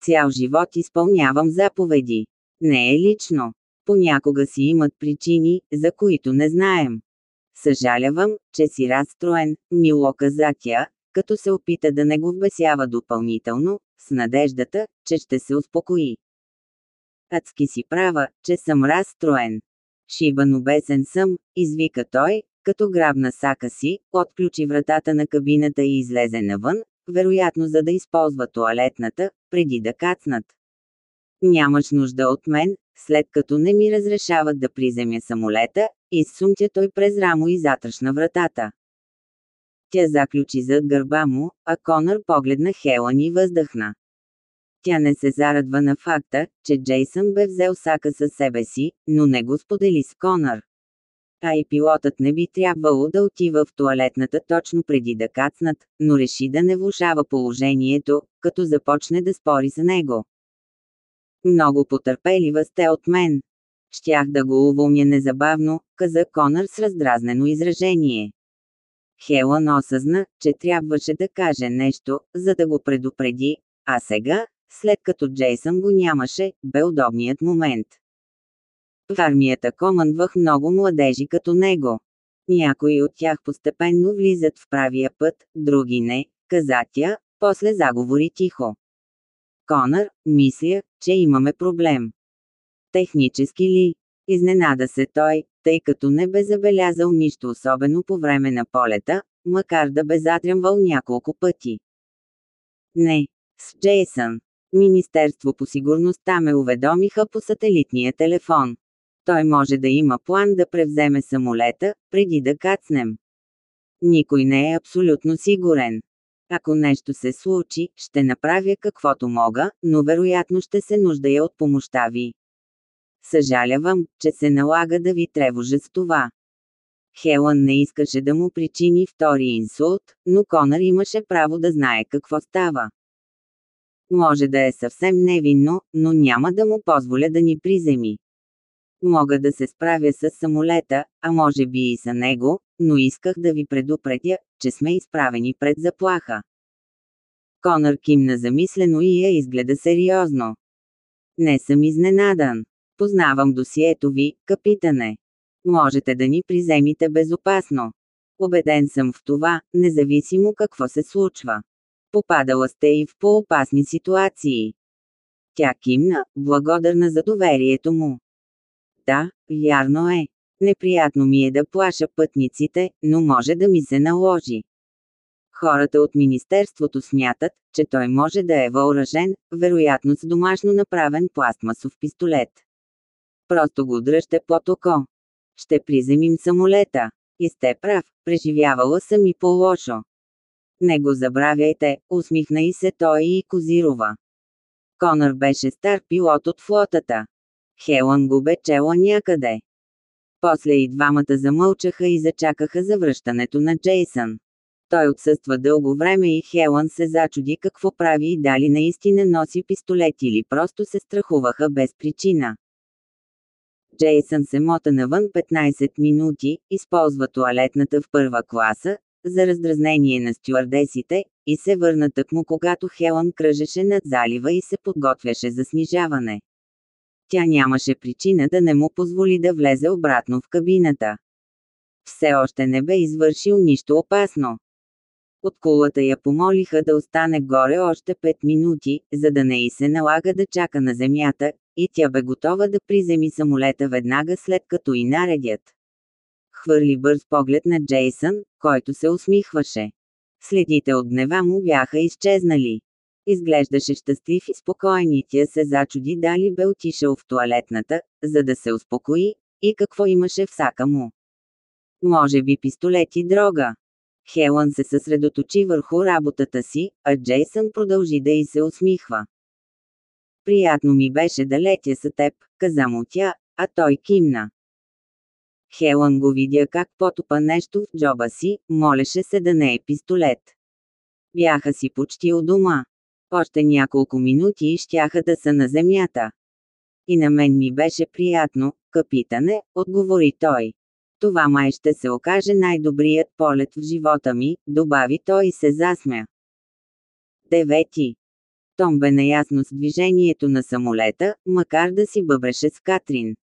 Цял живот изпълнявам заповеди. Не е лично. Понякога си имат причини, за които не знаем. Съжалявам, че си разстроен, мило каза тя, като се опита да не го вбесява допълнително, с надеждата, че ще се успокои. Адски си права, че съм разстроен. Шибано бесен съм, извика той, като грабна сака си, отключи вратата на кабината и излезе навън, вероятно за да използва туалетната, преди да кацнат. Нямаш нужда от мен, след като не ми разрешават да приземя самолета, изсумтя той през рамо и затръшна вратата. Тя заключи зад гърба му, а Конър погледна Хелън и въздъхна. Тя не се зарадва на факта, че Джейсън бе взел сака със себе си, но не го сподели с Конър. А и пилотът не би трябвало да отива в туалетната точно преди да кацнат, но реши да не влушава положението, като започне да спори с него. Много потърпелива сте от мен. Щях да го уволня незабавно, каза Конър с раздразнено изражение. Хелън осъзна, че трябваше да каже нещо, за да го предупреди, а сега, след като Джейсън го нямаше, бе удобният момент. В армията командвах много младежи като него. Някои от тях постепенно влизат в правия път, други не, каза тя, после заговори тихо. Конър, мисля, че имаме проблем. Технически ли? Изненада се той, тъй като не бе забелязал нищо особено по време на полета, макар да бе затрямвал няколко пъти. Не. С Джейсън. Министерство по сигурността ме уведомиха по сателитния телефон. Той може да има план да превземе самолета, преди да кацнем. Никой не е абсолютно сигурен. Ако нещо се случи, ще направя каквото мога, но вероятно ще се нуждая от помощта ви. Съжалявам, че се налага да ви тревожа с това. Хелън не искаше да му причини втори инсулт, но Конър имаше право да знае какво става. Може да е съвсем невинно, но няма да му позволя да ни приземи. Мога да се справя с самолета, а може би и с него, но исках да ви предупредя, че сме изправени пред заплаха. Конър кимна замислено и я изгледа сериозно. Не съм изненадан. Познавам досието ви, капитане. Можете да ни приземите безопасно. Обеден съм в това, независимо какво се случва. Попадала сте и в по-опасни ситуации. Тя кимна, благодарна за доверието му. Да, вярно е. Неприятно ми е да плаша пътниците, но може да ми се наложи. Хората от Министерството смятат, че той може да е въоръжен, вероятно с домашно направен пластмасов пистолет. Просто го дръжте под око. Ще приземим самолета. И сте прав, преживявала съм и по-лошо. Не го забравяйте, усмихна и се той и Козирова. Конър беше стар пилот от флотата. Хелън го бе чела някъде. После и двамата замълчаха и зачакаха завръщането на Джейсън. Той отсъства дълго време и Хелън се зачуди какво прави и дали наистина носи пистолет или просто се страхуваха без причина. Джейсън се мота навън 15 минути, използва туалетната в първа класа, за раздразнение на стюардесите, и се върна тъкмо когато Хелън кръжеше над залива и се подготвяше за снижаване. Тя нямаше причина да не му позволи да влезе обратно в кабината. все още не бе извършил нищо опасно. От кулата я помолиха да остане горе още 5 минути, за да не й се налага да чака на земята, и тя бе готова да приземи самолета веднага след като и наредят. Хвърли бърз поглед на Джейсън, който се усмихваше. Следите от гнева му бяха изчезнали. Изглеждаше щастлив и спокоен и тя се зачуди дали бе отишъл в туалетната, за да се успокои, и какво имаше в му. Може би пистолет и дрога. Хелън се съсредоточи върху работата си, а Джейсън продължи да й се усмихва. Приятно ми беше да летя с теб, каза му тя, а той кимна. Хелън го видя как потопа нещо в джоба си, молеше се да не е пистолет. Бяха си почти у дома. Още няколко минути и щяха да са на земята. И на мен ми беше приятно, капитане, отговори той. Това май ще се окаже най-добрият полет в живота ми, добави той и се засмя. Девети. Том бе наясно с движението на самолета, макар да си бъбреше с Катрин.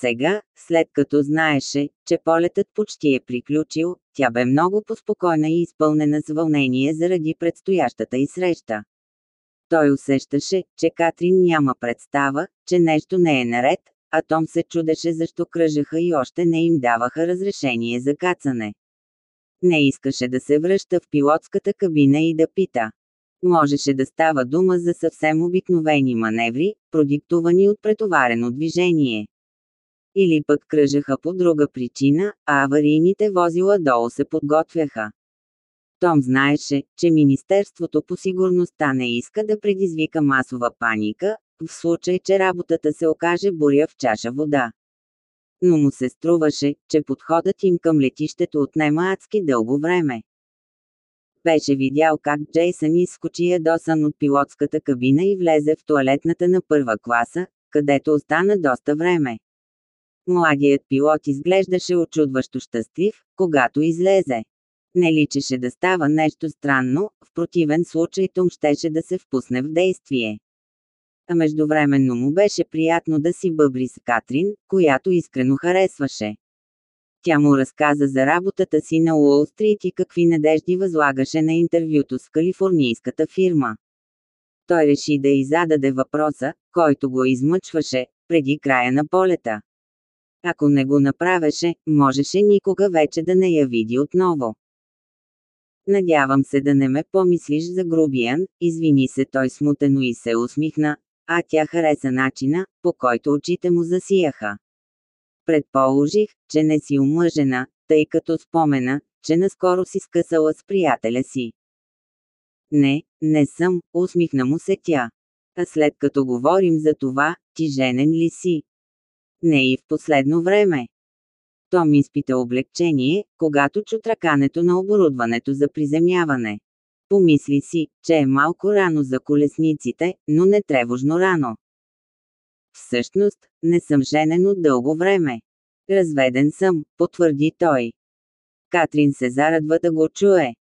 Сега, след като знаеше, че полетът почти е приключил, тя бе много поспокойна и изпълнена с вълнение заради предстоящата й среща. Той усещаше, че Катрин няма представа, че нещо не е наред, а Том се чудеше защо кръжаха и още не им даваха разрешение за кацане. Не искаше да се връща в пилотската кабина и да пита. Можеше да става дума за съвсем обикновени маневри, продиктувани от претоварено движение. Или пък кръжаха по друга причина, а аварийните возила долу се подготвяха. Том знаеше, че Министерството по сигурността не иска да предизвика масова паника, в случай, че работата се окаже буря в чаша вода. Но му се струваше, че подходът им към летището отнема адски дълго време. Беше видял как Джейсън изскочи ядосан от пилотската кабина и влезе в туалетната на първа класа, където остана доста време. Младият пилот изглеждаше очудващо щастлив, когато излезе. Не личеше да става нещо странно, в противен случай Том щеше да се впусне в действие. А междувременно му беше приятно да си бъбри с Катрин, която искрено харесваше. Тя му разказа за работата си на Уолл Стрит и какви надежди възлагаше на интервюто с калифорнийската фирма. Той реши да й зададе въпроса, който го измъчваше, преди края на полета. Ако не го направеше, можеше никога вече да не я види отново. Надявам се да не ме помислиш за грубиян, извини се той смутено и се усмихна, а тя хареса начина, по който очите му засияха. Предположих, че не си омъжена, тъй като спомена, че наскоро си скъсала с приятеля си. Не, не съм, усмихна му се тя. А след като говорим за това, ти женен ли си? Не и в последно време. Том изпита облегчение, когато чу тракането на оборудването за приземяване. Помисли си, че е малко рано за колесниците, но не тревожно рано. Всъщност, не съм женен от дълго време. Разведен съм, потвърди той. Катрин се зарадва да го чуе.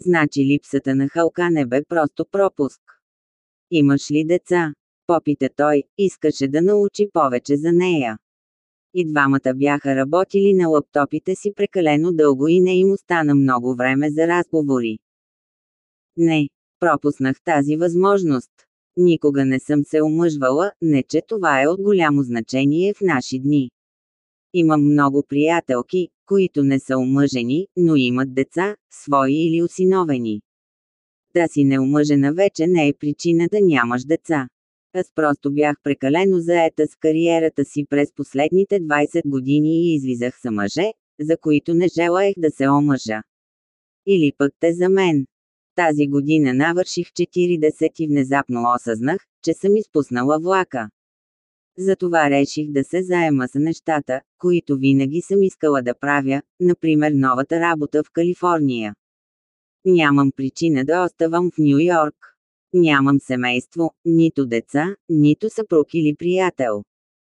Значи липсата на халка не бе просто пропуск. Имаш ли деца? Попита той, искаше да научи повече за нея. И двамата бяха работили на лаптопите си прекалено дълго и не им остана много време за разговори. Не, пропуснах тази възможност. Никога не съм се омъжвала, не че това е от голямо значение в наши дни. Имам много приятелки, които не са омъжени, но имат деца, свои или осиновени. Да си неомъжена вече не е причина да нямаш деца. Аз просто бях прекалено заета с кариерата си през последните 20 години и излизах за мъже, за които не желаех да се омъжа. Или пък те за мен. Тази година навърших 40 и внезапно осъзнах, че съм изпуснала влака. Затова реших да се заема с нещата, които винаги съм искала да правя, например новата работа в Калифорния. Нямам причина да оставам в Нью Йорк. Нямам семейство, нито деца, нито съпруг или приятел.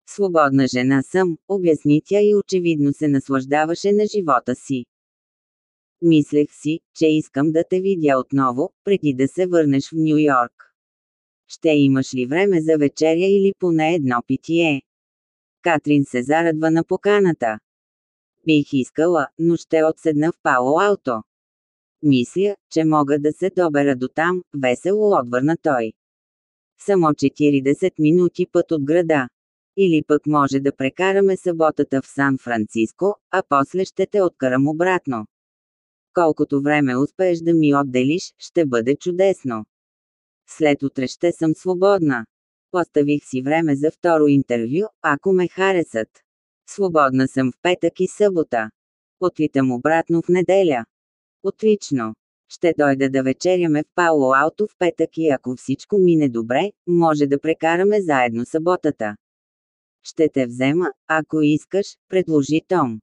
Свободна жена съм, обясни тя и очевидно се наслаждаваше на живота си. Мислех си, че искам да те видя отново, преди да се върнеш в Нью Йорк. Ще имаш ли време за вечеря или поне едно питие? Катрин се зарадва на поканата. Бих искала, но ще отседна в Пало Алто. Мисля, че мога да се добера до там, весело отвърна той. Само 40 минути път от града. Или пък може да прекараме съботата в Сан-Франциско, а после ще те откарам обратно. Колкото време успееш да ми отделиш, ще бъде чудесно. След утре ще съм свободна. Оставих си време за второ интервю, ако ме харесат. Свободна съм в петък и събота. Отлитам обратно в неделя. Отлично. Ще дойда да вечеряме в Пало Алто в петък и ако всичко мине добре, може да прекараме заедно съботата. Ще те взема, ако искаш, предложи Том.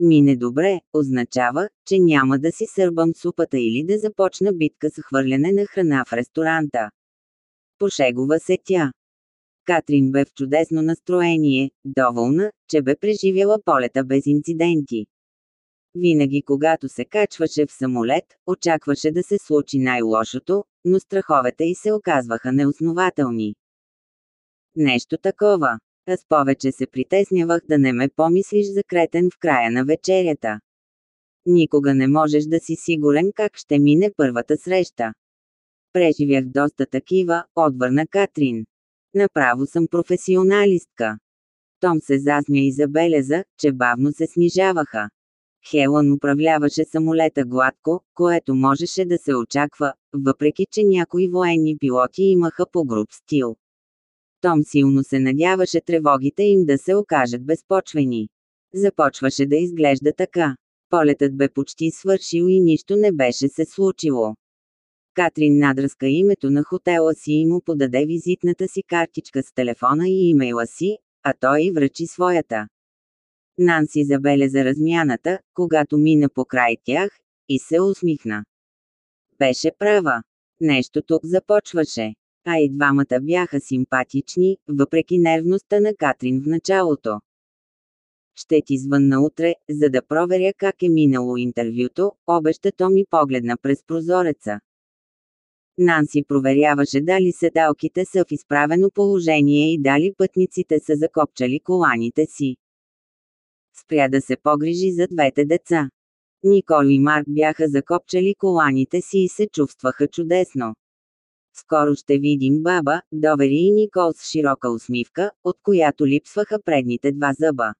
Мине добре, означава, че няма да си сърбам супата или да започна битка с хвърляне на храна в ресторанта. Пошегува се тя. Катрин бе в чудесно настроение, доволна, че бе преживяла полета без инциденти. Винаги когато се качваше в самолет, очакваше да се случи най-лошото, но страховете й се оказваха неоснователни. Нещо такова. Аз повече се притеснявах да не ме помислиш за кретен в края на вечерята. Никога не можеш да си сигурен как ще мине първата среща. Преживях доста такива, отвърна Катрин. Направо съм професионалистка. Том се засмя и забеляза, че бавно се снижаваха. Хелън управляваше самолета гладко, което можеше да се очаква, въпреки че някои военни пилоти имаха по-груб стил. Том силно се надяваше тревогите им да се окажат безпочвени. Започваше да изглежда така. Полетът бе почти свършил и нищо не беше се случило. Катрин надръска името на хотела си и му подаде визитната си картичка с телефона и имейла си, а той връчи своята. Нанси забеляза размяната, когато мина покрай тях, и се усмихна. Беше права. Нещо тук започваше. А и двамата бяха симпатични, въпреки нервността на Катрин в началото. Ще ти звънна утре, за да проверя как е минало интервюто, обеща то ми погледна през прозореца. Нанси проверяваше дали седалките са в изправено положение и дали пътниците са закопчали коланите си. Спря да се погрижи за двете деца. Никол и Марк бяха закопчали коланите си и се чувстваха чудесно. Скоро ще видим баба, довери и Никол с широка усмивка, от която липсваха предните два зъба.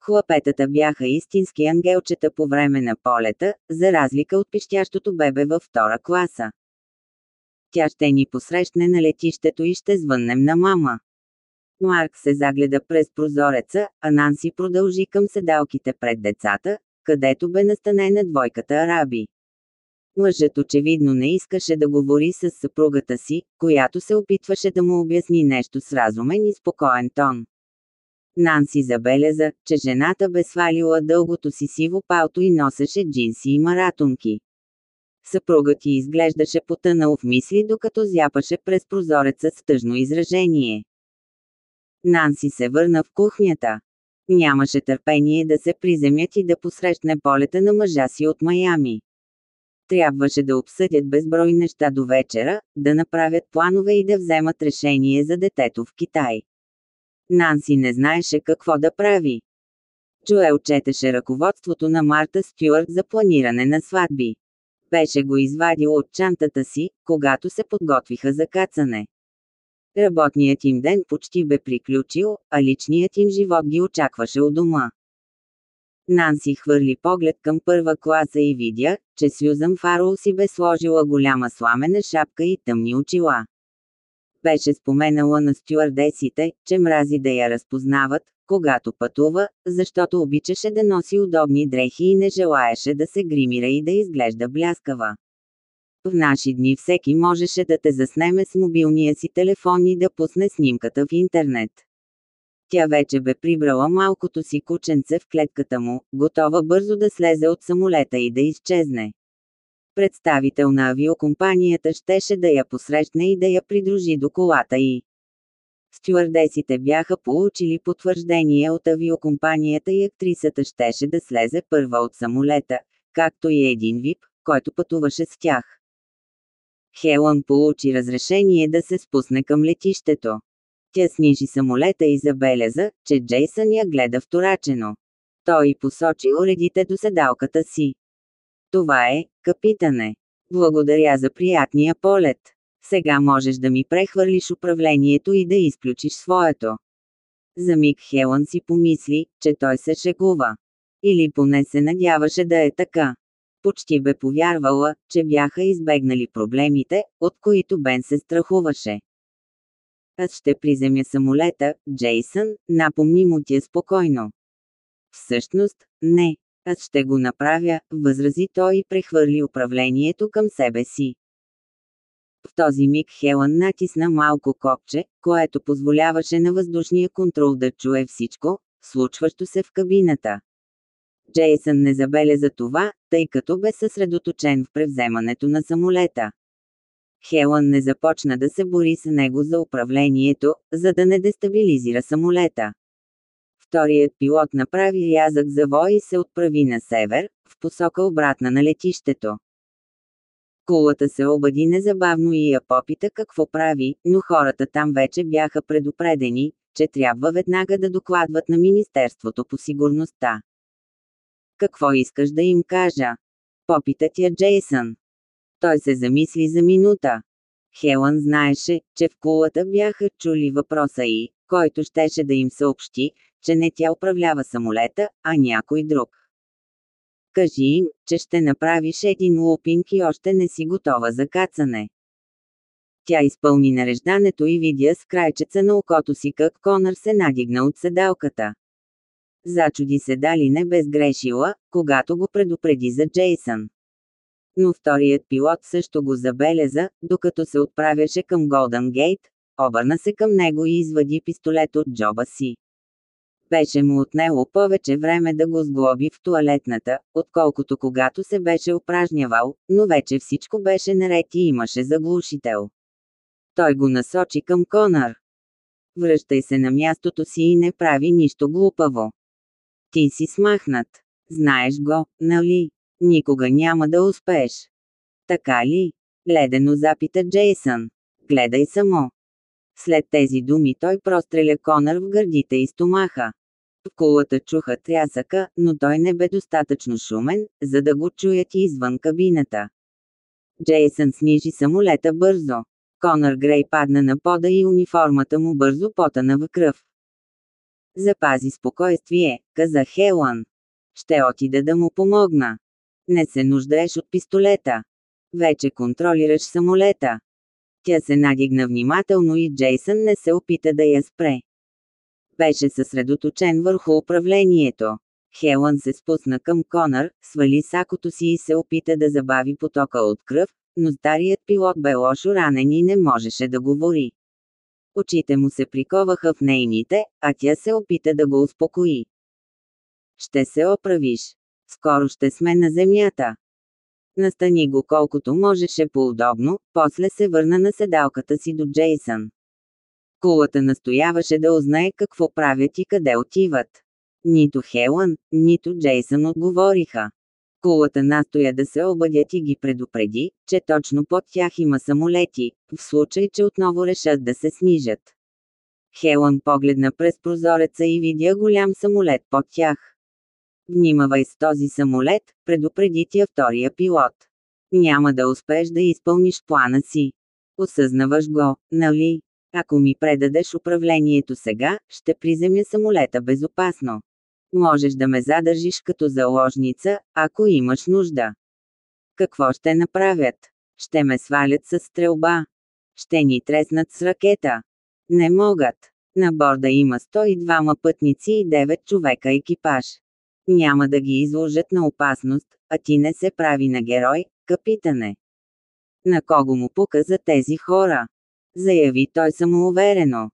Хлапетата бяха истински ангелчета по време на полета, за разлика от пищящото бебе във втора класа. Тя ще ни посрещне на летището и ще звъннем на мама. Марк се загледа през прозореца, а Нанси продължи към седалките пред децата, където бе настанена двойката араби. Мъжът очевидно не искаше да говори с съпругата си, която се опитваше да му обясни нещо с разумен и спокоен тон. Нанси забеляза, че жената бе свалила дългото си сиво палто и носеше джинси и маратонки. Съпругът ти изглеждаше потънал в мисли, докато зяпаше през прозореца с тъжно изражение. Нанси се върна в кухнята. Нямаше търпение да се приземят и да посрещне полета на мъжа си от Майами. Трябваше да обсъдят безброй неща до вечера, да направят планове и да вземат решение за детето в Китай. Нанси не знаеше какво да прави. Джоел четеше ръководството на Марта Стюарт за планиране на сватби. Беше го извадил от чантата си, когато се подготвиха за кацане. Работният им ден почти бе приключил, а личният им живот ги очакваше у дома. Нанси хвърли поглед към първа класа и видя, че Сюзан Фарол си бе сложила голяма сламена шапка и тъмни очила. Беше споменала на стюардесите, че мрази да я разпознават, когато пътува, защото обичаше да носи удобни дрехи и не желаеше да се гримира и да изглежда бляскава. В наши дни всеки можеше да те заснеме с мобилния си телефон и да пусне снимката в интернет. Тя вече бе прибрала малкото си кученце в клетката му, готова бързо да слезе от самолета и да изчезне. Представител на авиокомпанията щеше да я посрещне и да я придружи до колата й. Стюардесите бяха получили потвърждение от авиокомпанията и актрисата щеше да слезе първа от самолета, както и един вип, който пътуваше с тях. Хелън получи разрешение да се спусне към летището. Тя снижи самолета и забеляза, че Джейсън я гледа вторачено. Той посочи уредите до седалката си. Това е, капитане. Благодаря за приятния полет. Сега можеш да ми прехвърлиш управлението и да изключиш своето. За миг Хелън си помисли, че той се шегува. Или поне се надяваше да е така. Почти бе повярвала, че бяха избегнали проблемите, от които Бен се страхуваше. Аз ще приземя самолета, Джейсън, напомни му тя спокойно. Всъщност, не. Аз ще го направя, възрази той и прехвърли управлението към себе си. В този миг Хелън натисна малко копче, което позволяваше на въздушния контрол да чуе всичко, случващо се в кабината. Джейсън не забеляза това, тъй като бе съсредоточен в превземането на самолета. Хелън не започна да се бори с него за управлението, за да не дестабилизира самолета. Вторият пилот направи рязък завой и се отправи на север, в посока обратна на летището. Кулата се обади незабавно и я попита какво прави, но хората там вече бяха предупредени, че трябва веднага да докладват на Министерството по сигурността. Какво искаш да им кажа? Попита тя Джейсън. Той се замисли за минута. Хелън знаеше, че в кулата бяха чули въпроса и, който щеше да им съобщи, че не тя управлява самолета, а някой друг. Кажи им, че ще направиш един лупинг и още не си готова за кацане. Тя изпълни нареждането и видя с крайчеца на окото си как Конър се надигна от седалката. Зачуди се дали не безгрешила, когато го предупреди за Джейсън. Но вторият пилот също го забеляза, докато се отправяше към Голден Гейт, обърна се към него и извади пистолет от джоба си. Беше му отнело повече време да го сглоби в туалетната, отколкото когато се беше упражнявал, но вече всичко беше наред и имаше заглушител. Той го насочи към Конър. Връщай се на мястото си и не прави нищо глупаво. Ти си смахнат. Знаеш го, нали? Никога няма да успееш. Така ли? Ледено запита Джейсън. Гледай само. След тези думи той простреля Конър в гърдите и стомаха. В кулата чуха трясъка, но той не бе достатъчно шумен, за да го чуят извън кабината. Джейсън снижи самолета бързо. Конър Грей падна на пода и униформата му бързо потана в кръв. Запази спокойствие, каза Хелън. Ще отида да му помогна. Не се нуждаеш от пистолета. Вече контролираш самолета. Тя се надигна внимателно и Джейсън не се опита да я спре. Беше съсредоточен върху управлението. Хелън се спусна към Конър, свали сакото си и се опита да забави потока от кръв, но старият пилот бе лошо ранен и не можеше да говори. Очите му се приковаха в нейните, а тя се опита да го успокои. Ще се оправиш. Скоро ще сме на земята. Настани го колкото можеше по-удобно, после се върна на седалката си до Джейсън. Кулата настояваше да узнае какво правят и къде отиват. Нито Хелън, нито Джейсън отговориха. Кулата настоя да се обадят и ги предупреди, че точно под тях има самолети, в случай, че отново решат да се снижат. Хелън погледна през прозореца и видя голям самолет под тях. Внимавай с този самолет, предупреди тя втория пилот. Няма да успееш да изпълниш плана си. Осъзнаваш го, нали? Ако ми предадеш управлението сега, ще приземя самолета безопасно. Можеш да ме задържиш като заложница, ако имаш нужда. Какво ще направят? Ще ме свалят с стрелба. Ще ни треснат с ракета. Не могат. На борда има 102 пътници и 9 човека екипаж. Няма да ги изложат на опасност, а ти не се прави на герой, капитане. На кого му пука за тези хора? Заяви той самоуверено.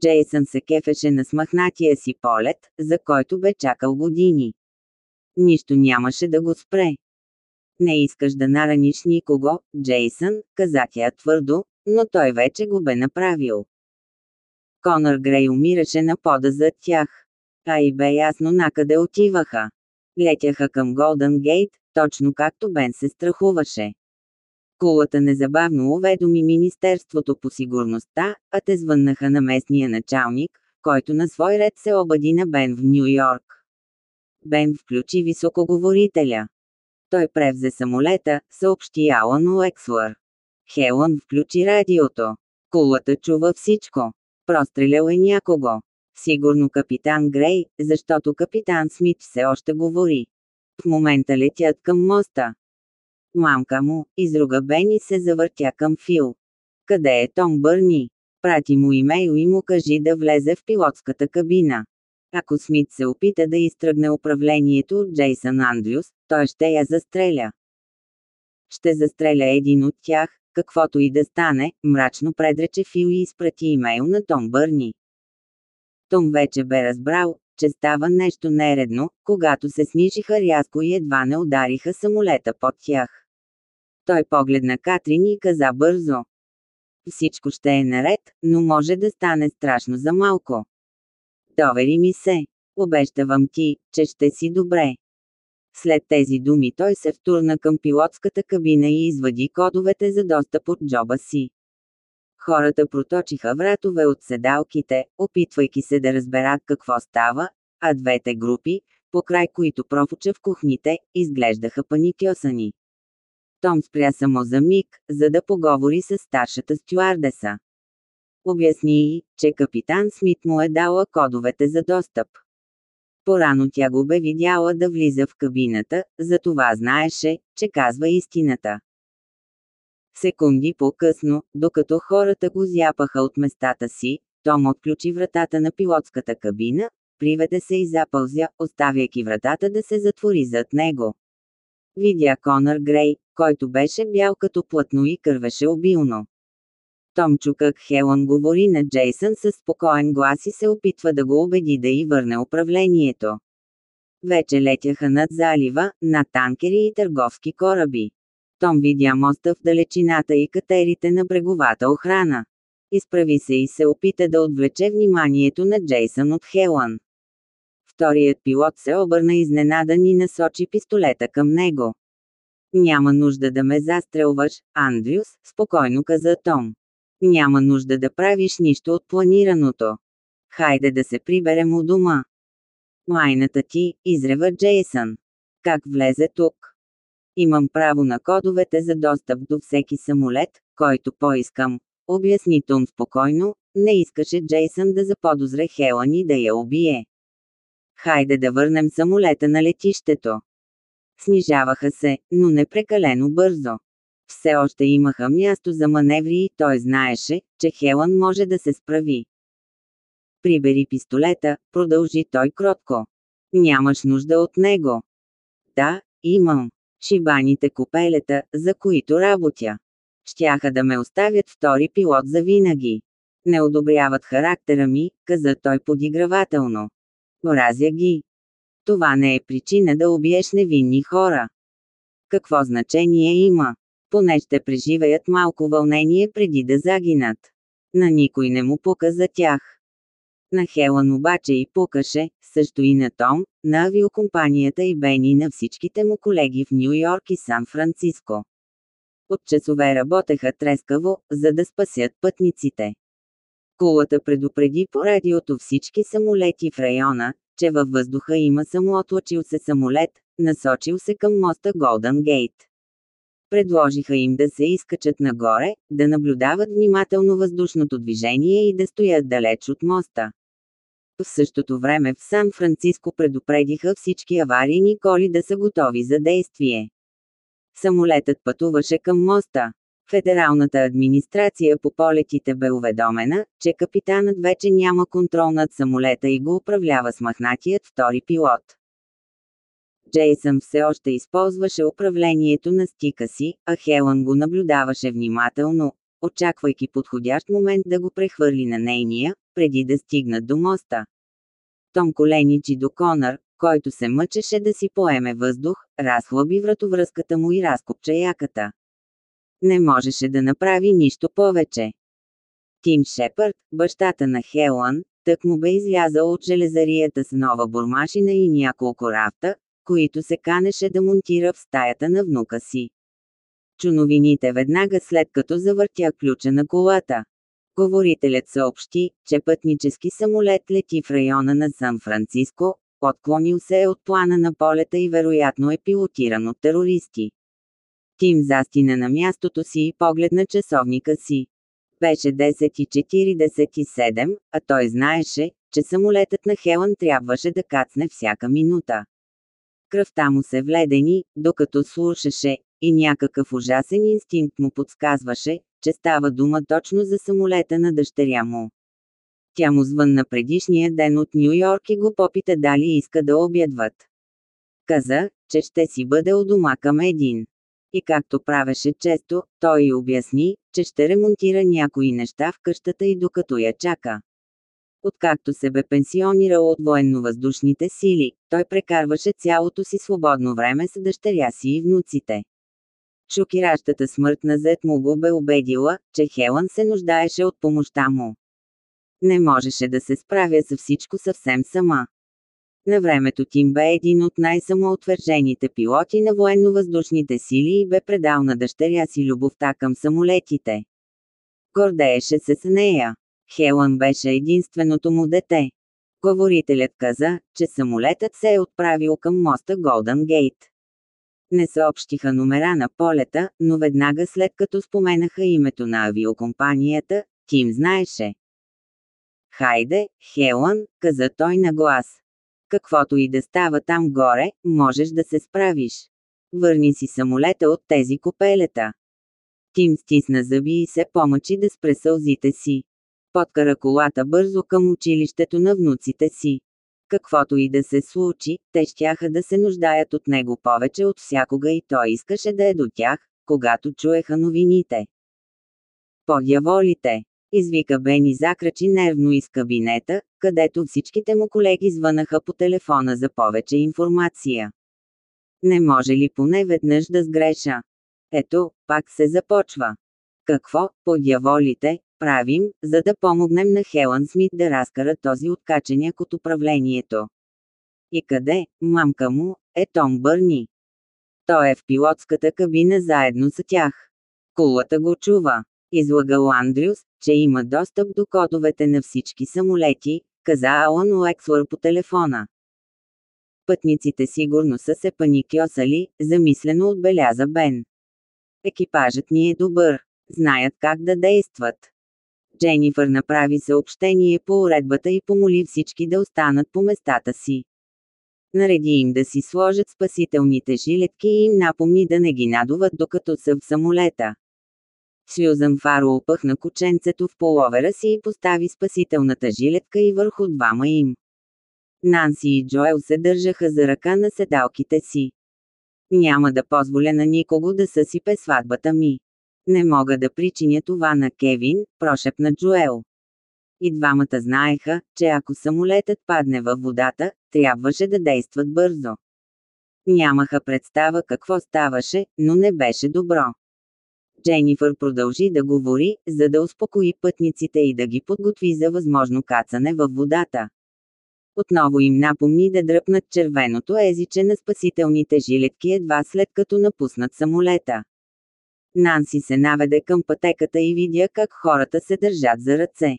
Джейсън се кефеше на смахнатия си полет, за който бе чакал години. Нищо нямаше да го спре. Не искаш да нараниш никого, Джейсън, каза тя твърдо, но той вече го бе направил. Конър Грей умираше на пода зад тях. А и бе ясно накъде отиваха. Летяха към Голден Гейт, точно както Бен се страхуваше. Кулата незабавно уведоми Министерството по сигурността, а те звъннаха на местния началник, който на свой ред се обади на Бен в Нью Йорк. Бен включи високоговорителя. Той превзе самолета, съобщи Алан Уексуър. Хелън включи радиото. Кулата чува всичко. Прострелял е някого. Сигурно капитан Грей, защото капитан Смит все още говори. В момента летят към моста. Мамка му, изруга Бен и се завъртя към Фил. Къде е Том Бърни? Прати му имейл и му кажи да влезе в пилотската кабина. Ако Смит се опита да изтръгне управлението от Джейсън Андрюс, той ще я застреля. Ще застреля един от тях, каквото и да стане, мрачно предрече Фил и изпрати имейл на Том Бърни. Том вече бе разбрал, че става нещо нередно, когато се снижиха рязко и едва не удариха самолета под тях. Той погледна Катрин и каза бързо. Всичко ще е наред, но може да стане страшно за малко. Довери ми се. Обещавам ти, че ще си добре. След тези думи той се втурна към пилотската кабина и извади кодовете за достъп от джоба си. Хората проточиха вратове от седалките, опитвайки се да разберат какво става, а двете групи, по край които профуча в кухните, изглеждаха паникьосани. Том спря само за миг, за да поговори с старшата стюардеса. Обясни и, че капитан Смит му е дала кодовете за достъп. Порано тя го бе видяла да влиза в кабината, затова знаеше, че казва истината. Секунди по-късно, докато хората го зяпаха от местата си, Том отключи вратата на пилотската кабина, приведе се и запълзя, оставяйки вратата да се затвори зад него. Видя Конър Грей, който беше бял като плътно и кървеше обилно. Том чу как Хелън говори на Джейсън с спокоен глас и се опитва да го убеди да й върне управлението. Вече летяха над залива, на танкери и търговски кораби. Том видя моста в далечината и катерите на бреговата охрана. Изправи се и се опита да отвлече вниманието на Джейсън от Хелън. Вторият пилот се обърна изненадан и насочи пистолета към него. Няма нужда да ме застрелваш, Андрюс, спокойно каза Том. Няма нужда да правиш нищо от планираното. Хайде да се приберем у дома. Майната ти, изрева Джейсън. Как влезе тук? Имам право на кодовете за достъп до всеки самолет, който поискам. Обясни Том спокойно, не искаше Джейсън да заподозре Хелън и да я убие. Хайде да върнем самолета на летището. Снижаваха се, но не прекалено бързо. Все още имаха място за маневри и той знаеше, че Хелън може да се справи. Прибери пистолета, продължи той кротко. Нямаш нужда от него. Да, имам. Шибаните купелета, за които работя. Щяха да ме оставят втори пилот за винаги. Не одобряват характера ми, каза той подигравателно. Мразя ги. Това не е причина да убиеш невинни хора. Какво значение има? Поне ще преживеят малко вълнение преди да загинат. На никой не му пука за тях. На Хелън обаче и пукаше, също и на Том, на авиокомпанията и Бени на всичките му колеги в Нью Йорк и Сан Франциско. От часове работеха трескаво, за да спасят пътниците. Кулата предупреди по радиото всички самолети в района, че във въздуха има самоотлъчил се самолет, насочил се към моста Голден Гейт. Предложиха им да се изкачат нагоре, да наблюдават внимателно въздушното движение и да стоят далеч от моста. В същото време в Сан-Франциско предупредиха всички аварийни коли да са готови за действие. Самолетът пътуваше към моста. Федералната администрация по полетите бе уведомена, че капитанът вече няма контрол над самолета и го управлява смахнатият втори пилот. Джейсън все още използваше управлението на стика си, а Хелън го наблюдаваше внимателно, очаквайки подходящ момент да го прехвърли на нейния, преди да стигнат до моста. Том коленичи до Конър, който се мъчеше да си поеме въздух, разхлаби вратовръзката му и разкопча яката. Не можеше да направи нищо повече. Тим Шепърд, бащата на Хелън, тък му бе излязъл от железарията с нова бурмашина и няколко рафта, които се канеше да монтира в стаята на внука си. Чуновините веднага след като завъртя ключа на колата. Говорителят съобщи, че пътнически самолет лети в района на Сан-Франциско, отклонил се е от плана на полета и вероятно е пилотиран от терористи. Тим застина на мястото си и погледна часовника си. Беше 10.47, а той знаеше, че самолетът на Хелън трябваше да кацне всяка минута. Кръвта му се вледени, докато слушаше, и някакъв ужасен инстинкт му подсказваше, че става дума точно за самолета на дъщеря му. Тя му звънна предишния ден от Нью Йорк и го попита дали иска да обядват. Каза, че ще си бъде у дома към един. И както правеше често, той й обясни, че ще ремонтира някои неща в къщата и докато я чака. Откакто се бе пенсионирал от военно-въздушните сили, той прекарваше цялото си свободно време с дъщеря си и внуците. Шокиращата смърт на зет му го бе убедила, че Хелън се нуждаеше от помощта му. Не можеше да се справя за всичко съвсем сама. На времето Тим бе един от най-самоотвържените пилоти на военно-въздушните сили и бе предал на дъщеря си любовта към самолетите. Гордееше се с нея. Хелън беше единственото му дете. Говорителят каза, че самолетът се е отправил към моста Голден Гейт. Не съобщиха номера на полета, но веднага след като споменаха името на авиокомпанията, Тим знаеше. Хайде, Хелън, каза той на глас. Каквото и да става там горе, можеш да се справиш. Върни си самолета от тези копелета. Тим стисна зъби и се помъчи да спре сълзите си. Подкара колата бързо към училището на внуците си. Каквото и да се случи, те щяха да се нуждаят от него повече от всякога и той искаше да е до тях, когато чуеха новините. Подяволите! Извика Бен и закрачи нервно из кабинета, където всичките му колеги звънаха по телефона за повече информация. Не може ли поне веднъж да сгреша? Ето, пак се започва. Какво, по дяволите, правим, за да помогнем на Хелън Смит да разкара този откаченяк от управлението? И къде, мамка му, е Том Бърни? Той е в пилотската кабина заедно с тях. Кулата го чува. Излагал Андрюс, че има достъп до кодовете на всички самолети, каза Алан Уексвър по телефона. Пътниците сигурно са се паникьосали, замислено отбеляза Бен. Екипажът ни е добър, знаят как да действат. Дженифър направи съобщение по уредбата и помоли всички да останат по местата си. Нареди им да си сложат спасителните жилетки и им напомни да не ги надуват докато са в самолета. Сюзан Фаро опъхна кученцето в половера си и постави спасителната жилетка и върху двама им. Нанси и Джоел се държаха за ръка на седалките си. Няма да позволя на никого да съсипе сватбата ми. Не мога да причиня това на Кевин, прошепна Джоел. И двамата знаеха, че ако самолетът падне във водата, трябваше да действат бързо. Нямаха представа какво ставаше, но не беше добро. Дженифър продължи да говори, за да успокои пътниците и да ги подготви за възможно кацане във водата. Отново им напомни да дръпнат червеното езиче на спасителните жилетки едва след като напуснат самолета. Нанси се наведе към пътеката и видя как хората се държат за ръце.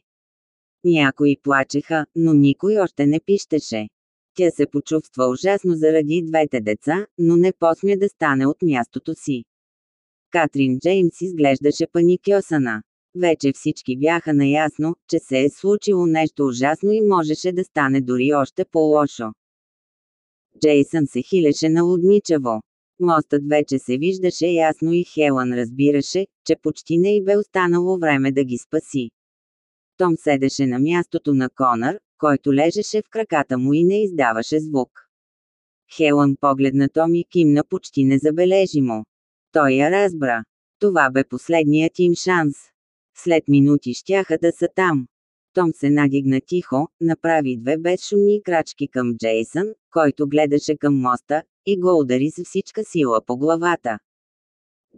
Някои плачеха, но никой още не пищеше. Тя се почувства ужасно заради двете деца, но не посмя да стане от мястото си. Катрин Джеймс изглеждаше паникьосана. Вече всички бяха наясно, че се е случило нещо ужасно и можеше да стане дори още по-лошо. Джейсън се хилеше налудничаво. Мостът вече се виждаше ясно и Хелън разбираше, че почти не й бе останало време да ги спаси. Том седеше на мястото на Конър, който лежеше в краката му и не издаваше звук. Хелън погледна Том и кимна почти незабележимо. Той я разбра. Това бе последният им шанс. След минути щяха да са там. Том се надигна тихо, направи две безшумни крачки към Джейсън, който гледаше към моста, и го удари с всичка сила по главата.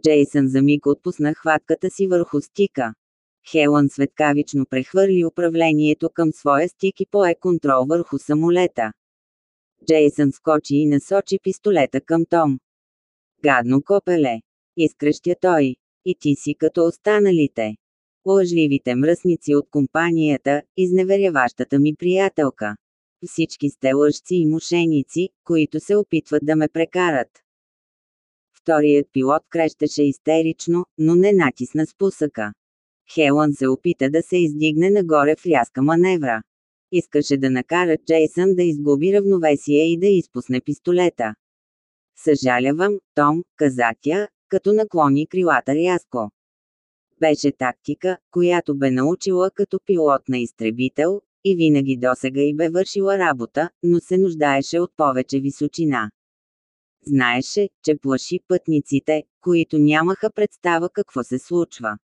Джейсън за миг отпусна хватката си върху стика. Хелън светкавично прехвърли управлението към своя стик и пое контрол върху самолета. Джейсън скочи и насочи пистолета към Том. Гадно копеле. Изкръщя той. И ти си като останалите. Лъжливите мръсници от компанията, изневеряващата ми приятелка. Всички сте лъжци и мошеници, които се опитват да ме прекарат. Вторият пилот крещеше истерично, но не натисна спусъка. Хелън се опита да се издигне нагоре в рязка маневра. Искаше да накара Джейсън да изгуби равновесие и да изпусне пистолета. Съжалявам, Том, каза тя, като наклони крилата рязко. Беше тактика, която бе научила като пилот на изтребител, и винаги досега и бе вършила работа, но се нуждаеше от повече височина. Знаеше, че плаши пътниците, които нямаха представа какво се случва.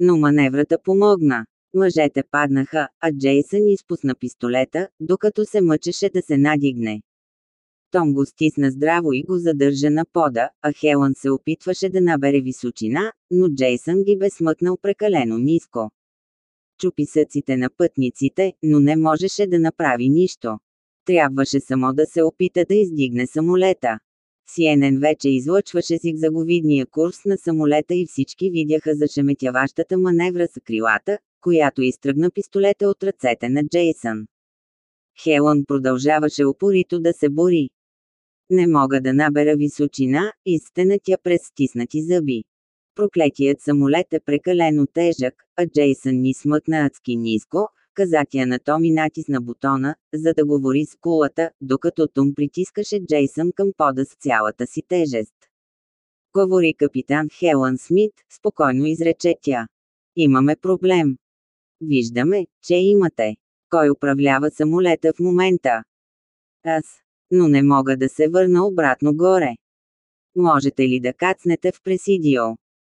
Но маневрата помогна. Мъжете паднаха, а Джейсън изпусна пистолета, докато се мъчеше да се надигне. Том го стисна здраво и го задържа на пода, а Хелън се опитваше да набере височина, но Джейсън ги бе смъкнал прекалено ниско. Чупи съците на пътниците, но не можеше да направи нищо. Трябваше само да се опита да издигне самолета. CNN вече излъчваше зигзаговидния курс на самолета и всички видяха зашеметяващата маневра с крилата, която изтръгна пистолета от ръцете на Джейсън. Хелън продължаваше упорито да се бори. Не мога да набера височина, изстена тя през стиснати зъби. Проклетият самолет е прекалено тежък, а Джейсън ни смъкна адски ниско, каза тя на Томи натисна бутона, за да говори с кулата, докато Том притискаше Джейсън към пода с цялата си тежест. Говори капитан Хелън Смит, спокойно изрече тя. Имаме проблем. Виждаме, че имате. Кой управлява самолета в момента? Аз. Но не мога да се върна обратно горе. Можете ли да кацнете в пресидио?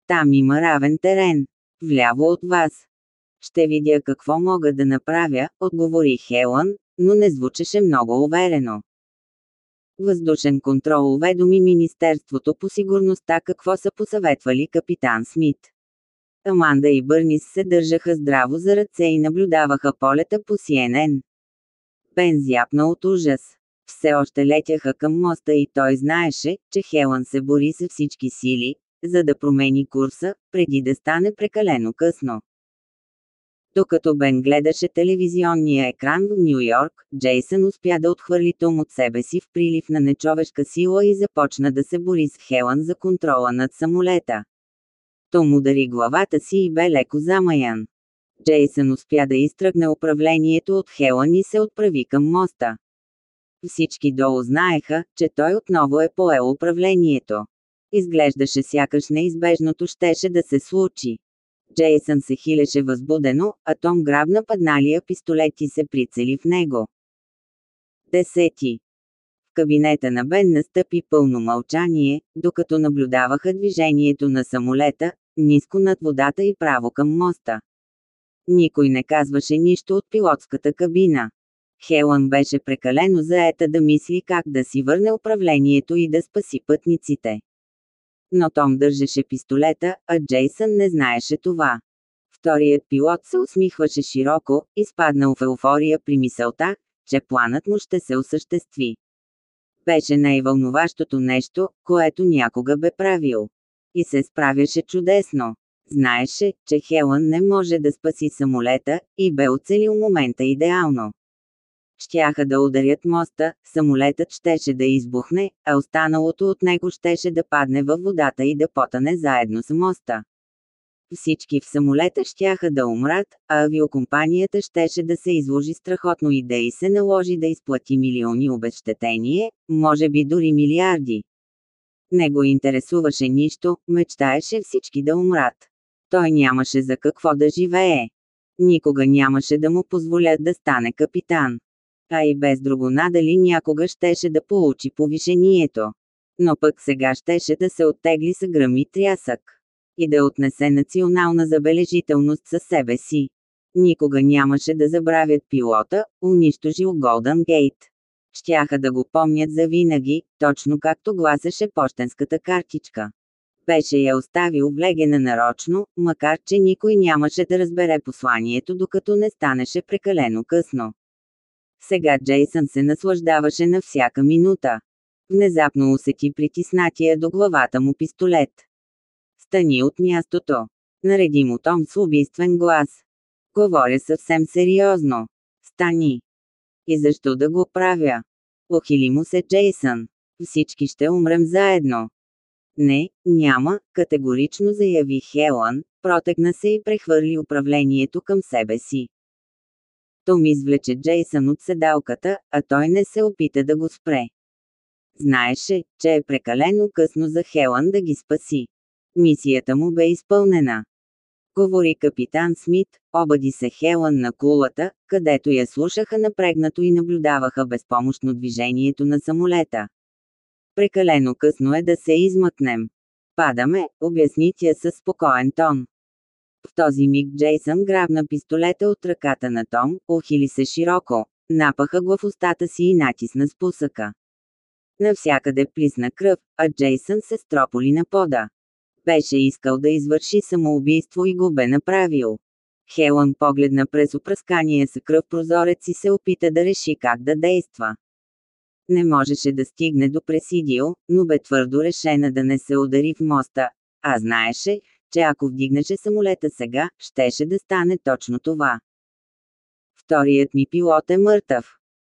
Там има равен терен. Вляво от вас. Ще видя какво мога да направя, отговори Хелън, но не звучеше много уверено. Въздушен контрол уведоми Министерството по сигурността какво са посъветвали капитан Смит. Аманда и Бърнис се държаха здраво за ръце и наблюдаваха полета по CNN. Бен зяпна от ужас. Все още летяха към моста и той знаеше, че Хелън се бори с всички сили, за да промени курса, преди да стане прекалено късно. Докато Бен гледаше телевизионния екран в Нью Йорк, Джейсън успя да отхвърли Том от себе си в прилив на нечовешка сила и започна да се бори с Хелън за контрола над самолета. Том удари главата си и бе леко замаян. Джейсън успя да изтръгне управлението от Хелън и се отправи към моста. Всички долу знаеха, че той отново е поел управлението. Изглеждаше сякаш неизбежното щеше да се случи. Джейсън се хилеше възбудено, а Том грабна падналия пистолет и се прицели в него. Десети. В кабинета на Бен настъпи пълно мълчание, докато наблюдаваха движението на самолета, ниско над водата и право към моста. Никой не казваше нищо от пилотската кабина. Хелън беше прекалено заета да мисли как да си върне управлението и да спаси пътниците но Том държеше пистолета, а Джейсън не знаеше това. Вторият пилот се усмихваше широко, изпаднал в еуфория при мисълта, че планът му ще се осъществи. Беше най-вълнуващото нещо, което някога бе правил. И се справяше чудесно. Знаеше, че Хелън не може да спаси самолета, и бе оцелил момента идеално. Щяха да ударят моста, самолетът щеше да избухне, а останалото от него щеше да падне във водата и да потане заедно с моста. Всички в самолета щяха да умрат, а авиокомпанията щеше да се изложи страхотно и да и се наложи да изплати милиони обещетение, може би дори милиарди. Не го интересуваше нищо, мечтаеше всички да умрат. Той нямаше за какво да живее. Никога нямаше да му позволят да стане капитан а и без друго надали някога щеше да получи повишението. Но пък сега щеше да се оттегли с гръм и трясък. И да отнесе национална забележителност със себе си. Никога нямаше да забравят пилота, унищожил Голден Гейт. Щяха да го помнят за винаги, точно както гласеше почтенската картичка. Беше я оставил влегена нарочно, макар че никой нямаше да разбере посланието докато не станеше прекалено късно. Сега Джейсън се наслаждаваше на всяка минута. Внезапно усети притиснатия до главата му пистолет. Стани от мястото. Нареди му Том с убийствен глас. Говоря съвсем сериозно. Стани. И защо да го правя? Охили му се Джейсън. Всички ще умрем заедно. Не, няма, категорично заяви Хелън, протегна се и прехвърли управлението към себе си. Том извлече Джейсън от седалката, а той не се опита да го спре. Знаеше, че е прекалено късно за Хелън да ги спаси. Мисията му бе изпълнена. Говори капитан Смит, обади се Хелън на кулата, където я слушаха напрегнато и наблюдаваха безпомощно движението на самолета. Прекалено късно е да се измъкнем. Падаме, обясни тя със спокоен тон. В този миг Джейсън грабна пистолета от ръката на Том, охили се широко, напаха го в устата си и натисна спусъка. Навсякъде плисна кръв, а Джейсън се строполи на пода. Беше искал да извърши самоубийство и го бе направил. Хелън погледна през опръскания с кръв прозорец и се опита да реши как да действа. Не можеше да стигне до Пресидио, но бе твърдо решена да не се удари в моста, а знаеше, че ако вдигнеше самолета сега, щеше да стане точно това. Вторият ми пилот е мъртъв.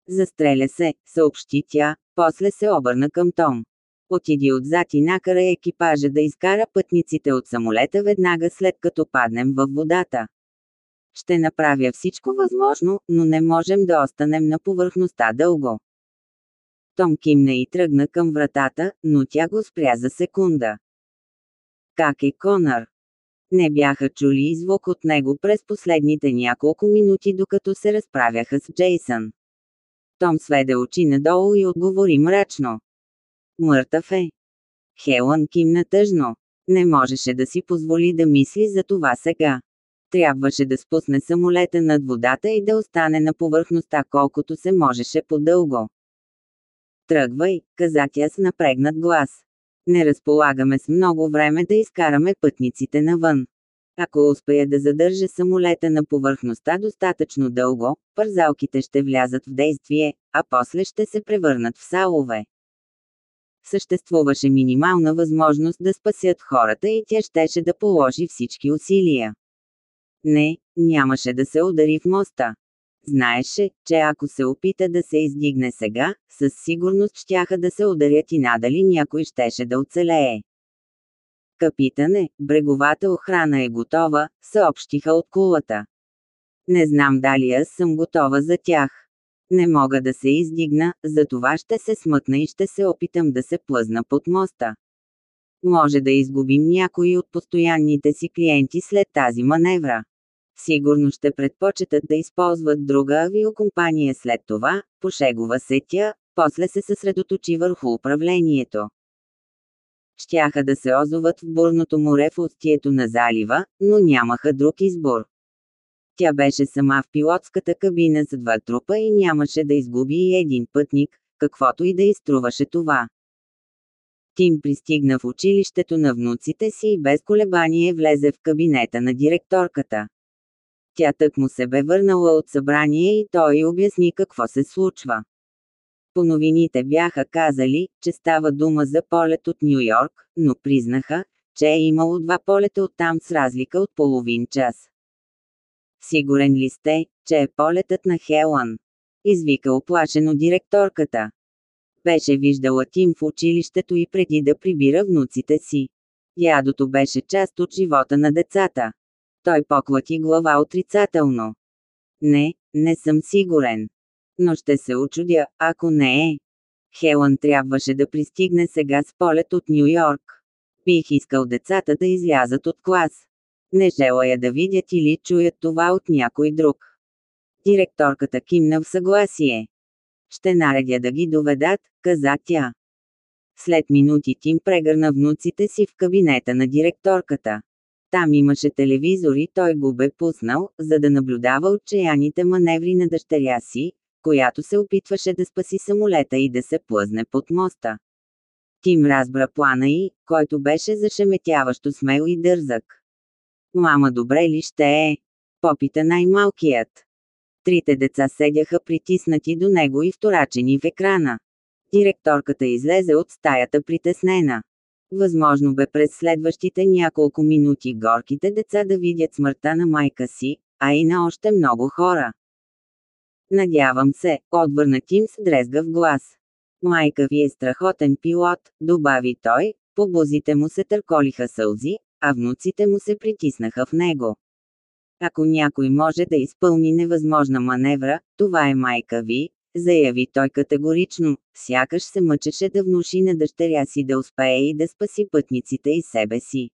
Застреля се, съобщи тя, после се обърна към Том. Отиди отзад и накара екипажа да изкара пътниците от самолета веднага след като паднем във водата. Ще направя всичко възможно, но не можем да останем на повърхността дълго. Том кимна и тръгна към вратата, но тя го спря за секунда. Как е Конър? Не бяха чули и звук от него през последните няколко минути докато се разправяха с Джейсън. Том сведе очи надолу и отговори мрачно. Мъртъв е. Хелън кимна тъжно. Не можеше да си позволи да мисли за това сега. Трябваше да спусне самолета над водата и да остане на повърхността колкото се можеше по-дълго. Тръгвай, каза тя с напрегнат глас. Не разполагаме с много време да изкараме пътниците навън. Ако успея да задържа самолета на повърхността достатъчно дълго, пързалките ще влязат в действие, а после ще се превърнат в салове. Съществуваше минимална възможност да спасят хората и тя щеше да положи всички усилия. Не, нямаше да се удари в моста. Знаеше, че ако се опита да се издигне сега, със сигурност щяха да се ударят и надали някой щеше да оцелее. Капитане, бреговата охрана е готова, съобщиха от кулата. Не знам дали аз съм готова за тях. Не мога да се издигна, затова ще се смъкна и ще се опитам да се плъзна под моста. Може да изгубим някои от постоянните си клиенти след тази маневра. Сигурно ще предпочитат да използват друга авиокомпания след това, пошегува се тя, после се съсредоточи върху управлението. Щяха да се озоват в бурното море в устието на залива, но нямаха друг избор. Тя беше сама в пилотската кабина с два трупа и нямаше да изгуби и един пътник, каквото и да изтруваше това. Тим пристигна в училището на внуците си и без колебание влезе в кабинета на директорката. Тя тък му се бе върнала от събрание и той обясни какво се случва. По новините бяха казали, че става дума за полет от Нью Йорк, но признаха, че е имало два полета от там с разлика от половин час. Сигурен ли сте, че е полетът на Хелън? Извика оплашено директорката. Беше виждала Тим в училището и преди да прибира внуците си. Ядото беше част от живота на децата. Той поклати глава отрицателно. Не, не съм сигурен. Но ще се очудя, ако не е. Хелън трябваше да пристигне сега с полет от Нью Йорк. Бих искал децата да излязат от клас. Не желая да видят или чуят това от някой друг. Директорката кимна в съгласие. Ще наредя да ги доведат, каза тя. След минути Тим прегърна внуците си в кабинета на директорката. Там имаше телевизор и той го бе пуснал, за да наблюдава отчаяните маневри на дъщеря си, която се опитваше да спаси самолета и да се плъзне под моста. Тим разбра плана и, който беше зашеметяващо смел и дързък. Мама добре ли ще е? Попита най-малкият. Трите деца седяха притиснати до него и вторачени в екрана. Директорката излезе от стаята притеснена. Възможно бе през следващите няколко минути горките деца да видят смъртта на майка си, а и на още много хора. Надявам се, отвърна Тим с дрезгав глас. Майка ви е страхотен пилот, добави той, по бузите му се търколиха сълзи, а внуците му се притиснаха в него. Ако някой може да изпълни невъзможна маневра, това е майка ви, заяви той категорично, сякаш се мъчеше да внуши на дъщеря си да успее и да спаси пътниците и себе си.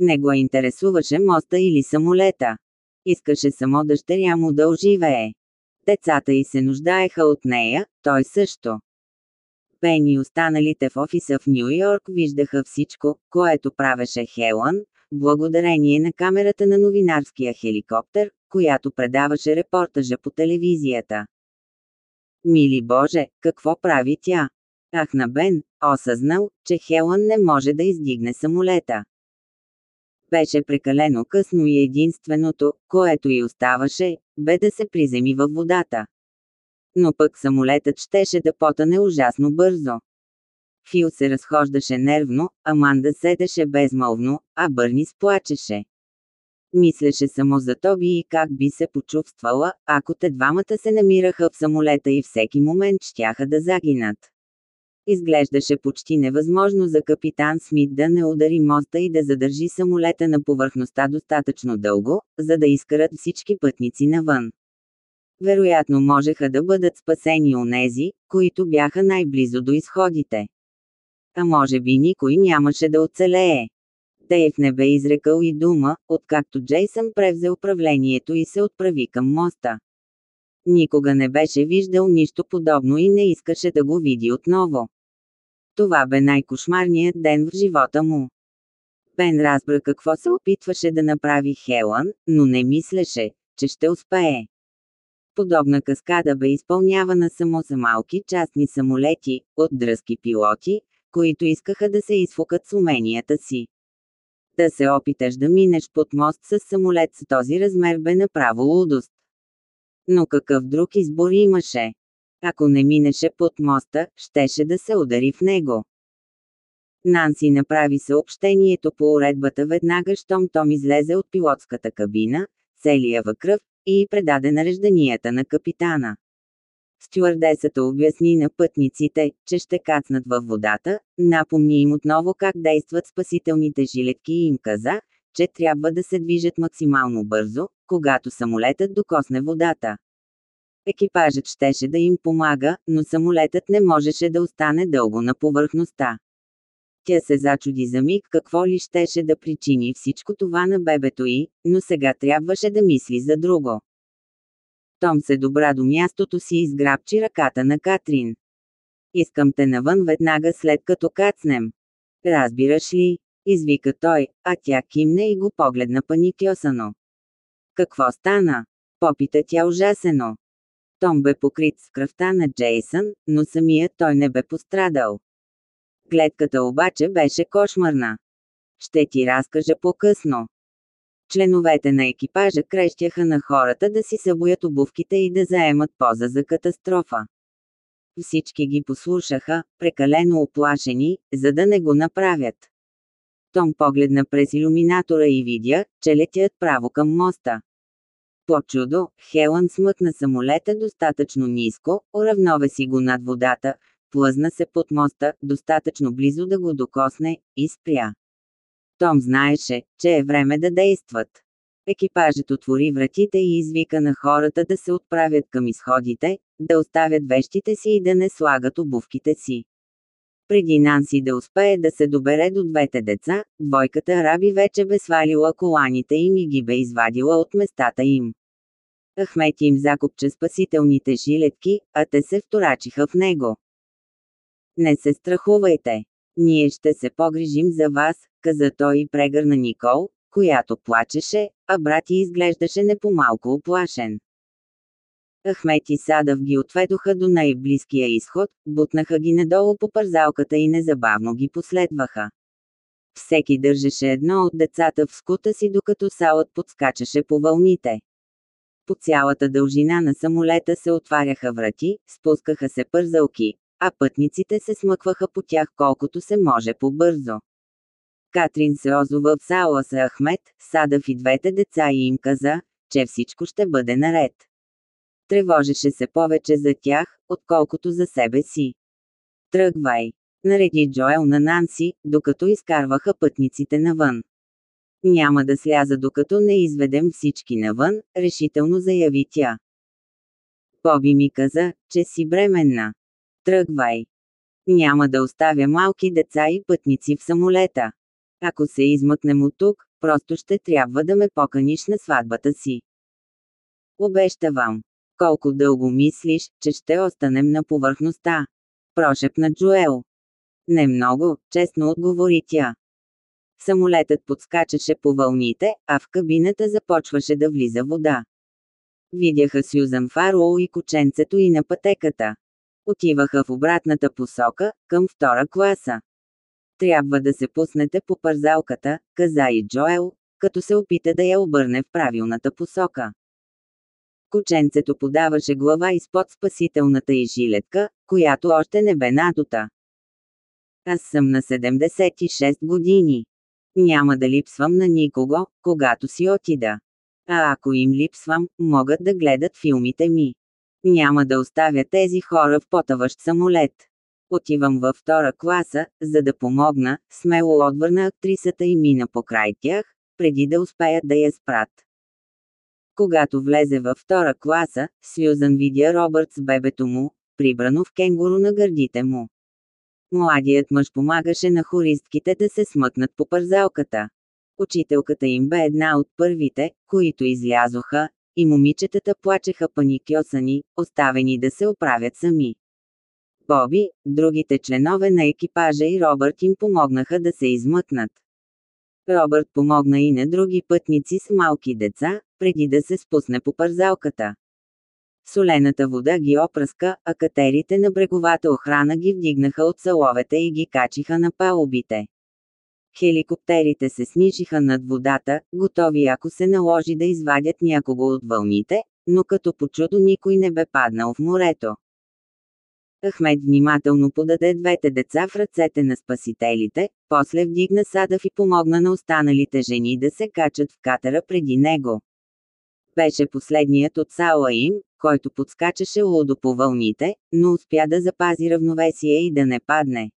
Не го интересуваше моста или самолета. Искаше само дъщеря му да оживее. Децата й се нуждаеха от нея, той също. Пен и останалите в офиса в Нью Йорк виждаха всичко, което правеше Хелън, благодарение на камерата на новинарския хеликоптер, която предаваше репортажа по телевизията. Мили Боже, какво прави тя? Ахна Бен, осъзнал, че Хелън не може да издигне самолета. Беше прекалено късно и единственото, което й оставаше, бе да се приземи във водата. Но пък самолетът щеше да потане ужасно бързо. Фил се разхождаше нервно, Аманда седеше безмълвно, а Бърни сплачеше. Мислеше само за Тоби и как би се почувствала, ако те двамата се намираха в самолета и всеки момент щяха да загинат. Изглеждаше почти невъзможно за капитан Смит да не удари моста и да задържи самолета на повърхността достатъчно дълго, за да изкарат всички пътници навън. Вероятно можеха да бъдат спасени онези, които бяха най-близо до изходите. А може би никой нямаше да оцелее. Дейв не бе изрекал и дума, откакто Джейсън превзе управлението и се отправи към моста. Никога не беше виждал нищо подобно и не искаше да го види отново. Това бе най-кошмарният ден в живота му. Бен разбра какво се опитваше да направи Хелън, но не мислеше, че ще успее. Подобна каскада бе изпълнявана само за малки частни самолети, от дръзки пилоти, които искаха да се изфукат с уменията си. Да се опиташ да минеш под мост с самолет с този размер бе направо лудост. Но какъв друг избор имаше? Ако не минеше под моста, щеше да се удари в него. Нанси направи съобщението по уредбата веднага, щом Том излезе от пилотската кабина, целия във кръв, и предаде нарежданията на капитана. Стюардесата обясни на пътниците, че ще кацнат във водата, напомни им отново как действат спасителните жилетки и им каза, че трябва да се движат максимално бързо, когато самолетът докосне водата. Екипажът щеше да им помага, но самолетът не можеше да остане дълго на повърхността. Тя се зачуди за миг какво ли щеше да причини всичко това на бебето й, но сега трябваше да мисли за друго. Том се добра до мястото си и изграбчи ръката на Катрин. Искам те навън веднага след като кацнем. Разбираш ли? Извика той, а тя кимне и го погледна паникьосано. Какво стана? Попита тя ужасено. Том бе покрит с кръвта на Джейсън, но самият той не бе пострадал. Гледката обаче беше кошмарна. Ще ти разкажа по-късно. Членовете на екипажа крещяха на хората да си събоят обувките и да заемат поза за катастрофа. Всички ги послушаха, прекалено оплашени, за да не го направят. Том погледна през иллюминатора и видя, че летят право към моста. По чудо, Хелън смъкна самолета достатъчно ниско, уравновеси го над водата, плъзна се под моста, достатъчно близо да го докосне, и спря. Том знаеше, че е време да действат. Екипажът отвори вратите и извика на хората да се отправят към изходите, да оставят вещите си и да не слагат обувките си. Преди Нанси да успее да се добере до двете деца, двойката араби вече бе свалила коланите им и ги бе извадила от местата им. Ахмет им закопча спасителните жилетки, а те се вторачиха в него. Не се страхувайте. Ние ще се погрижим за вас, каза той и прегърна Никол, която плачеше, а брат ти изглеждаше не по-малко оплашен. Ахмет и Садав ги отведоха до най-близкия изход, бутнаха ги надолу по парзалката и незабавно ги последваха. Всеки държеше едно от децата в скута си докато салът подскачаше по вълните. По цялата дължина на самолета се отваряха врати, спускаха се пързалки, а пътниците се смъкваха по тях колкото се може по-бързо. Катрин се озова в сала с Ахмет, Садав и двете деца и им каза, че всичко ще бъде наред. Тревожеше се повече за тях, отколкото за себе си. Тръгвай! Нареди Джоел на Нанси, докато изкарваха пътниците навън. Няма да сляза докато не изведем всички навън, решително заяви тя. Боби ми каза, че си бременна. Тръгвай. Няма да оставя малки деца и пътници в самолета. Ако се измъкнем от тук, просто ще трябва да ме поканиш на сватбата си. Обещавам. Колко дълго мислиш, че ще останем на повърхността? Прошепна Джоел. Не много, честно отговори тя. Самолетът подскачаше по вълните, а в кабината започваше да влиза вода. Видяха Сюзан Фарлоу и кученцето и на пътеката. Отиваха в обратната посока, към втора класа. Трябва да се пуснете по парзалката, каза и Джоел, като се опита да я обърне в правилната посока. Кученцето подаваше глава изпод спасителната и жилетка, която още не бе надута. Аз съм на 76 години. Няма да липсвам на никого, когато си отида. А ако им липсвам, могат да гледат филмите ми. Няма да оставя тези хора в потъващ самолет. Отивам във втора класа, за да помогна, смело отвърна актрисата и мина покрай тях, преди да успеят да я спрат. Когато влезе във втора класа, Сюзан видя Робърт с бебето му, прибрано в кенгуру на гърдите му. Младият мъж помагаше на хористките да се смъкнат по парзалката. Учителката им бе една от първите, които излязоха, и момичетата плачеха паникьосани, оставени да се оправят сами. Боби, другите членове на екипажа и Робърт им помогнаха да се измъкнат. Робърт помогна и на други пътници с малки деца, преди да се спусне по парзалката. Солената вода ги опръска, а катерите на бреговата охрана ги вдигнаха от саловете и ги качиха на палубите. Хеликоптерите се снижиха над водата, готови ако се наложи да извадят някого от вълните, но като по чудо никой не бе паднал в морето. Ахмед внимателно подаде двете деца в ръцете на спасителите, после вдигна Садъв и помогна на останалите жени да се качат в катера преди него. Беше последният от сала им, който подскачаше лудо по вълните, но успя да запази равновесие и да не падне.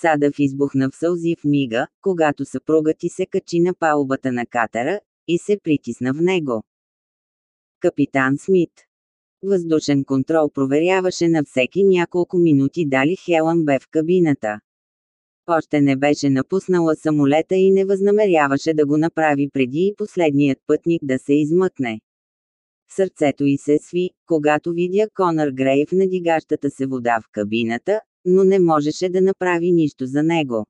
Садъв избухна в сълзи в мига, когато съпругът ти се качи на палубата на катера, и се притисна в него. Капитан Смит Въздушен контрол проверяваше на всеки няколко минути дали Хелън бе в кабината. Още не беше напуснала самолета и не възнамеряваше да го направи преди и последният пътник да се измъкне. Сърцето й се сви, когато видя Конър Грей в надигащата се вода в кабината, но не можеше да направи нищо за него.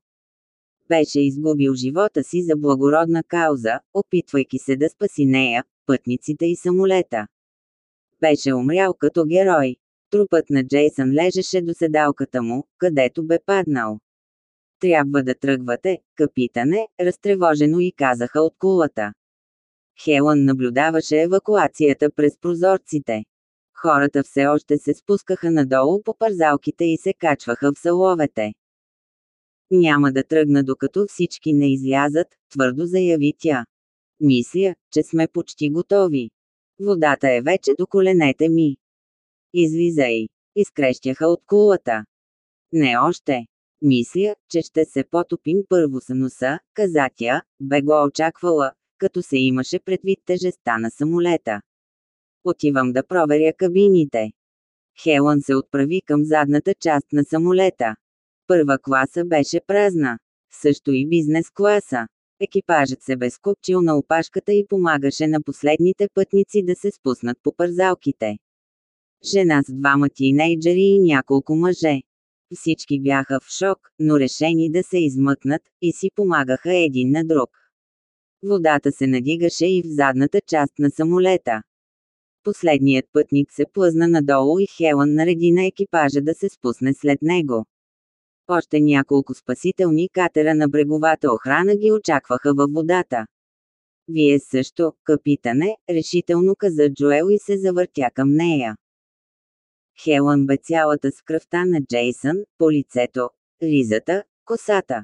Беше изгубил живота си за благородна кауза, опитвайки се да спаси нея, пътниците и самолета. Беше умрял като герой. Трупът на Джейсън лежеше до седалката му, където бе паднал. Трябва да тръгвате, капитане, разтревожено и казаха от кулата. Хелън наблюдаваше евакуацията през прозорците. Хората все още се спускаха надолу по парзалките и се качваха в саловете. Няма да тръгна докато всички не излязат, твърдо заяви тя. Мисля, че сме почти готови. Водата е вече до коленете ми. Излизай. Изкрещяха от кулата. Не още. Мисля, че ще се потопим първо с носа, каза тя, бе го очаквала, като се имаше предвид тежеста на самолета. Отивам да проверя кабините. Хелън се отправи към задната част на самолета. Първа класа беше празна. Също и бизнес класа. Екипажът се бе скопчил на опашката и помагаше на последните пътници да се спуснат по пързалките. Жена с двама тинейджери и няколко мъже. Всички бяха в шок, но решени да се измъкнат, и си помагаха един на друг. Водата се надигаше и в задната част на самолета. Последният пътник се плъзна надолу и Хелън нареди на екипажа да се спусне след него. Още няколко спасителни катера на бреговата охрана ги очакваха във водата. Вие също, капитане, решително каза Джоел и се завъртя към нея. Хелън бе цялата с кръвта на Джейсън, по лицето, ризата, косата.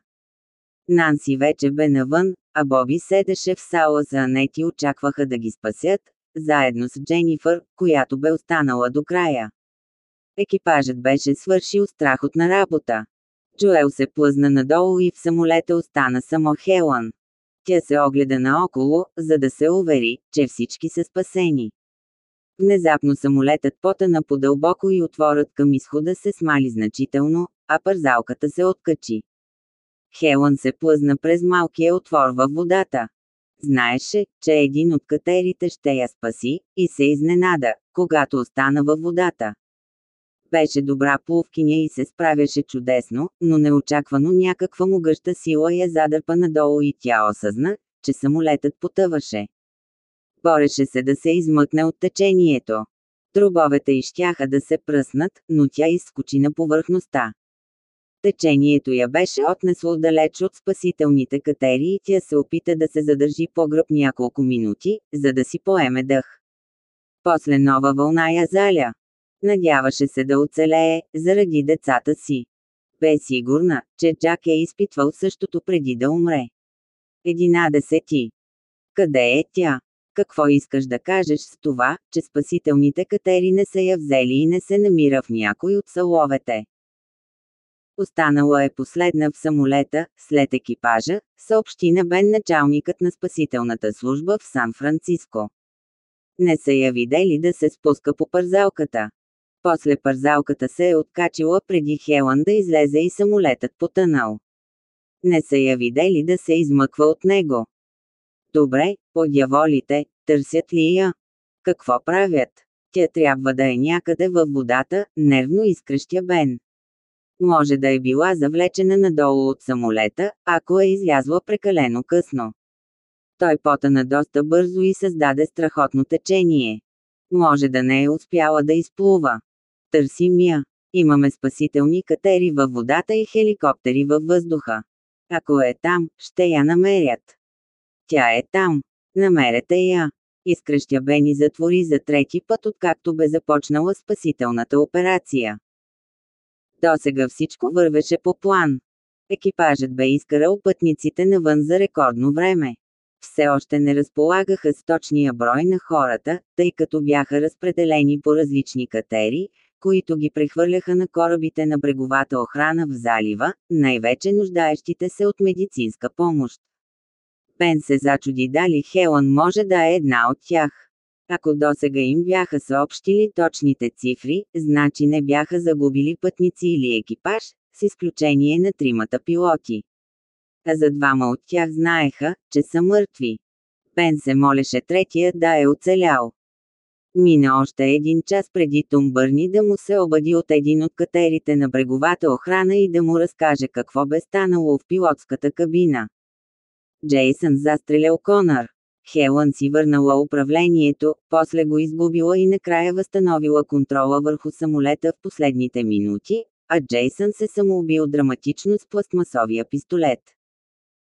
Нанси вече бе навън, а Боби седеше в сала за Анет и очакваха да ги спасят, заедно с Дженифър, която бе останала до края. Екипажът беше свършил страхотна работа. Джоел се плъзна надолу и в самолета остана само Хелън. Тя се огледа наоколо, за да се увери, че всички са спасени. Внезапно самолетът потъна по-дълбоко и отворът към изхода се смали значително, а пързалката се откачи. Хелън се плъзна през малкия отвор във водата. Знаеше, че един от катерите ще я спаси, и се изненада, когато остана във водата. Беше добра плувкиня и се справяше чудесно, но неочаквано някаква могъща сила я задърпа надолу и тя осъзна, че самолетът потъваше. Бореше се да се измъкне от течението. Дробовете изщяха да се пръснат, но тя изскочи на повърхността. Течението я беше отнесло далеч от спасителните катери и тя се опита да се задържи по-гръб няколко минути, за да си поеме дъх. После нова вълна я заля. Надяваше се да оцелее, заради децата си. Бе сигурна, че Джак е изпитвал същото преди да умре. Единадесети. Къде е тя? Какво искаш да кажеш с това, че спасителните катери не са я взели и не се намира в някой от саловете? Останала е последна в самолета, след екипажа, съобщи на Бен началникът на спасителната служба в Сан-Франциско. Не са я видели да се спуска по пързалката. После пързалката се е откачила преди Хелън да излезе и самолетът потънал. Не са я видели да се измъква от него. Добре, подяволите, търсят ли я? Какво правят? Тя трябва да е някъде във водата, нервно изкръщя Бен. Може да е била завлечена надолу от самолета, ако е излязла прекалено късно. Той потана доста бързо и създаде страхотно течение. Може да не е успяла да изплува. Търсим я. Имаме спасителни катери във водата и хеликоптери във въздуха. Ако е там, ще я намерят. Тя е там. Намерете я. Изкръщя Бени затвори за трети път откакто бе започнала спасителната операция. До сега всичко вървеше по план. Екипажът бе изкарал пътниците навън за рекордно време. Все още не разполагаха с точния брой на хората, тъй като бяха разпределени по различни катери, които ги прехвърляха на корабите на бреговата охрана в залива, най-вече нуждаещите се от медицинска помощ. Пен се зачуди дали Хелън може да е една от тях. Ако досега им бяха съобщили точните цифри, значи не бяха загубили пътници или екипаж, с изключение на тримата пилоти. А за двама от тях знаеха, че са мъртви. Пен се молеше третия да е оцелял. Мина още един час преди Том Бърни да му се обади от един от катерите на бреговата охрана и да му разкаже какво бе станало в пилотската кабина. Джейсън застрелял Конър. Хелън си върнала управлението, после го изгубила и накрая възстановила контрола върху самолета в последните минути, а Джейсън се самоубил драматично с пластмасовия пистолет.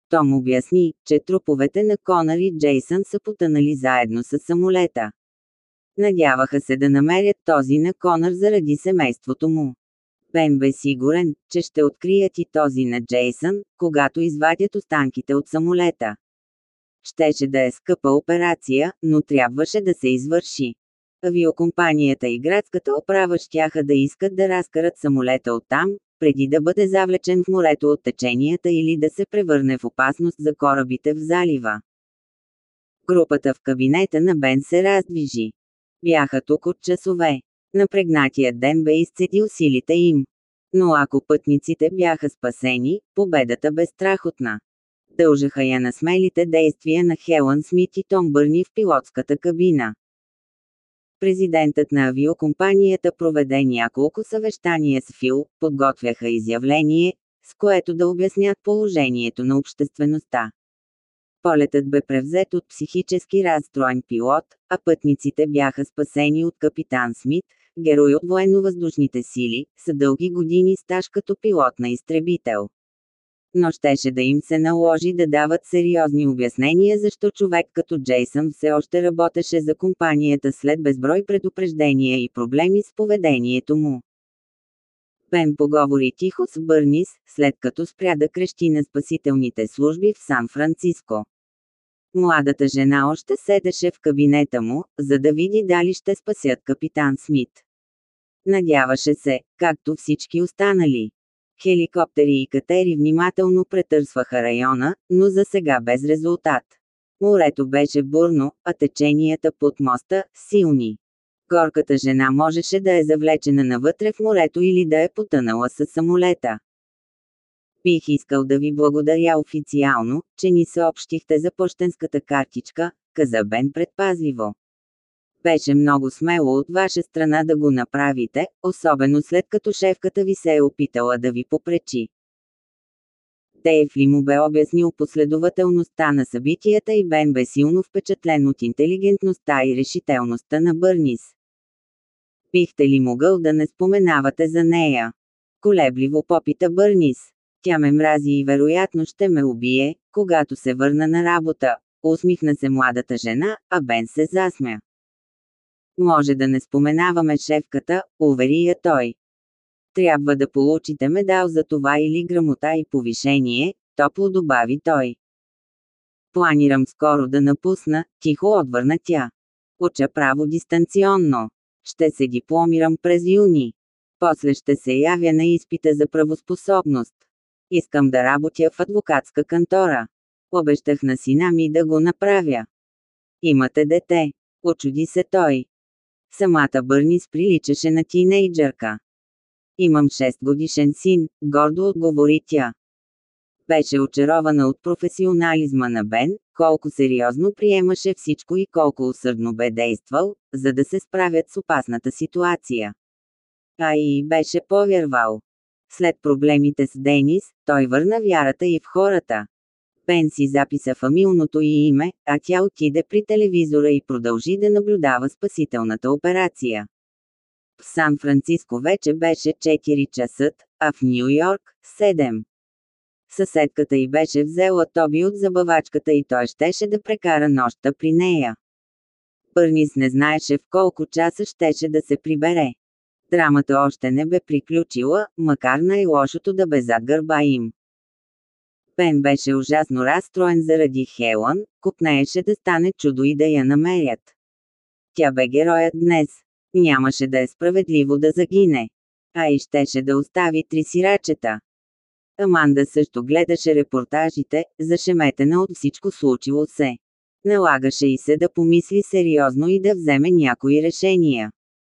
Том обясни, че труповете на Конър и Джейсън са потънали заедно с самолета. Надяваха се да намерят този на Конър заради семейството му. Бен бе сигурен, че ще открият и този на Джейсън, когато извадят останките от самолета. Щеше да е скъпа операция, но трябваше да се извърши. Авиокомпанията и градската оправа щяха да искат да разкарат самолета оттам, преди да бъде завлечен в морето от теченията или да се превърне в опасност за корабите в залива. Групата в кабинета на Бен се раздвижи. Бяха тук от часове. Напрегнатия ден бе изцедил силите им. Но ако пътниците бяха спасени, победата бе страхотна. Дължаха я на смелите действия на Хелън Смит и Том Бърни в пилотската кабина. Президентът на авиокомпанията проведе няколко съвещания с Фил, подготвяха изявление, с което да обяснят положението на обществеността. Полетът бе превзет от психически разстроен пилот, а пътниците бяха спасени от капитан Смит, герой от военно-въздушните сили, с дълги години стаж като пилот на изтребител. Но щеше да им се наложи да дават сериозни обяснения защо човек като Джейсън все още работеше за компанията след безброй предупреждения и проблеми с поведението му. Пен поговори тихо с Бърнис, след като спря да крещи на спасителните служби в Сан-Франциско. Младата жена още седеше в кабинета му, за да види дали ще спасят капитан Смит. Надяваше се, както всички останали. Хеликоптери и катери внимателно претърсваха района, но за сега без резултат. Морето беше бурно, а теченията под моста – силни. Горката жена можеше да е завлечена навътре в морето или да е потънала с самолета. Бих искал да ви благодаря официално, че ни съобщихте за почтенската картичка, каза Бен предпазливо. Беше много смело от ваша страна да го направите, особено след като шефката ви се е опитала да ви попречи. Дейв ли му бе обяснил последователността на събитията и Бен бе силно впечатлен от интелигентността и решителността на Бърнис. Бихте ли могъл да не споменавате за нея? Колебливо попита Бърнис. Тя ме мрази и вероятно ще ме убие, когато се върна на работа. Усмихна се младата жена, а Бен се засмя. Може да не споменаваме шефката, увери я той. Трябва да получите медал за това или грамота и повишение, топло добави той. Планирам скоро да напусна, тихо отвърна тя. Уча право дистанционно. Ще се дипломирам през юни. После ще се явя на изпита за правоспособност. Искам да работя в адвокатска кантора. Обещах на сина ми да го направя. Имате дете. Очуди се той. Самата Бърнис приличаше на тинейджърка. Имам 6 годишен син, гордо отговори тя. Беше очарована от професионализма на Бен, колко сериозно приемаше всичко и колко усърдно бе действал, за да се справят с опасната ситуация. А и беше повярвал. След проблемите с Денис, той върна вярата и в хората. Бен си записа фамилното й име, а тя отиде при телевизора и продължи да наблюдава спасителната операция. В Сан-Франциско вече беше 4 часа, а в Нью Йорк – 7. Съседката й беше взела Тоби от забавачката и той щеше да прекара нощта при нея. Пърнис не знаеше в колко часа щеше да се прибере. Драмата още не бе приключила, макар най-лошото да бе зад гърба им. Пен беше ужасно разстроен заради Хелън, купнееше да стане чудо и да я намерят. Тя бе героят днес. Нямаше да е справедливо да загине. А и щеше да остави три сирачета. Аманда също гледаше репортажите, зашеметена от всичко случило се. Налагаше и се да помисли сериозно и да вземе някои решения.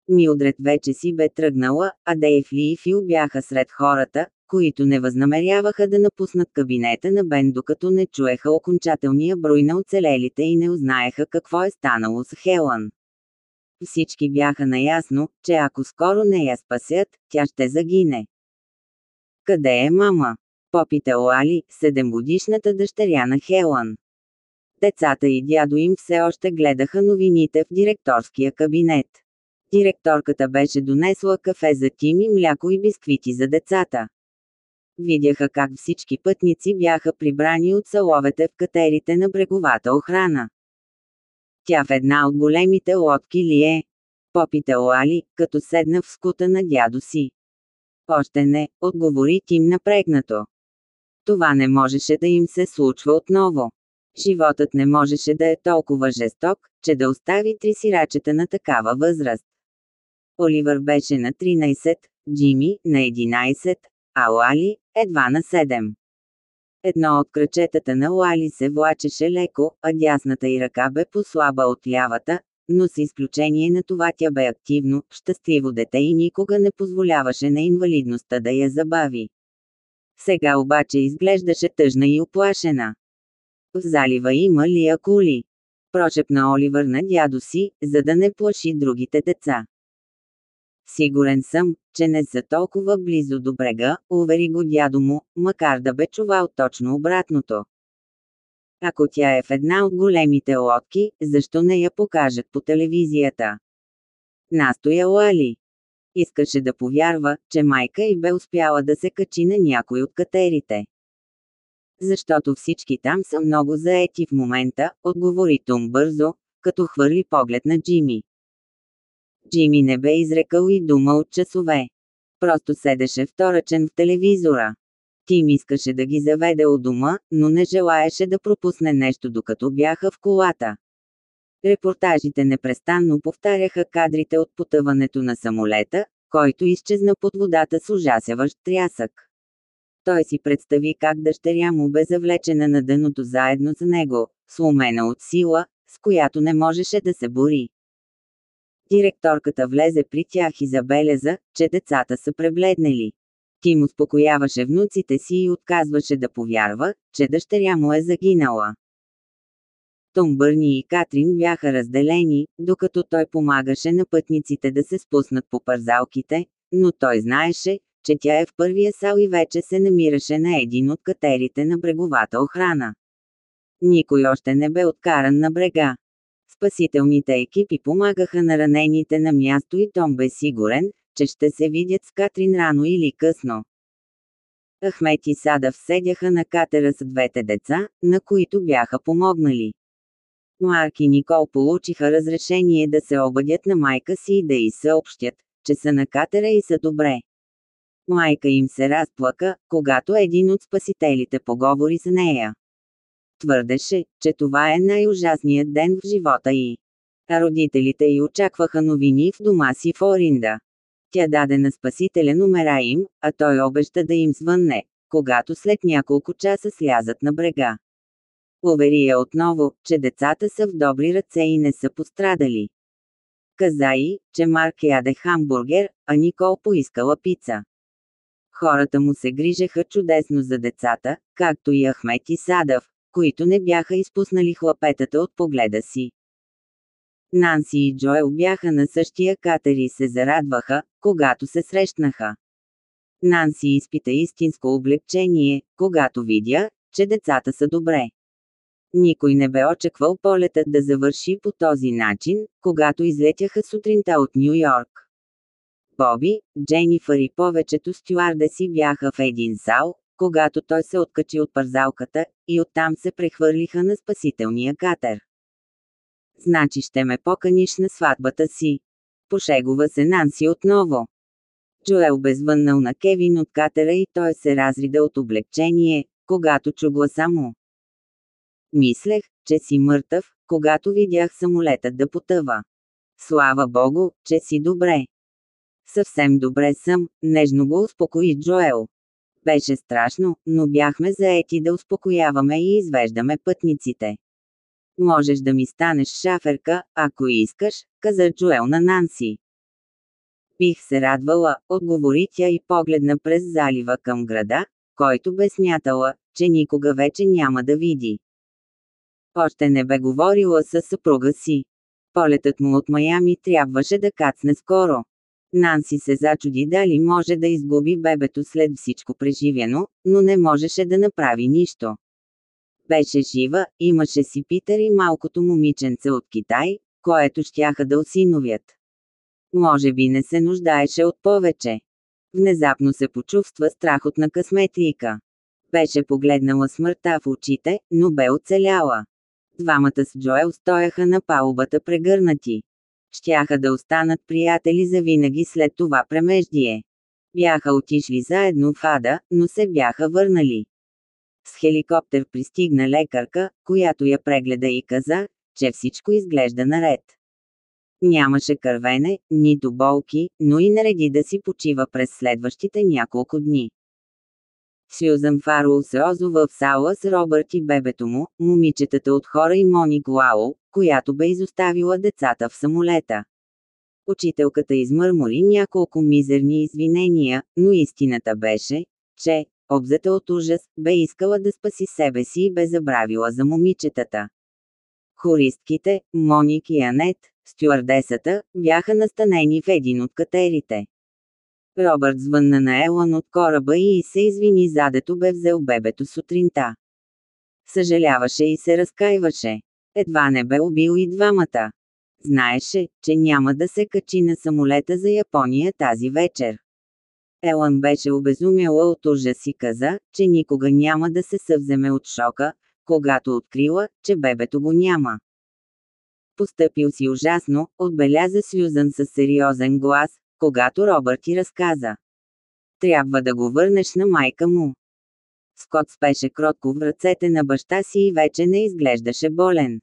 Милдред вече си бе тръгнала, а Дейв Ли и Фил бяха сред хората, които не възнамеряваха да напуснат кабинета на Бен докато не чуеха окончателния брой на оцелелите и не узнаеха какво е станало с Хелън. Всички бяха наясно, че ако скоро не я спасят, тя ще загине. Къде е мама? Попита Оали, седемгодишната дъщеря на Хелън. Децата и дядо им все още гледаха новините в директорския кабинет. Директорката беше донесла кафе за Тим и мляко и бисквити за децата. Видяха как всички пътници бяха прибрани от саловете в катерите на бреговата охрана. Тя в една от големите лодки ли е? Попита Оали, като седна в скута на дядо си. Още не, отговори Тим напрегнато. Това не можеше да им се случва отново. Животът не можеше да е толкова жесток, че да остави три сирачета на такава възраст. Оливър беше на 13, Джими – на 11, а Лали – едва на 7. Едно от кръчетата на Лали се влачеше леко, а дясната й ръка бе послаба от лявата, но с изключение на това тя бе активно, щастливо дете и никога не позволяваше на инвалидността да я забави. Сега обаче изглеждаше тъжна и оплашена. В залива има ли акули? Прошепна Оливър на дядо си, за да не плаши другите деца. Сигурен съм, че не са толкова близо до брега, увери го дядо му, макар да бе чувал точно обратното. Ако тя е в една от големите лодки, защо не я покажат по телевизията? Настоя Лали. Искаше да повярва, че майка й бе успяла да се качи на някой от катерите. Защото всички там са много заети в момента, отговори Том бързо, като хвърли поглед на Джими. Джими не бе изрекал и дума от часове. Просто седеше вторачен в телевизора. Тим искаше да ги заведе от дома, но не желаеше да пропусне нещо докато бяха в колата. Репортажите непрестанно повтаряха кадрите от потъването на самолета, който изчезна под водата с ужасяващ трясък. Той си представи как дъщеря му бе завлечена на дъното заедно с него, сломена от сила, с която не можеше да се бори. Директорката влезе при тях и забеляза, че децата са пребледнели. Тим успокояваше внуците си и отказваше да повярва, че дъщеря му е загинала. Том Бърни и Катрин бяха разделени, докато той помагаше на пътниците да се спуснат по парзалките, но той знаеше, че тя е в първия сал и вече се намираше на един от катерите на бреговата охрана. Никой още не бе откаран на брега. Спасителните екипи помагаха на ранените на място и Том бе сигурен, че ще се видят с Катрин рано или късно. Ахмет и Садав седяха на катера с двете деца, на които бяха помогнали. Марк и Никол получиха разрешение да се обадят на майка си и да й съобщят, че са на катера и са добре. Майка им се разплака, когато един от спасителите поговори с нея. Твърдеше, че това е най-ужасният ден в живота й. А родителите й очакваха новини в дома си в Оринда. Тя даде на спасителя номера им, а той обеща да им звънне, когато след няколко часа слязат на брега. Увери я отново, че децата са в добри ръце и не са пострадали. Каза и, че Марк яде хамбургер, а Никол поискала пица. Хората му се грижеха чудесно за децата, както и Ахмет и Садав, които не бяха изпуснали хлапетата от погледа си. Нанси и Джоел бяха на същия катер и се зарадваха, когато се срещнаха. Нанси изпита истинско облегчение, когато видя, че децата са добре. Никой не бе очаквал полетът да завърши по този начин, когато излетяха сутринта от Нью Йорк. Боби, Дженифър и повечето стюардеси бяха в един зал, когато той се откачи от парзалката, и оттам се прехвърлиха на спасителния катер. Значи ще ме поканиш на сватбата си. Пошегува се Нанси отново. Джоел бе звъннал на Кевин от катера и той се разрида от облегчение, когато чу гласа му. Мислех, че си мъртъв, когато видях самолетът да потъва. Слава Богу, че си добре. Съвсем добре съм, нежно го успокои Джоел. Беше страшно, но бяхме заети да успокояваме и извеждаме пътниците. Можеш да ми станеш шаферка, ако искаш, каза Джоел на Нанси. Бих се радвала, отговори тя и погледна през залива към града, който бе смятала, че никога вече няма да види. Още не бе говорила с съпруга си. Полетът му от Майами трябваше да кацне скоро. Нанси се зачуди дали може да изгуби бебето след всичко преживяно, но не можеше да направи нищо. Беше жива, имаше си Питър и малкото момиченце от Китай, което щяха да осиновят. Може би не се нуждаеше от повече. Внезапно се почувства страхотна късметлика. Беше погледнала смъртта в очите, но бе оцеляла. Двамата с Джоел стояха на палубата прегърнати. Щяха да останат приятели за винаги след това премеждие. Бяха отишли заедно в Ада, но се бяха върнали. С хеликоптер пристигна лекарка, която я прегледа и каза, че всичко изглежда наред. Нямаше кървене, нито болки, но и нареди да си почива през следващите няколко дни. Сюзан Фарул се озова в сала с Робърт и бебето му, момичетата от хора и Моник Лао, която бе изоставила децата в самолета. Учителката измърмори няколко мизерни извинения, но истината беше, че, обзета от ужас, бе искала да спаси себе си и бе забравила за момичетата. Хористките, Моник и Анет, стюардесата, бяха настанени в един от катерите. Робърт звънна на Елън от кораба и се извини задето бе взел бебето сутринта. Съжаляваше и се разкаиваше. Едва не бе убил и двамата. Знаеше, че няма да се качи на самолета за Япония тази вечер. Елън беше обезумяла от ужас и каза, че никога няма да се съвземе от шока, когато открила, че бебето го няма. Постъпил си ужасно, отбеляза Сюзан със сериозен глас, когато Робърт ти разказа. Трябва да го върнеш на майка му. Скот спеше кротко в ръцете на баща си и вече не изглеждаше болен.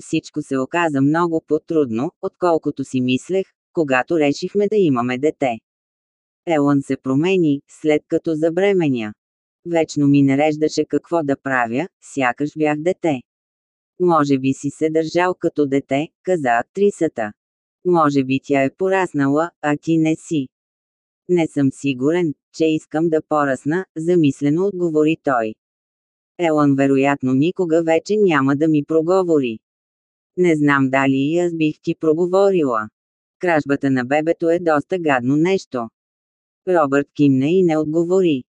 Всичко се оказа много по-трудно, отколкото си мислех, когато решихме да имаме дете. Елън се промени, след като забременя. Вечно ми нареждаше какво да правя, сякаш бях дете. Може би си се държал като дете, каза актрисата. Може би тя е пораснала, а ти не си. Не съм сигурен, че искам да порасна, замислено отговори той. Елън вероятно никога вече няма да ми проговори. Не знам дали и аз бих ти проговорила. Кражбата на бебето е доста гадно нещо. Робърт кимна и не отговори.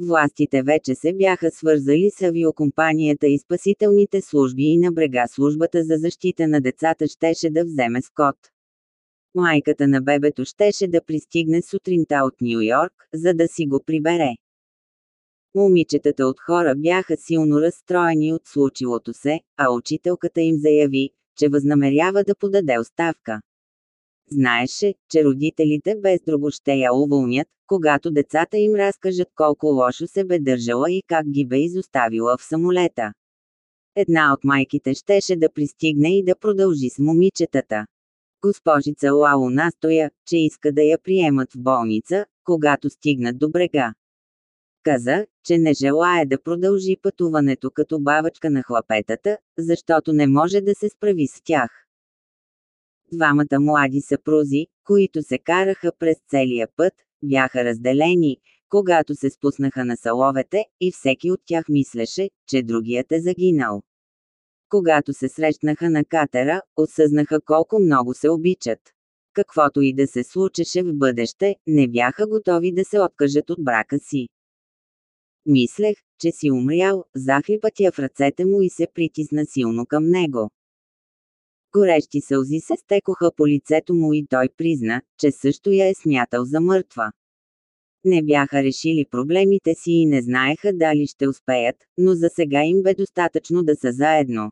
Властите вече се бяха свързали с авиокомпанията и спасителните служби и на брега службата за защита на децата щеше да вземе Скот. Майката на бебето щеше да пристигне сутринта от Нью Йорк, за да си го прибере. Момичетата от хора бяха силно разстроени от случилото се, а учителката им заяви, че възнамерява да подаде оставка. Знаеше, че родителите без друго ще я уволнят, когато децата им разкажат колко лошо се бе държала и как ги бе изоставила в самолета. Една от майките щеше да пристигне и да продължи с момичетата. Госпожица Лао настоя, че иска да я приемат в болница, когато стигнат до брега. Каза, че не желая да продължи пътуването като бабачка на хлапетата, защото не може да се справи с тях. Двамата млади съпрузи, които се караха през целия път, бяха разделени, когато се спуснаха на саловете, и всеки от тях мислеше, че другият е загинал. Когато се срещнаха на катера, осъзнаха колко много се обичат. Каквото и да се случеше в бъдеще, не бяха готови да се откажат от брака си. Мислех, че си умрял, захлипа тя в ръцете му и се притисна силно към него. Горещи сълзи се стекоха по лицето му и той призна, че също я е смятал за мъртва. Не бяха решили проблемите си и не знаеха дали ще успеят, но за сега им бе достатъчно да са заедно.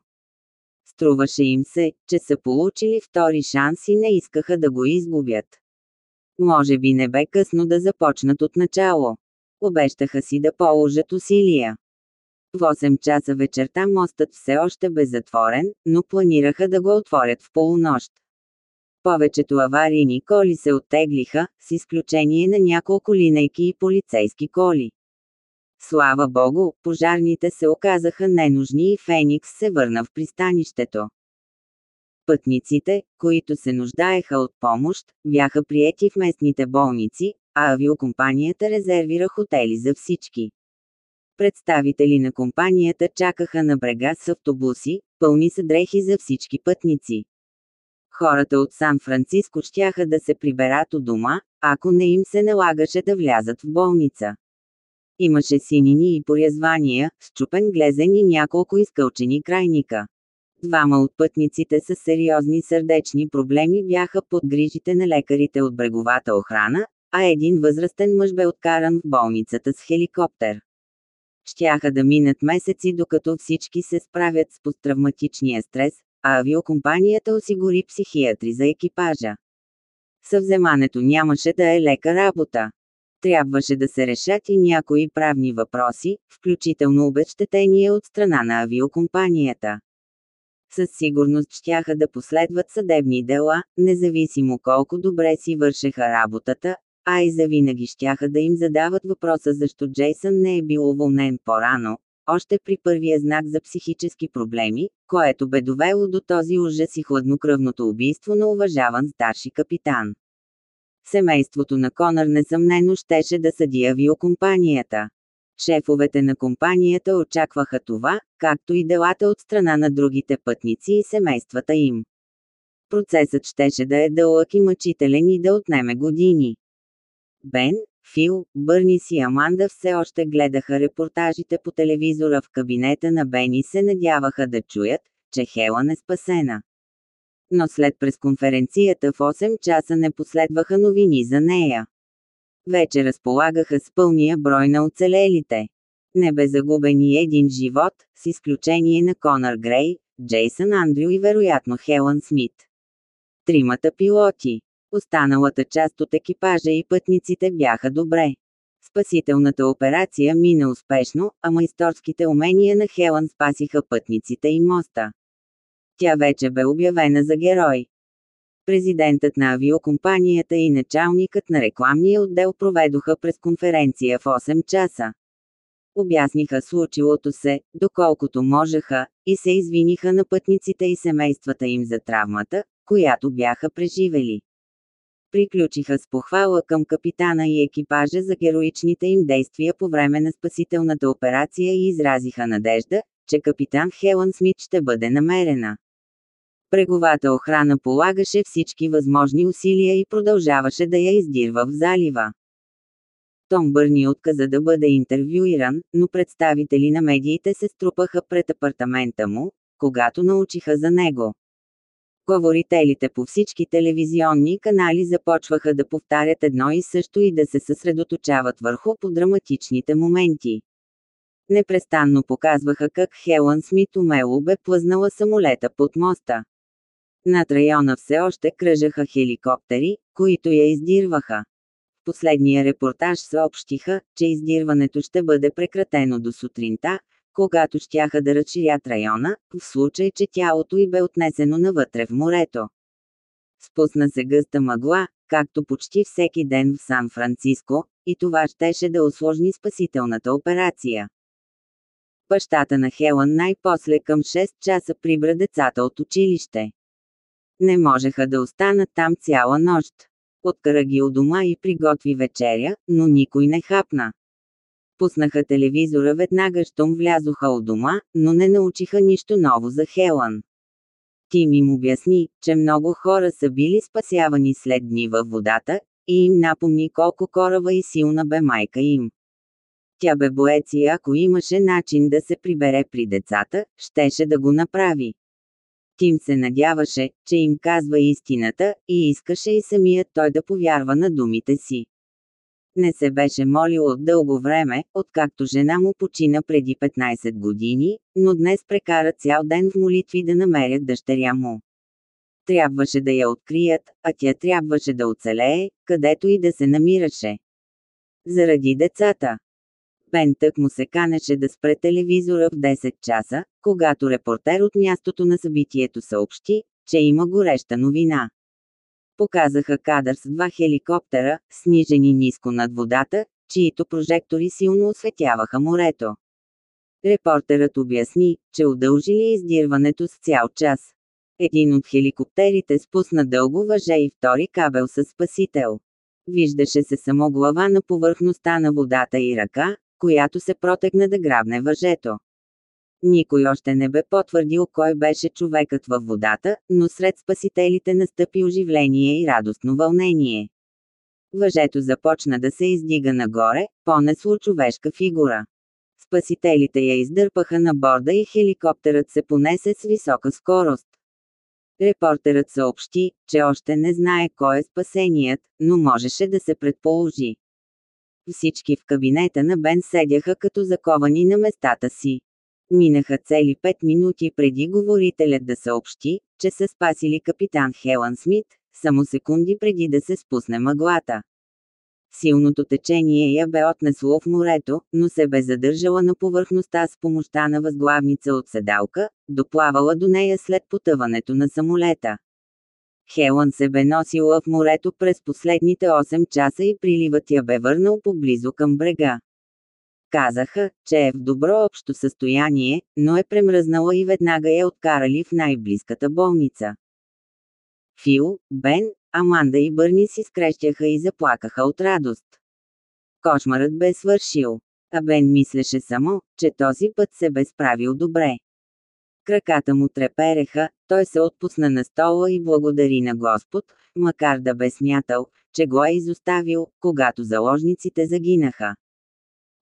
Струваше им се, че са получили втори шанс и не искаха да го изгубят. Може би не бе късно да започнат от начало. Обещаха си да положат усилия. В 8 часа вечерта мостът все още бе затворен, но планираха да го отворят в полунощ. Повечето аварийни коли се оттеглиха, с изключение на няколко линейки и полицейски коли. Слава богу, пожарните се оказаха ненужни и Феникс се върна в пристанището. Пътниците, които се нуждаеха от помощ, бяха приети в местните болници, а авиокомпанията резервира хотели за всички. Представители на компанията чакаха на брега с автобуси, пълни с дрехи за всички пътници. Хората от Сан-Франциско щяха да се приберат от дома, ако не им се налагаше да влязат в болница. Имаше синини и порязвания, счупен глезен и няколко изкълчени крайника. Двама от пътниците с сериозни сърдечни проблеми бяха под грижите на лекарите от бреговата охрана, а един възрастен мъж бе откаран в болницата с хеликоптер. Щяха да минат месеци докато всички се справят с посттравматичния стрес, а авиокомпанията осигури психиатри за екипажа. Съвземането нямаше да е лека работа. Трябваше да се решат и някои правни въпроси, включително обещетение от страна на авиокомпанията. Със сигурност щяха да последват съдебни дела, независимо колко добре си вършеха работата, а и завинаги щяха да им задават въпроса защо Джейсън не е бил уволнен по-рано, още при първия знак за психически проблеми, което бе довело до този ужас и хладнокръвното убийство на уважаван старши капитан. Семейството на Конър несъмнено щеше да съди авиокомпанията. Шефовете на компанията очакваха това, както и делата от страна на другите пътници и семействата им. Процесът щеше да е дълъг и мъчителен и да отнеме години. Бен, Фил, Бърнис и Аманда все още гледаха репортажите по телевизора в кабинета на Бен и се надяваха да чуят, че Хелън е спасена. Но след пресконференцията в 8 часа не последваха новини за нея. Вече разполагаха с пълния брой на оцелелите. Не бе загубен и един живот, с изключение на Конър Грей, Джейсън Андрю и вероятно Хелън Смит. Тримата пилоти. Останалата част от екипажа и пътниците бяха добре. Спасителната операция мина успешно, а майсторските умения на Хелън спасиха пътниците и моста. Тя вече бе обявена за герой. Президентът на авиокомпанията и началникът на рекламния отдел проведоха през конференция в 8 часа. Обясниха случилото се, доколкото можеха, и се извиниха на пътниците и семействата им за травмата, която бяха преживели. Приключиха с похвала към капитана и екипажа за героичните им действия по време на спасителната операция и изразиха надежда, че капитан Хелън Смит ще бъде намерена. Бреговата охрана полагаше всички възможни усилия и продължаваше да я издирва в залива. Том Бърни отказа да бъде интервюиран, но представители на медиите се струпаха пред апартамента му, когато научиха за него. Говорителите по всички телевизионни канали започваха да повтарят едно и също и да се съсредоточават върху подраматичните моменти. Непрестанно показваха как Хелън Смит умело бе плъзнала самолета под моста. Над района все още кръжаха хеликоптери, които я издирваха. В последния репортаж съобщиха, че издирването ще бъде прекратено до сутринта, когато щяха да разширят района, в случай, че тялото й бе отнесено навътре в морето. Спусна се гъста мъгла, както почти всеки ден в Сан-Франциско, и това щеше да осложни спасителната операция. Бащата на Хелън най-после към 6 часа прибра децата от училище. Не можеха да останат там цяла нощ. Откара ги у дома и приготви вечеря, но никой не хапна. Пуснаха телевизора веднага, щом влязоха у дома, но не научиха нищо ново за Хелън. Тим им обясни, че много хора са били спасявани след дни във водата, и им напомни колко корава и силна бе майка им. Тя бе боец и ако имаше начин да се прибере при децата, щеше да го направи. Тим се надяваше, че им казва истината, и искаше и самият той да повярва на думите си. Не се беше молил от дълго време, откакто жена му почина преди 15 години, но днес прекара цял ден в молитви да намерят дъщеря му. Трябваше да я открият, а тя трябваше да оцелее, където и да се намираше. Заради децата. Бен тък му се канеше да спре телевизора в 10 часа, когато репортер от мястото на събитието съобщи, че има гореща новина. Показаха кадър с два хеликоптера, снижени ниско над водата, чието прожектори силно осветяваха морето. Репортерът обясни, че удължили издирването с цял час. Един от хеликоптерите спусна дълго въже и втори кабел с спасител. Виждаше се само глава на повърхността на водата и ръка, която се протегна да грабне въжето. Никой още не бе потвърдил кой беше човекът във водата, но сред спасителите настъпи оживление и радостно вълнение. Въжето започна да се издига нагоре, понесло човешка фигура. Спасителите я издърпаха на борда и хеликоптерът се понесе с висока скорост. Репортерът съобщи, че още не знае кой е спасеният, но можеше да се предположи. Всички в кабинета на Бен седяха като заковани на местата си. Минаха цели 5 минути преди говорителят да съобщи, че са спасили капитан Хелън Смит, само секунди преди да се спусне мъглата. Силното течение я бе отнесло в морето, но се бе задържала на повърхността с помощта на възглавница от седалка, доплавала до нея след потъването на самолета. Хелън се бе носила в морето през последните 8 часа и приливът я бе върнал поблизо към брега. Казаха, че е в добро общо състояние, но е премръзнала и веднага я откарали в най-близката болница. Фил, Бен, Аманда и Бърни си скрещяха и заплакаха от радост. Кошмарът бе свършил, а Бен мислеше само, че този път се бе справил добре. Краката му трепереха, той се отпусна на стола и благодари на Господ, макар да бе смятал, че го е изоставил, когато заложниците загинаха.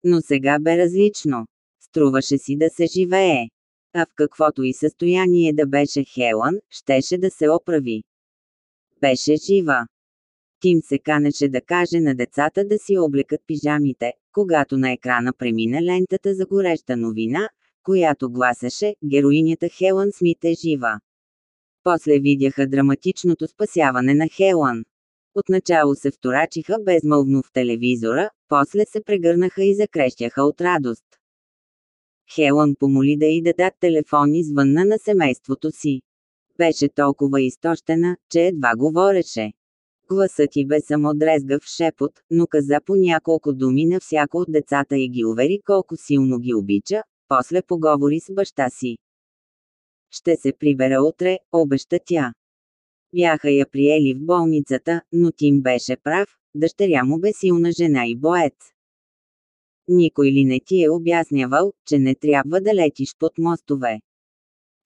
Но сега бе различно. Струваше си да се живее. А в каквото и състояние да беше Хелън, щеше да се оправи. Беше жива. Тим се канеше да каже на децата да си облекат пижамите, когато на екрана премина лентата за гореща новина, която гласеше «Героинята Хелън Смит е жива». После видяха драматичното спасяване на Хелън. Отначало се вторачиха безмълвно в телевизора, после се прегърнаха и закрещяха от радост. Хелън помоли да й дадат телефон и звънна на семейството си. Беше толкова изтощена, че едва говореше. Гласът ти бе само дрезгав шепот, но каза по няколко думи на всяко от децата и ги увери колко силно ги обича, после поговори с баща си. Ще се прибера утре, обеща тя. Бяха я приели в болницата, но Тим беше прав, дъщеря му бе силна жена и боец. Никой ли не ти е обяснявал, че не трябва да летиш под мостове?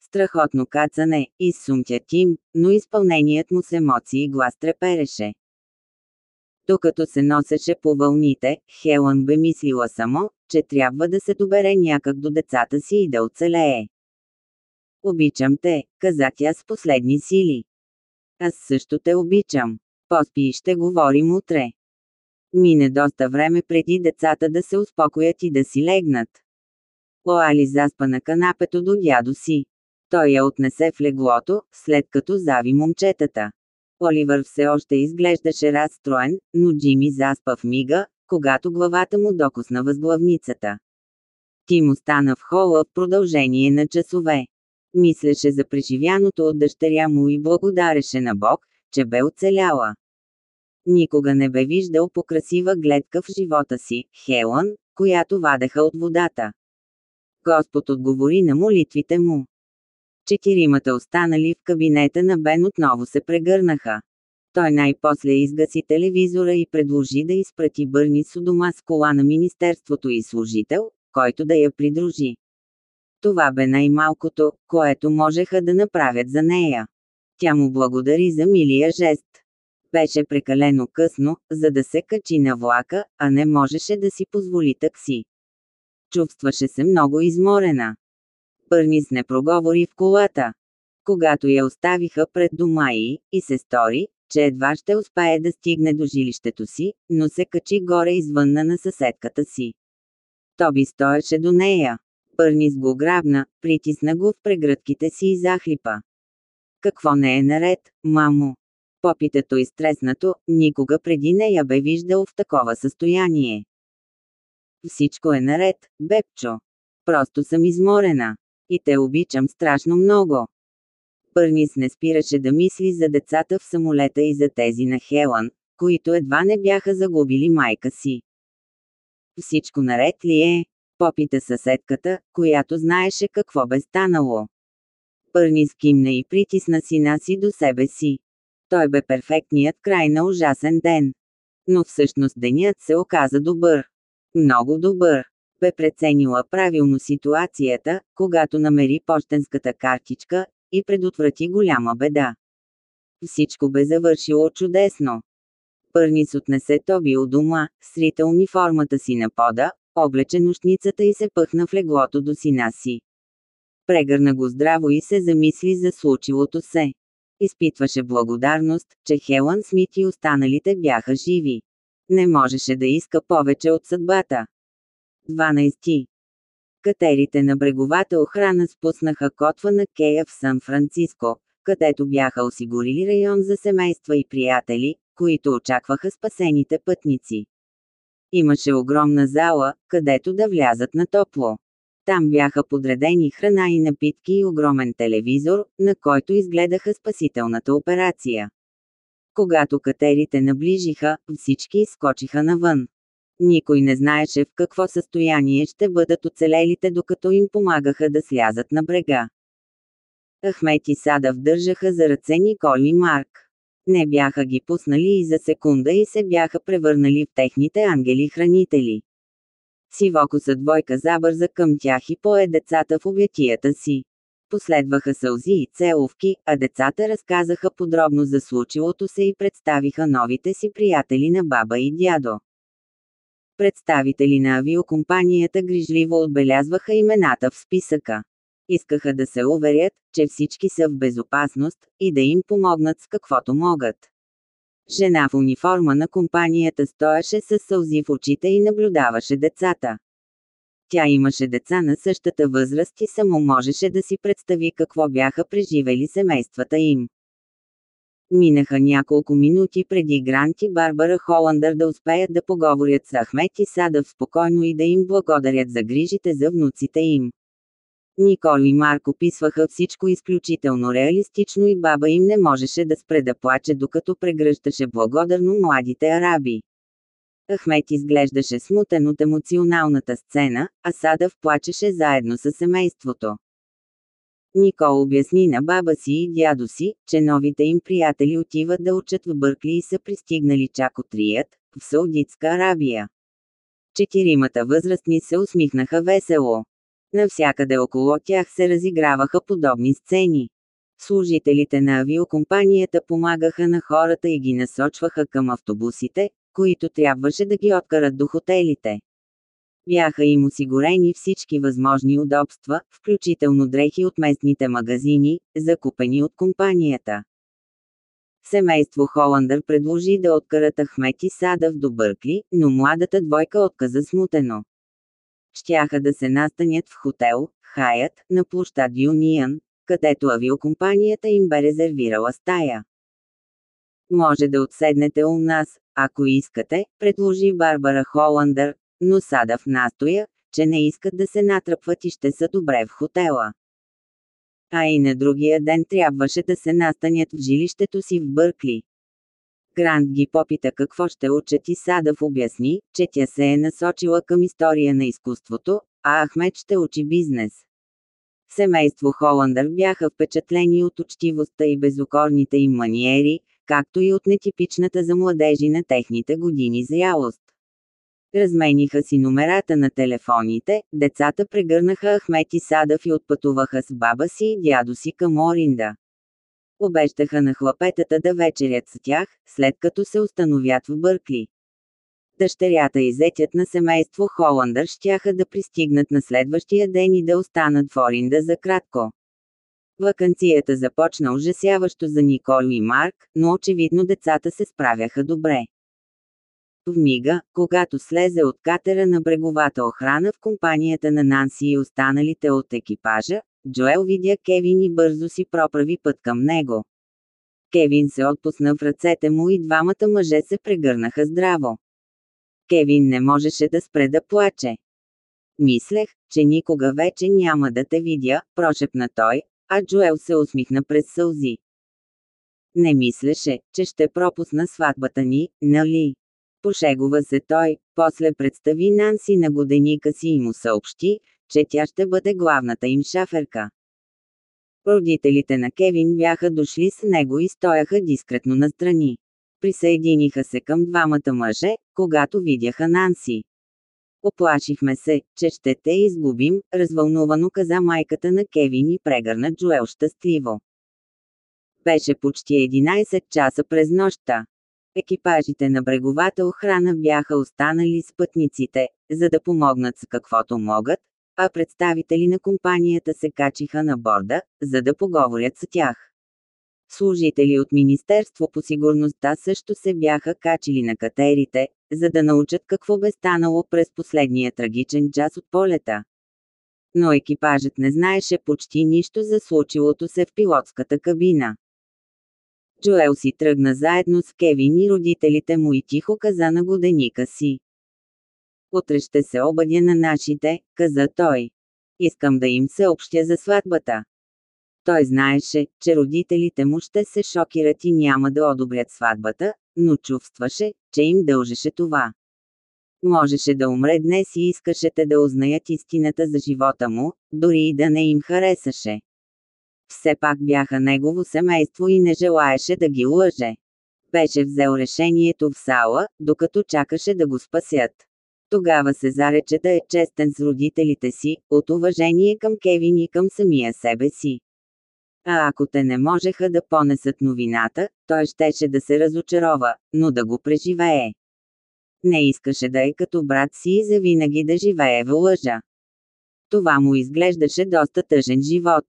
Страхотно кацане, изсумтя Тим, но изпълненият му с емоции глас трепереше. Докато се носеше по вълните, Хелън бе мислила само, че трябва да се добере някак до децата си и да оцелее. Обичам те, каза тя с последни сили. Аз също те обичам. Поспи и ще говорим утре. Мине доста време преди децата да се успокоят и да си легнат. Лоали заспа на канапето до дядо си. Той я отнесе в леглото, след като зави момчетата. Оливър все още изглеждаше разстроен, но Джими заспа в мига, когато главата му докосна възглавницата. Тим остана в хола в продължение на часове. Мислеше за преживяното от дъщеря му и благодареше на Бог, че бе оцеляла. Никога не бе виждал по красива гледка в живота си, Хелън, която вадеха от водата. Господ отговори на молитвите му. Четиримата останали в кабинета на Бен отново се прегърнаха. Той най-после изгаси телевизора и предложи да изпрати Бърнис у дома с кола на Министерството и служител, който да я придружи. Това бе най-малкото, което можеха да направят за нея. Тя му благодари за милия жест. Беше прекалено късно, за да се качи на влака, а не можеше да си позволи такси. Чувстваше се много изморена. Бърнис не проговори в колата. Когато я оставиха пред дома и, и се стори, че едва ще успее да стигне до жилището си, но се качи горе извънна на съседката си. Тоби стоеше до нея. Бърнис го грабна, притисна го в прегръдките си и захлипа. Какво не е наред, мамо? Попита той стреснато, никога преди не я бе виждал в такова състояние. Всичко е наред, бебчо. Просто съм изморена. И те обичам страшно много. Бърнис не спираше да мисли за децата в самолета и за тези на Хелън, които едва не бяха загубили майка си. Всичко наред ли е? Попита съседката, която знаеше какво бе станало. Бърнис кимна и притисна сина си до себе си. Той бе перфектният край на ужасен ден. Но всъщност денят се оказа добър. Много добър бе преценила правилно ситуацията, когато намери почтенската картичка и предотврати голяма беда. Всичко бе завършило чудесно. Пърнис отнесе Тоби у дома, срита униформата си на пода, облече нощницата и се пъхна в леглото до сина си. Прегърна го здраво и се замисли за случилото се. Изпитваше благодарност, че Хелън Смит и останалите бяха живи. Не можеше да иска повече от съдбата. 12. Катерите на бреговата охрана спуснаха котва на Кея в Сан-Франциско, където бяха осигурили район за семейства и приятели, които очакваха спасените пътници. Имаше огромна зала, където да влязат на топло. Там бяха подредени храна и напитки и огромен телевизор, на който изгледаха спасителната операция. Когато катерите наближиха, всички изскочиха навън. Никой не знаеше в какво състояние ще бъдат оцелелите докато им помагаха да слязат на брега. Ахмет и Садав държаха за ръце Николи Марк. Не бяха ги пуснали и за секунда и се бяха превърнали в техните ангели-хранители. Сивокоса двойка забърза към тях и пое децата в обятията си. Последваха сълзи и целовки, а децата разказаха подробно за случилото се и представиха новите си приятели на баба и дядо. Представители на авиокомпанията грижливо отбелязваха имената в списъка. Искаха да се уверят, че всички са в безопасност и да им помогнат с каквото могат. Жена в униформа на компанията стоеше с сълзи в очите и наблюдаваше децата. Тя имаше деца на същата възраст и само можеше да си представи какво бяха преживели семействата им. Минаха няколко минути преди Грант и Барбара Холандър да успеят да поговорят с Ахмет и Садъв спокойно и да им благодарят за грижите за внуците им. Никол и Марк описваха всичко изключително реалистично и баба им не можеше да спре да плаче докато прегръщаше благодарно младите араби. Ахмет изглеждаше смутен от емоционалната сцена, а Садъв плачеше заедно с семейството. Никол обясни на баба си и дядо си, че новите им приятели отиват да учат в Бъркли и са пристигнали чак от Рият, в Саудитска Арабия. Четиримата възрастни се усмихнаха весело. Навсякъде около тях се разиграваха подобни сцени. Служителите на авиокомпанията помагаха на хората и ги насочваха към автобусите, които трябваше да ги откарат до хотелите. Бяха им осигурени всички възможни удобства, включително дрехи от местните магазини, закупени от компанията. Семейство Холандър предложи да откарат Ахмет и Садъв до Бъркли, но младата двойка отказа смутено. Щяха да се настанят в хотел, Хаят, на площад Юниън, където авиокомпанията им бе резервирала стая. Може да отседнете у нас, ако искате, предложи Барбара Холандър, но Садав настоя, че не искат да се натръпват и ще са добре в хотела. А и на другия ден трябваше да се настанят в жилището си в Бъркли. Грант ги попита какво ще учат и Садав обясни, че тя се е насочила към история на изкуството, а Ахмед ще учи бизнес. Семейство Холандър бяха впечатлени от учтивостта и безокорните им маниери, както и от нетипичната за младежи на техните години зрялост. Размениха си номерата на телефоните, децата прегърнаха Ахмет и Садав и отпътуваха с баба си и дядо си към Оринда. Обещаха на хлапетата да вечерят с тях, след като се установят в Бъркли. Дъщерята и зетят на семейство Холандър щяха да пристигнат на следващия ден и да останат в Оринда за кратко. Ваканцията започна ужасяващо за Никол и Марк, но очевидно децата се справяха добре. В мига, когато слезе от катера на бреговата охрана в компанията на Нанси и останалите от екипажа, Джоел видя Кевин и бързо си проправи път към него. Кевин се отпусна в ръцете му и двамата мъже се прегърнаха здраво. Кевин не можеше да спре да плаче. Мислех, че никога вече няма да те видя, прошепна той, а Джоел се усмихна през сълзи. Не мислеше, че ще пропусна сватбата ни, нали? Пошегува се той, после представи Нанси на годеника си и му съобщи, че тя ще бъде главната им шаферка. Родителите на Кевин бяха дошли с него и стояха дискретно настрани. Присъединиха се към двамата мъже, когато видяха Нанси. Оплашихме се, че ще те изгубим, развълнувано каза майката на Кевин и прегърна Джоел щастливо. Беше почти 11 часа през нощта. Екипажите на бреговата охрана бяха останали с пътниците, за да помогнат с каквото могат, а представители на компанията се качиха на борда, за да поговорят с тях. Служители от Министерство по сигурността също се бяха качили на катерите, за да научат какво бе станало през последния трагичен час от полета. Но екипажът не знаеше почти нищо за случилото се в пилотската кабина. Джоел си тръгна заедно с Кевин и родителите му и тихо каза на годеника си. Утре ще се обадя на нашите, каза той. Искам да им съобщя за сватбата. Той знаеше, че родителите му ще се шокират и няма да одобрят сватбата, но чувстваше, че им дължеше това. Можеше да умре днес и искаше те да узнаят истината за живота му, дори и да не им харесаше. Все пак бяха негово семейство и не желаеше да ги лъже. Беше взел решението в сала, докато чакаше да го спасят. Тогава се зарече да е честен с родителите си, от уважение към Кевин и към самия себе си. А ако те не можеха да понесат новината, той щеше да се разочарова, но да го преживее. Не искаше да е като брат си и завинаги да живее в лъжа. Това му изглеждаше доста тъжен живот.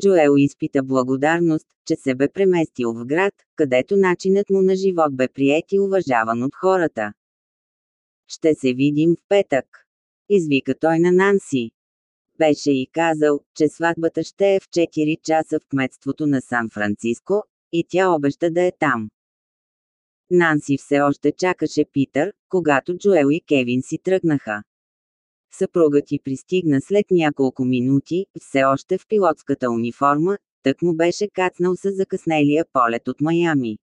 Джоел изпита благодарност, че се бе преместил в град, където начинът му на живот бе прият и уважаван от хората. Ще се видим в петък. Извика той на Нанси. Беше и казал, че сватбата ще е в 4 часа в кметството на Сан-Франциско, и тя обеща да е там. Нанси все още чакаше Питър, когато Джоел и Кевин си тръгнаха. Съпругът ти пристигна след няколко минути, все още в пилотската униформа, тък му беше кацнал с закъснелия полет от Майами.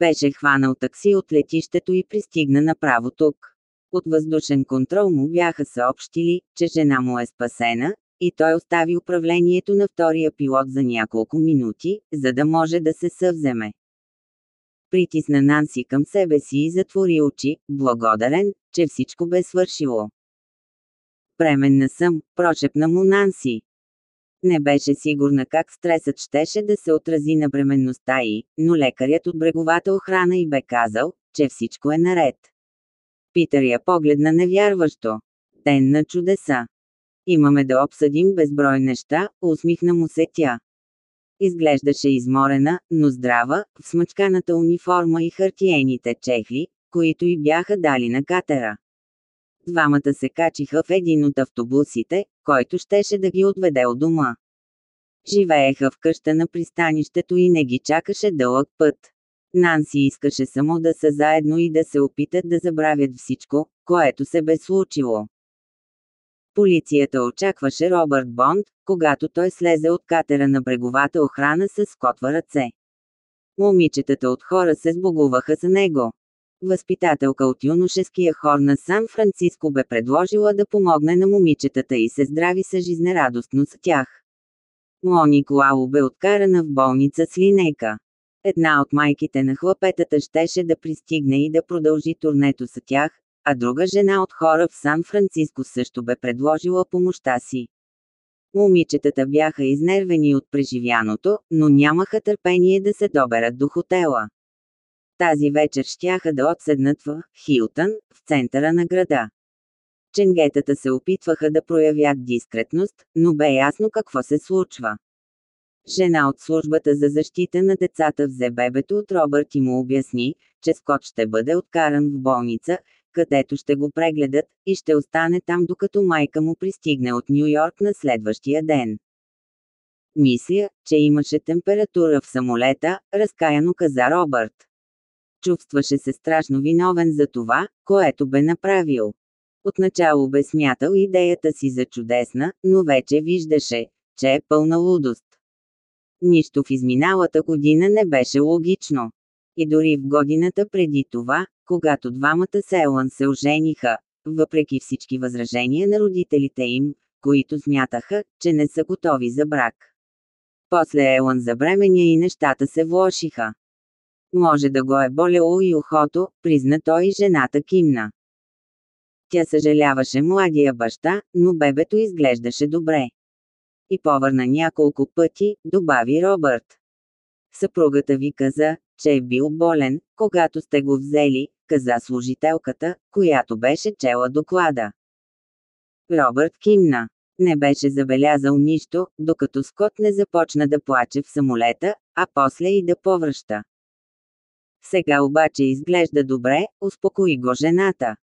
Беше хванал такси от летището и пристигна направо тук. От въздушен контрол му бяха съобщили, че жена му е спасена, и той остави управлението на втория пилот за няколко минути, за да може да се съвземе. Притисна Нанси към себе си и затвори очи, благодарен, че всичко бе свършило. Пременна съм, прошепна му Нанси. Не беше сигурна как стресът щеше да се отрази на бременността й, но лекарят от бреговата охрана й бе казал, че всичко е наред. Питър я погледна невярващо. Ден на чудеса. Имаме да обсъдим безброй неща, усмихна му се тя. Изглеждаше изморена, но здрава, в смъчканата униформа и хартиените чехли, които й бяха дали на катера. Двамата се качиха в един от автобусите, който щеше да ги отведе от дома. Живееха в къща на пристанището и не ги чакаше дълъг път. Нанси искаше само да са заедно и да се опитат да забравят всичко, което се бе случило. Полицията очакваше Робърт Бонд, когато той слезе от катера на бреговата охрана с скотва ръце. Момичетата от хора се сбогуваха за него. Възпитателка от юношеския хор на Сан Франциско бе предложила да помогне на момичетата и се здрави с жизнерадостно с тях. Моник Лао бе откарана в болница с линейка. Една от майките на хлапетата щеше да пристигне и да продължи турнето с тях, а друга жена от хора в Сан Франциско също бе предложила помощта си. Момичетата бяха изнервени от преживяното, но нямаха търпение да се доберат до хотела. Тази вечер щяха да отседнат в Хилтън, в центъра на града. Ченгетата се опитваха да проявят дискретност, но бе ясно какво се случва. Жена от службата за защита на децата взе бебето от Робърт и му обясни, че Скот ще бъде откаран в болница, където ще го прегледат, и ще остане там докато майка му пристигне от Нью Йорк на следващия ден. Мисля, че имаше температура в самолета, разкаяно каза Робърт. Чувстваше се страшно виновен за това, което бе направил. Отначало бе смятал идеята си за чудесна, но вече виждаше, че е пълна лудост. Нищо в изминалата година не беше логично. И дори в годината преди това, когато двамата Селан се ожениха, въпреки всички възражения на родителите им, които смятаха, че не са готови за брак. После Елан забременя и нещата се влошиха. Може да го е болело и ухото, призна той и жената кимна. Тя съжаляваше младия баща, но бебето изглеждаше добре. И повърна няколко пъти, добави Робърт. Съпругата ви каза, че е бил болен, когато сте го взели, каза служителката, която беше чела доклада. Робърт кимна. Не беше забелязал нищо, докато Скот не започна да плаче в самолета, а после и да повръща. Сега обаче изглежда добре, успокои го жената.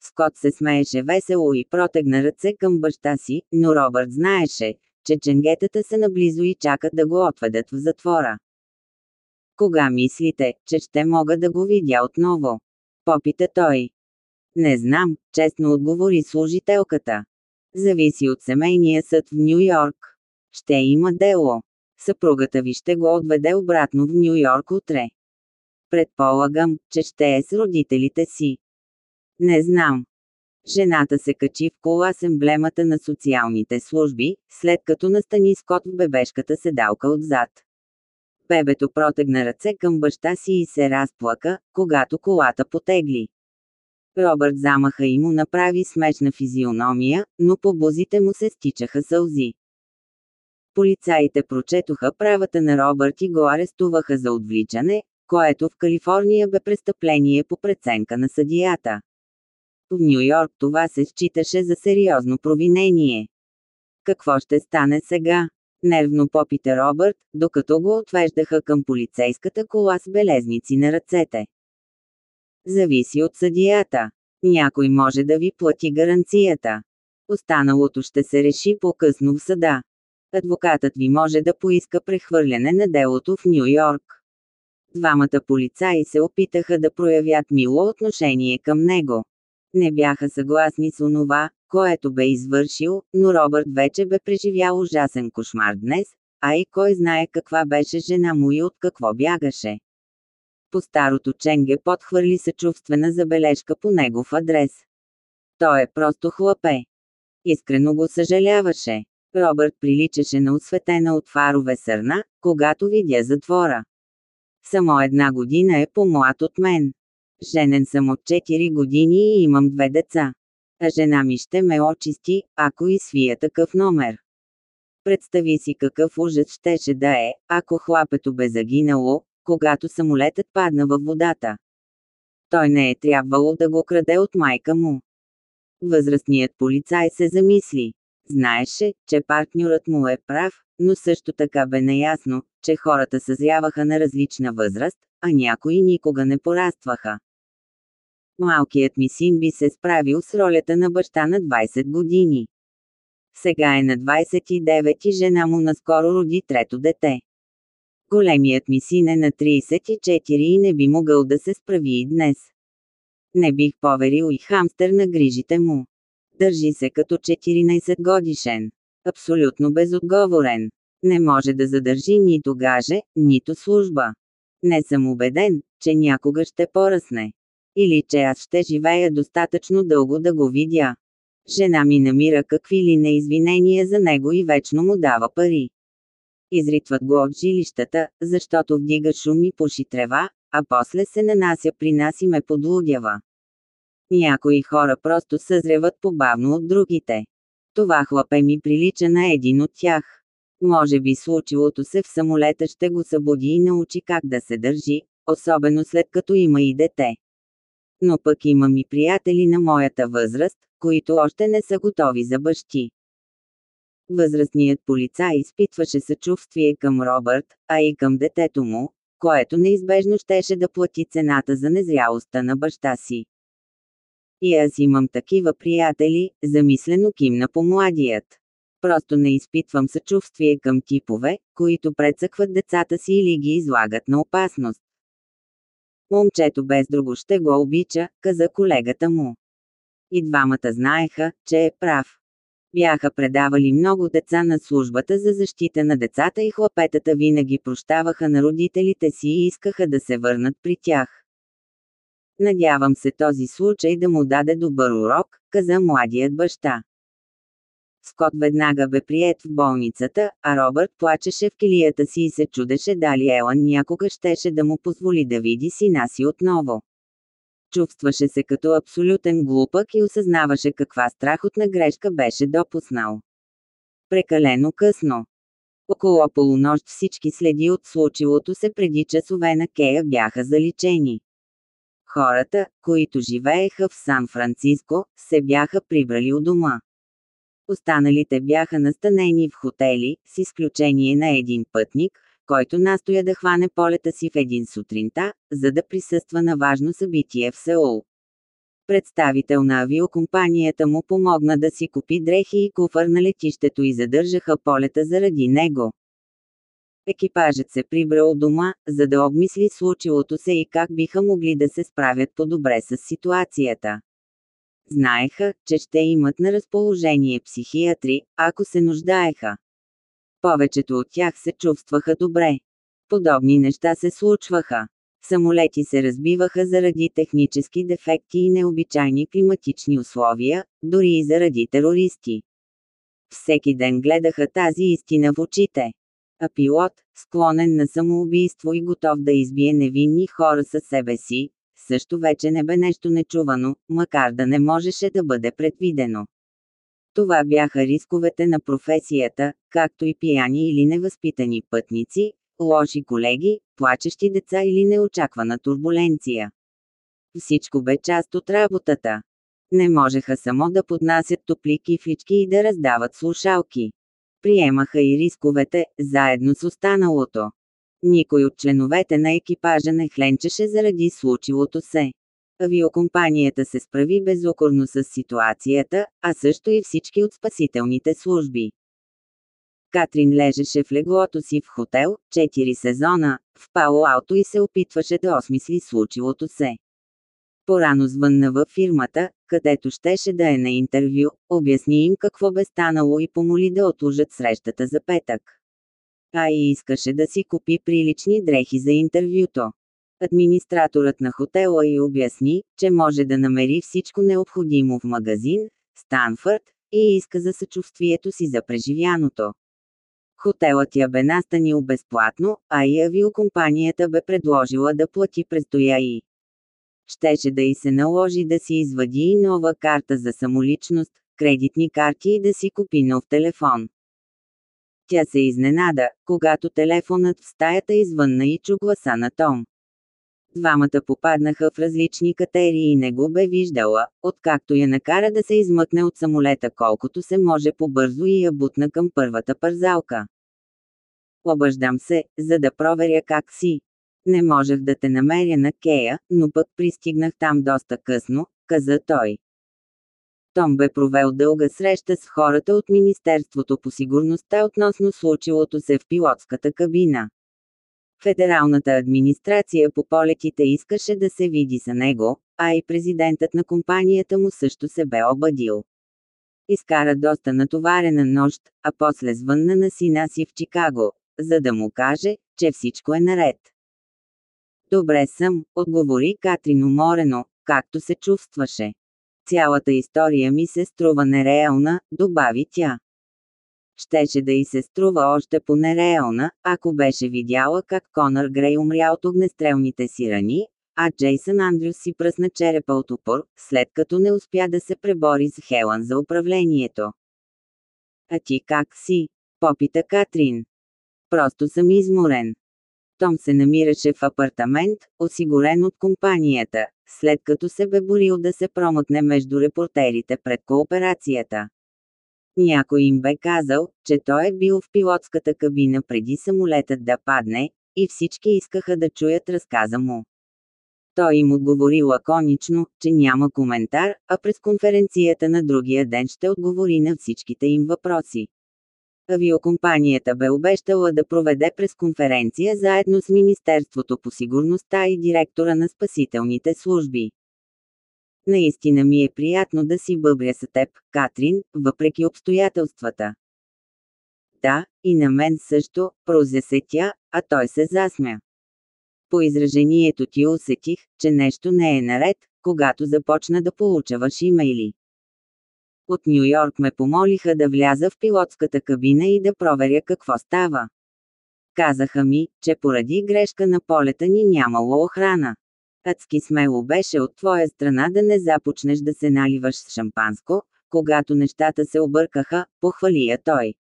Скот се смееше весело и протегна ръце към баща си, но Робърт знаеше, че ченгетата са наблизо и чакат да го отведат в затвора. Кога мислите, че ще мога да го видя отново? Попита той. Не знам, честно отговори служителката. Зависи от семейния съд в Нью Йорк. Ще има дело. Съпругата ви ще го отведе обратно в Нью Йорк утре. Предполагам, че ще е с родителите си. Не знам. Жената се качи в кола с емблемата на социалните служби, след като настани Скот в бебешката седалка отзад. Бебето протегна ръце към баща си и се разплака, когато колата потегли. Робърт замаха и му направи смешна физиономия, но по бузите му се стичаха сълзи. Полицаите прочетоха правата на Робърт и го арестуваха за отвличане, което в Калифорния бе престъпление по преценка на съдията. В Нью Йорк това се считаше за сериозно провинение. Какво ще стане сега? Нервно попита Робърт, докато го отвеждаха към полицейската кола с белезници на ръцете. Зависи от съдията. Някой може да ви плати гаранцията. Останалото ще се реши по-късно в съда. Адвокатът ви може да поиска прехвърляне на делото в Нью Йорк. Двамата полицаи се опитаха да проявят мило отношение към него. Не бяха съгласни с онова, което бе извършил, но Робърт вече бе преживял ужасен кошмар днес, а и кой знае каква беше жена му и от какво бягаше. По старото Ченге подхвърли съчувствена забележка по негов адрес. Той е просто хлапе. Искрено го съжаляваше. Робърт приличаше на осветена от фарове сърна, когато видя затвора. Само една година е по-млад от мен. Женен съм от 4 години и имам две деца. А жена ми ще ме очисти, ако и свия такъв номер. Представи си какъв ужас щеше да е, ако хлапето бе загинало, когато самолетът падна във водата. Той не е трябвало да го краде от майка му. Възрастният полицай се замисли. Знаеше, че партньорът му е прав, но също така бе наясно, че хората съзряваха на различна възраст, а някои никога не порастваха. Малкият ми син би се справил с ролята на баща на 20 години. Сега е на 29 и жена му наскоро роди трето дете. Големият ми син е на 34 и не би могъл да се справи и днес. Не бих поверил и хамстер на грижите му. Държи се като 14 годишен. Абсолютно безотговорен. Не може да задържи нито гаже, нито служба. Не съм убеден, че някога ще поръсне. Или че аз ще живея достатъчно дълго да го видя. Жена ми намира какви ли не извинения за него и вечно му дава пари. Изритват го от жилищата, защото вдига шум и пуши трева, а после се нанася при нас и ме подлудява. Някои хора просто съзреват побавно от другите. Това хлапе ми прилича на един от тях. Може би случилото се в самолета ще го събуди и научи как да се държи, особено след като има и дете. Но пък имам и приятели на моята възраст, които още не са готови за бащи. Възрастният полицай изпитваше съчувствие към Робърт, а и към детето му, което неизбежно щеше да плати цената за незрялостта на баща си. И аз имам такива приятели, замислено кимна по младият. Просто не изпитвам съчувствие към типове, които прецъкват децата си или ги излагат на опасност. Момчето без друго ще го обича, каза колегата му. И двамата знаеха, че е прав. Бяха предавали много деца на службата за защита на децата и хлапетата винаги прощаваха на родителите си и искаха да се върнат при тях. Надявам се този случай да му даде добър урок, каза младият баща. Скот веднага бе прият в болницата, а Робърт плачеше в килията си и се чудеше дали Елън някога щеше да му позволи да види сина си отново. Чувстваше се като абсолютен глупък и осъзнаваше каква страхотна грешка беше допуснал. Прекалено късно. Около полунощ всички следи от случилото се преди часове на Кея бяха заличени. Хората, които живееха в Сан-Франциско, се бяха прибрали у дома. Останалите бяха настанени в хотели, с изключение на един пътник, който настоя да хване полета си в един сутринта, за да присъства на важно събитие в Сеул. Представител на авиокомпанията му помогна да си купи дрехи и куфър на летището и задържаха полета заради него. Екипажът се прибра от дома, за да обмисли случилото се и как биха могли да се справят по-добре с ситуацията. Знаеха, че ще имат на разположение психиатри, ако се нуждаеха. Повечето от тях се чувстваха добре. Подобни неща се случваха. Самолети се разбиваха заради технически дефекти и необичайни климатични условия, дори и заради терористи. Всеки ден гледаха тази истина в очите. А пилот, склонен на самоубийство и готов да избие невинни хора със себе си, също вече не бе нещо нечувано, макар да не можеше да бъде предвидено. Това бяха рисковете на професията, както и пияни или невъзпитани пътници, лоши колеги, плачещи деца или неочаквана турбуленция. Всичко бе част от работата. Не можеха само да поднасят топли кифлички и да раздават слушалки. Приемаха и рисковете, заедно с останалото. Никой от членовете на екипажа не хленчеше заради случилото се. Авиокомпанията се справи безукорно с ситуацията, а също и всички от спасителните служби. Катрин лежеше в леглото си в хотел, 4 сезона, в Пало Алто и се опитваше да осмисли случилото се. Порано звънна във фирмата, където щеше да е на интервю, обясни им какво бе станало и помоли да отложат срещата за петък. А и искаше да си купи прилични дрехи за интервюто. Администраторът на хотела й обясни, че може да намери всичко необходимо в магазин, Станфърд, и иска за съчувствието си за преживяното. Хотелът я бе настанил безплатно, а и авиокомпанията бе предложила да плати престоя и. Щеше да й се наложи да си извади и нова карта за самоличност, кредитни карти и да си купи нов телефон. Тя се изненада, когато телефонът в стаята извънна и чу гласа на Том. Двамата попаднаха в различни катерии и не го бе виждала, откакто я накара да се измъкне от самолета колкото се може по-бързо и я бутна към първата пързалка. Обаждам се, за да проверя как си. Не можех да те намеря на Кея, но пък пристигнах там доста късно, каза той. Том бе провел дълга среща с хората от Министерството по сигурността относно случилото се в пилотската кабина. Федералната администрация по полетите искаше да се види за него, а и президентът на компанията му също се бе обадил. Изкара доста натоварена нощ, а после звънна на сина си в Чикаго, за да му каже, че всичко е наред. Добре съм, отговори Катрин уморено, както се чувстваше. Цялата история ми се струва нереална, добави тя. Щеше да й се струва още по-нереална, ако беше видяла как Конър Грей умря от огнестрелните си рани, а Джейсън Андрюс си пръсна черепа от упор, след като не успя да се пребори с Хелън за управлението. А ти как си? Попита Катрин. Просто съм изморен. Том се намираше в апартамент, осигурен от компанията, след като се бе борил да се промъкне между репортерите пред кооперацията. Някой им бе казал, че той е бил в пилотската кабина преди самолетът да падне, и всички искаха да чуят разказа му. Той им отговори лаконично, че няма коментар, а през конференцията на другия ден ще отговори на всичките им въпроси. Авиокомпанията бе обещала да проведе пресконференция заедно с Министерството по сигурността и директора на спасителните служби. Наистина ми е приятно да си бъбря с теб, Катрин, въпреки обстоятелствата. Да, и на мен също, прозе се тя, а той се засмя. По изражението ти усетих, че нещо не е наред, когато започна да получаваш имейли. От Нью Йорк ме помолиха да вляза в пилотската кабина и да проверя какво става. Казаха ми, че поради грешка на полета ни нямало охрана. Адски смело беше от твоя страна да не започнеш да се наливаш с шампанско, когато нещата се объркаха, похвали я той.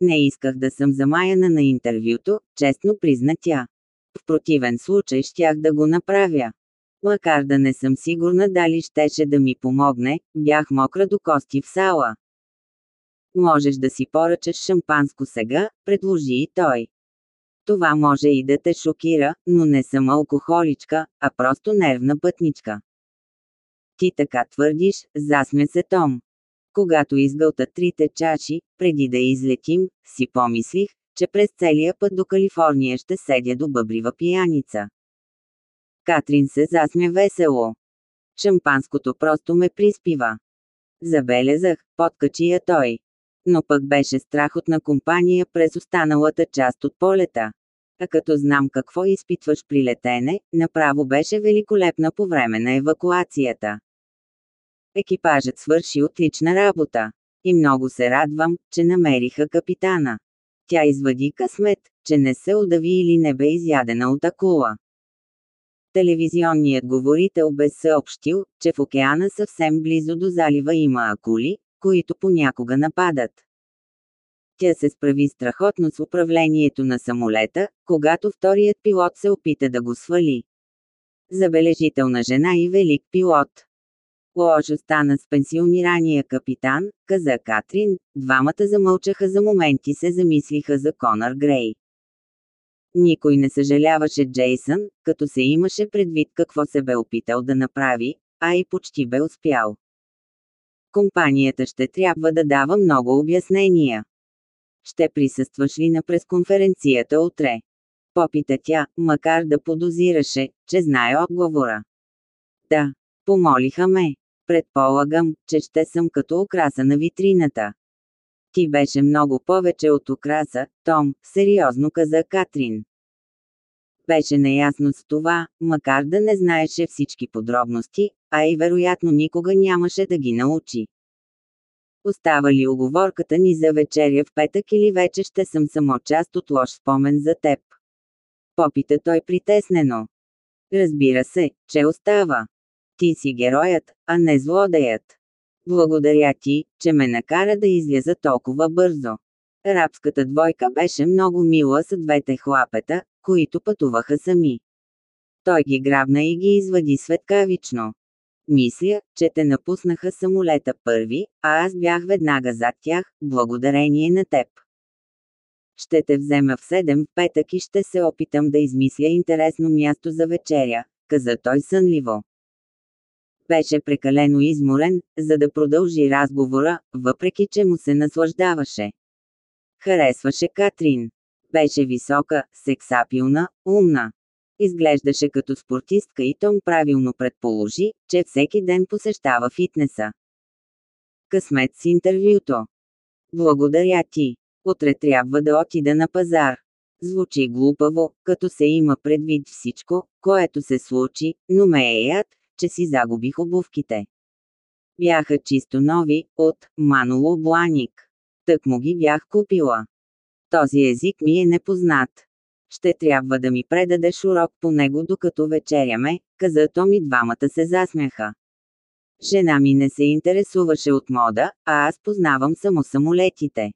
Не исках да съм замаяна на интервюто, честно призна тя. В противен случай щях да го направя. Макар да не съм сигурна дали щеше да ми помогне, бях мокра до кости в сала. Можеш да си поръчаш шампанско сега, предложи и той. Това може и да те шокира, но не съм алкохоличка, а просто нервна пътничка. Ти така твърдиш, засмя се Том. Когато изгълта трите чаши, преди да излетим, си помислих, че през целия път до Калифорния ще седя до бъбрива пияница. Катрин се засмя весело. Шампанското просто ме приспива. Забелязах, подкачи я той. Но пък беше страхотна компания през останалата част от полета. А като знам какво изпитваш при летене, направо беше великолепна по време на евакуацията. Екипажът свърши отлична работа. И много се радвам, че намериха капитана. Тя извади късмет, че не се удави или не бе изядена от акула. Телевизионният говорител бе съобщил, че в океана съвсем близо до залива има акули, които понякога нападат. Тя се справи страхотно с управлението на самолета, когато вторият пилот се опита да го свали. Забележителна жена и велик пилот. Лошо стана с пенсионирания капитан, каза Катрин, двамата замълчаха за моменти се замислиха за Конър Грей. Никой не съжаляваше Джейсън, като се имаше предвид какво се бе опитал да направи, а и почти бе успял. Компанията ще трябва да дава много обяснения. Ще присъстваш ли на пресконференцията утре? Попита тя, макар да подозираше, че знае отговора. Да, помолиха ме. Предполагам, че ще съм като украса на витрината. Ти беше много повече от украса, Том, сериозно каза Катрин. Беше наясно с това, макар да не знаеше всички подробности, а и вероятно никога нямаше да ги научи. Остава ли оговорката ни за вечеря в петък или вече ще съм само част от лош спомен за теб? Попита той притеснено. Разбира се, че остава. Ти си героят, а не злодеят. Благодаря ти, че ме накара да изляза толкова бързо. Рабската двойка беше много мила с двете хлапета, които пътуваха сами. Той ги грабна и ги извади светкавично. Мисля, че те напуснаха самолета първи, а аз бях веднага зад тях, благодарение на теб. Ще те взема в 7 в петък и ще се опитам да измисля интересно място за вечеря, каза той сънливо. Беше прекалено изморен, за да продължи разговора, въпреки че му се наслаждаваше. Харесваше Катрин. Беше висока, сексапилна, умна. Изглеждаше като спортистка и Том правилно предположи, че всеки ден посещава фитнеса. Късмет с интервюто. Благодаря ти. Утре трябва да отида на пазар. Звучи глупаво, като се има предвид всичко, което се случи, но ме е яд, че си загубих обувките. Бяха чисто нови, от Маноло Бланик. Тък му ги бях купила. Този език ми е непознат. Ще трябва да ми предадеш урок по него докато вечеряме, каза Том и двамата се засмяха. Жена ми не се интересуваше от мода, а аз познавам само самолетите.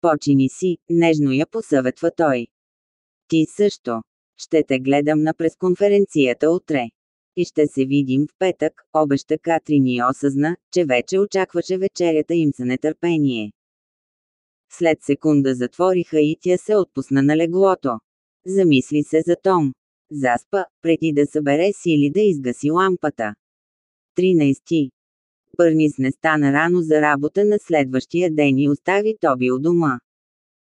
Почини си, нежно я посъветва той. Ти също. Ще те гледам на пресконференцията утре. И ще се видим в петък, обеща Катрин и осъзна, че вече очакваше вечерята им с нетърпение. След секунда затвориха и тя се отпусна на леглото. Замисли се за Том. Заспа, преди да събере сили да изгаси лампата. 13. Бърнис не стана рано за работа на следващия ден и остави Тоби у дома.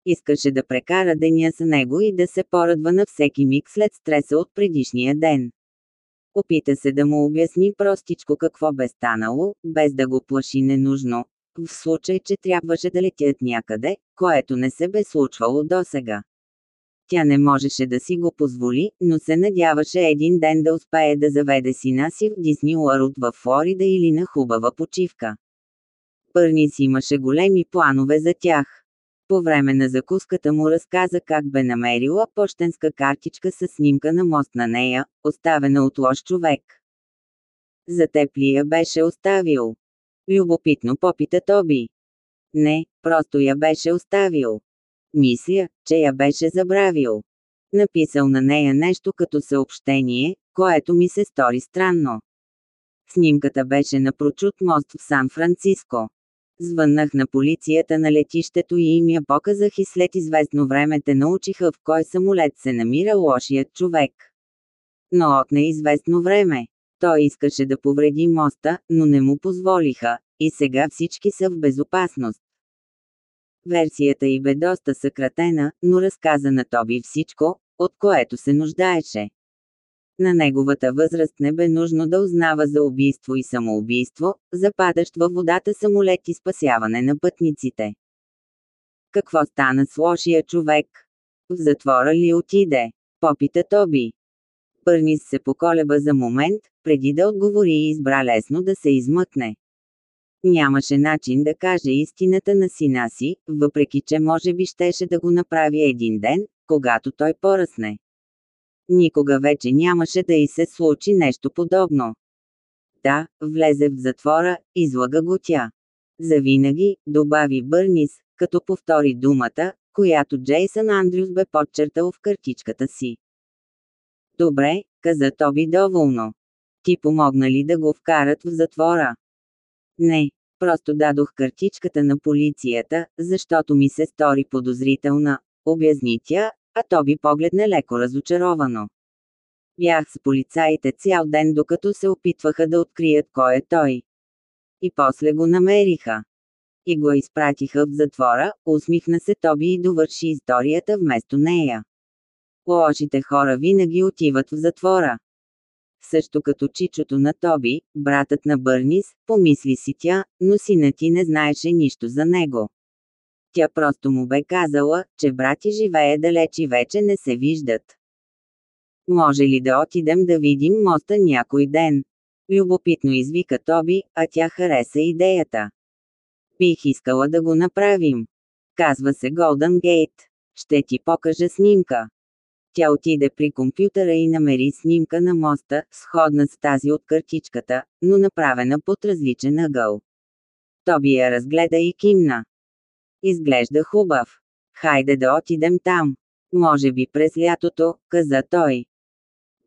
Искаше да прекара деня с него и да се порадва на всеки миг след стреса от предишния ден. Опита се да му обясни простичко какво бе станало, без да го плаши ненужно, в случай, че трябваше да летят някъде, което не се бе случвало досега. Тя не можеше да си го позволи, но се надяваше един ден да успее да заведе сина си в Дисни Уърлд в Флорида или на хубава почивка. Пърнис имаше големи планове за тях. По време на закуската му разказа как бе намерила почтенска картичка с снимка на мост на нея, оставена от лош човек. За теб ли я беше оставил? Любопитно попита Тоби. Не, просто я беше оставил. Мисля, че я беше забравил. Написал на нея нещо като съобщение, което ми се стори странно. Снимката беше на прочут мост в Сан-Франциско. Звъннах на полицията на летището и им я показах и след известно време те научиха в кой самолет се намира лошият човек. Но от неизвестно време. Той искаше да повреди моста, но не му позволиха, и сега всички са в безопасност. Версията й бе доста съкратена, но разказа на Тоби всичко, от което се нуждаеше. На неговата възраст не бе нужно да узнава за убийство и самоубийство, западащ във водата самолет и спасяване на пътниците. Какво стана с лошия човек? В затвора ли отиде? Попита Тоби. Пърнис се поколеба за момент, преди да отговори и избра лесно да се измъкне. Нямаше начин да каже истината на сина си, въпреки че може би щеше да го направи един ден, когато той поръсне. Никога вече нямаше да й се случи нещо подобно. Да, влезе в затвора, излага го тя. Завинаги, добави Бърнис, като повтори думата, която Джейсън Андрюс бе подчертал в картичката си. Добре, каза Тоби доволно. Ти помогна ли да го вкарат в затвора? Не, просто дадох картичката на полицията, защото ми се стори подозрителна, обязни тя, а Тоби погледна леко разочаровано. Бях с полицаите цял ден докато се опитваха да открият кой е той. И после го намериха. И го изпратиха в затвора, усмихна се Тоби и довърши историята вместо нея. Лошите хора винаги отиват в затвора. Също като чичото на Тоби, братът на Бърнис, помисли си тя, но синът ти не знаеше нищо за него. Тя просто му бе казала, че брати живее далеч и вече не се виждат. Може ли да отидем да видим моста някой ден? Любопитно извика Тоби, а тя хареса идеята. Бих искала да го направим. Казва се Голден Гейт. Ще ти покажа снимка. Тя отиде при компютъра и намери снимка на моста, сходна с тази от картичката, но направена под различен ъгъл. Тоби я разгледа и кимна. Изглежда хубав. Хайде да отидем там. Може би през лятото, каза той.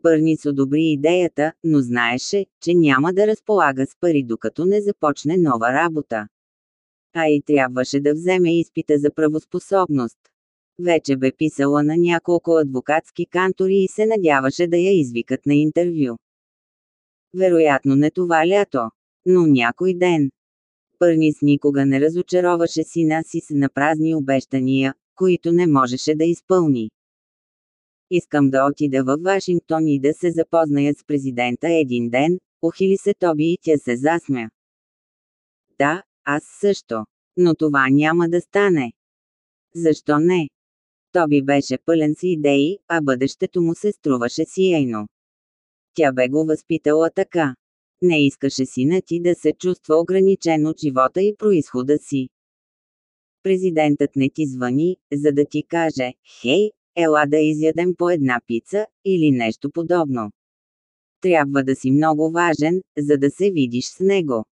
Бърнис одобри идеята, но знаеше, че няма да разполага с пари докато не започне нова работа. А и трябваше да вземе изпита за правоспособност. Вече бе писала на няколко адвокатски кантори и се надяваше да я извикат на интервю. Вероятно не това лято, но някой ден. Пърнис никога не разочароваше сина си с напразни обещания, които не можеше да изпълни. Искам да отида във Вашингтон и да се запозная с президента един ден, ухили се Тоби и тя се засмя. Да, аз също. Но това няма да стане. Защо не? Тоби беше пълен с идеи, а бъдещето му се струваше сияйно. Тя бе го възпитала така. Не искаше сина ти да се чувства ограничен от живота и происхода си. Президентът не ти звъни, за да ти каже, хей, ела да изядем по една пица, или нещо подобно. Трябва да си много важен, за да се видиш с него.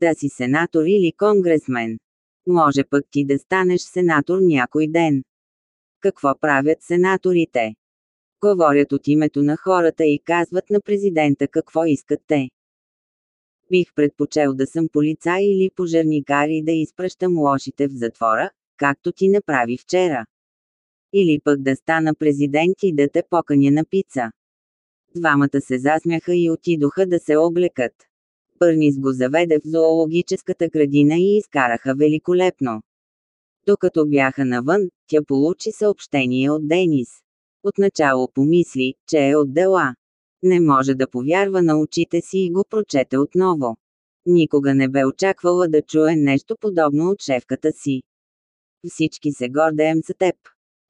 Да си сенатор или конгресмен. Може пък ти да станеш сенатор някой ден. Какво правят сенаторите? Говорят от името на хората и казват на президента какво искат те. Бих предпочел да съм полицай или пожарникар и да изпращам лошите в затвора, както ти направи вчера. Или пък да стана президент и да те поканя на пица. Двамата се засмяха и отидоха да се облекат. Пърнис го заведе в зоологическата градина и изкараха великолепно. Докато бяха навън, тя получи съобщение от Денис. Отначало помисли, че е от дела. Не може да повярва на очите си и го прочете отново. Никога не бе очаквала да чуе нещо подобно от шефката си. Всички се гордеем за теб.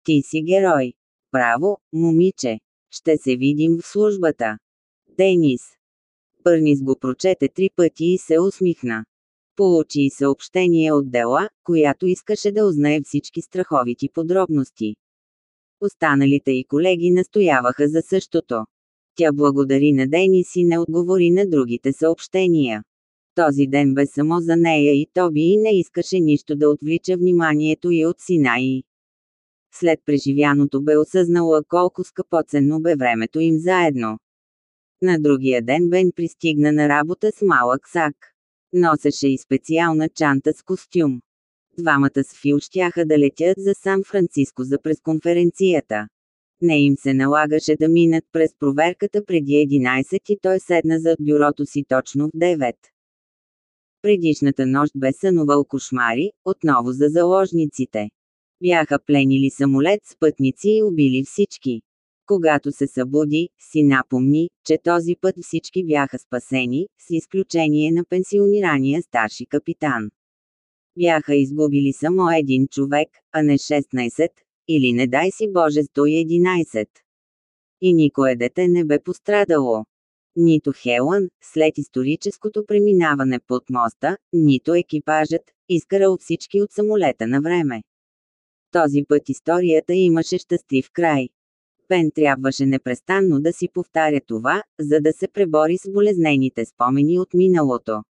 Ти си герой. Право, момиче. Ще се видим в службата. Денис. Пърнис го прочете три пъти и се усмихна. Получи съобщение от Дела, която искаше да узнае всички страховити подробности. Останалите и колеги настояваха за същото. Тя благодари на Денис и не отговори на другите съобщения. Този ден бе само за нея и Тоби и не искаше нищо да отвлича вниманието и от сина и. След преживяното бе осъзнала колко скъпоценно бе времето им заедно. На другия ден Бен пристигна на работа с малък сак. Носеше и специална чанта с костюм. Двамата с Фил щяха да летят за Сан-Франциско за пресконференцията. Не им се налагаше да минат през проверката преди 11 и той седна зад бюрото си точно в 9. Предишната нощ бе сънувал кошмари, отново за заложниците. Бяха пленили самолет с пътници и убили всички. Когато се събуди, си напомни, че този път всички бяха спасени, с изключение на пенсионирания старши капитан. Бяха изгубили само един човек, а не 16, или не дай си Боже 111. И никое дете не бе пострадало. Нито Хелън, след историческото преминаване под моста, нито екипажът, изкарал всички от самолета на време. Този път историята имаше щастлив край. Пен трябваше непрестанно да си повтаря това, за да се пребори с болезнените спомени от миналото.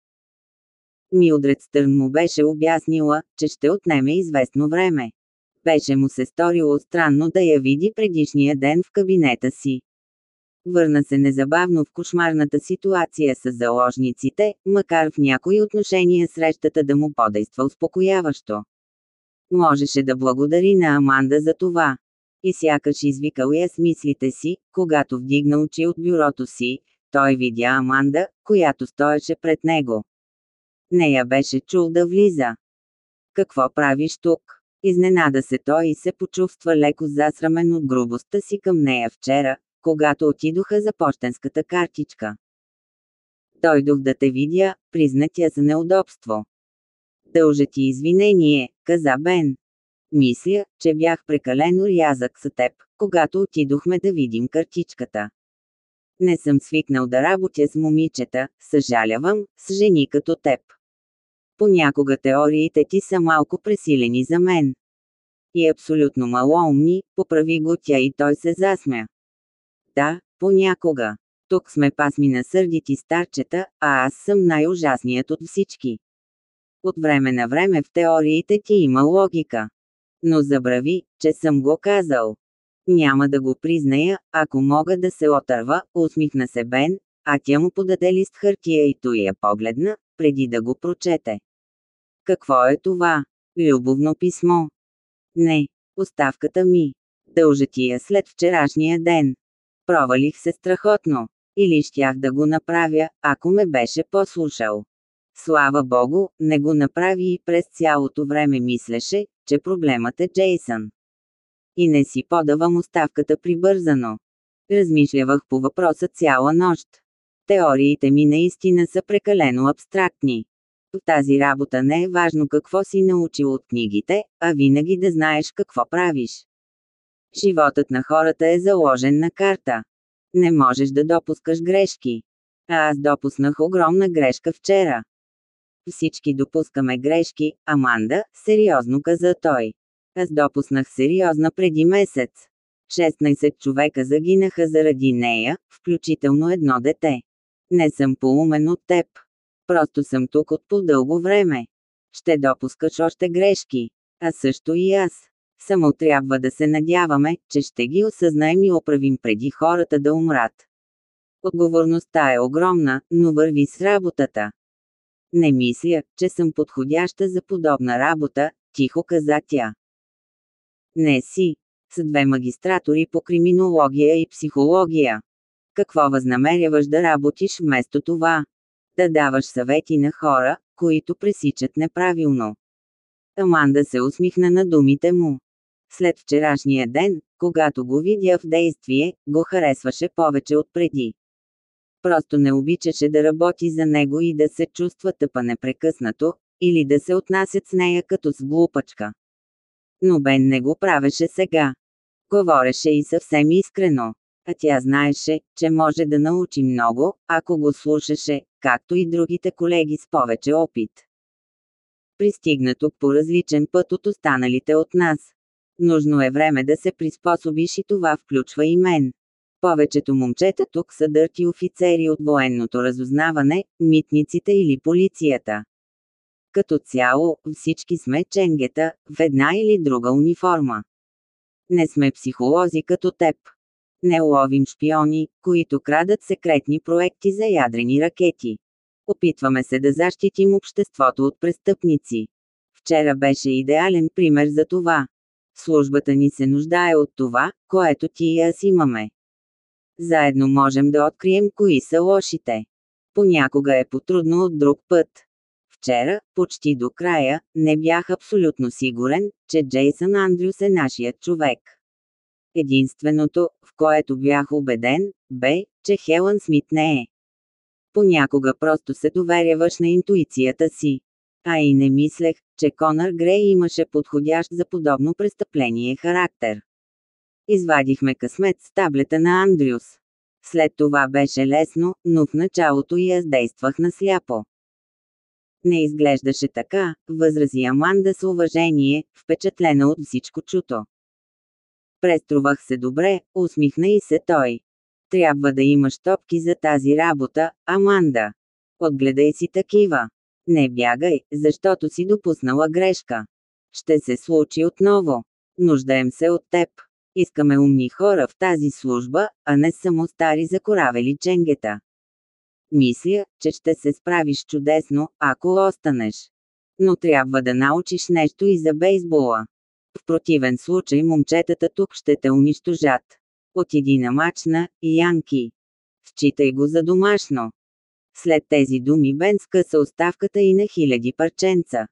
Милдред Стърн му беше обяснила, че ще отнеме известно време. Беше му се сторило странно да я види предишния ден в кабинета си. Върна се незабавно в кошмарната ситуация с заложниците, макар в някои отношения срещата да му подейства успокояващо. Можеше да благодари на Аманда за това. И сякаш извикал я с мислите си, когато вдигна очи от бюрото си, той видя Аманда, която стоеше пред него. Нея беше чул да влиза. Какво правиш тук? Изненада се той и се почувства леко засрамен от грубостта си към нея вчера, когато отидоха за почтенската картичка. Дойдох да те видя, призна тя за неудобство. Дължа ти извинение, каза Бен. Мисля, че бях прекалено рязък с теб, когато отидохме да видим картичката. Не съм свикнал да работя с момичета, съжалявам, с жени като теб. Понякога теориите ти са малко пресилени за мен. И абсолютно малоумни, поправи го тя и той се засмя. Да, понякога. Тук сме пасми на сърдити старчета, а аз съм най-ужасният от всички. От време на време в теориите ти има логика. Но забрави, че съм го казал. Няма да го призная, ако мога да се отърва, усмихна се Бен, а тя му подаде лист хартия и той я погледна, преди да го прочете. Какво е това? Любовно писмо. Не, оставката ми. Дължа ти я след вчерашния ден. Провалих се страхотно. Или щях да го направя, ако ме беше послушал. Слава богу, не го направи и през цялото време мислеше, че проблемът е Джейсън. И не си подавам оставката прибързано. Размишлявах по въпроса цяла нощ. Теориите ми наистина са прекалено абстрактни. В тази работа не е важно какво си научил от книгите, а винаги да знаеш какво правиш. Животът на хората е заложен на карта. Не можеш да допускаш грешки. А аз допуснах огромна грешка вчера. Всички допускаме грешки, Аманда, сериозно каза той. Аз допуснах сериозна преди месец. 16 човека загинаха заради нея, включително едно дете. Не съм поумен от теб. Просто съм тук от по-дълго време. Ще допускаш още грешки. А също и аз. Само трябва да се надяваме, че ще ги осъзнаем и оправим преди хората да умрат. Отговорността е огромна, но върви с работата. Не мисля, че съм подходяща за подобна работа, тихо каза тя. Не си. С две магистратори по криминология и психология. Какво възнамеряваш да работиш вместо това? Да даваш съвети на хора, които пресичат неправилно. Аманда се усмихна на думите му. След вчерашния ден, когато го видя в действие, го харесваше повече от преди. Просто не обичаше да работи за него и да се чувства тъпа непрекъснато, или да се отнасят с нея като с глупачка. Но Бен не го правеше сега. Говореше и съвсем искрено. А тя знаеше, че може да научи много, ако го слушаше, както и другите колеги с повече опит. Пристигна тук по различен път от останалите от нас. Нужно е време да се приспособиш и това включва и мен. Повечето момчета тук са дърти офицери от военното разузнаване, митниците или полицията. Като цяло, всички сме ченгета, в една или друга униформа. Не сме психолози като теб. Не ловим шпиони, които крадат секретни проекти за ядрени ракети. Опитваме се да защитим обществото от престъпници. Вчера беше идеален пример за това. Службата ни се нуждае от това, което ти и аз имаме. Заедно можем да открием кои са лошите. Понякога е потрудно от друг път. Вчера, почти до края, не бях абсолютно сигурен, че Джейсън Андрюс е нашият човек. Единственото, в което бях убеден, бе, че Хелън Смит не е. Понякога просто се доверяваш на интуицията си. А и не мислех, че Конър Грей имаше подходящ за подобно престъпление характер. Извадихме късмет с таблета на Андрюс. След това беше лесно, но в началото и аз действах насляпо. Не изглеждаше така, възрази Аманда с уважение, впечатлена от всичко чуто. Преструвах се добре, усмихна и се той. Трябва да имаш топки за тази работа, Аманда. Отгледай си такива. Не бягай, защото си допуснала грешка. Ще се случи отново. Нуждаем се от теб. Искаме умни хора в тази служба, а не само стари закоравели ченгета. Мисля, че ще се справиш чудесно, ако останеш. Но трябва да научиш нещо и за бейсбола. В противен случай момчетата тук ще те унищожат. Отиди на мач на Янки. Считай го за домашно. След тези думи Бен скъса оставката и на хиляди парченца.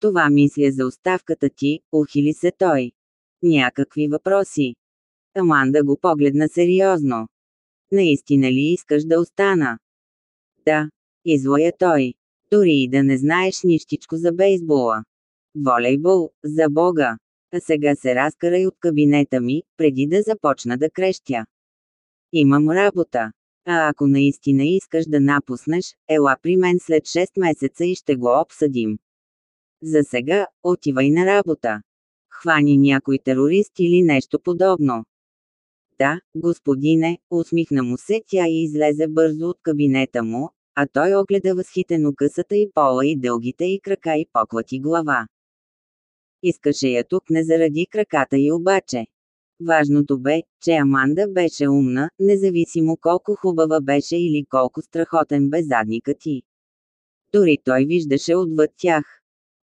Това мисля за оставката ти, ухили се той. Някакви въпроси. Аманда го погледна сериозно. Наистина ли искаш да остана? Да. Излая той. Дори и да не знаеш нищичко за бейсбола. Волейбол, за бога. А сега се разкарай от кабинета ми, преди да започна да крещя. Имам работа. А ако наистина искаш да напуснеш, ела при мен след 6 месеца и ще го обсъдим. За сега, отивай на работа. Хвани някой терорист или нещо подобно. Да, господине, усмихна му се тя и излезе бързо от кабинета му, а той огледа възхитено късата и пола и дългите и крака и поклати глава. Искаше я тук не заради краката й обаче. Важното бе, че Аманда беше умна, независимо колко хубава беше или колко страхотен бе задникът ти. Дори той виждаше отвъд тях.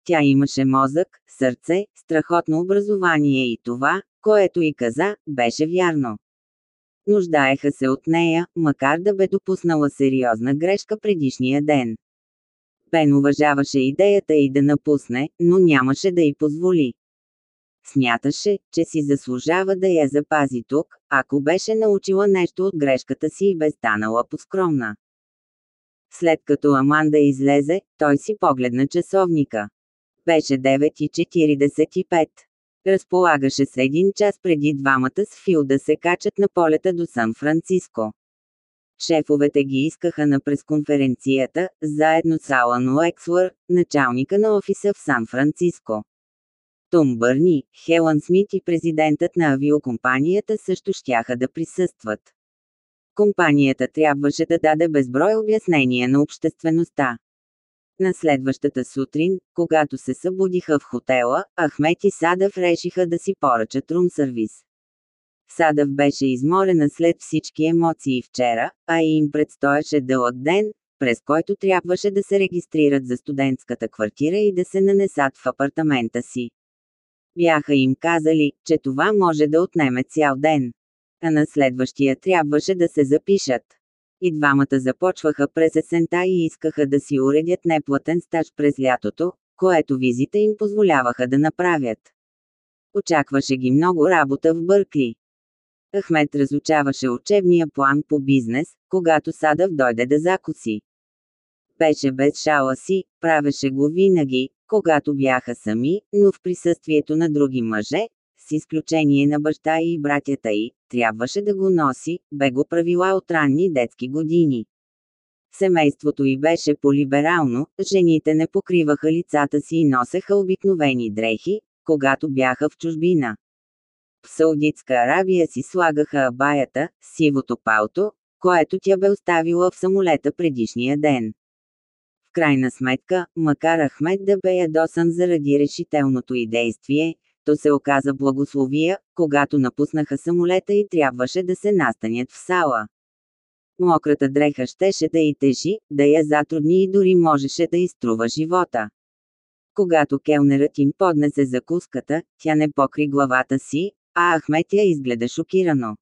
Тя имаше мозък, сърце, страхотно образование и това, което и каза, беше вярно. Нуждаеха се от нея, макар да бе допуснала сериозна грешка предишния ден. Бен уважаваше идеята и да напусне, но нямаше да й позволи. Смяташе, че си заслужава да я запази тук, ако беше научила нещо от грешката си и бе станала поскромна. След като Аманда излезе, той си погледна часовника. Беше 9.45. Разполагаше с един час преди двамата с Фил да се качат на полета до Сан-Франциско. Шефовете ги искаха на пресконференцията, заедно с Алан Уексвър, началника на офиса в Сан-Франциско. Том Бърни, Хелън Смит и президентът на авиокомпанията също щяха да присъстват. Компанията трябваше да даде безброй обяснения на обществеността. На следващата сутрин, когато се събудиха в хотела, Ахмет и Садъв решиха да си поръчат рум сервис. Садъв беше изморена след всички емоции вчера, а и им предстояше дълъг ден, през който трябваше да се регистрират за студентската квартира и да се нанесат в апартамента си. Бяха им казали, че това може да отнеме цял ден. А на следващия трябваше да се запишат. И двамата започваха през есента и искаха да си уредят неплатен стаж през лятото, което визите им позволяваха да направят. Очакваше ги много работа в Бъркли. Ахмед разучаваше учебния план по бизнес, когато Садъв дойде да закуси. Беше без шала си, правеше го винаги, когато бяха сами, но в присъствието на други мъже, с изключение на баща и братята й, трябваше да го носи, бе го правила от ранни детски години. Семейството й беше полиберално, жените не покриваха лицата си и носеха обикновени дрехи, когато бяха в чужбина. В Саудитска Арабия си слагаха абаята, сивото палто, което тя бе оставила в самолета предишния ден крайна сметка, макар Ахмед да бе ядосан заради решителното й действие, то се оказа благословия, когато напуснаха самолета и трябваше да се настанят в сала. Мократа дреха щеше да й тежи, да я затрудни и дори можеше да изтрува живота. Когато келнерът им поднесе закуската, тя не покри главата си, а Ахмет я изгледа шокирано.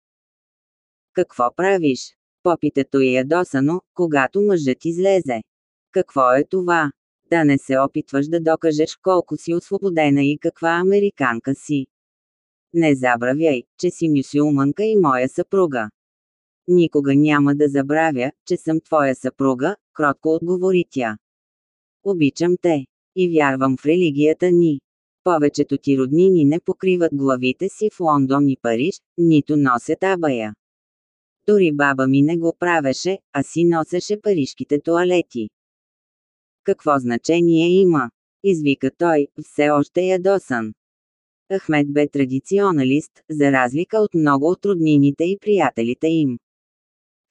Какво правиш? Попитато е ядосано, когато мъжът излезе. Какво е това? Да не се опитваш да докажеш колко си освободена и каква американка си. Не забравяй, че си мюсюлманка и моя съпруга. Никога няма да забравя, че съм твоя съпруга, кротко отговори тя. Обичам те. И вярвам в религията ни. Повечето ти роднини не покриват главите си в Лондон и Париж, нито носят абая. Дори баба ми не го правеше, а си носеше парижките туалети. Какво значение има? Извика той, все още ядосан. Ахмед бе традиционалист, за разлика от много от роднините и приятелите им.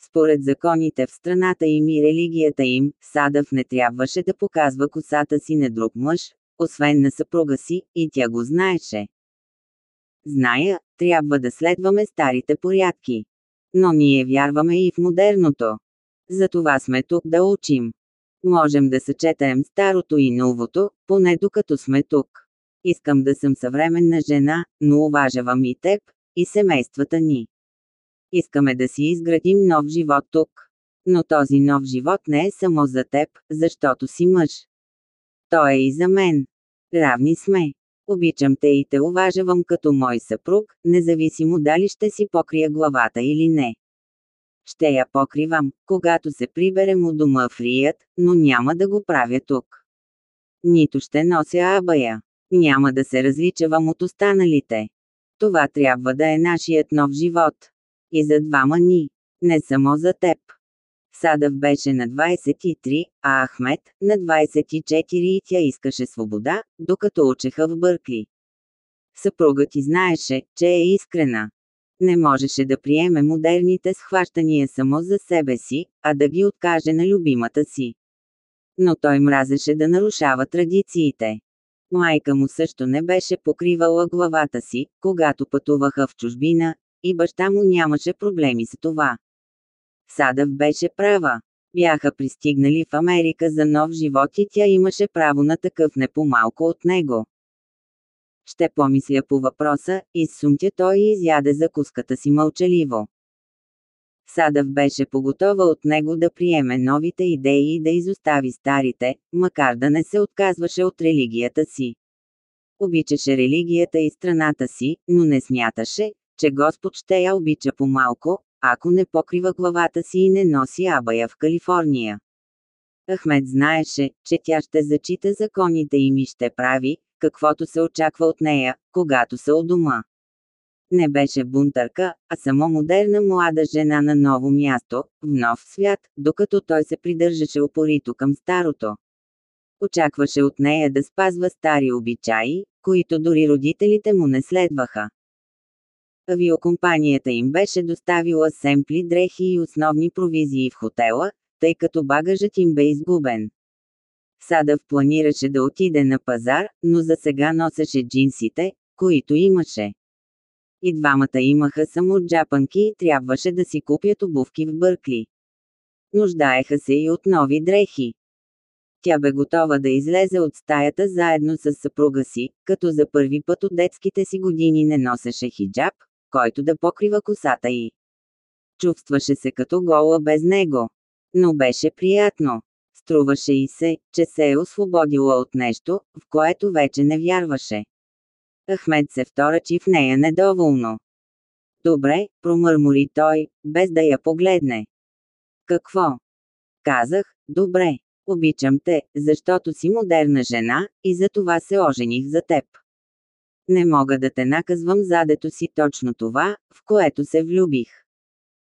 Според законите в страната им и религията им, Садъв не трябваше да показва косата си на друг мъж, освен на съпруга си, и тя го знаеше. Зная, трябва да следваме старите порядки. Но ние вярваме и в модерното. Затова сме тук да учим. Можем да съчетаем старото и новото, поне докато сме тук. Искам да съм съвременна жена, но уважавам и теб, и семействата ни. Искаме да си изградим нов живот тук. Но този нов живот не е само за теб, защото си мъж. Той е и за мен. Равни сме. Обичам те и те уважавам като мой съпруг, независимо дали ще си покрия главата или не. Ще я покривам, когато се приберем у дома в Рият, но няма да го правя тук. Нито ще нося абая. Няма да се различавам от останалите. Това трябва да е нашият нов живот. И за двама ни. Не само за теб. Садъв беше на 23, а Ахмед – на 24 и тя искаше свобода, докато учеха в Бъркли. Съпругът ти знаеше, че е искрена. Не можеше да приеме модерните схващания само за себе си, а да ги откаже на любимата си. Но той мразеше да нарушава традициите. Майка му също не беше покривала главата си, когато пътуваха в чужбина, и баща му нямаше проблеми с това. Садъв беше права. Бяха пристигнали в Америка за нов живот и тя имаше право на такъв не по-малко от него. Ще помисля по въпроса, изсумтя той и изяде закуската си мълчаливо. Садъв беше поготова от него да приеме новите идеи и да изостави старите, макар да не се отказваше от религията си. Обичаше религията и страната си, но не смяташе, че Господ ще я обича по-малко, ако не покрива главата си и не носи абая в Калифорния. Ахмед знаеше, че тя ще зачита законите им и ще прави, каквото се очаква от нея, когато са у дома. Не беше бунтърка, а само модерна млада жена на ново място, в нов свят, докато той се придържаше упорито към старото. Очакваше от нея да спазва стари обичаи, които дори родителите му не следваха. Авиокомпанията им беше доставила семпли дрехи и основни провизии в хотела, тъй като багажът им бе изгубен. Садъв планираше да отиде на пазар, но за сега носеше джинсите, които имаше. И двамата имаха само джапанки и трябваше да си купят обувки в Бъркли. Нуждаеха се и от нови дрехи. Тя бе готова да излезе от стаята заедно с съпруга си, като за първи път от детските си години не носеше хиджаб, който да покрива косата й. Чувстваше се като гола без него. Но беше приятно. Струваше и се, че се е освободила от нещо, в което вече не вярваше. Ахмед се вторачи в нея недоволно. Добре, промърмори той, без да я погледне. Какво? Казах, добре, обичам те, защото си модерна жена, и за това се ожених за теб. Не мога да те наказвам задето си точно това, в което се влюбих.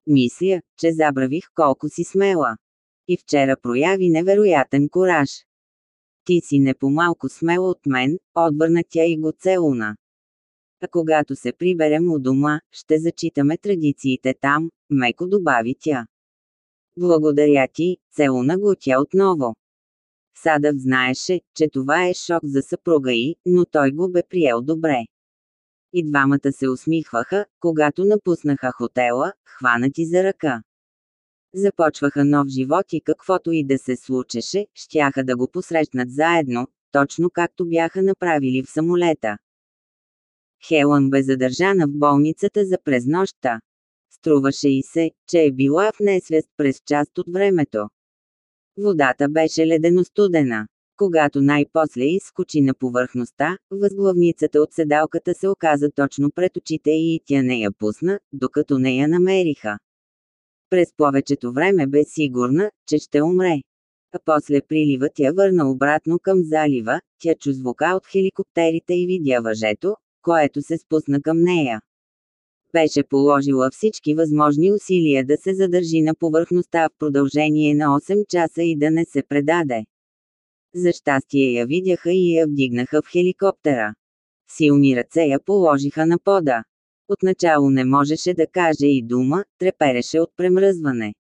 Мисля, че забравих колко си смела. И вчера прояви невероятен кораж. Ти си не по-малко смела от мен, отвърна тя и го целуна. А когато се приберем у дома, ще зачитаме традициите там, меко добави тя. Благодаря ти, целуна го тя отново. Садъв знаеше, че това е шок за съпруга й, но той го бе приел добре. И двамата се усмихваха, когато напуснаха хотела, хванати за ръка. Започваха нов живот и каквото и да се случеше, щяха да го посрещнат заедно, точно както бяха направили в самолета. Хелън бе задържана в болницата за през нощта. Струваше и се, че е била в несвест през част от времето. Водата беше ледено-студена. Когато най-после изскочи на повърхността, възглавницата от седалката се оказа точно пред очите и тя не я пусна, докато не я намериха. През повечето време бе сигурна, че ще умре. А после прилива тя върна обратно към залива, тя чу звука от хеликоптерите и видя въжето, което се спусна към нея. Беше положила всички възможни усилия да се задържи на повърхността в продължение на 8 часа и да не се предаде. За щастие я видяха и я вдигнаха в хеликоптера. Силни ръце я положиха на пода. Отначало не можеше да каже и дума, трепереше от премръзване.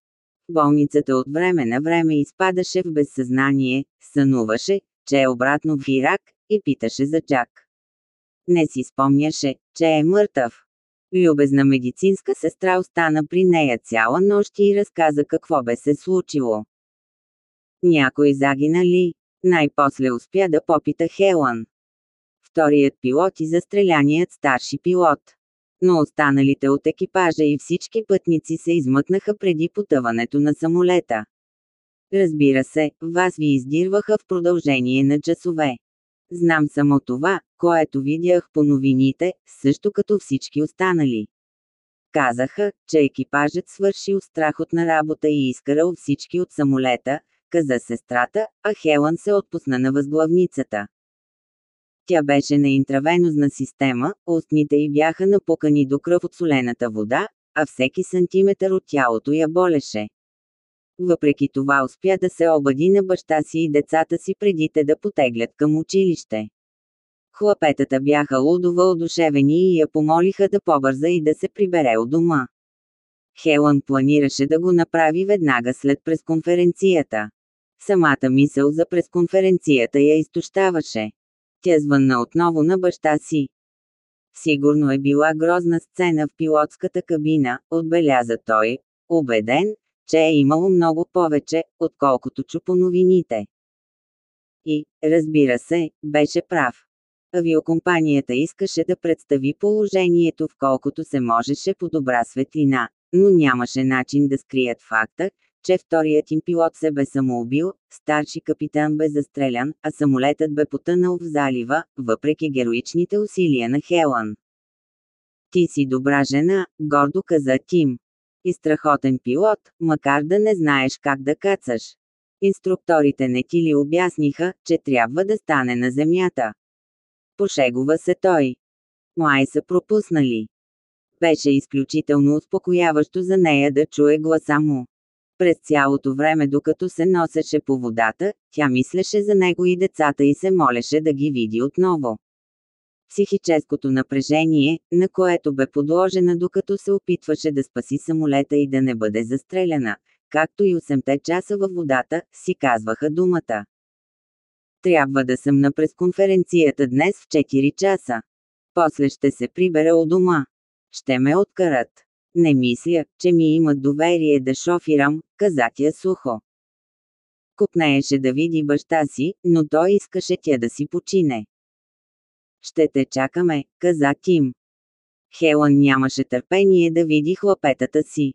Болницата от време на време изпадаше в безсъзнание, сънуваше, че е обратно в Ирак, и питаше за Джак. Не си спомняше, че е мъртъв. Любезна медицинска сестра остана при нея цяла нощ и разказа какво бе се случило. Някой загина ли? Най-после успя да попита Хелън. Вторият пилот и застреляният старши пилот. Но останалите от екипажа и всички пътници се измъкнаха преди потъването на самолета. Разбира се, вас ви издирваха в продължение на часове. Знам само това, което видях по новините, също като всички останали. Казаха, че екипажът свършил страхотна работа и изкарал всички от самолета, каза сестрата, а Хелън се отпусна на възглавницата. Тя беше на интравенозна система, устните й бяха напукани до кръв от солената вода, а всеки сантиметър от тялото я болеше. Въпреки това успя да се обади на баща си и децата си преди те да потеглят към училище. Хлапетата бяха лудово одушевени и я помолиха да побърза и да се прибере от дома. Хелън планираше да го направи веднага след пресконференцията. Самата мисъл за пресконференцията я изтощаваше. Тя звънна отново на баща си. Сигурно е била грозна сцена в пилотската кабина, отбеляза той, убеден, че е имало много повече, отколкото чу по новините. И, разбира се, беше прав. Авиокомпанията искаше да представи положението в колкото се можеше по добра светлина, но нямаше начин да скрият факта, че вторият им пилот се бе самоубил, старши капитан бе застрелян, а самолетът бе потънал в залива, въпреки героичните усилия на Хелън. Ти си добра жена, гордо каза Тим. И страхотен пилот, макар да не знаеш как да кацаш. Инструкторите не ти ли обясниха, че трябва да стане на земята? Пошегува се той. Май са пропуснали. Беше изключително успокояващо за нея да чуе гласа му. През цялото време докато се носеше по водата, тя мислеше за него и децата и се молеше да ги види отново. Психическото напрежение, на което бе подложена докато се опитваше да спаси самолета и да не бъде застреляна, както и 8-те часа във водата, си казваха думата. Трябва да съм на пресконференцията днес в 4 часа. После ще се прибера у дома. Ще ме откарат. Не мисля, че ми имат доверие да шофирам, каза тя сухо. Купнееше да види баща си, но той искаше тя да си почине. Ще те чакаме, каза Тим. Хелън нямаше търпение да види хлапетата си.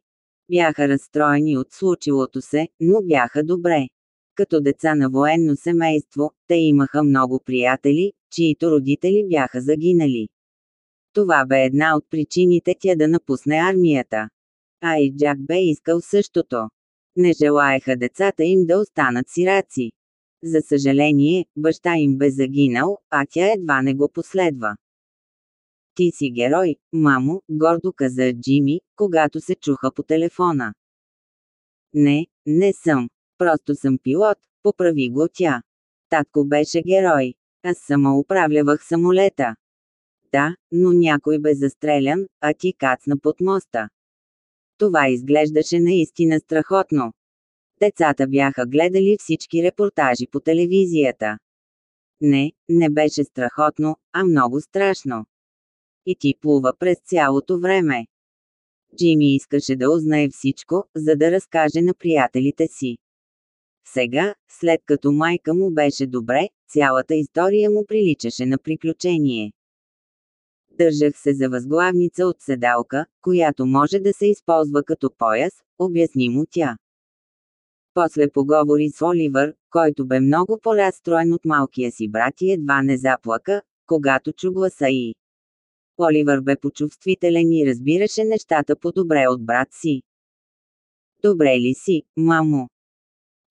Бяха разстроени от случилото се, но бяха добре. Като деца на военно семейство, те имаха много приятели, чието родители бяха загинали. Това бе една от причините тя да напусне армията. А и Джак бе искал същото. Не желаеха децата им да останат сираци. За съжаление, баща им бе загинал, а тя едва не го последва. Ти си герой, мамо, гордо каза Джими, когато се чуха по телефона. Не, не съм. Просто съм пилот, поправи го тя. Татко беше герой. Аз само управлявах самолета. Да, но някой бе застрелян, а ти кацна под моста. Това изглеждаше наистина страхотно. Децата бяха гледали всички репортажи по телевизията. Не, не беше страхотно, а много страшно. И ти плува през цялото време. Джими искаше да узнае всичко, за да разкаже на приятелите си. Сега, след като майка му беше добре, цялата история му приличаше на приключение. Държах се за възглавница от седалка, която може да се използва като пояс, обясни му тя. После поговори с Оливър, който бе много по-разстроен от малкия си брат и едва не заплака, когато чу гласа и. Оливър бе почувствителен и разбираше нещата по-добре от брат си. Добре ли си, мамо?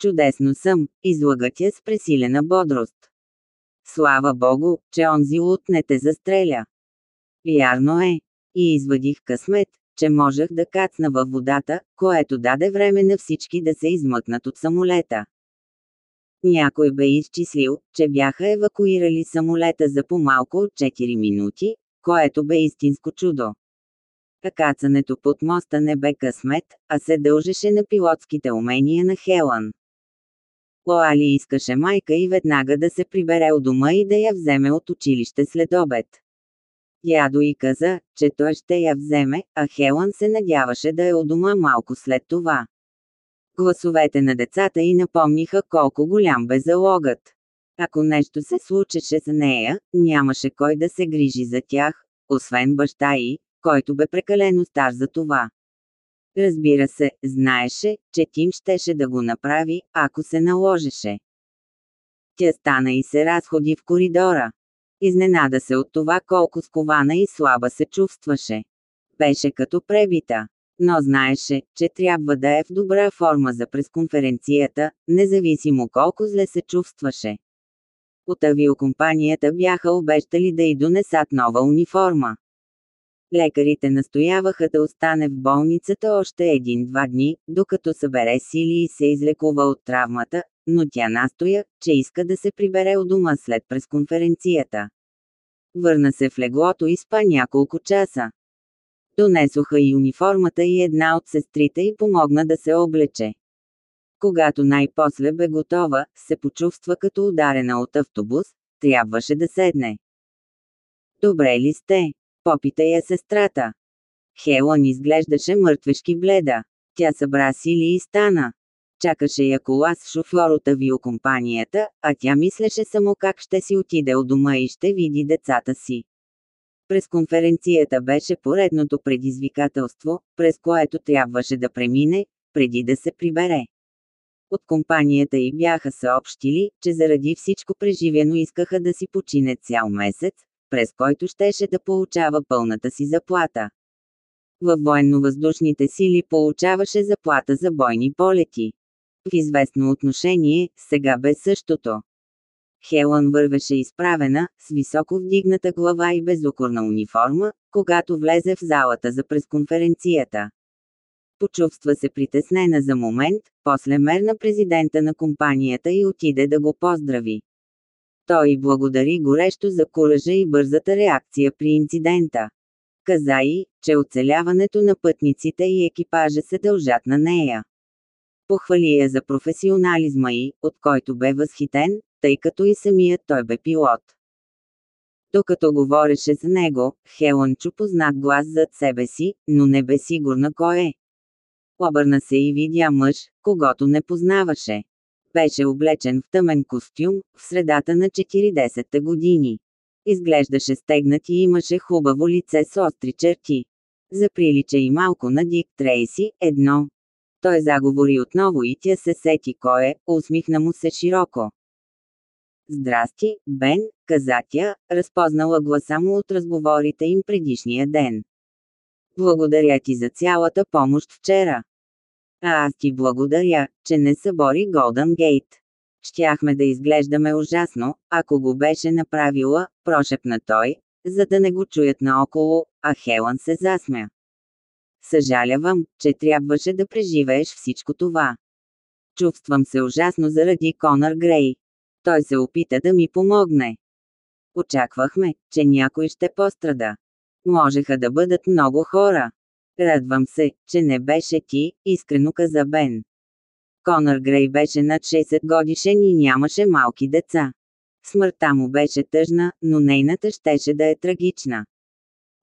Чудесно съм, излага тя с пресилена бодрост. Слава богу, че онзи лут не те застреля. Вярно е. И извадих късмет, че можех да кацна във водата, което даде време на всички да се измъкнат от самолета. Някой бе изчислил, че бяха евакуирали самолета за по-малко от 4 минути, което бе истинско чудо. Кацането под моста не бе късмет, а се дължеше на пилотските умения на Хелън. Лоали искаше майка и веднага да се прибере у дома и да я вземе от училище след обед. Ядо и каза, че той ще я вземе, а Хелън се надяваше да е у дома малко след това. Гласовете на децата и напомниха колко голям бе залогът. Ако нещо се случеше с нея, нямаше кой да се грижи за тях, освен баща й, който бе прекалено стар за това. Разбира се, знаеше, че Тим щеше да го направи, ако се наложеше. Тя стана и се разходи в коридора. Изненада се от това колко скована и слаба се чувстваше. Беше като пребита. Но знаеше, че трябва да е в добра форма за пресконференцията, независимо колко зле се чувстваше. От авиокомпанията бяха обещали да й донесат нова униформа. Лекарите настояваха да остане в болницата още един-два дни, докато събере сили и се излекува от травмата, но тя настоя, че иска да се прибере от дома след пресконференцията. Върна се в леглото и спа няколко часа. Донесоха и униформата и една от сестрите й помогна да се облече. Когато най-после бе готова, се почувства като ударена от автобус, трябваше да седне. Добре ли сте? Попита я сестрата. Хелън изглеждаше мъртвешки бледа. Тя събра сили и стана. Чакаше я кола с шофьор от авиокомпанията, а тя мислеше само как ще си отиде от дома и ще види децата си. През конференцията беше поредното предизвикателство, през което трябваше да премине, преди да се прибере. От компанията й бяха съобщили, че заради всичко преживено искаха да си почине цял месец, през който щеше да получава пълната си заплата. Във военно-въздушните сили получаваше заплата за бойни полети. В известно отношение, сега бе същото. Хелън вървеше изправена, с високо вдигната глава и безукорна униформа, когато влезе в залата за пресконференцията. Почувства се притеснена за момент, после мерна президента на компанията и отиде да го поздрави. Той благодари горещо за куража и бързата реакция при инцидента. Каза и, че оцеляването на пътниците и екипажа се дължат на нея. Похвали я за професионализма и, от който бе възхитен, тъй като и самият той бе пилот. Докато говореше за него, Хелън чу познат глас зад себе си, но не бе сигурна кой е. Обърна се и видя мъж, когато не познаваше. Беше облечен в тъмен костюм, в средата на 40-те години. Изглеждаше стегнат и имаше хубаво лице с остри черти. Заприлича и малко на Дик Трейси, едно. Той заговори отново и тя се сети кой е, усмихна му се широко. Здрасти, Бен, каза тя, разпознала гласа му от разговорите им предишния ден. Благодаря ти за цялата помощ вчера. А аз ти благодаря, че не събори Голден Гейт. Щяхме да изглеждаме ужасно, ако го беше направила, прошепна той, за да не го чуят наоколо, а Хелън се засмя. Съжалявам, че трябваше да преживееш всичко това. Чувствам се ужасно заради Конър Грей. Той се опита да ми помогне. Очаквахме, че някой ще пострада. Можеха да бъдат много хора. Радвам се, че не беше ти, искрено каза Бен. Конър Грей беше над 60 годишен и нямаше малки деца. Смъртта му беше тъжна, но нейната щеше да е трагична.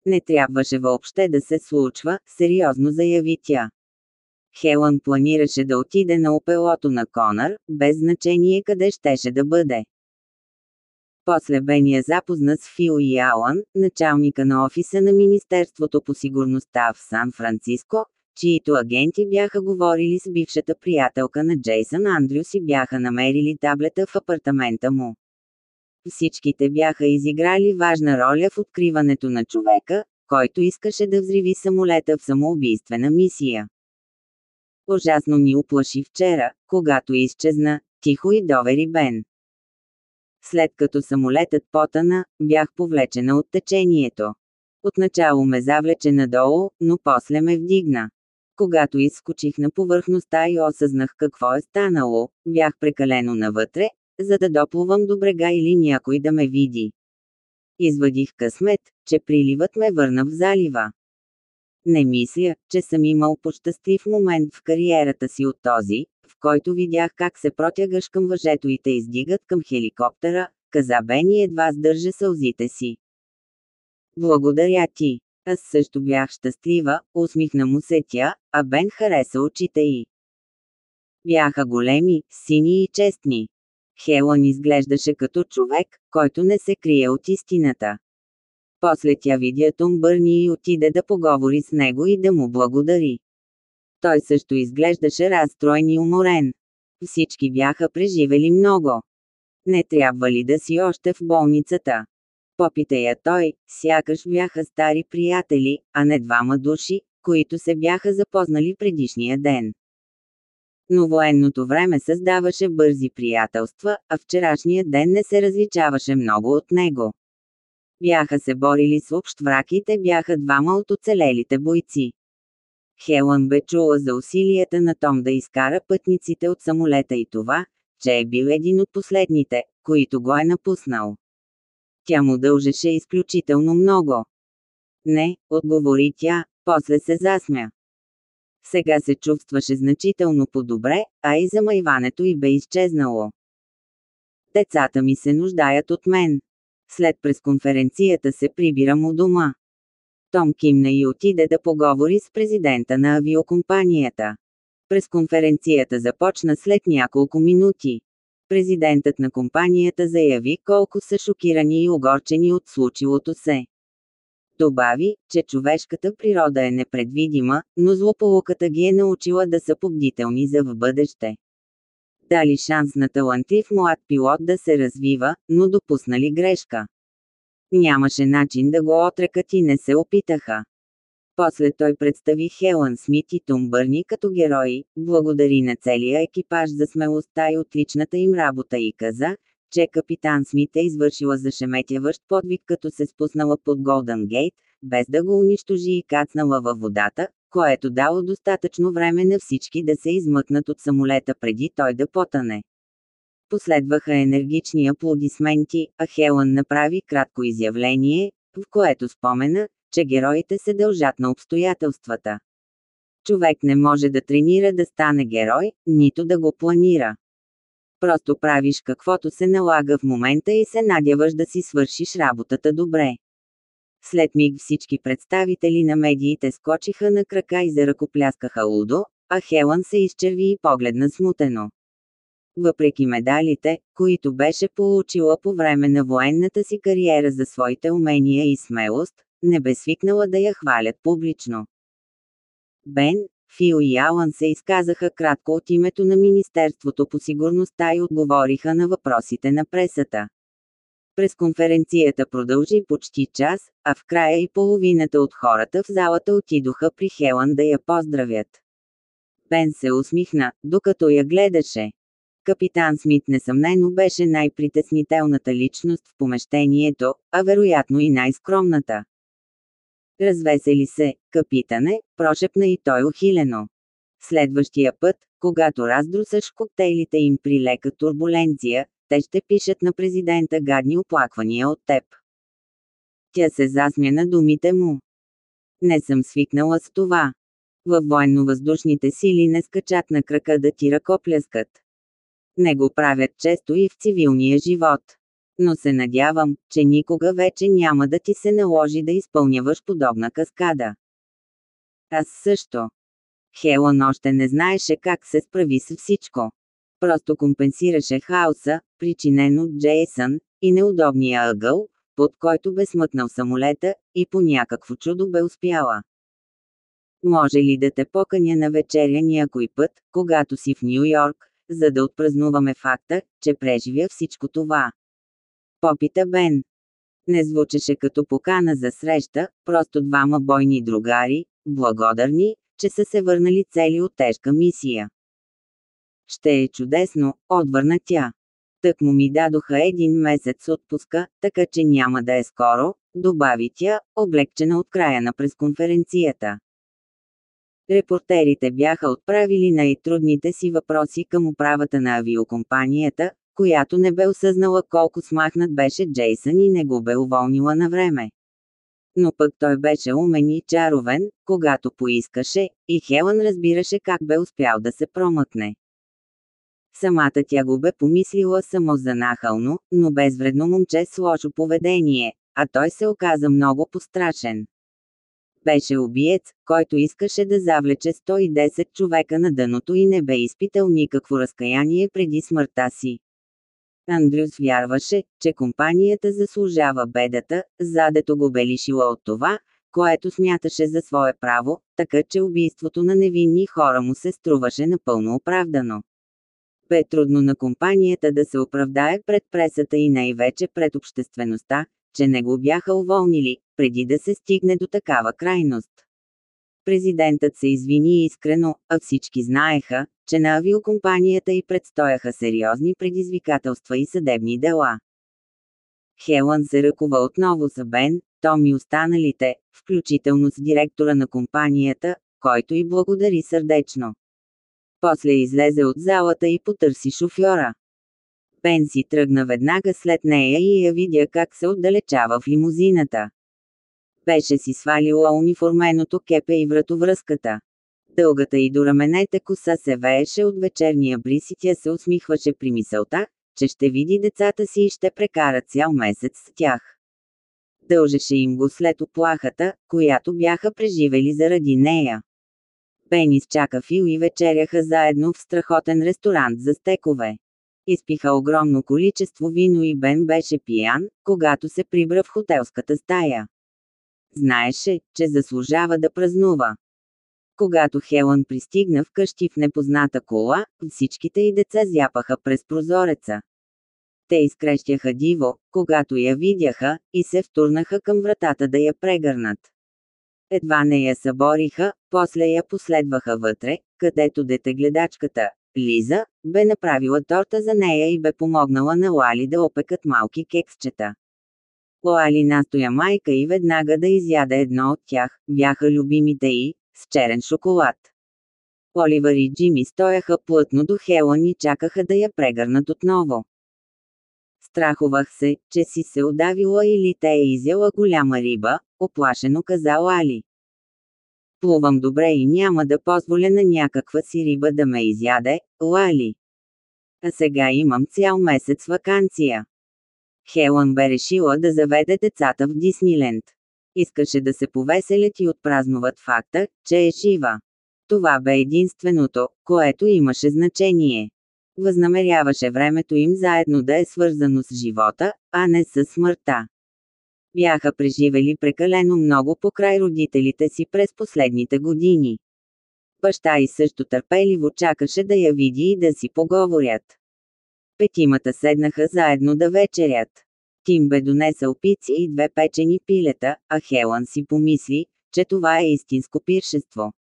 Не трябваше въобще да се случва, сериозно заяви тя. Хелън планираше да отиде на опелото на Конър, без значение къде щеше да бъде. После Бен я запозна с Фил и Алън, началника на офиса на Министерството по сигурността в Сан-Франциско, чието агенти бяха говорили с бившата приятелка на Джейсън Андрюс и бяха намерили таблета в апартамента му. Всичките бяха изиграли важна роля в откриването на човека, който искаше да взриви самолета в самоубийствена мисия. Ужасно ни уплаши вчера, когато изчезна, тихо и довери Бен. След като самолетът потана, бях повлечена от течението. Отначало ме завлече надолу, но после ме вдигна. Когато изскочих на повърхността и осъзнах какво е станало, бях прекалено навътре, за да доплувам до брега или някой да ме види. Извадих късмет, че приливът ме върна в залива. Не мисля, че съм имал по-щастлив момент в кариерата си от този, в който видях как се протягаш към въжето и те издигат към хеликоптера, каза Бен и едва сдържа сълзите си. Благодаря ти. Аз също бях щастлива, усмихна му се тя, а Бен хареса очите й. Бяха големи, сини и честни. Хелън изглеждаше като човек, който не се крие от истината. После тя видя Том Бърни и отиде да поговори с него и да му благодари. Той също изглеждаше разстроен и уморен. Всички бяха преживели много. Не трябва ли да си още в болницата? Попита я той, сякаш бяха стари приятели, а не двама души, които се бяха запознали предишния ден. Но военното време създаваше бързи приятелства, а вчерашният ден не се различаваше много от него. Бяха се борили с общ враг и те бяха двама от оцелелите бойци. Хелън бе чула за усилията на Том да изкара пътниците от самолета и това, че е бил един от последните, които го е напуснал. Тя му дължеше изключително много. Не, отговори тя, после се засмя. Сега се чувстваше значително по-добре, а и замайването й бе изчезнало. Децата ми се нуждаят от мен. След пресконференцията се прибирам у дома. Том кимна и отиде да поговори с президента на авиокомпанията. Пресконференцията започна след няколко минути. Президентът на компанията заяви колко са шокирани и огорчени от случилото се. Добави, че човешката природа е непредвидима, но злополуката ги е научила да са побдителни за в бъдеще. Дали шанс на талантлив млад пилот да се развива, но допуснали грешка. Нямаше начин да го отрекат и не се опитаха. После той представи Хелън Смит и Том Бърни като герои, благодари на целия екипаж за смелостта и отличната им работа и каза, че капитан Смит е извършила зашеметяващ подвиг като се спуснала под Голден Гейт, без да го унищожи и кацнала във водата, което дало достатъчно време на всички да се измъкнат от самолета преди той да потане. Последваха енергични аплодисменти, а Хелън направи кратко изявление, в което спомена, че героите се дължат на обстоятелствата. Човек не може да тренира да стане герой, нито да го планира. Просто правиш каквото се налага в момента и се надяваш да си свършиш работата добре. След миг всички представители на медиите скочиха на крака и заръкопляскаха лудо, а Хелън се изчерви и погледна смутено. Въпреки медалите, които беше получила по време на военната си кариера за своите умения и смелост, не бе свикнала да я хвалят публично. Бен, Фил и Алън се изказаха кратко от името на Министерството по сигурността и отговориха на въпросите на пресата. През конференцията продължи почти час, а в края и половината от хората в залата отидоха при Хелън да я поздравят. Бен се усмихна, докато я гледаше. Капитан Смит несъмнено беше най-притеснителната личност в помещението, а вероятно и най-скромната. Развесели се, капитане, прошепна и той ухилено. Следващия път, когато раздрусаш коктейлите им при лека турбуленция, те ще пишат на президента гадни оплаквания от теб. Тя се засмя на думите му. Не съм свикнала с това. Във военно-въздушните сили не скачат на крака да ти ръкопляскат. Не го правят често и в цивилния живот. Но се надявам, че никога вече няма да ти се наложи да изпълняваш подобна каскада. Аз също. Хелън още не знаеше как се справи с всичко. Просто компенсираше хаоса, причинен от Джейсън, и неудобния ъгъл, под който бе смъкнал самолета, и по някакво чудо бе успяла. Може ли да те поканя на вечеря някой път, когато си в Нью Йорк, за да отпразнуваме факта, че преживя всичко това? Попита Бен. Не звучеше като покана за среща, просто двама бойни другари, благодарни, че са се върнали цели от тежка мисия. Ще е чудесно, отвърна тя. Тък му ми дадоха един месец отпуска, така че няма да е скоро, добави тя, облегчена от края на пресконференцията. Репортерите бяха отправили най-трудните си въпроси към управата на авиокомпанията, която не бе осъзнала колко смахнат беше Джейсън и не го бе уволнила на време. Но пък той беше умен и чаровен, когато поискаше, и Хелън разбираше как бе успял да се промъкне. Самата тя го бе помислила само за нахално, но безвредно момче с лошо поведение, а той се оказа много пострашен. Беше убиец, който искаше да завлече 110 човека на дъното и не бе изпитал никакво разкаяние преди смъртта си. Андрюс вярваше, че компанията заслужава бедата, задето го бе лишила от това, което смяташе за свое право, така че убийството на невинни хора му се струваше напълно оправдано. Бе трудно на компанията да се оправдае пред пресата и най-вече пред обществеността, че не го бяха уволнили, преди да се стигне до такава крайност. Президентът се извини искрено, а всички знаеха, че на авиокомпанията й предстояха сериозни предизвикателства и съдебни дела. Хелън се ръкува отново за Бен, Том и останалите, включително с директора на компанията, който й благодари сърдечно. После излезе от залата и потърси шофьора. Бен си тръгна веднага след нея и я видя как се отдалечава в лимузината. Беше си свалила униформеното кепе и вратовръзката. Дългата и до раменете коса се вееше от вечерния бриз и тя се усмихваше при мисълта, че ще види децата си и ще прекара цял месец с тях. Дължеше им го след оплахата, която бяха преживели заради нея. Бен изчака Фил и вечеряха заедно в страхотен ресторант за стекове. Изпиха огромно количество вино и Бен беше пиян, когато се прибра в хотелската стая. Знаеше, че заслужава да празнува. Когато Хелън пристигна вкъщи в непозната кола, всичките й деца зяпаха през прозореца. Те изкрещяха диво, когато я видяха, и се втурнаха към вратата да я прегърнат. Едва не я събориха, после я последваха вътре, където детегледачката, Лиза, бе направила торта за нея и бе помогнала на Лали да опекат малки кексчета. Лали настоя майка и веднага да изяде едно от тях, бяха любимите й, с черен шоколад. Оливър и Джими стояха плътно до Хелън и чакаха да я прегърнат отново. Страхувах се, че си се удавила или те е изяла голяма риба, оплашено каза Лали. Плувам добре и няма да позволя на някаква си риба да ме изяде, Лали. А сега имам цял месец вакансия. Хелън бе решила да заведе децата в Дисниленд. Искаше да се повеселят и отпразнуват факта, че е жива. Това бе единственото, което имаше значение. Възнамеряваше времето им заедно да е свързано с живота, а не с смъртта. Бяха преживели прекалено много покрай родителите си през последните години. Баща и също търпеливо чакаше да я види и да си поговорят. Петимата седнаха заедно да вечерят. Тим бе донесъл пици и две печени пилета, а Хелън си помисли, че това е истинско пиршество.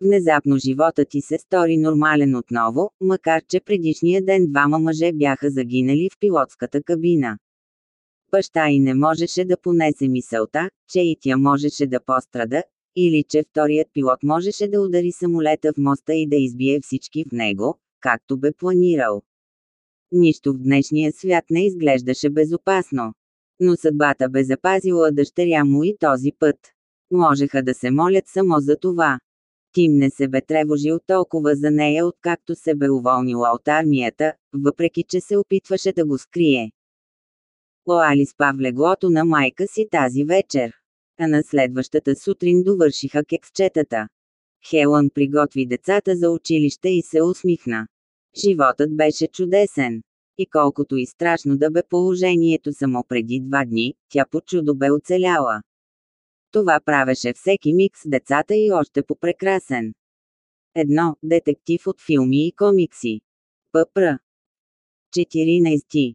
Внезапно животът ти се стори нормален отново, макар че предишния ден двама мъже бяха загинали в пилотската кабина. Баща и не можеше да понесе мисълта, че и тя можеше да пострада, или че вторият пилот можеше да удари самолета в моста и да избие всички в него, както бе планирал. Нищо в днешния свят не изглеждаше безопасно. Но съдбата бе запазила дъщеря му и този път. Можеха да се молят само за това. Тим не се бе тревожил толкова за нея, откакто се бе уволнила от армията, въпреки че се опитваше да го скрие. Лоали спа в леглото на майка си тази вечер. А на следващата сутрин довършиха кексчетата. Хелън приготви децата за училище и се усмихна. Животът беше чудесен. И колкото и страшно да бе положението само преди два дни, тя по чудо бе оцеляла. Това правеше всеки миг с децата и още по-прекрасен. Едно – детектив от филми и комикси. ППР. 14.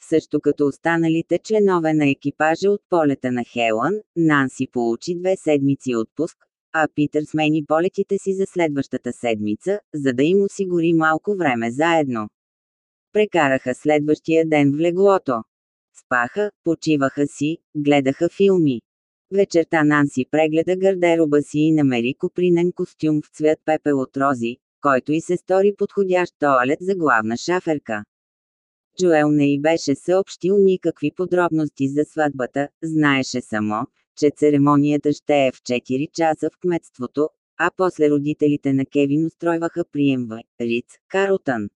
Също като останалите членове на екипажа от полета на Хелън, Нанси получи две седмици отпуск, а Питър смени полетите си за следващата седмица, за да им осигури малко време заедно. Прекараха следващия ден в леглото. Спаха, почиваха си, гледаха филми. Вечерта Нанси прегледа гардероба си и намери копринен костюм в цвят пепел от рози, който и се стори подходящ тоалет за главна шаферка. Джоел не й беше съобщил никакви подробности за сватбата, знаеше само, че церемонията ще е в 4 часа в кметството, а после родителите на Кевин устройваха прием в Риц, Карлтън.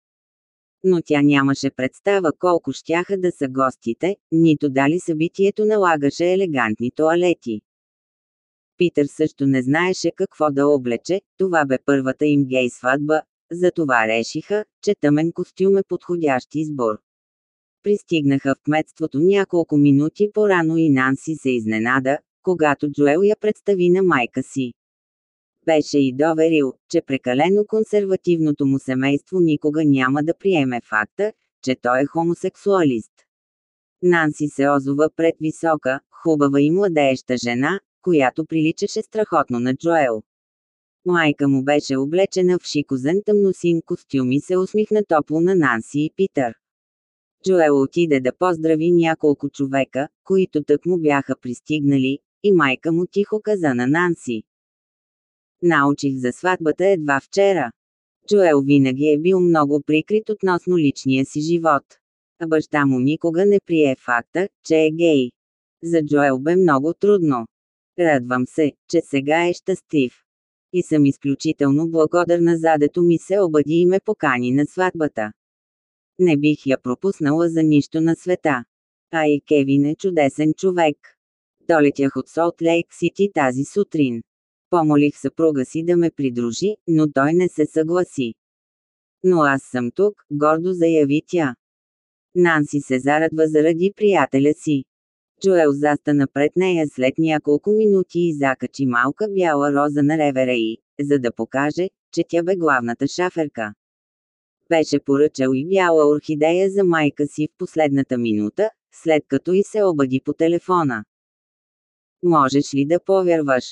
Но тя нямаше представа колко щяха да са гостите, нито дали събитието налагаше елегантни тоалети. Питър също не знаеше какво да облече, това бе първата им гей сватба, затова решиха, че тъмен костюм е подходящ избор. Пристигнаха в кметството няколко минути по-рано и Нанси се изненада, когато Джоел я представи на майка си. Беше и доверил, че прекалено консервативното му семейство никога няма да приеме факта, че той е хомосексуалист. Нанси се озова пред висока, хубава и младееща жена, която приличаше страхотно на Джоел. Майка му беше облечена в шикозен тъмносин костюм и се усмихна топло на Нанси и Питър. Джоел отиде да поздрави няколко човека, които тък му бяха пристигнали, и майка му тихо каза на Нанси. Научих за сватбата едва вчера. Джоел винаги е бил много прикрит относно личния си живот. А баща му никога не прие факта, че е гей. За Джоел бе много трудно. Радвам се, че сега е щастлив. И съм изключително благодарна задето ми се обади и ме покани на сватбата. Не бих я пропуснала за нищо на света. А и Кевин е чудесен човек. Долетях от Солт Лейк Сити тази сутрин. Помолих съпруга си да ме придружи, но той не се съгласи. Но аз съм тук, гордо заяви тя. Нанси се зарадва заради приятеля си. Джоел застана пред нея след няколко минути и закачи малка бяла роза на ревера и, за да покаже, че тя бе главната шаферка. Беше поръчал и бяла орхидея за майка си в последната минута, след като и се обади по телефона. Можеш ли да повярваш?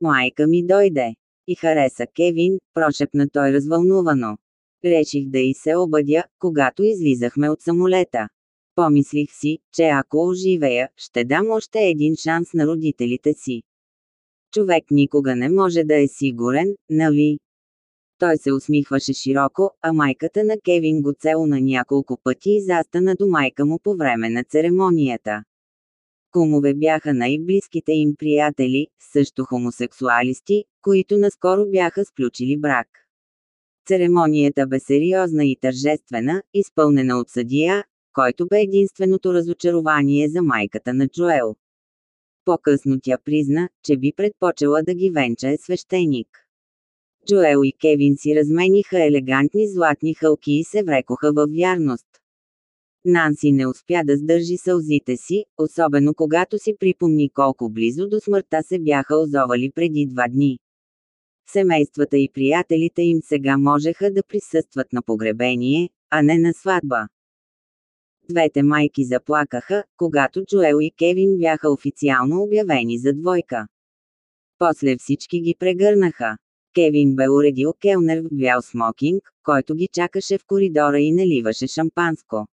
Майка ми дойде. И хареса Кевин, прошепна той развълнувано. Реших да и се обадя, когато излизахме от самолета. Помислих си, че ако оживея, ще дам още един шанс на родителите си. Човек никога не може да е сигурен, нали? Той се усмихваше широко, а майката на Кевин го целуна няколко пъти и застана до майка му по време на церемонията. Кумове бяха най-близките им приятели, също хомосексуалисти, които наскоро бяха сключили брак. Церемонията бе сериозна и тържествена, изпълнена от съдия, който бе единственото разочарование за майката на Джоел. По-късно тя призна, че би предпочела да ги венча е свещеник. Джоел и Кевин си размениха елегантни златни хълки и се врекоха във вярност. Нанси не успя да сдържи сълзите си, особено когато си припомни колко близо до смъртта се бяха озовали преди два дни. Семействата и приятелите им сега можеха да присъстват на погребение, а не на сватба. Двете майки заплакаха, когато Джоел и Кевин бяха официално обявени за двойка. После всички ги прегърнаха. Кевин бе уредил келнер в бял смокинг, който ги чакаше в коридора и наливаше шампанско.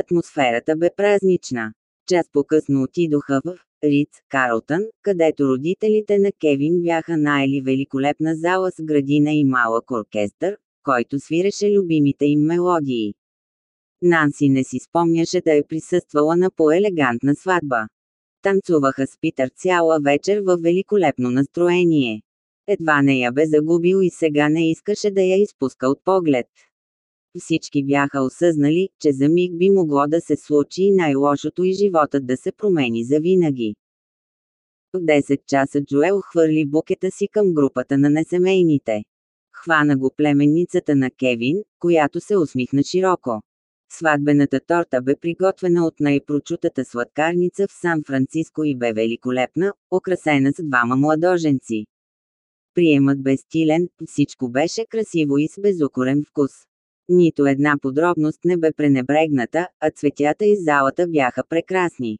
Атмосферата бе празнична. Час по-късно отидоха в Риц, Карлтън, където родителите на Кевин бяха наели великолепна зала с градина и малък оркестър, който свиреше любимите им мелодии. Нанси не си спомняше да е присъствала на по-елегантна сватба. Танцуваха с Питър цяла вечер в великолепно настроение. Едва не я бе загубил и сега не искаше да я изпуска от поглед. Всички бяха осъзнали, че за миг би могло да се случи най-лошото и животът да се промени завинаги. В 10 часа Джоел хвърли букета си към групата на несемейните. Хвана го племенницата на Кевин, която се усмихна широко. Сватбената торта бе приготвена от най-прочутата сладкарница в Сан-Франциско и бе великолепна, украсена с двама младоженци. Приемът бе стилен, всичко беше красиво и с безукорен вкус. Нито една подробност не бе пренебрегната, а цветята из залата бяха прекрасни.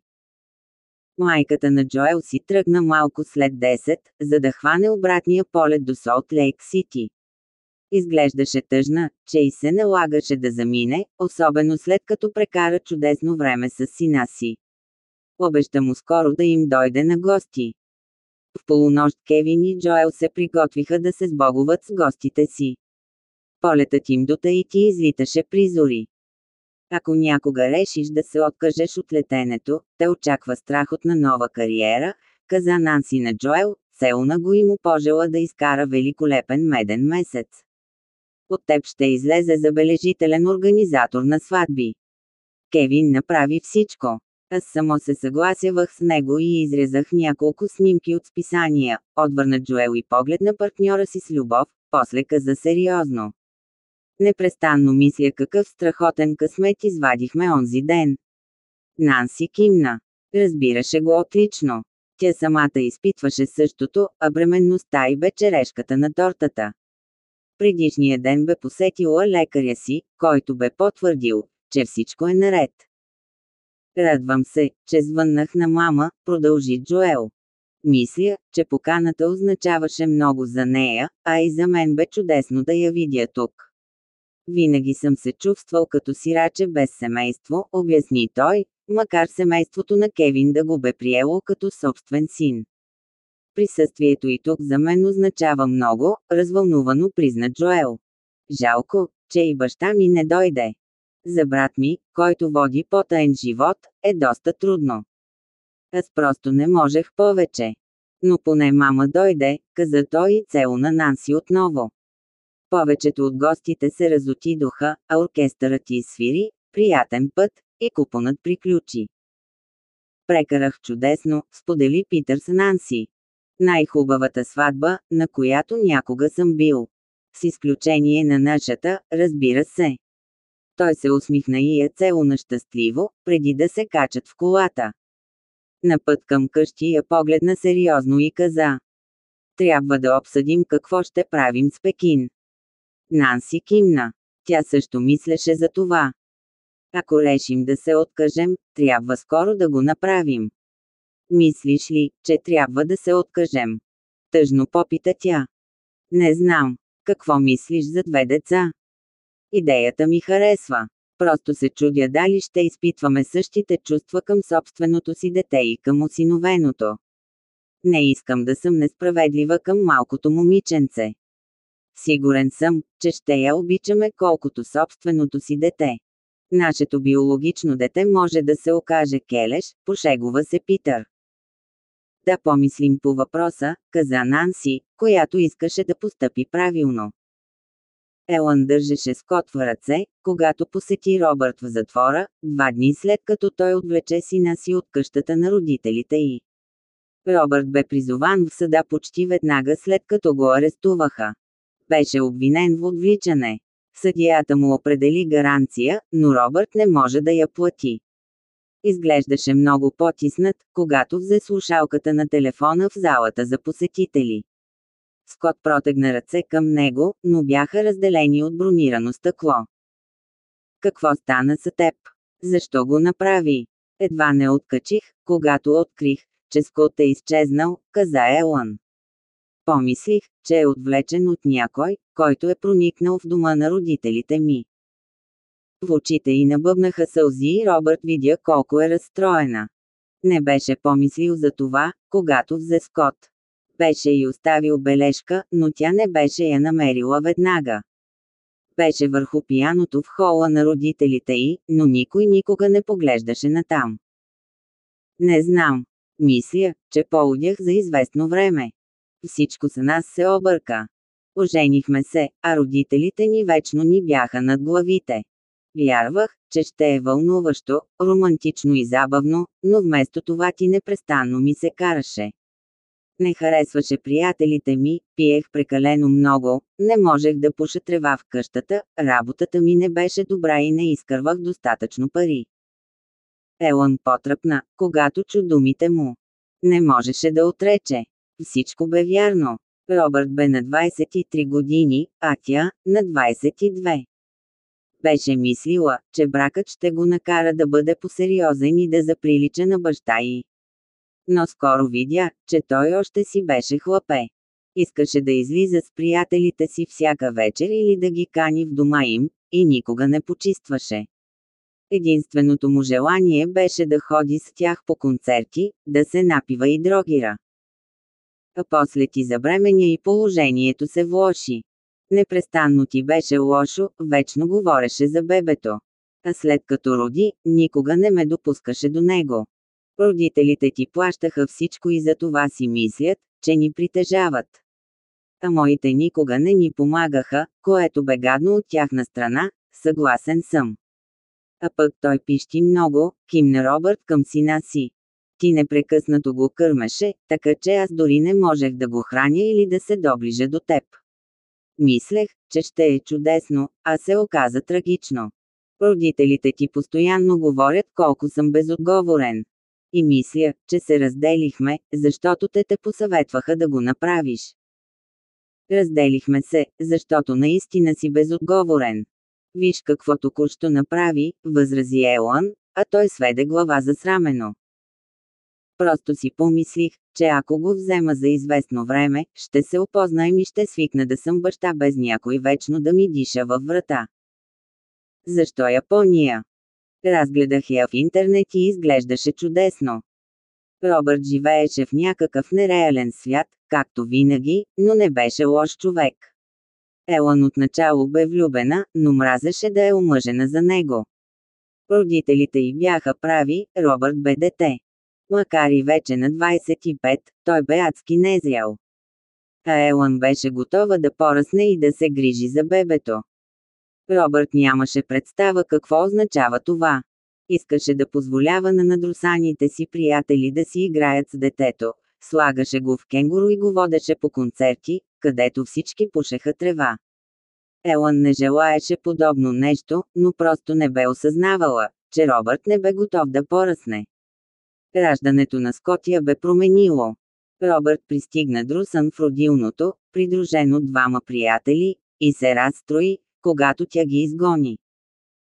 Майката на Джоел си тръгна малко след 10, за да хване обратния полет до Солт Лейк Сити. Изглеждаше тъжна, че и се налагаше да замине, особено след като прекара чудесно време с сина си. Обеща му скоро да им дойде на гости. В полунощ Кевин и Джоел се приготвиха да се сбогуват с гостите си. Полетът им до Таити излиташе при зори. Ако някога решиш да се откажеш от летенето, те очаква страхотна нова кариера, каза Нанси на Джоел, Селна го и му пожела да изкара великолепен меден месец. От теб ще излезе забележителен организатор на сватби. Кевин направи всичко. Аз само се съгласявах с него и изрезах няколко снимки от списания, отвърна Джоел и поглед на партньора си с любов, после каза сериозно. Непрестанно мисля какъв страхотен късмет извадихме онзи ден. Нанси кимна. Разбираше го отлично. Тя самата изпитваше същото, а бременността и бе черешката на тортата. Предишния ден бе посетила лекаря си, който бе потвърдил, че всичко е наред. Радвам се, че звъннах на мама, продължи Джоел. Мисля, че поканата означаваше много за нея, а и за мен бе чудесно да я видя тук. Винаги съм се чувствал като сираче без семейство, обясни той, макар семейството на Кевин да го бе приело като собствен син. Присъствието и тук за мен означава много, развълнувано призна Джоел. Жалко, че и баща ми не дойде. За брат ми, който води потаен живот, е доста трудно. Аз просто не можех повече. Но поне мама дойде, каза той и цел на Нанси отново. Повечето от гостите се разотидоха, а оркестърът изсвири, приятен път, и купонът приключи. Прекарах чудесно, сподели Питър с Нанси. Най-хубавата сватба, на която някога съм бил. С изключение на нашата, разбира се. Той се усмихна и я целуна щастливо, преди да се качат в колата. На път към къщи я погледна сериозно и каза. Трябва да обсъдим какво ще правим с Пекин. Нанси кимна. Тя също мислеше за това. Ако решим да се откажем, трябва скоро да го направим. Мислиш ли, че трябва да се откажем? Тъжно попита тя. Не знам. Какво мислиш за две деца? Идеята ми харесва. Просто се чудя дали ще изпитваме същите чувства към собственото си дете и към осиновеното. Не искам да съм несправедлива към малкото момиченце. Сигурен съм, че ще я обичаме колкото собственото си дете. Нашето биологично дете може да се окаже келеш, пошегува се Питър. Да помислим по въпроса, каза Нанси, която искаше да постъпи правилно. Елън държеше Скот в ръце, когато посети Робърт в затвора, два дни след като той отвлече сина си от къщата на родителите й. Робърт бе призован в съда почти веднага след като го арестуваха. Беше обвинен в отвличане. Съдията му определи гаранция, но Робърт не може да я плати. Изглеждаше много потиснат, когато взе слушалката на телефона в залата за посетители. Скот протегна ръце към него, но бяха разделени от бронирано стъкло. Какво стана с теб? Защо го направи? Едва не откачих, когато открих, че Скот е изчезнал, каза Елън. Помислих, че е отвлечен от някой, който е проникнал в дома на родителите ми. В очите й набъбнаха сълзи и Робърт видя колко е разстроена. Не беше помислил за това, когато взе Скот. Беше й оставил бележка, но тя не беше я намерила веднага. Беше върху пияното в хола на родителите й, но никой никога не поглеждаше натам. Не знам. Мисля, че полудях за известно време. Всичко за нас се обърка. Оженихме се, а родителите ни вечно ни бяха над главите. Вярвах, че ще е вълнуващо, романтично и забавно, но вместо това ти непрестанно ми се караше. Не харесваше приятелите ми, пиех прекалено много, не можех да пуша трева в къщата, работата ми не беше добра и не изкървах достатъчно пари. Елън потръпна, когато чу думите му. Не можеше да отрече. Всичко бе вярно. Робърт бе на 23 години, а тя – на 22. Беше мислила, че бракът ще го накара да бъде посериозен и да заприлича на баща й. Но скоро видя, че той още си беше хлапе. Искаше да излиза с приятелите си всяка вечер или да ги кани в дома им, и никога не почистваше. Единственото му желание беше да ходи с тях по концерти, да се напива и дрогира. А после ти забременя и положението се влоши. Непрестанно ти беше лошо, вечно говореше за бебето. А след като роди, никога не ме допускаше до него. Родителите ти плащаха всичко и за това си мислят, че ни притежават. А моите никога не ни помагаха, което бе гадно от тяхна страна, съгласен съм. А пък той пищи много, кимна Робърт към сина си. Ти непрекъснато го кърмеше, така че аз дори не можех да го храня или да се доближа до теб. Мислех, че ще е чудесно, а се оказа трагично. Родителите ти постоянно говорят колко съм безотговорен. И мисля, че се разделихме, защото те те посъветваха да го направиш. Разделихме се, защото наистина си безотговорен. Виж какво току-що направи, възрази Елан, а той сведе глава засрамено. Просто си помислих, че ако го взема за известно време, ще се опознаем и ще свикна да съм баща без някой вечно да ми диша във врата. Защо Япония? Разгледах я в интернет и изглеждаше чудесно. Робърт живееше в някакъв нереален свят, както винаги, но не беше лош човек. Елън отначало бе влюбена, но мразеше да е омъжена за него. Родителите й бяха прави, Робърт бе дете. Макар и вече на 25, той бе адски незрял. А Елън беше готова да поръсне и да се грижи за бебето. Робърт нямаше представа какво означава това. Искаше да позволява на надрусаните си приятели да си играят с детето. Слагаше го в кенгуру и го водеше по концерти, където всички пушеха трева. Елън не желаеше подобно нещо, но просто не бе осъзнавала, че Робърт не бе готов да поръсне. Раждането на Скотия бе променило. Робърт пристигна друсан в родилното, придружен от двама приятели, и се разстрои, когато тя ги изгони.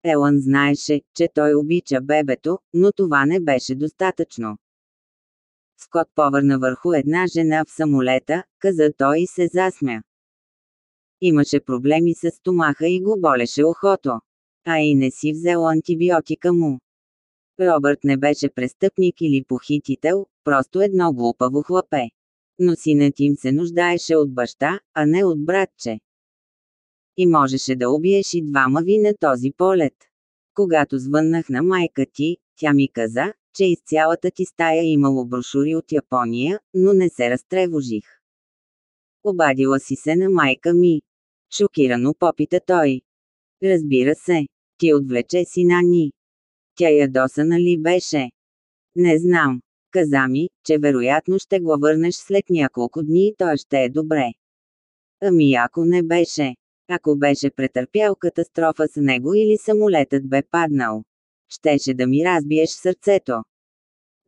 Елън знаеше, че той обича бебето, но това не беше достатъчно. Скот повърна върху една жена в самолета, каза той и се засмя. Имаше проблеми с стомаха и го болеше ухото. А и не си взел антибиотика му. Робърт не беше престъпник или похитител, просто едно глупаво хлапе. Но синът им се нуждаеше от баща, а не от братче. И можеше да убиеш и двама ви на този полет. Когато звъннах на майка ти, тя ми каза, че из цялата ти стая имало брошури от Япония, но не се разтревожих. Обадила си се на майка ми. Шокирано попита той. Разбира се, ти отвлече сина ни. Тя ядосана ли беше? Не знам. Каза ми, че вероятно ще го върнеш след няколко дни и той ще е добре. Ами ако не беше. Ако беше претърпял катастрофа с него или самолетът бе паднал. Щеше да ми разбиеш сърцето.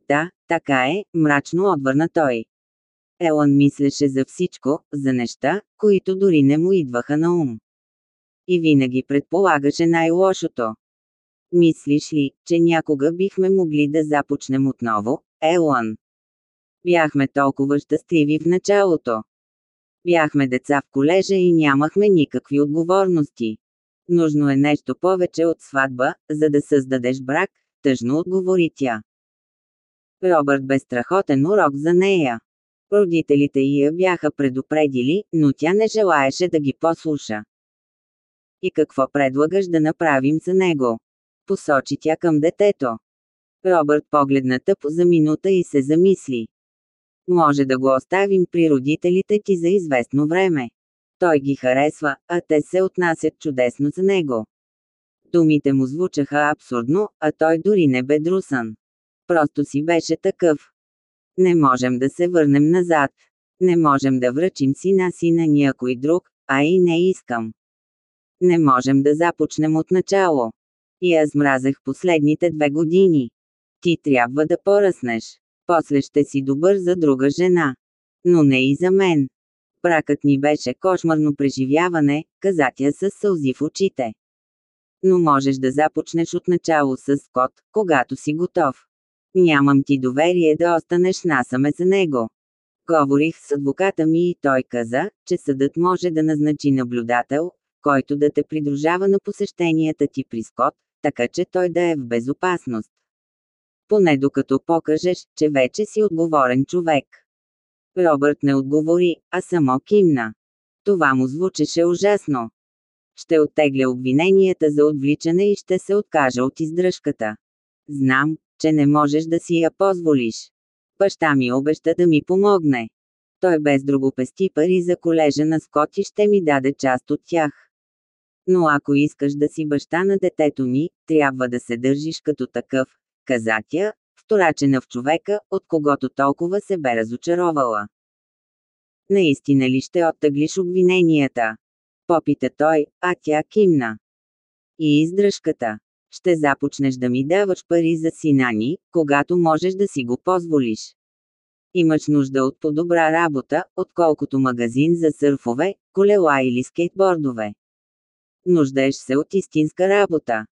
Да, така е, мрачно отвърна той. Елън мислеше за всичко, за неща, които дори не му идваха на ум. И винаги предполагаше най-лошото. Мислиш ли, че някога бихме могли да започнем отново, Елън? Бяхме толкова щастливи в началото. Бяхме деца в колежа и нямахме никакви отговорности. Нужно е нещо повече от сватба, за да създадеш брак, тъжно отговори тя. Робърт бе страхотен урок за нея. Родителите й я бяха предупредили, но тя не желаеше да ги послуша. И какво предлагаш да направим за него? Посочи тя към детето. Робърт погледна тъпо за минута и се замисли. Може да го оставим при родителите ти за известно време. Той ги харесва, а те се отнасят чудесно за него. Думите му звучаха абсурдно, а той дори не бе друсан. Просто си беше такъв. Не можем да се върнем назад. Не можем да връчим сина си на някой друг, а и не искам. Не можем да започнем от начало. И аз мразех последните две години. Ти трябва да поръснеш. После ще си добър за друга жена. Но не и за мен. Бракът ни беше кошмарно преживяване, каза тя с сълзи в очите. Но можеш да започнеш от начало с Скот, когато си готов. Нямам ти доверие да останеш насаме за него. Говорих с адвоката ми и той каза, че съдът може да назначи наблюдател, който да те придружава на посещенията ти при Скот, така че той да е в безопасност. Поне докато покажеш, че вече си отговорен човек. Робърт не отговори, а само кимна. Това му звучеше ужасно. Ще оттегля обвиненията за отвличане и ще се откажа от издръжката. Знам, че не можеш да си я позволиш. Баща ми обеща да ми помогне. Той без друго пести пари за колежа на Скот и ще ми даде част от тях. Но ако искаш да си баща на детето ни, трябва да се държиш като такъв, каза тя, вторачена в човека, от когото толкова се бе разочаровала. Наистина ли ще оттъглиш обвиненията? Попита той, а тя кимна. И издръжката. Ще започнеш да ми даваш пари за сина ни, когато можеш да си го позволиш. Имаш нужда от по-добра работа, отколкото магазин за сърфове, колела или скейтбордове. Нуждаеш се от истинска работа.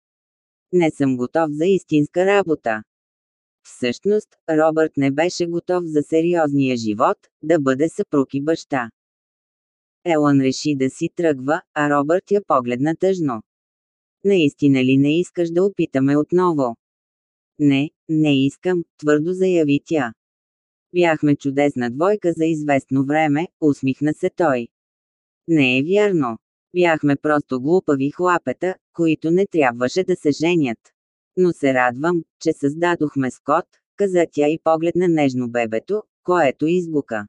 Не съм готов за истинска работа. Всъщност, Робърт не беше готов за сериозния живот, да бъде съпруг и баща. Елън реши да си тръгва, а Робърт я погледна тъжно. Наистина ли не искаш да опитаме отново? Не, не искам, твърдо заяви тя. Бяхме чудесна двойка за известно време, усмихна се той. Не е вярно. Бяхме просто глупави хлапета, които не трябваше да се женят. Но се радвам, че създадохме Скот, каза тя и погледна нежно бебето, което изгука.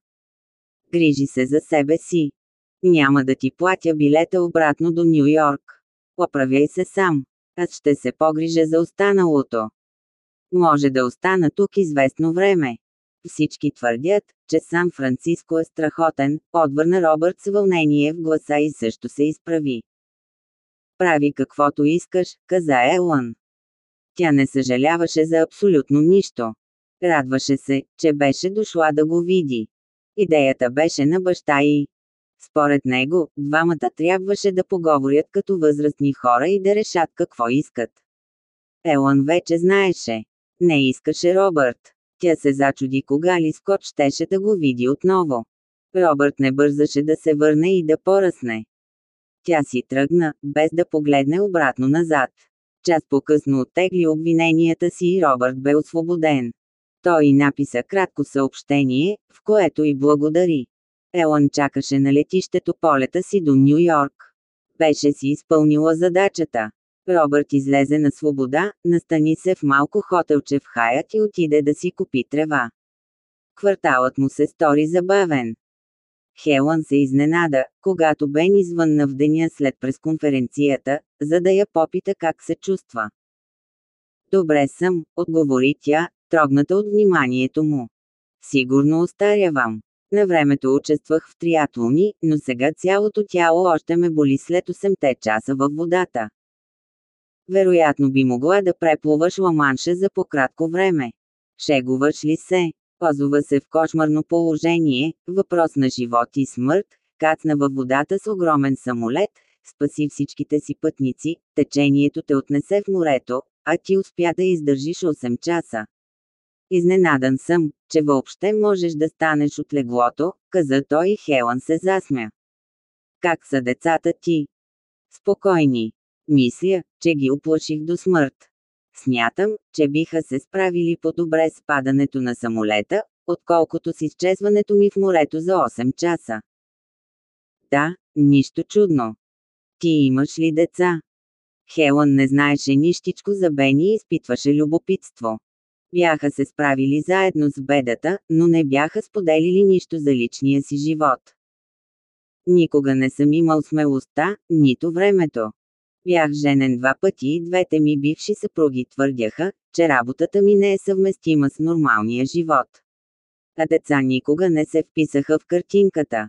Грижи се за себе си. Няма да ти платя билета обратно до Нью Йорк. Оправяй се сам. Аз ще се погрижа за останалото. Може да остана тук известно време. Всички твърдят, че Сан Франциско е страхотен, отвърна Робърт с вълнение в гласа и също се изправи. Прави каквото искаш, каза Елън. Тя не съжаляваше за абсолютно нищо. Радваше се, че беше дошла да го види. Идеята беше на баща и. Според него, двамата трябваше да поговорят като възрастни хора и да решат какво искат. Елън вече знаеше. Не искаше Робърт. Тя се зачуди кога ли Скот щеше да го види отново. Робърт не бързаше да се върне и да поръсне. Тя си тръгна, без да погледне обратно назад. Час по-късно оттегли обвиненията си и Робърт бе освободен. Той написа кратко съобщение, в което и благодари. Елън чакаше на летището полета си до Нью Йорк. Беше си изпълнила задачата. Робърт излезе на свобода, настани се в малко хотелче в Хаят и отиде да си купи трева. Кварталът му се стори забавен. Хелън се изненада, когато Бен извънна в деня след пресконференцията, за да я попита как се чувства. Добре съм, отговори тя, трогната от вниманието му. Сигурно остарявам. На времето участвах в триатлони, но сега цялото тяло още ме боли след 8 часа във водата. Вероятно би могла да преплуваш ламанша за по-кратко време. Шегуваш ли се? Озова се в кошмарно положение, въпрос на живот и смърт, кацна във водата с огромен самолет, спаси всичките си пътници, течението те отнесе в морето, а ти успя да издържиш 8 часа. Изненадан съм, че въобще можеш да станеш от леглото, каза той и Хелън се засмя. Как са децата ти? Спокойни. Мисля, че ги оплаших до смърт. Смятам, че биха се справили по-добре с падането на самолета, отколкото с изчезването ми в морето за 8 часа. Да, нищо чудно. Ти имаш ли деца? Хелън не знаеше нищичко за Бени и изпитваше любопитство. Бяха се справили заедно с бедата, но не бяха споделили нищо за личния си живот. Никога не съм имал смелостта, нито времето. Бях женен два пъти и двете ми бивши съпруги твърдяха, че работата ми не е съвместима с нормалния живот. А деца никога не се вписаха в картинката.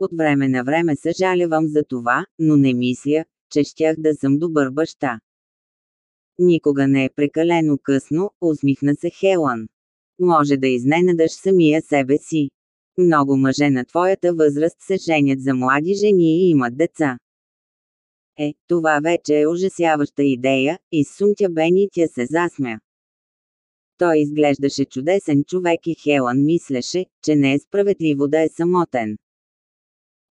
От време на време съжалявам за това, но не мисля, че щях да съм добър баща. Никога не е прекалено късно, усмихна се Хелън. Може да изненадаш самия себе си. Много мъже на твоята възраст се женят за млади жени и имат деца. Е, това вече е ужасяваща идея, изсумтя Бен и тя се засмя. Той изглеждаше чудесен човек и Хелън мислеше, че не е справедливо да е самотен.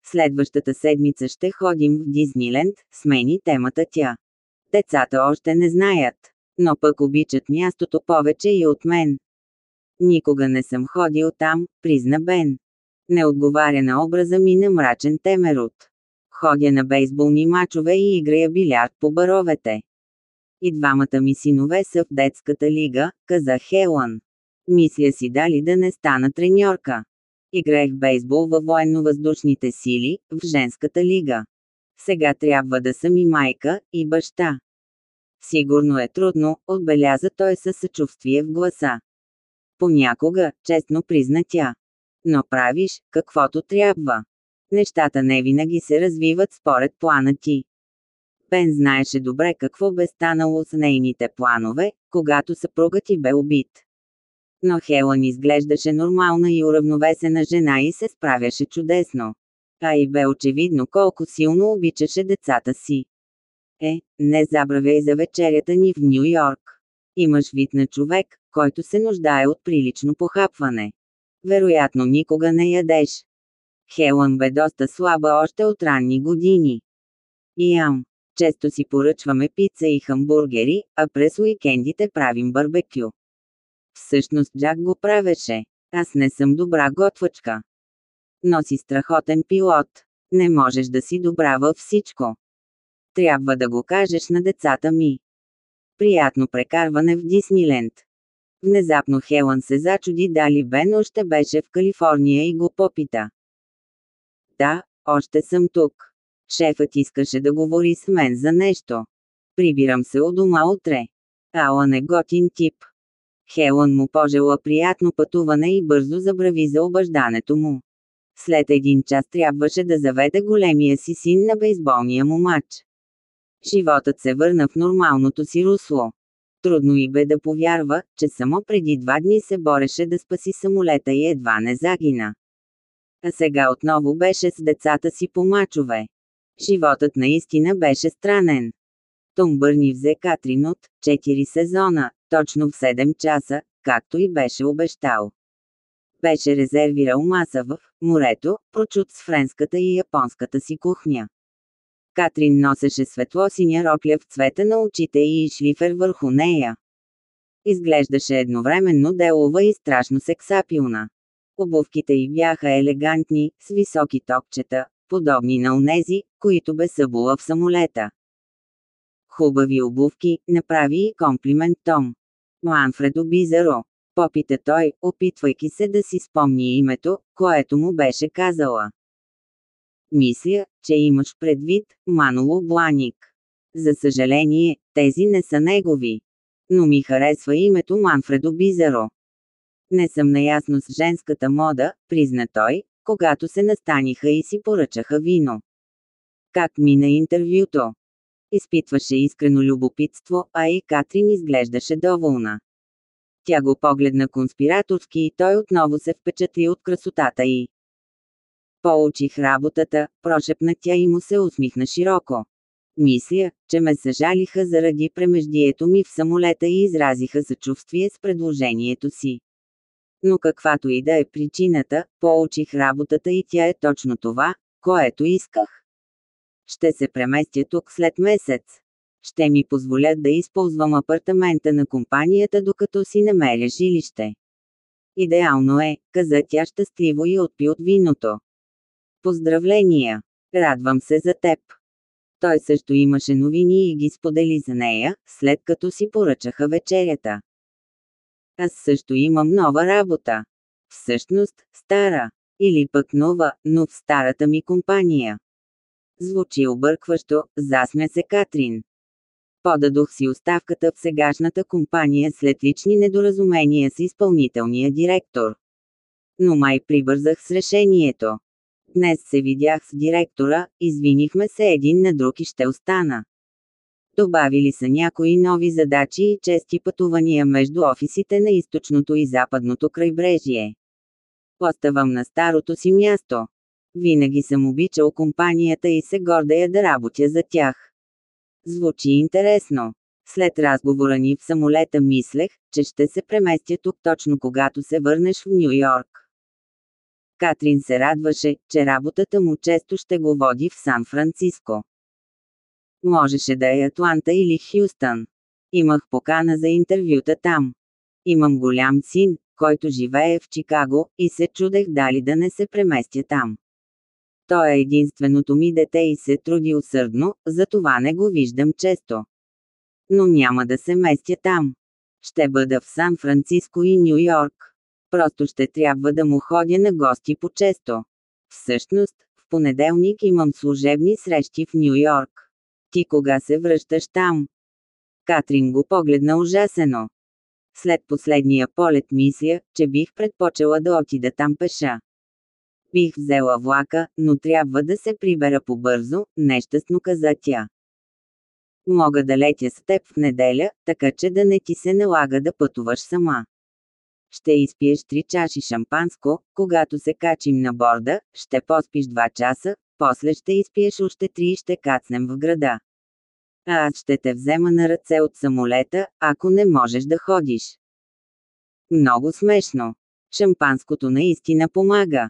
Следващата седмица ще ходим в Дизниленд, смени темата тя. Децата още не знаят, но пък обичат мястото повече и от мен. Никога не съм ходил там, призна Бен. Не отговаря на образа ми на мрачен темерот. Ходя на бейсболни мачове и играя билярд по баровете. И двамата ми синове са в детската лига, каза Хелън. Мисля си дали да не стана треньорка. Играех бейсбол във военно-въздушните сили, в женската лига. Сега трябва да съм и майка, и баща. Сигурно е трудно, отбеляза той със съчувствие в гласа. Понякога, честно призна тя. Но правиш, каквото трябва. Нещата не винаги се развиват според плана ти. Бен знаеше добре какво бе станало с нейните планове, когато съпругът ти бе убит. Но Хелън изглеждаше нормална и уравновесена жена и се справяше чудесно. А и бе очевидно колко силно обичаше децата си. Е, не забравяй за вечерята ни в Нью Йорк. Имаш вид на човек, който се нуждае от прилично похапване. Вероятно никога не ядеш. Хелън бе доста слаба още от ранни години. Ям. Често си поръчваме пица и хамбургери, а през уикендите правим барбекю. Всъщност Джак го правеше. Аз не съм добра готвачка. Но си страхотен пилот. Не можеш да си добра във всичко. Трябва да го кажеш на децата ми. Приятно прекарване в Дисниленд. Внезапно Хелън се зачуди дали Бен още беше в Калифорния и го попита. Да, още съм тук. Шефът искаше да говори с мен за нещо. Прибирам се у дома утре. Алън е готин тип. Хелън му пожела приятно пътуване и бързо забрави за обаждането му. След един час трябваше да заведе големия си син на бейсболния му матч. Животът се върна в нормалното си русло. Трудно и бе да повярва, че само преди два дни се бореше да спаси самолета и едва не загина. А сега отново беше с децата си по мачове. Животът наистина беше странен. Том Бърни взе Катрин от 4 сезона, точно в 7 часа, както и беше обещал. Беше резервирал маса в морето, прочут с френската и японската си кухня. Катрин носеше светло-синя рокля в цвета на очите и шлифер върху нея. Изглеждаше едновременно делова и страшно сексапилна. Обувките й бяха елегантни, с високи топчета, подобни на онези, които бе събула в самолета. Хубави обувки, направи и комплимент Том. Манфредо Бизаро. Попита той, опитвайки се да си спомни името, което му беше казала. Мисля, че имаш предвид Маноло Бланик. За съжаление, тези не са негови. Но ми харесва името Манфредо Бизаро. Не съм наясно с женската мода, призна той, когато се настаниха и си поръчаха вино. Как мина интервюто? Изпитваше искрено любопитство, а и Катрин изглеждаше доволна. Тя го погледна конспираторски и той отново се впечатли от красотата й. Получих работата, прошепна тя и му се усмихна широко. Мисля, че ме съжалиха заради премеждието ми в самолета и изразиха съчувствие с предложението си. Но каквато и да е причината, получих работата и тя е точно това, което исках. Ще се преместя тук след месец. Ще ми позволят да използвам апартамента на компанията докато си намеря жилище. Идеално е, каза тя щастливо и отпи от виното. Поздравления! Радвам се за теб. Той също имаше новини и ги сподели за нея, след като си поръчаха вечерята. Аз също имам нова работа. Всъщност, стара. Или пък нова, но в старата ми компания. Звучи объркващо, засмя се Катрин. Подадох си оставката в сегашната компания след лични недоразумения с изпълнителния директор. Но май прибързах с решението. Днес се видях с директора, извинихме се един на друг и ще остана. Добавили са някои нови задачи и чести пътувания между офисите на източното и западното крайбрежие. Оставам на старото си място. Винаги съм обичал компанията и се гордея да работя за тях. Звучи интересно. След разговора ни в самолета мислех, че ще се преместя тук точно когато се върнеш в Нью Йорк. Катрин се радваше, че работата му често ще го води в Сан-Франциско. Можеше да е Атланта или Хюстън. Имах покана за интервюта там. Имам голям син, който живее в Чикаго, и се чудех дали да не се преместя там. Той е единственото ми дете и се труди усърдно, затова не го виждам често. Но няма да се местя там. Ще бъда в Сан-Франциско и Нью Йорк. Просто ще трябва да му ходя на гости по-често. Всъщност, в понеделник имам служебни срещи в Нью Йорк. Ти кога се връщаш там? Катрин го погледна ужасено. След последния полет мисля, че бих предпочела да отида там пеша. Бих взела влака, но трябва да се прибера побързо, нещастно каза тя. Мога да летя с теб в неделя, така че да не ти се налага да пътуваш сама. Ще изпиеш три чаши шампанско, когато се качим на борда, ще поспиш два часа, после ще изпиеш още три и ще кацнем в града. А аз ще те взема на ръце от самолета, ако не можеш да ходиш. Много смешно. Шампанското наистина помага.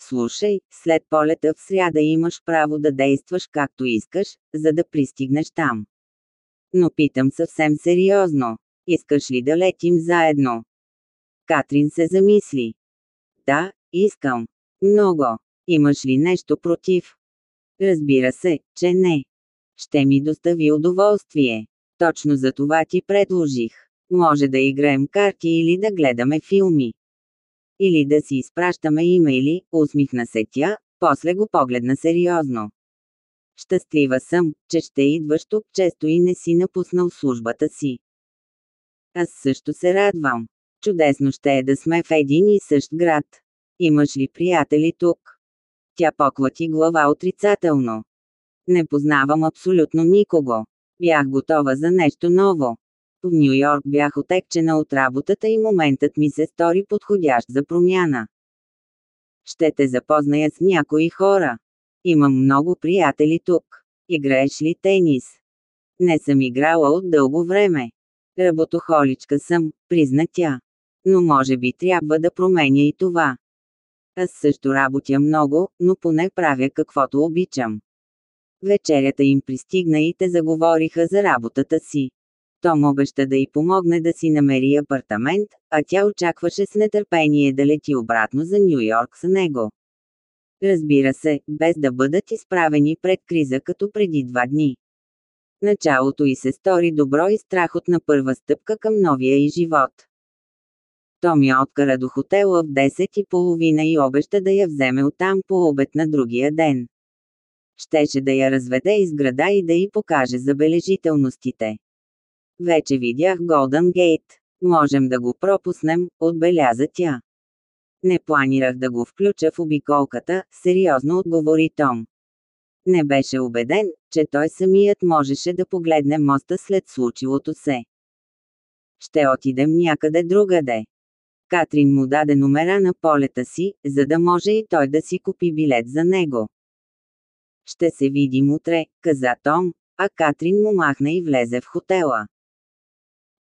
Слушай, след полета в сряда имаш право да действаш както искаш, за да пристигнеш там. Но питам съвсем сериозно. Искаш ли да летим заедно? Катрин се замисли. Да, искам. Много. Имаш ли нещо против? Разбира се, че не. Ще ми достави удоволствие. Точно за това ти предложих. Може да играем карти или да гледаме филми. Или да си изпращаме имейли, усмихна се тя, после го погледна сериозно. Щастлива съм, че ще идваш тук често и не си напуснал службата си. Аз също се радвам. Чудесно ще е да сме в един и същ град. Имаш ли приятели тук? Тя поклати глава отрицателно. Не познавам абсолютно никого. Бях готова за нещо ново. В Нью Йорк бях отекчена от работата и моментът ми се стори подходящ за промяна. Ще те запозная с някои хора. Имам много приятели тук. Играеш ли тенис? Не съм играла от дълго време. Работохоличка съм, призна тя. Но може би трябва да променя и това. Аз също работя много, но поне правя каквото обичам. Вечерята им пристигна и те заговориха за работата си. Том обеща да й помогне да си намери апартамент, а тя очакваше с нетърпение да лети обратно за Нью Йорк с него. Разбира се, без да бъдат изправени пред криза като преди два дни. Началото й се стори добро и страхотна първа стъпка към новия й живот. Том я откара до хотела в 10 и половина и обеща да я вземе оттам по обед на другия ден. Щеше да я разведе из града и да й покаже забележителностите. Вече видях Голден Гейт. Можем да го пропуснем, отбеляза тя. Не планирах да го включа в обиколката, сериозно отговори Том. Не беше убеден, че той самият можеше да погледне моста след случилото се. Ще отидем някъде другаде. Катрин му даде номера на полета си, за да може и той да си купи билет за него. Ще се видим утре, каза Том, а Катрин му махна и влезе в хотела.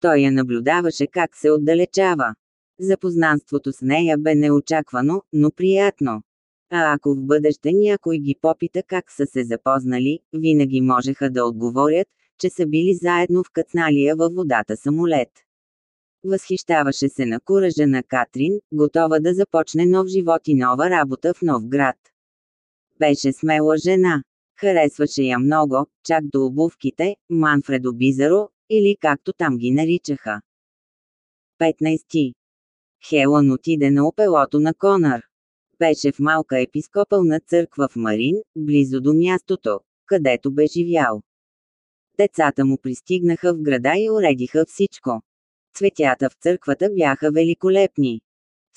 Той я наблюдаваше как се отдалечава. Запознанството с нея бе неочаквано, но приятно. А ако в бъдеще някой ги попита как са се запознали, винаги можеха да отговорят, че са били заедно в кацналия във водата самолет. Възхищаваше се на куража на Катрин, готова да започне нов живот и нова работа в нов град. Беше смела жена. Харесваше я много, чак до обувките, Манфредо Бизаро, или както там ги наричаха. 15. Хелън отиде на опелото на Конър. Беше в малка епископална църква в Марин, близо до мястото, където бе живял. Децата му пристигнаха в града и уредиха всичко. Цветята в църквата бяха великолепни.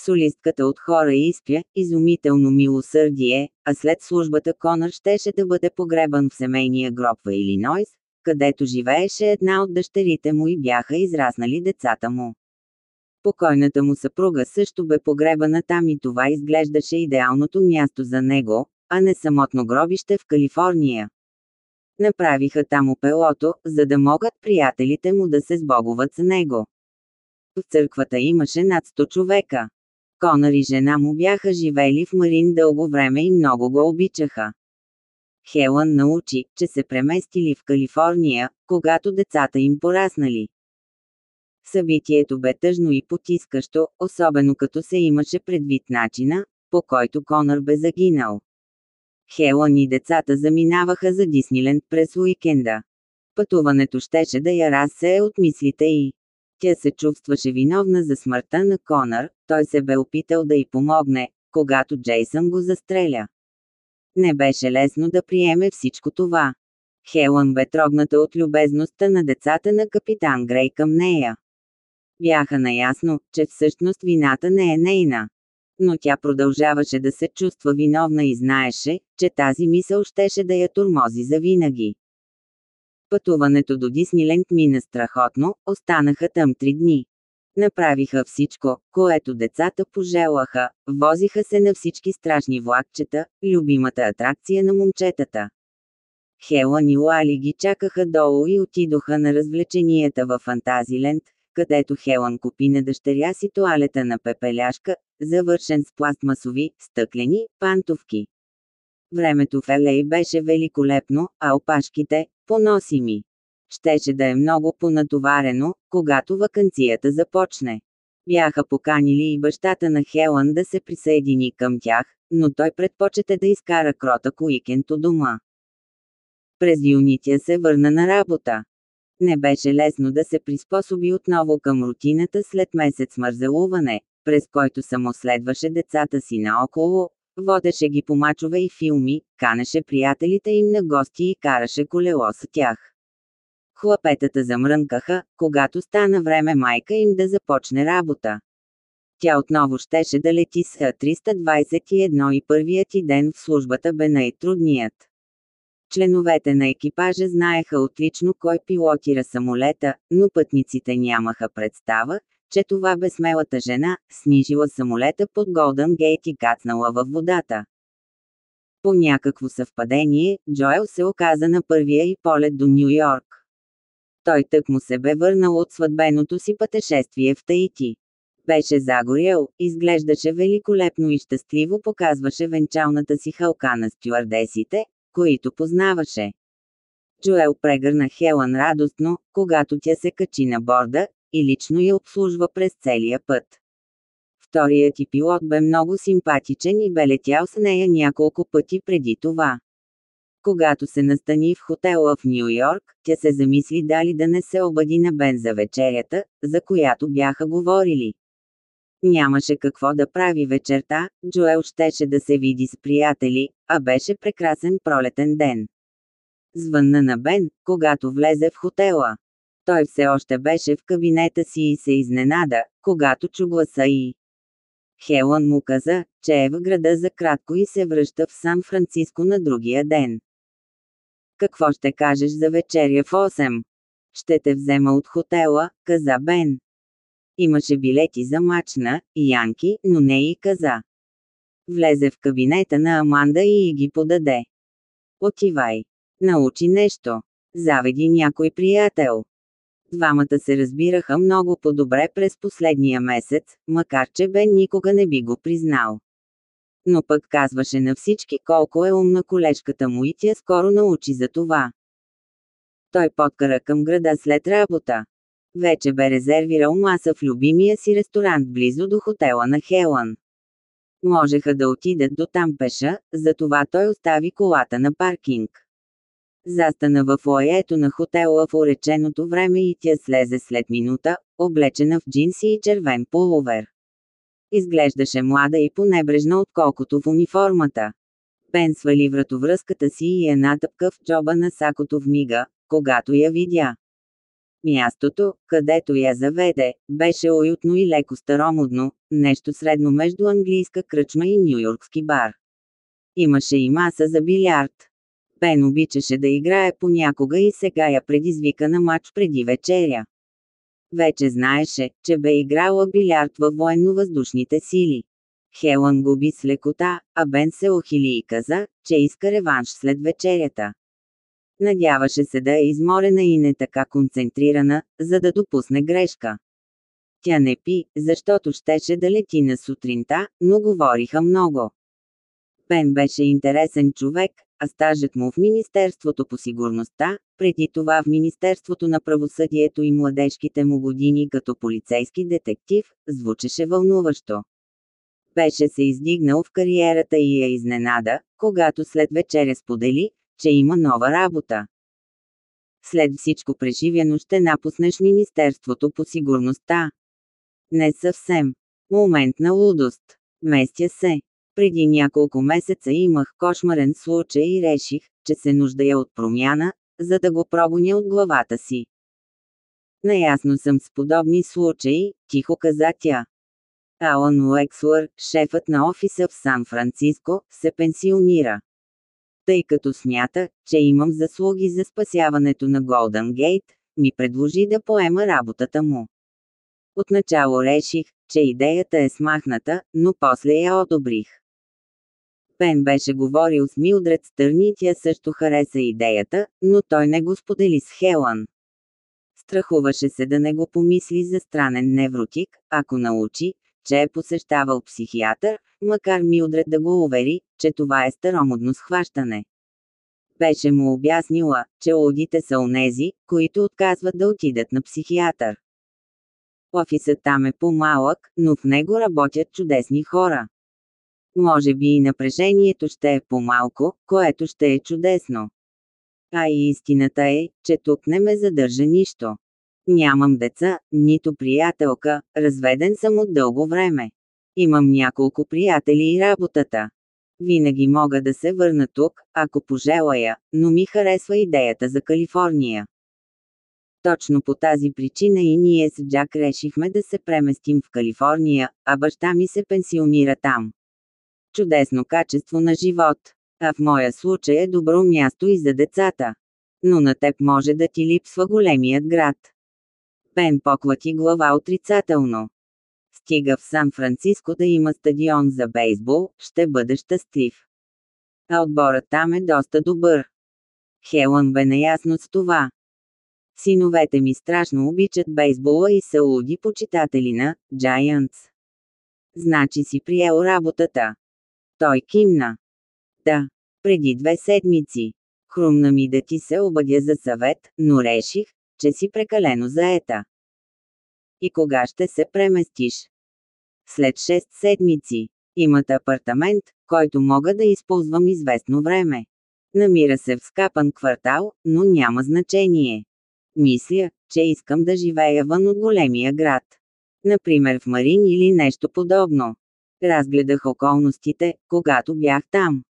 Солистката от хора изпя, изумително милосърдие, а след службата Конър щеше да бъде погребан в семейния гроб в Илинойс, където живееше една от дъщерите му и бяха израснали децата му. Покойната му съпруга също бе погребана там и това изглеждаше идеалното място за него, а не самотно гробище в Калифорния. Направиха там опелото, за да могат приятелите му да се сбогуват с него. В църквата имаше над 100 човека. Конър и жена му бяха живели в Марин дълго време и много го обичаха. Хелън научи, че се преместили в Калифорния, когато децата им пораснали. Събитието бе тъжно и потискащо, особено като се имаше предвид начина, по който Конър бе загинал. Хелън и децата заминаваха за Дисниленд през уикенда. Пътуването щеше да я разсее от мислите й. Тя се чувстваше виновна за смъртта на Конър, той се бе опитал да й помогне, когато Джейсън го застреля. Не беше лесно да приеме всичко това. Хелън бе трогната от любезността на децата на капитан Грей към нея. Бяха наясно, че всъщност вината не е нейна. Но тя продължаваше да се чувства виновна и знаеше, че тази мисъл щеше да я турмози завинаги. Пътуването до Дисниленд мина страхотно, останаха там три дни. Направиха всичко, което децата пожелаха, возиха се на всички страшни влакчета, любимата атракция на момчетата. Хелън и Лали ги чакаха долу и отидоха на развлеченията в Фантазиленд, където Хелън купи на дъщеря си туалета на пепеляшка, завършен с пластмасови, стъклени, пантовки. Времето в Елей беше великолепно, а опашките – поносими. Щеше да е много понатоварено, когато вакансията започне. Бяха поканили и бащата на Хелън да се присъедини към тях, но той предпочете да изкара кротък уикенд у дома. През юни тя се върна на работа. Не беше лесно да се приспособи отново към рутината след месец мързелуване, през който само следваше децата си наоколо, водеше ги по мачове и филми, канеше приятелите им на гости и караше колело с тях. Хлапетата замрънкаха, когато стана време майка им да започне работа. Тя отново щеше да лети с А321 и първият ти ден в службата бе най-трудният. Членовете на екипажа знаеха отлично кой пилотира самолета, но пътниците нямаха представа, че това бе смелата жена, снижила самолета под Голдън Гейт и кацнала във водата. По някакво съвпадение, Джоел се оказа на първия и полет до Нью Йорк. Той тък му се бе върнал от сватбеното си пътешествие в Таити. Беше загорял, изглеждаше великолепно и щастливо показваше венчалната си халка на стюардесите, които познаваше. Джоел прегърна Хелън радостно, когато тя се качи на борда, и лично я обслужва през целия път. Вторият ти пилот бе много симпатичен и бе летял с нея няколко пъти преди това. Когато се настани в хотела в Нью Йорк, тя се замисли дали да не се обади на Бен за вечерята, за която бяха говорили. Нямаше какво да прави вечерта, Джоел щеше да се види с приятели, а беше прекрасен пролетен ден. Звънна на Бен, когато влезе в хотела. Той все още беше в кабинета си и се изненада, когато чу гласа и. Хелън му каза, че е в града за кратко и се връща в Сан-Франциско на другия ден. Какво ще кажеш за вечеря в 8? Ще те взема от хотела, каза Бен. Имаше билети за мачна, Янки, но не и каза. Влезе в кабинета на Аманда и ги подаде. Отивай. Научи нещо. Заведи някой приятел. Двамата се разбираха много по-добре през последния месец, макар че Бен никога не би го признал. Но пък казваше на всички колко е умна колежката му и тя скоро научи за това. Той подкара към града след работа. Вече бе резервирал маса в любимия си ресторант близо до хотела на Хелън. Можеха да отидат до там пеша, затова той остави колата на паркинг. Застана в лоето на хотела в уреченото време и тя слезе след минута, облечена в джинси и червен полувер. Изглеждаше млада и понебрежна отколкото в униформата. Бен свали вратовръзката си и я натъпка в джоба на сакото в мига, когато я видя. Мястото, където я заведе, беше уютно и леко старомодно, нещо средно между английска кръчма и нюйоркски бар. Имаше и маса за билярд. Бен обичаше да играе понякога и сега я предизвика на матч преди вечеря. Вече знаеше, че бе играла билярд във военно-въздушните сили. Хелън губи с лекота, а Бен се охили и каза, че иска реванш след вечерята. Надяваше се да е изморена и не така концентрирана, за да допусне грешка. Тя не пи, защото щеше да лети на сутринта, но говориха много. Бен беше интересен човек, а стажът му в Министерството по сигурността, преди това в Министерството на правосъдието и младежките му години като полицейски детектив, звучеше вълнуващо. Беше се издигнал в кариерата и я изненада, когато след вечеря сподели, че има нова работа. След всичко преживяно ще напуснеш Министерството по сигурността. Не съвсем. Момент на лудост. Местя се. Преди няколко месеца имах кошмарен случай и реших, че се нуждая от промяна, за да го прогоня от главата си. Наясно съм с подобни случаи, тихо каза тя. Алан Уекслър, шефът на офиса в Сан-Франциско, се пенсионира. Тъй като смята, че имам заслуги за спасяването на Голден Гейт, ми предложи да поема работата му. Отначало реших, че идеята е смахната, но после я одобрих. Пен беше говорил с Милдред Стърни и тя също хареса идеята, но той не го сподели с Хелън. Страхуваше се да не го помисли за странен невротик, ако научи, че е посещавал психиатър, макар Милдред да го увери, че това е старомодно схващане. Беше му обяснила, че лудите са онези, които отказват да отидат на психиатър. Офисът там е по-малък, но в него работят чудесни хора. Може би и напрежението ще е по-малко, което ще е чудесно. А и истината е, че тук не ме задържа нищо. Нямам деца, нито приятелка, разведен съм от дълго време. Имам няколко приятели и работата. Винаги мога да се върна тук, ако пожелая, но ми харесва идеята за Калифорния. Точно по тази причина и ние с Джак решихме да се преместим в Калифорния, а баща ми се пенсионира там. Чудесно качество на живот. А в моя случай е добро място и за децата. Но на теб може да ти липсва големият град. Пен поклати глава отрицателно. Стига в Сан-Франциско да има стадион за бейсбол, ще бъде щастлив. А отборът там е доста добър. Хелън бе наясно с това. Синовете ми страшно обичат бейсбола и са луди почитатели на Giants. Значи си приел работата. Той кимна. Да. Преди две седмици. Хрумна ми да ти се обадя за съвет, но реших, че си прекалено заета. И кога ще се преместиш? След 6 седмици. Имат апартамент, който мога да използвам известно време. Намира се в скапан квартал, но няма значение. Мисля, че искам да живея вън от големия град. Например в Марин или нещо подобно. Разгледах околностите, когато бях там.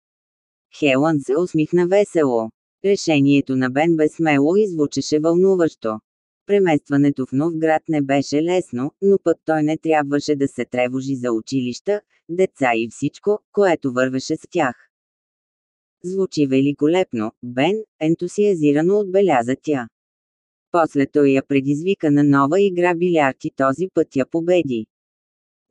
Хелън се усмихна весело. Решението на Бен бе смело и звучеше вълнуващо. Преместването в нов град не беше лесно, но пък той не трябваше да се тревожи за училища, деца и всичко, което вървеше с тях. Звучи великолепно, Бен, ентусиазирано отбеляза тя. После той я предизвика на нова игра билярд този път я победи.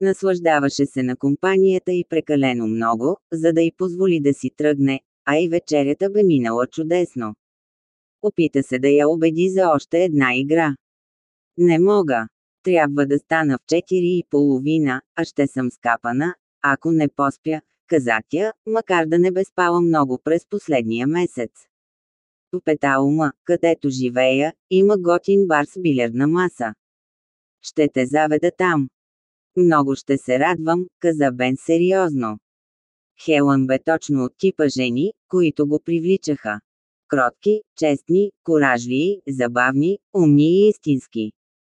Наслаждаваше се на компанията и прекалено много, за да й позволи да си тръгне, а и вечерята бе минала чудесно. Опита се да я убеди за още една игра. Не мога. Трябва да стана в 4 и половина, а ще съм скапана, ако не поспя, каза тя, макар да не бе спала много през последния месец. В Петаума, където живея, има готин бар с билярдна маса. Ще те заведа там. Много ще се радвам, каза Бен сериозно. Хелън бе точно от типа жени, които го привличаха. Кротки, честни, коражливи, забавни, умни и истински.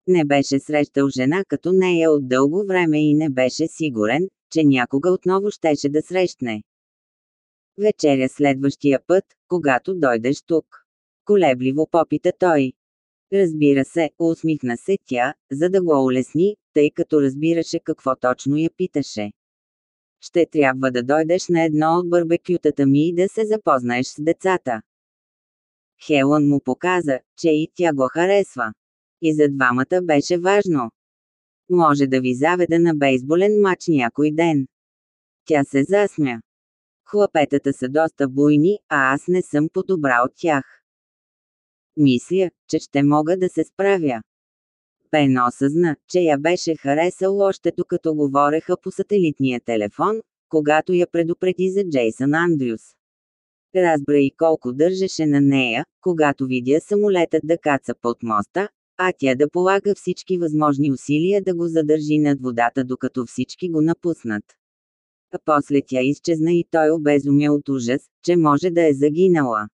Не беше срещал жена като нея от дълго време и не беше сигурен, че някога отново щеше да срещне. Вечеря следващия път, когато дойдеш тук. Колебливо попита той. Разбира се, усмихна се тя, за да го улесни, тъй като разбираше какво точно я питаше. Ще трябва да дойдеш на едно от барбекютата ми и да се запознаеш с децата. Хелън му показа, че и тя го харесва. И за двамата беше важно. Може да ви заведа на бейсболен матч някой ден. Тя се засмя. Хлапетата са доста буйни, а аз не съм по-добра от тях. Мисля, че ще мога да се справя. Пен осъзна, че я беше харесал още докато говореха по сателитния телефон, когато я предупреди за Джейсън Андрюс. Разбра и колко държеше на нея, когато видя самолетът да каца под моста, а тя да полага всички възможни усилия да го задържи над водата докато всички го напуснат. А после тя изчезна и той обезумя от ужас, че може да е загинала.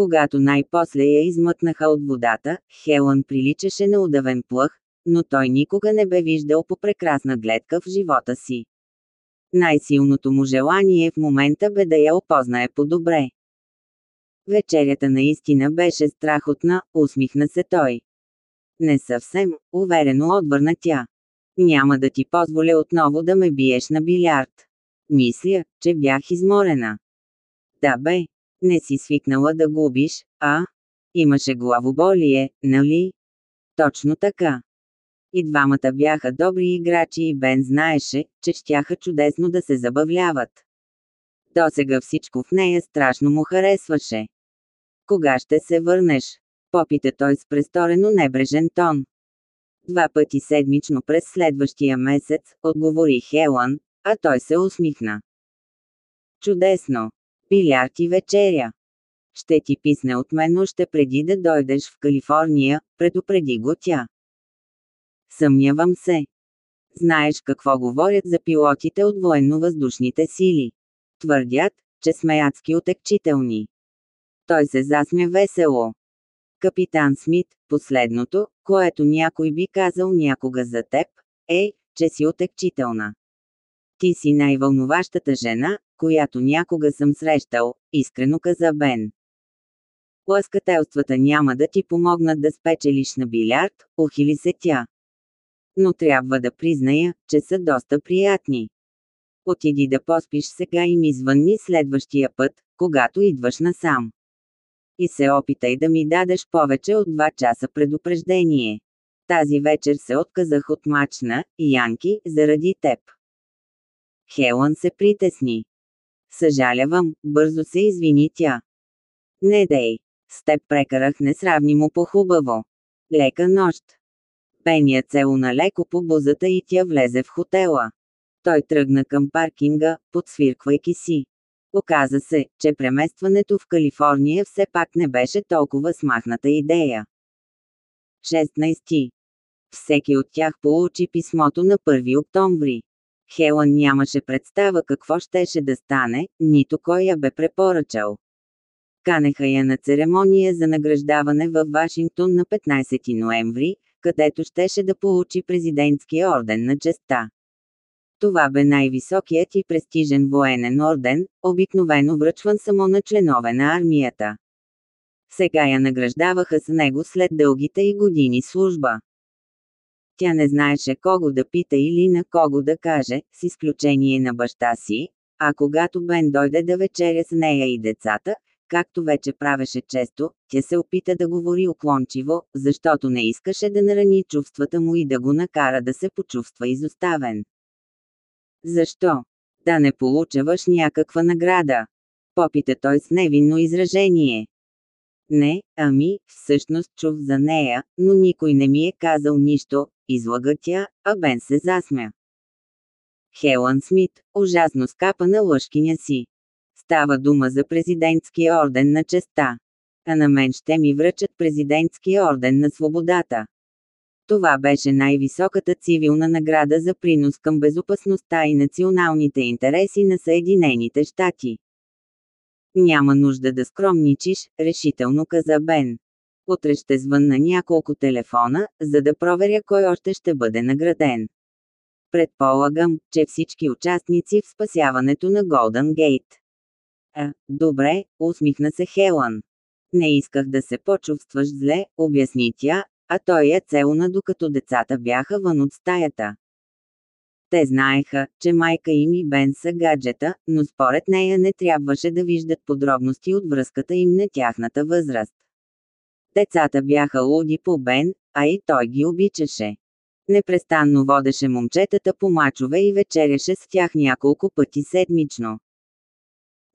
Когато най-после я измъкнаха от водата, Хелън приличаше на удавен плъх, но той никога не бе виждал по прекрасна гледка в живота си. Най-силното му желание в момента бе да я опознае по-добре. Вечерята наистина беше страхотна, усмихна се той. Не съвсем, уверено отвърна тя. Няма да ти позволя отново да ме биеш на билярд. Мисля, че бях изморена. Да бе, Не си свикнала да губиш, а? Имаше главоболие, нали? Точно така. И двамата бяха добри играчи и Бен знаеше, че щяха чудесно да се забавляват. Досега всичко в нея страшно му харесваше. Кога ще се върнеш? Попита той с престорено небрежен тон. Два пъти седмично през следващия месец, отговори Хелън, а той се усмихна. Чудесно! Билярд и вечеря. Ще ти писне от мен още преди да дойдеш в Калифорния, предупреди го тя. Съмнявам се. Знаеш какво говорят за пилотите от военно-въздушните сили. Твърдят, че сме адски отекчителни. Той се засмя весело. Капитан Смит, последното, което някой би казал някога за теб, е, че си отекчителна. Ти си най-вълнуващата жена, която някога съм срещал, искрено каза Бен. Лъскателствата няма да ти помогнат да спечелиш на билярд, ухили се тя. Но трябва да призная, че са доста приятни. Отиди да поспиш сега и ми звънни следващия път, когато идваш насам. И се опитай да ми дадеш повече от 2 часа предупреждение. Тази вечер се отказах от мачна, Янки, заради теб. Хелън се притесни. Съжалявам, бързо се извини тя. Не дей, с теб прекарах несравнимо по-хубаво. Лека нощ. Пения целуна леко по бузата и тя влезе в хотела. Той тръгна към паркинга, подсвирквайки си. Оказа се, че преместването в Калифорния все пак не беше толкова смахната идея. 16. Всеки от тях получи писмото на 1 октомври. Хелън нямаше представа какво щеше да стане, нито кой я бе препоръчал. Канеха я на церемония за награждаване в Вашингтон на 15 ноември, където щеше да получи президентския орден на честа. Това бе най-високият и престижен военен орден, обикновено връчван само на членове на армията. Сега я награждаваха с него след дългите и години служба. Тя не знаеше кого да пита или на кого да каже, с изключение на баща си, а когато Бен дойде да вечеря с нея и децата, както вече правеше често, тя се опита да говори уклончиво, защото не искаше да нарани чувствата му и да го накара да се почувства изоставен. Защо? Да не получаваш някаква награда? Попита той с невинно изражение. Не, ами, всъщност чух за нея, но никой не ми е казал нищо, излага тя, а Бен се засмя. Хелън Смит, ужасно скапа на лъжкиня си. Става дума за президентския орден на честа. А на мен ще ми връчат президентския орден на свободата. Това беше най-високата цивилна награда за принос към безопасността и националните интереси на Съединените щати. Няма нужда да скромничиш, решително каза Бен. Утре ще звънна няколко телефона, за да проверя кой още ще бъде награден. Предполагам, че всички участници в спасяването на Голден Гейт. А, добре, усмихна се Хелън. Не исках да се почувстваш зле, обясни тя, а той я целуна докато децата бяха вън от стаята. Те знаеха, че майка им и Бен са гаджета, но според нея не трябваше да виждат подробности от връзката им на тяхната възраст. Децата бяха луди по Бен, а и той ги обичаше. Непрестанно водеше момчетата по мачове и вечеряше с тях няколко пъти седмично.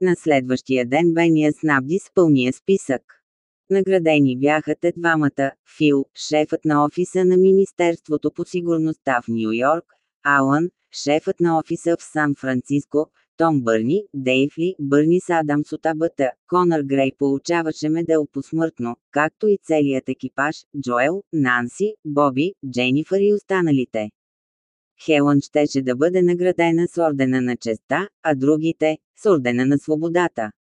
На следващия ден Бен я снабди с пълния списък. Наградени бяха те двамата – Фил, шефът на офиса на Министерството по сигурността в Нью Йорк, Алън, шефът на офиса в Сан-Франциско, том Бърни, Дейв Ли, Бърни с Адамс от Абата, Конър Грей получаваше медал посмъртно, както и целият екипаж, Джоел, Нанси, Боби, Дженифър и останалите. Хелън щеше да бъде наградена с ордена на честа, а другите – с ордена на свободата.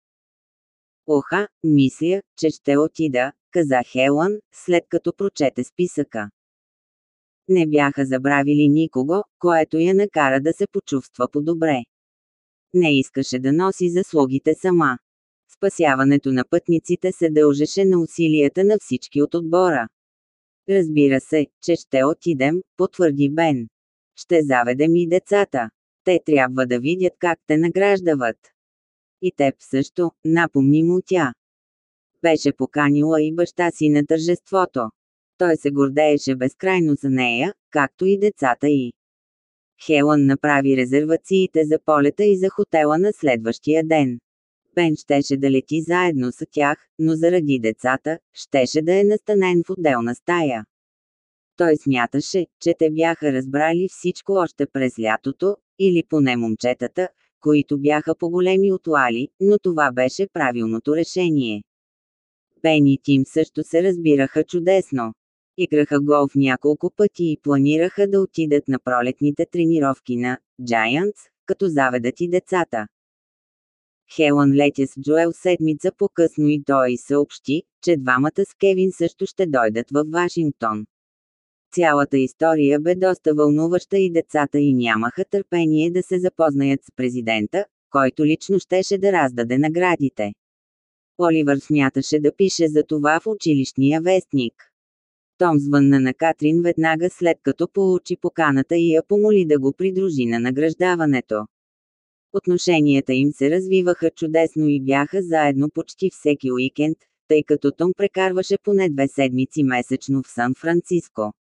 Оха, мисля, че ще отида, каза Хелън, след като прочете списъка. Не бяха забравили никого, което я накара да се почувства по-добре. Не искаше да носи заслугите сама. Спасяването на пътниците се дължеше на усилията на всички от отбора. Разбира се, че ще отидем, потвърди Бен. Ще заведем и децата. Те трябва да видят как те награждават. И теб също, напомни му тя. Беше поканила и баща си на тържеството. Той се гордееше безкрайно за нея, както и децата й. Хелън направи резервациите за полета и за хотела на следващия ден. Бен щеше да лети заедно с тях, но заради децата, щеше да е настанен в отделна стая. Той смяташе, че те бяха разбрали всичко още през лятото, или поне момчетата, които бяха по-големи от Лали, но това беше правилното решение. Бен и Тим също се разбираха чудесно. Играха голф няколко пъти и планираха да отидат на пролетните тренировки на Giants, като заведат и децата. Хелън летя с Джоел седмица по-късно и той съобщи, че двамата с Кевин също ще дойдат в Вашингтон. Цялата история бе доста вълнуваща и децата и нямаха търпение да се запознаят с президента, който лично щеше да раздаде наградите. Оливър смяташе да пише за това в училищния вестник. Том звънна на Катрин веднага след като получи поканата и я помоли да го придружи на награждаването. Отношенията им се развиваха чудесно и бяха заедно почти всеки уикенд, тъй като Том прекарваше поне две седмици месечно в Сан-Франциско.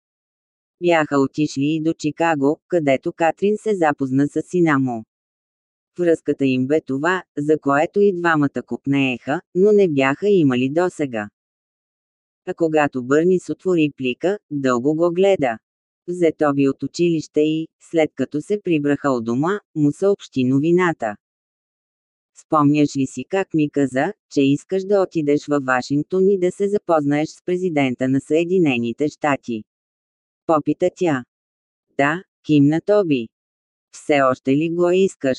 Бяха отишли и до Чикаго, където Катрин се запозна с сина му. Връзката им бе това, за което и двамата купнееха, но не бяха имали досега. А когато Бърнис отвори плика, дълго го гледа. Взе Тоби от училище и, след като се прибраха от дома, му съобщи новината. Спомняш ли си как ми каза, че искаш да отидеш във Вашингтон и да се запознаеш с президента на Съединените щати? Попита тя. Да, кимна Тоби. Все още ли го искаш?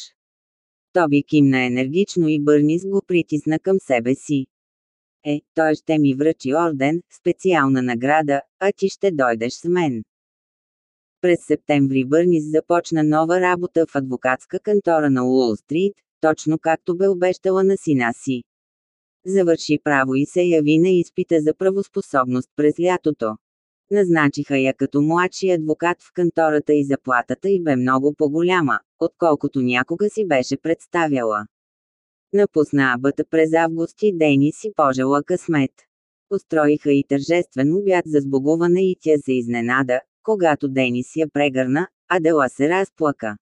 Тоби кимна енергично и Бърнис го притисна към себе си. Е, той ще ми връчи орден, специална награда, а ти ще дойдеш с мен. През септември Бърнис започна нова работа в адвокатска кантора на Уолл Стрит, точно както бе обещала на сина си. Завърши право и се яви на изпита за правоспособност през лятото. Назначиха я като младши адвокат в кантората и заплатата й бе много по-голяма, отколкото някога си беше представяла. Напусна абата през август и Дени си пожела късмет. Устроиха и тържествен обяд за сбогуване и тя се изненада, когато Денис я прегърна, а Дела се разплака.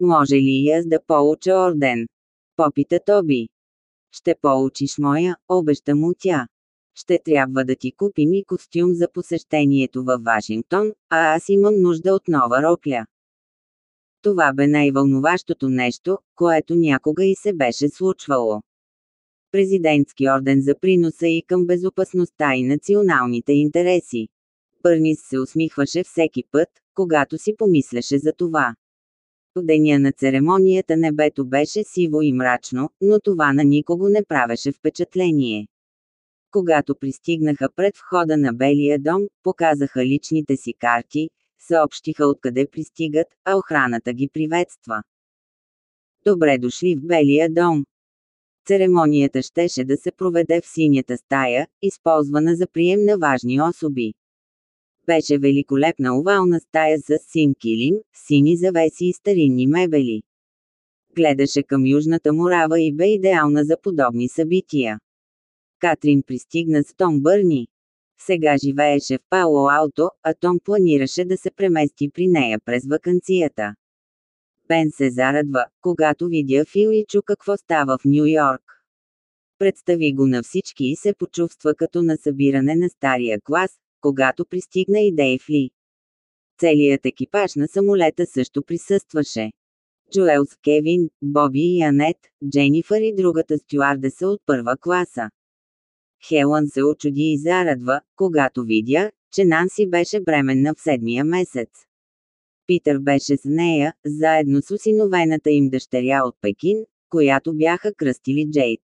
Може ли и аз да получа орден? Попита Тоби. Ще получиш моя, обеща му тя. Ще трябва да ти купим и костюм за посещението във Вашингтон, а аз имам нужда от нова рокля. Това бе най-вълнуващото нещо, което някога и се беше случвало. Президентски орден за приноса и към безопасността и националните интереси. Бърнис се усмихваше всеки път, когато си помисляше за това. В деня на церемонията небето беше сиво и мрачно, но това на никого не правеше впечатление. Когато пристигнаха пред входа на Белия дом, показаха личните си карти, съобщиха откъде пристигат, а охраната ги приветства. Добре дошли в Белия дом. Церемонията щеше да се проведе в синята стая, използвана за прием на важни особи. Беше великолепна овална стая с син килим, сини завеси и старинни мебели. Гледаше към южната морава и бе идеална за подобни събития. Катрин пристигна с Том Бърни. Сега живееше в Пало Алто, а Том планираше да се премести при нея през вакансията. Бен се зарадва, когато видя Фил и чу какво става в Нью Йорк. Представи го на всички и се почувства като на събиране на стария клас, когато пристигна и Дейв Ли. Целият екипаж на самолета също присъстваше. Джоел с Кевин, Боби и Анет, Дженифър и другата стюардеса от първа класа. Хелън се очуди и зарадва, когато видя, че Нанси беше бременна в седмия месец. Питър беше с нея, заедно с усиновената им дъщеря от Пекин, която бяха кръстили Джейт.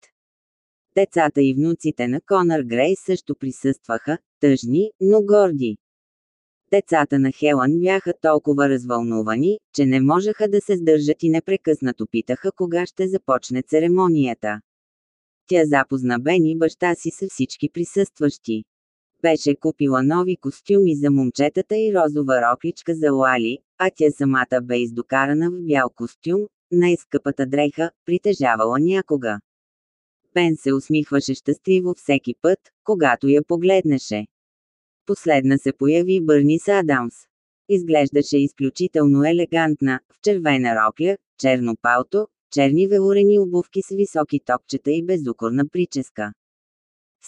Децата и внуците на Конър Грей също присъстваха, тъжни, но горди. Децата на Хелън бяха толкова развълнувани, че не можеха да се сдържат и непрекъснато питаха кога ще започне церемонията. Тя запозна Бен и баща си с всички присъстващи. Беше купила нови костюми за момчетата и розова рокличка за Лали, а тя самата бе издокарана в бял костюм, най-скъпата дреха, притежавала някога. Пен се усмихваше щастливо всеки път, когато я погледнеше. Последна се появи Бърнис Адамс. Изглеждаше изключително елегантна, в червена рокля, черно палто, черни велурени обувки с високи топчета и безукорна прическа.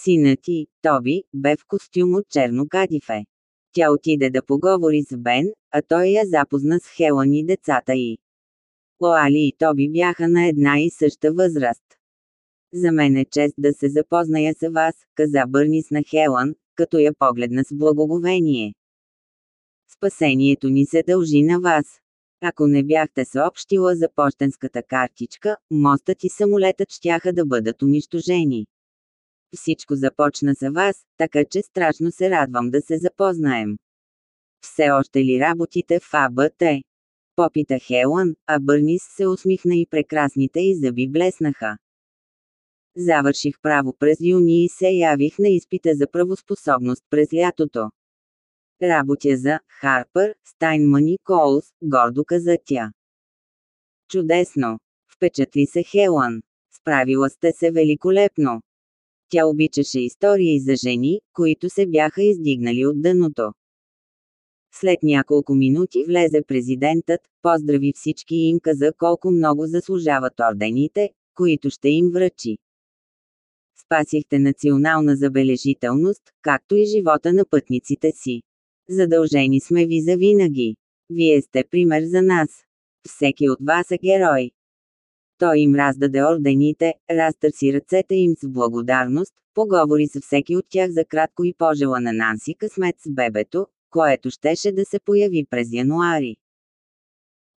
Синът ти, Тоби, бе в костюм от черно кадифе. Тя отиде да поговори с Бен, а той я запозна с Хелън и децата й. Лоали и Тоби бяха на една и съща възраст. За мен е чест да се запозная с вас, каза Бърнис на Хелън, като я погледна с благоговение. Спасението ни се дължи на вас. Ако не бяхте съобщила за почтенската картичка, мостът и самолетът щяха да бъдат унищожени. Всичко започна за вас, така че страшно се радвам да се запознаем. Все още ли работите в АБТ? Попита Хелън, а Бърнис се усмихна и прекрасните й зъби блеснаха. Завърших право през юни и се явих на изпита за правоспособност през лятото. Работя за Харпър, Стайнман и Коулс, гордо каза тя. Чудесно! Впечатли се Хелън. Справила сте се великолепно. Тя обичаше истории за жени, които се бяха издигнали от дъното. След няколко минути влезе президентът, поздрави всички и им каза колко много заслужават ордените, които ще им връчи. Спасихте национална забележителност, както и живота на пътниците си. Задължени сме ви за винаги. Вие сте пример за нас. Всеки от вас е герой. Той им раздаде ордените, разтърси ръцете им с благодарност, поговори с всеки от тях за кратко и пожела на Нанси късмет с бебето, което щеше да се появи през януари.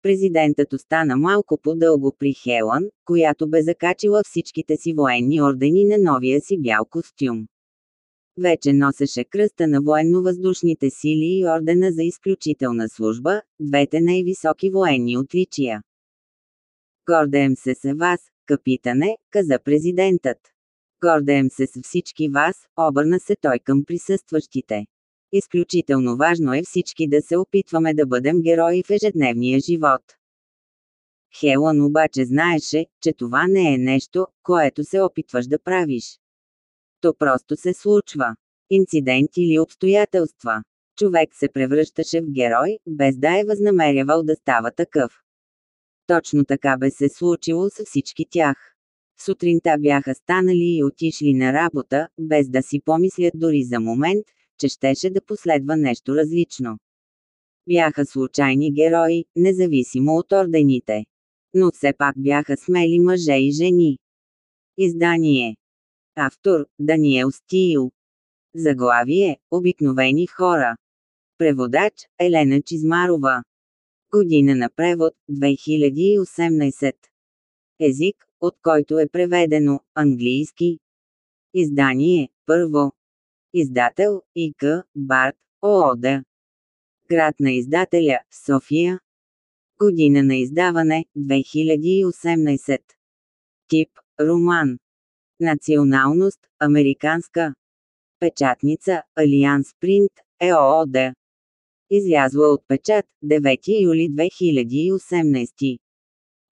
Президентът остана малко по-дълго при Хелън, която бе закачила всичките си военни ордени на новия си бял костюм. Вече носеше кръста на военно-въздушните сили и ордена за изключителна служба, двете най-високи военни отличия. Гордеем се с вас, капитане, каза президентът. Гордеем се с всички вас, обърна се той към присъстващите. Изключително важно е всички да се опитваме да бъдем герои в ежедневния живот. Хелън обаче знаеше, че това не е нещо, което се опитваш да правиш. То просто се случва. Инцидент или обстоятелства. Човек се превръщаше в герой, без да е възнамерявал да става такъв. Точно така бе се случило с всички тях. Сутринта бяха станали и отишли на работа, без да си помислят дори за момент, че щеше да последва нещо различно. Бяха случайни герои, независимо от ордените. Но все пак бяха смели мъже и жени. Издание Автор – Даниел Стил. Заглавие – Обикновени хора. Преводач – Елена Чизмарова. Година на превод – 2018. Език, от който е преведено – английски. Издание – първо. Издател – ИК, Барт, ООД. Град на издателя – София. Година на издаване – 2018. Тип – роман. Националност – американска. Печатница – Алианс Принт, ЕООД. Излязла от печат, 9 юли 2018.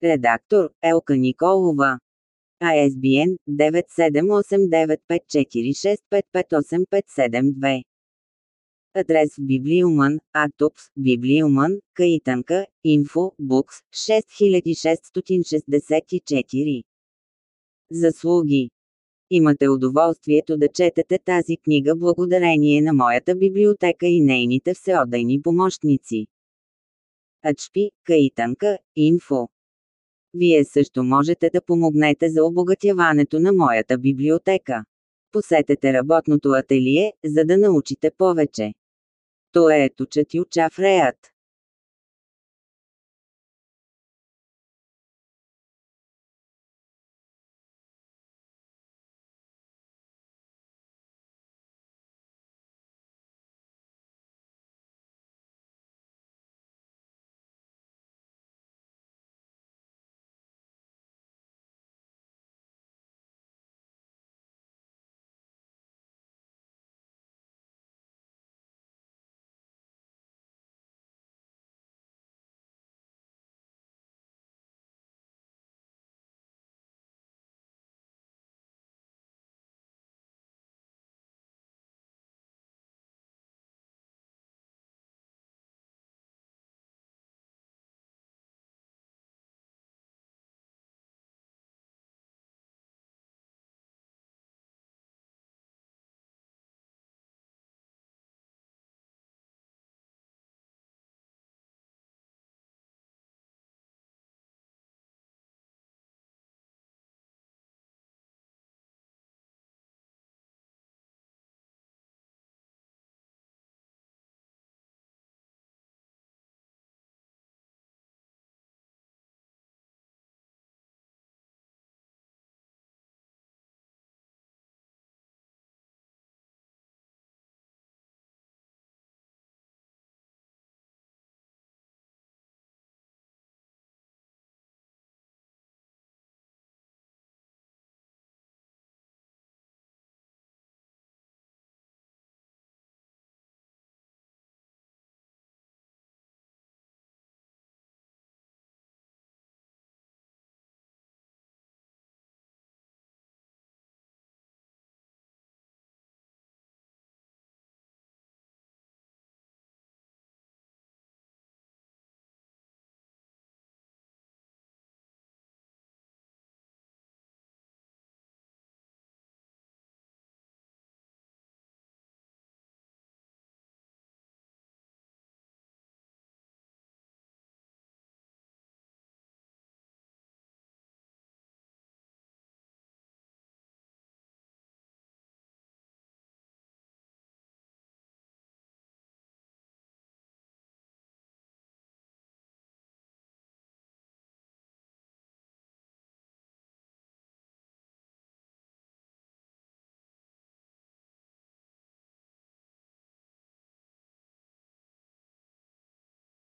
Редактор – Елка Николова. ISBN 9789546558572. Адрес в Библиуман, Атопс, Библиуман, Каитанка, Инфо, Букс, 6664. Заслуги Имате удоволствието да четете тази книга благодарение на моята библиотека и нейните всеотдайни помощници. Ачпи, Каитанка, Инфо. Вие също можете да помогнете за обогатяването на моята библиотека. Посетете работното ателие, за да научите повече. То е тучът и учав реят.